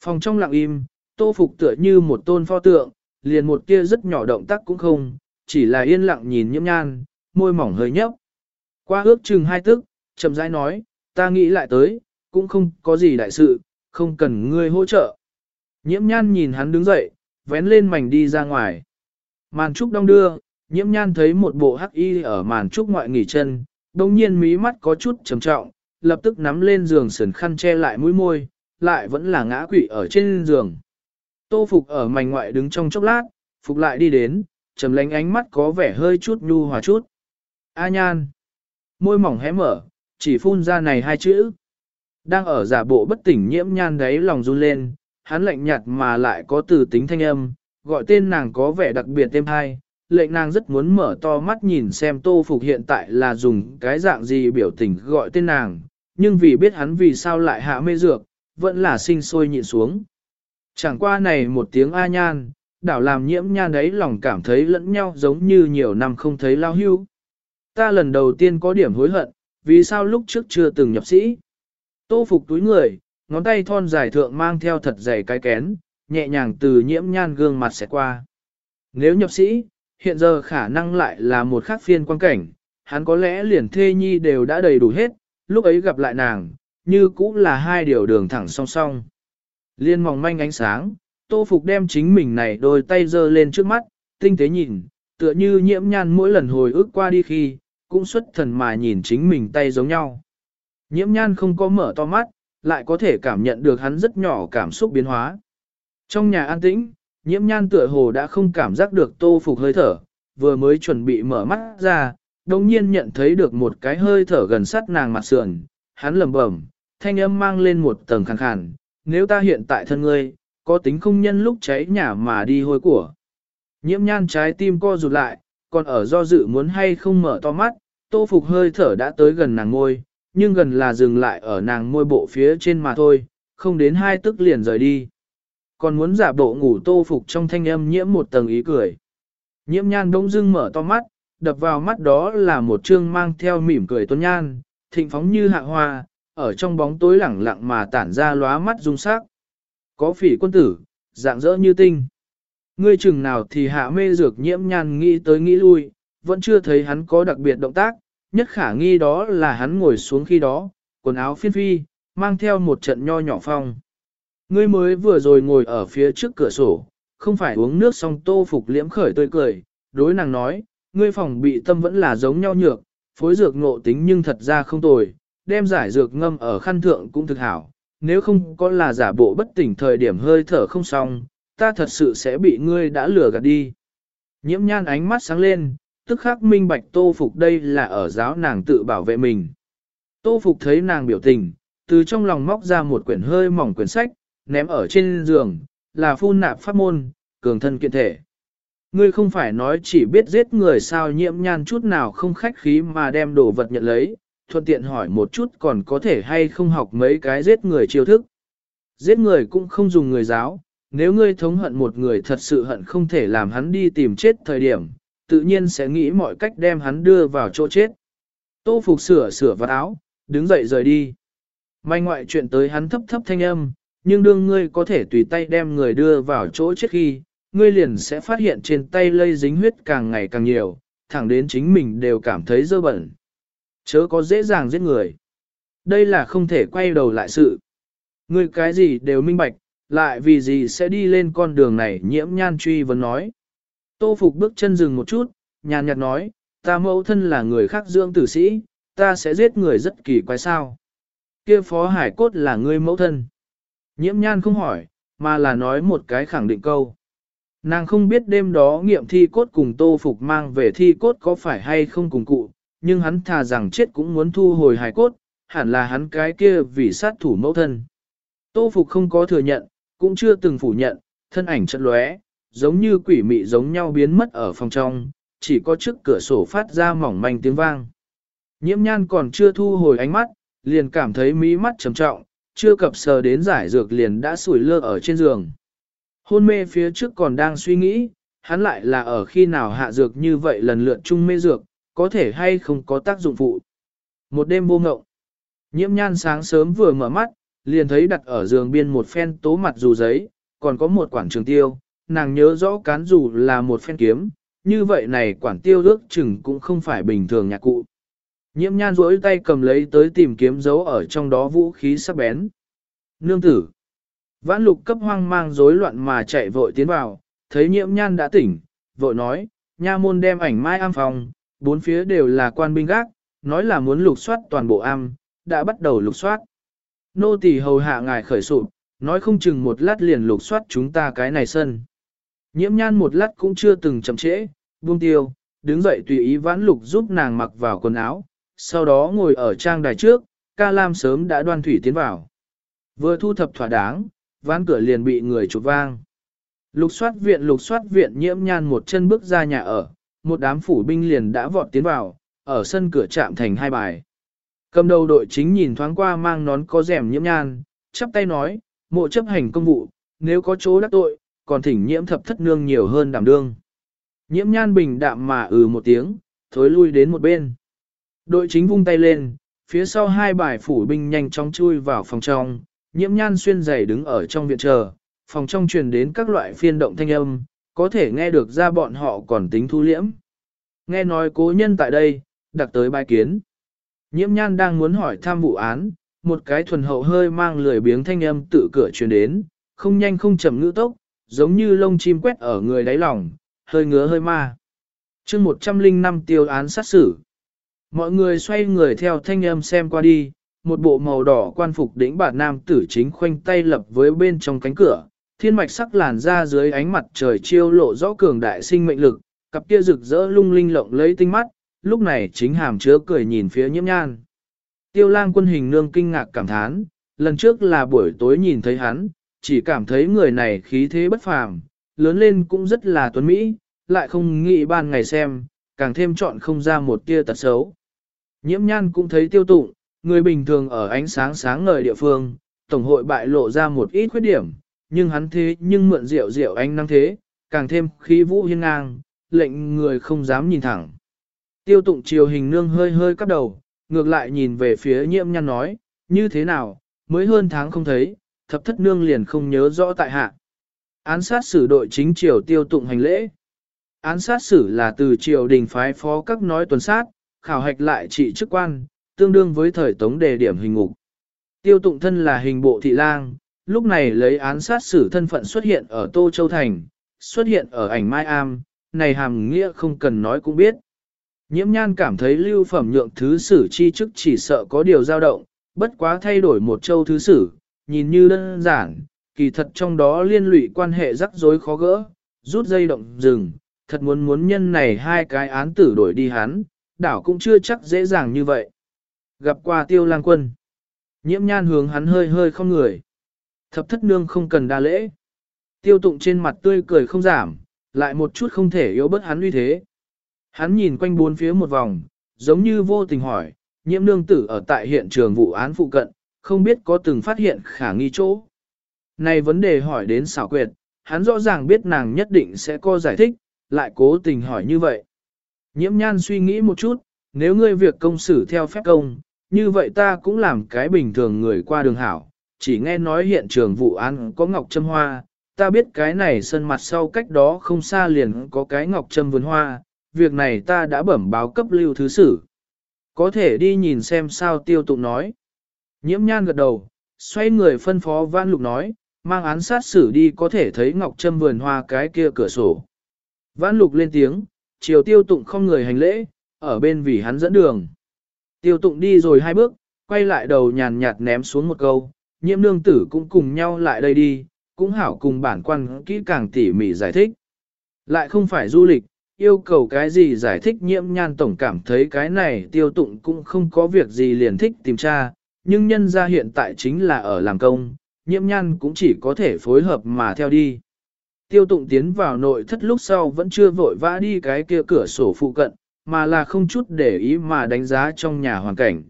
Phòng trong lặng im, tô phục tựa như một tôn pho tượng, liền một kia rất nhỏ động tác cũng không, chỉ là yên lặng nhìn nhiễm nhan, môi mỏng hơi nhấp. Qua ước chừng hai tức, chậm rãi nói, ta nghĩ lại tới, cũng không có gì đại sự, không cần ngươi hỗ trợ. Nhiễm nhan nhìn hắn đứng dậy, vén lên mảnh đi ra ngoài. Màn trúc đong đưa, nhiễm nhan thấy một bộ hắc y ở màn trúc ngoại nghỉ chân, đồng nhiên mí mắt có chút trầm trọng, lập tức nắm lên giường sườn khăn che lại mũi môi, lại vẫn là ngã quỵ ở trên giường. Tô Phục ở mảnh ngoại đứng trong chốc lát, Phục lại đi đến, trầm lánh ánh mắt có vẻ hơi chút nhu hòa chút. A nhan. Môi mỏng hé mở, chỉ phun ra này hai chữ. Đang ở giả bộ bất tỉnh nhiễm nhan đấy lòng run lên, hắn lạnh nhạt mà lại có từ tính thanh âm, gọi tên nàng có vẻ đặc biệt thêm hay, lệnh nàng rất muốn mở to mắt nhìn xem tô phục hiện tại là dùng cái dạng gì biểu tình gọi tên nàng, nhưng vì biết hắn vì sao lại hạ mê dược, vẫn là sinh sôi nhịn xuống. Chẳng qua này một tiếng A nhan, đảo làm nhiễm nhan đấy lòng cảm thấy lẫn nhau giống như nhiều năm không thấy lao hưu. Ta lần đầu tiên có điểm hối hận, vì sao lúc trước chưa từng nhập sĩ. Tô phục túi người, ngón tay thon dài thượng mang theo thật dày cái kén, nhẹ nhàng từ nhiễm nhan gương mặt sẽ qua. Nếu nhập sĩ, hiện giờ khả năng lại là một khác phiên quan cảnh, hắn có lẽ liền thê nhi đều đã đầy đủ hết, lúc ấy gặp lại nàng, như cũng là hai điều đường thẳng song song. Liên mỏng manh ánh sáng, tô phục đem chính mình này đôi tay giơ lên trước mắt, tinh tế nhìn, tựa như nhiễm nhan mỗi lần hồi ức qua đi khi, cũng xuất thần mà nhìn chính mình tay giống nhau. Nhiễm nhan không có mở to mắt, lại có thể cảm nhận được hắn rất nhỏ cảm xúc biến hóa. Trong nhà an tĩnh, nhiễm nhan tựa hồ đã không cảm giác được tô phục hơi thở, vừa mới chuẩn bị mở mắt ra, đồng nhiên nhận thấy được một cái hơi thở gần sát nàng mặt sườn, hắn lầm bẩm, thanh âm mang lên một tầng khàn khàn, nếu ta hiện tại thân ngươi, có tính không nhân lúc cháy nhà mà đi hôi của. Nhiễm nhan trái tim co rụt lại, còn ở do dự muốn hay không mở to mắt, tô phục hơi thở đã tới gần nàng ngôi, nhưng gần là dừng lại ở nàng môi bộ phía trên mà thôi, không đến hai tức liền rời đi. Còn muốn giả bộ ngủ tô phục trong thanh âm nhiễm một tầng ý cười. Nhiễm nhan đông dưng mở to mắt, đập vào mắt đó là một trương mang theo mỉm cười tôn nhan, thịnh phóng như hạ hoa, ở trong bóng tối lẳng lặng mà tản ra lóa mắt rung sắc. Có phỉ quân tử, dạng dỡ như tinh. Ngươi chừng nào thì hạ mê dược nhiễm nhan nghĩ tới nghĩ lui, vẫn chưa thấy hắn có đặc biệt động tác, nhất khả nghi đó là hắn ngồi xuống khi đó, quần áo phiên phi, mang theo một trận nho nhỏ phong. Ngươi mới vừa rồi ngồi ở phía trước cửa sổ, không phải uống nước xong tô phục liễm khởi tươi cười, đối nàng nói, ngươi phòng bị tâm vẫn là giống nhau nhược, phối dược ngộ tính nhưng thật ra không tồi, đem giải dược ngâm ở khăn thượng cũng thực hảo, nếu không có là giả bộ bất tỉnh thời điểm hơi thở không xong, ta thật sự sẽ bị ngươi đã lừa gạt đi. Nhiễm nhan ánh mắt sáng lên, tức khắc minh bạch tô phục đây là ở giáo nàng tự bảo vệ mình. Tô phục thấy nàng biểu tình, từ trong lòng móc ra một quyển hơi mỏng quyển sách, ném ở trên giường, là phun nạp pháp môn, cường thân kiện thể. Ngươi không phải nói chỉ biết giết người sao nhiễm nhan chút nào không khách khí mà đem đồ vật nhận lấy, thuận tiện hỏi một chút còn có thể hay không học mấy cái giết người chiêu thức. Giết người cũng không dùng người giáo, nếu ngươi thống hận một người thật sự hận không thể làm hắn đi tìm chết thời điểm, tự nhiên sẽ nghĩ mọi cách đem hắn đưa vào chỗ chết. Tô Phục sửa sửa vào áo, đứng dậy rời đi. May ngoại chuyện tới hắn thấp thấp thanh âm, nhưng đương ngươi có thể tùy tay đem người đưa vào chỗ chết khi, ngươi liền sẽ phát hiện trên tay lây dính huyết càng ngày càng nhiều, thẳng đến chính mình đều cảm thấy dơ bẩn. Chớ có dễ dàng giết người. Đây là không thể quay đầu lại sự. Ngươi cái gì đều minh bạch, lại vì gì sẽ đi lên con đường này nhiễm nhan truy vấn nói. Tô Phục bước chân dừng một chút, nhàn nhạt nói, ta mẫu thân là người khác dưỡng tử sĩ, ta sẽ giết người rất kỳ quái sao. kia phó hải cốt là ngươi mẫu thân. Nhiễm nhan không hỏi, mà là nói một cái khẳng định câu. Nàng không biết đêm đó nghiệm thi cốt cùng tô phục mang về thi cốt có phải hay không cùng cụ, nhưng hắn thà rằng chết cũng muốn thu hồi hài cốt, hẳn là hắn cái kia vì sát thủ mẫu thân. Tô phục không có thừa nhận, cũng chưa từng phủ nhận, thân ảnh chật lóe, giống như quỷ mị giống nhau biến mất ở phòng trong, chỉ có trước cửa sổ phát ra mỏng manh tiếng vang. Nhiễm nhan còn chưa thu hồi ánh mắt, liền cảm thấy mí mắt trầm trọng, chưa cập sờ đến giải dược liền đã sủi lơ ở trên giường. Hôn mê phía trước còn đang suy nghĩ, hắn lại là ở khi nào hạ dược như vậy lần lượt chung mê dược, có thể hay không có tác dụng phụ. Một đêm vô ngộng, nhiễm nhan sáng sớm vừa mở mắt, liền thấy đặt ở giường biên một phen tố mặt dù giấy, còn có một quản trường tiêu, nàng nhớ rõ cán dù là một phen kiếm, như vậy này quản tiêu ước chừng cũng không phải bình thường nhạc cụ. Nhiễm nhan rỗi tay cầm lấy tới tìm kiếm dấu ở trong đó vũ khí sắc bén. Nương tử. Vãn lục cấp hoang mang rối loạn mà chạy vội tiến vào, thấy nhiễm nhan đã tỉnh, vội nói, nha môn đem ảnh mai am phòng, bốn phía đều là quan binh gác, nói là muốn lục soát toàn bộ am, đã bắt đầu lục soát. Nô tỳ hầu hạ ngài khởi sụp, nói không chừng một lát liền lục soát chúng ta cái này sân. Nhiễm nhan một lát cũng chưa từng chậm trễ, buông tiêu, đứng dậy tùy ý vãn lục giúp nàng mặc vào quần áo, sau đó ngồi ở trang đài trước, ca lam sớm đã đoan thủy tiến vào. Vừa thu thập thỏa đáng, ván cửa liền bị người chụp vang. Lục soát viện lục soát viện nhiễm nhan một chân bước ra nhà ở, một đám phủ binh liền đã vọt tiến vào, ở sân cửa chạm thành hai bài. Cầm đầu đội chính nhìn thoáng qua mang nón có rèm nhiễm nhan, chắp tay nói, mộ chấp hành công vụ, nếu có chỗ đắc tội, còn thỉnh nhiễm thập thất nương nhiều hơn đảm đương. Nhiễm nhan bình đạm mà ừ một tiếng, thối lui đến một bên. Đội chính vung tay lên, phía sau hai bài phủ binh nhanh chóng chui vào phòng trong, nhiễm nhan xuyên giày đứng ở trong viện chờ, phòng trong truyền đến các loại phiên động thanh âm, có thể nghe được ra bọn họ còn tính thu liễm. Nghe nói cố nhân tại đây, đặc tới bài kiến. Nhiễm nhan đang muốn hỏi tham vụ án, một cái thuần hậu hơi mang lười biếng thanh âm tự cửa truyền đến, không nhanh không chậm ngữ tốc, giống như lông chim quét ở người đáy lòng, hơi ngứa hơi ma. chương 105 tiêu án sát xử. Mọi người xoay người theo thanh âm xem qua đi, một bộ màu đỏ quan phục đỉnh bản nam tử chính khoanh tay lập với bên trong cánh cửa, thiên mạch sắc làn ra dưới ánh mặt trời chiêu lộ rõ cường đại sinh mệnh lực, cặp kia rực rỡ lung linh lộng lấy tinh mắt, lúc này chính hàm chứa cười nhìn phía nhiễm nhan. Tiêu lang quân hình nương kinh ngạc cảm thán, lần trước là buổi tối nhìn thấy hắn, chỉ cảm thấy người này khí thế bất phàm, lớn lên cũng rất là tuấn mỹ, lại không nghĩ ban ngày xem, càng thêm chọn không ra một tia tật xấu. Nhiễm nhan cũng thấy tiêu tụng, người bình thường ở ánh sáng sáng ngời địa phương, tổng hội bại lộ ra một ít khuyết điểm, nhưng hắn thế nhưng mượn rượu rượu ánh năng thế, càng thêm khí vũ hiên ngang, lệnh người không dám nhìn thẳng. Tiêu tụng chiều hình nương hơi hơi cắp đầu, ngược lại nhìn về phía nhiễm nhan nói, như thế nào, mới hơn tháng không thấy, thập thất nương liền không nhớ rõ tại hạ. Án sát xử đội chính triều tiêu tụng hành lễ. Án sát xử là từ triều đình phái phó các nói tuần sát, khảo hạch lại trị chức quan, tương đương với thời tống đề điểm hình ngục. Tiêu tụng thân là hình bộ thị lang, lúc này lấy án sát xử thân phận xuất hiện ở Tô Châu Thành, xuất hiện ở ảnh Mai Am, này hàm nghĩa không cần nói cũng biết. Nhiễm nhan cảm thấy lưu phẩm nhượng thứ sử chi chức chỉ sợ có điều dao động, bất quá thay đổi một châu thứ sử, nhìn như đơn giản, kỳ thật trong đó liên lụy quan hệ rắc rối khó gỡ, rút dây động rừng, thật muốn muốn nhân này hai cái án tử đổi đi hắn, đảo cũng chưa chắc dễ dàng như vậy. Gặp qua tiêu lang quân, nhiễm nhan hướng hắn hơi hơi không người. Thập thất nương không cần đa lễ. Tiêu tụng trên mặt tươi cười không giảm, lại một chút không thể yếu bớt hắn uy thế. Hắn nhìn quanh bốn phía một vòng, giống như vô tình hỏi, nhiễm nương tử ở tại hiện trường vụ án phụ cận, không biết có từng phát hiện khả nghi chỗ. Này vấn đề hỏi đến xảo quyệt, hắn rõ ràng biết nàng nhất định sẽ có giải thích, lại cố tình hỏi như vậy. Nhiễm nhan suy nghĩ một chút, nếu ngươi việc công xử theo phép công, như vậy ta cũng làm cái bình thường người qua đường hảo, chỉ nghe nói hiện trường vụ án có ngọc châm hoa, ta biết cái này sân mặt sau cách đó không xa liền có cái ngọc châm vườn hoa, việc này ta đã bẩm báo cấp lưu thứ sử. Có thể đi nhìn xem sao tiêu tụng nói. Nhiễm nhan gật đầu, xoay người phân phó Vãn Lục nói, mang án sát xử đi có thể thấy Ngọc Trâm vườn hoa cái kia cửa sổ. Vãn Lục lên tiếng, chiều tiêu tụng không người hành lễ, ở bên vì hắn dẫn đường. Tiêu tụng đi rồi hai bước, quay lại đầu nhàn nhạt ném xuống một câu, nhiễm nương tử cũng cùng nhau lại đây đi, cũng hảo cùng bản quan kỹ càng tỉ mỉ giải thích. Lại không phải du lịch, yêu cầu cái gì giải thích nhiễm nhan tổng cảm thấy cái này tiêu tụng cũng không có việc gì liền thích tìm tra, nhưng nhân ra hiện tại chính là ở làm công, nhiễm nhan cũng chỉ có thể phối hợp mà theo đi. Tiêu tụng tiến vào nội thất lúc sau vẫn chưa vội vã đi cái kia cửa sổ phụ cận, mà là không chút để ý mà đánh giá trong nhà hoàn cảnh.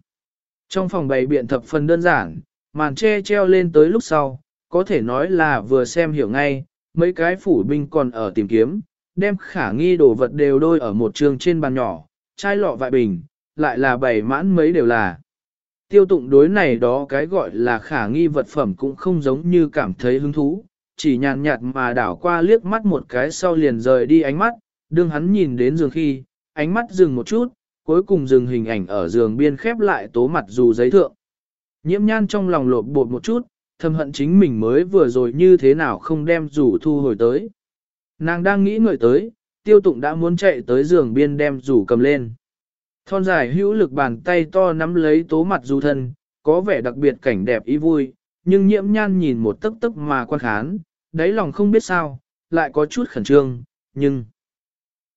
Trong phòng bày biện thập phần đơn giản, màn che treo lên tới lúc sau, có thể nói là vừa xem hiểu ngay, mấy cái phủ binh còn ở tìm kiếm, đem khả nghi đồ vật đều đôi ở một trường trên bàn nhỏ, chai lọ vại bình, lại là bày mãn mấy đều là. Tiêu tụng đối này đó cái gọi là khả nghi vật phẩm cũng không giống như cảm thấy hứng thú, chỉ nhàn nhạt mà đảo qua liếc mắt một cái sau liền rời đi ánh mắt, đương hắn nhìn đến giường khi, ánh mắt dừng một chút, cuối cùng dừng hình ảnh ở giường biên khép lại tố mặt dù giấy thượng. Nhiễm nhan trong lòng lột bột một chút, thầm hận chính mình mới vừa rồi như thế nào không đem rủ thu hồi tới. Nàng đang nghĩ ngợi tới, tiêu tụng đã muốn chạy tới giường biên đem rủ cầm lên. Thon dài hữu lực bàn tay to nắm lấy tố mặt dù thân, có vẻ đặc biệt cảnh đẹp ý vui, nhưng nhiễm nhan nhìn một tức tức mà quan khán, đáy lòng không biết sao, lại có chút khẩn trương, nhưng...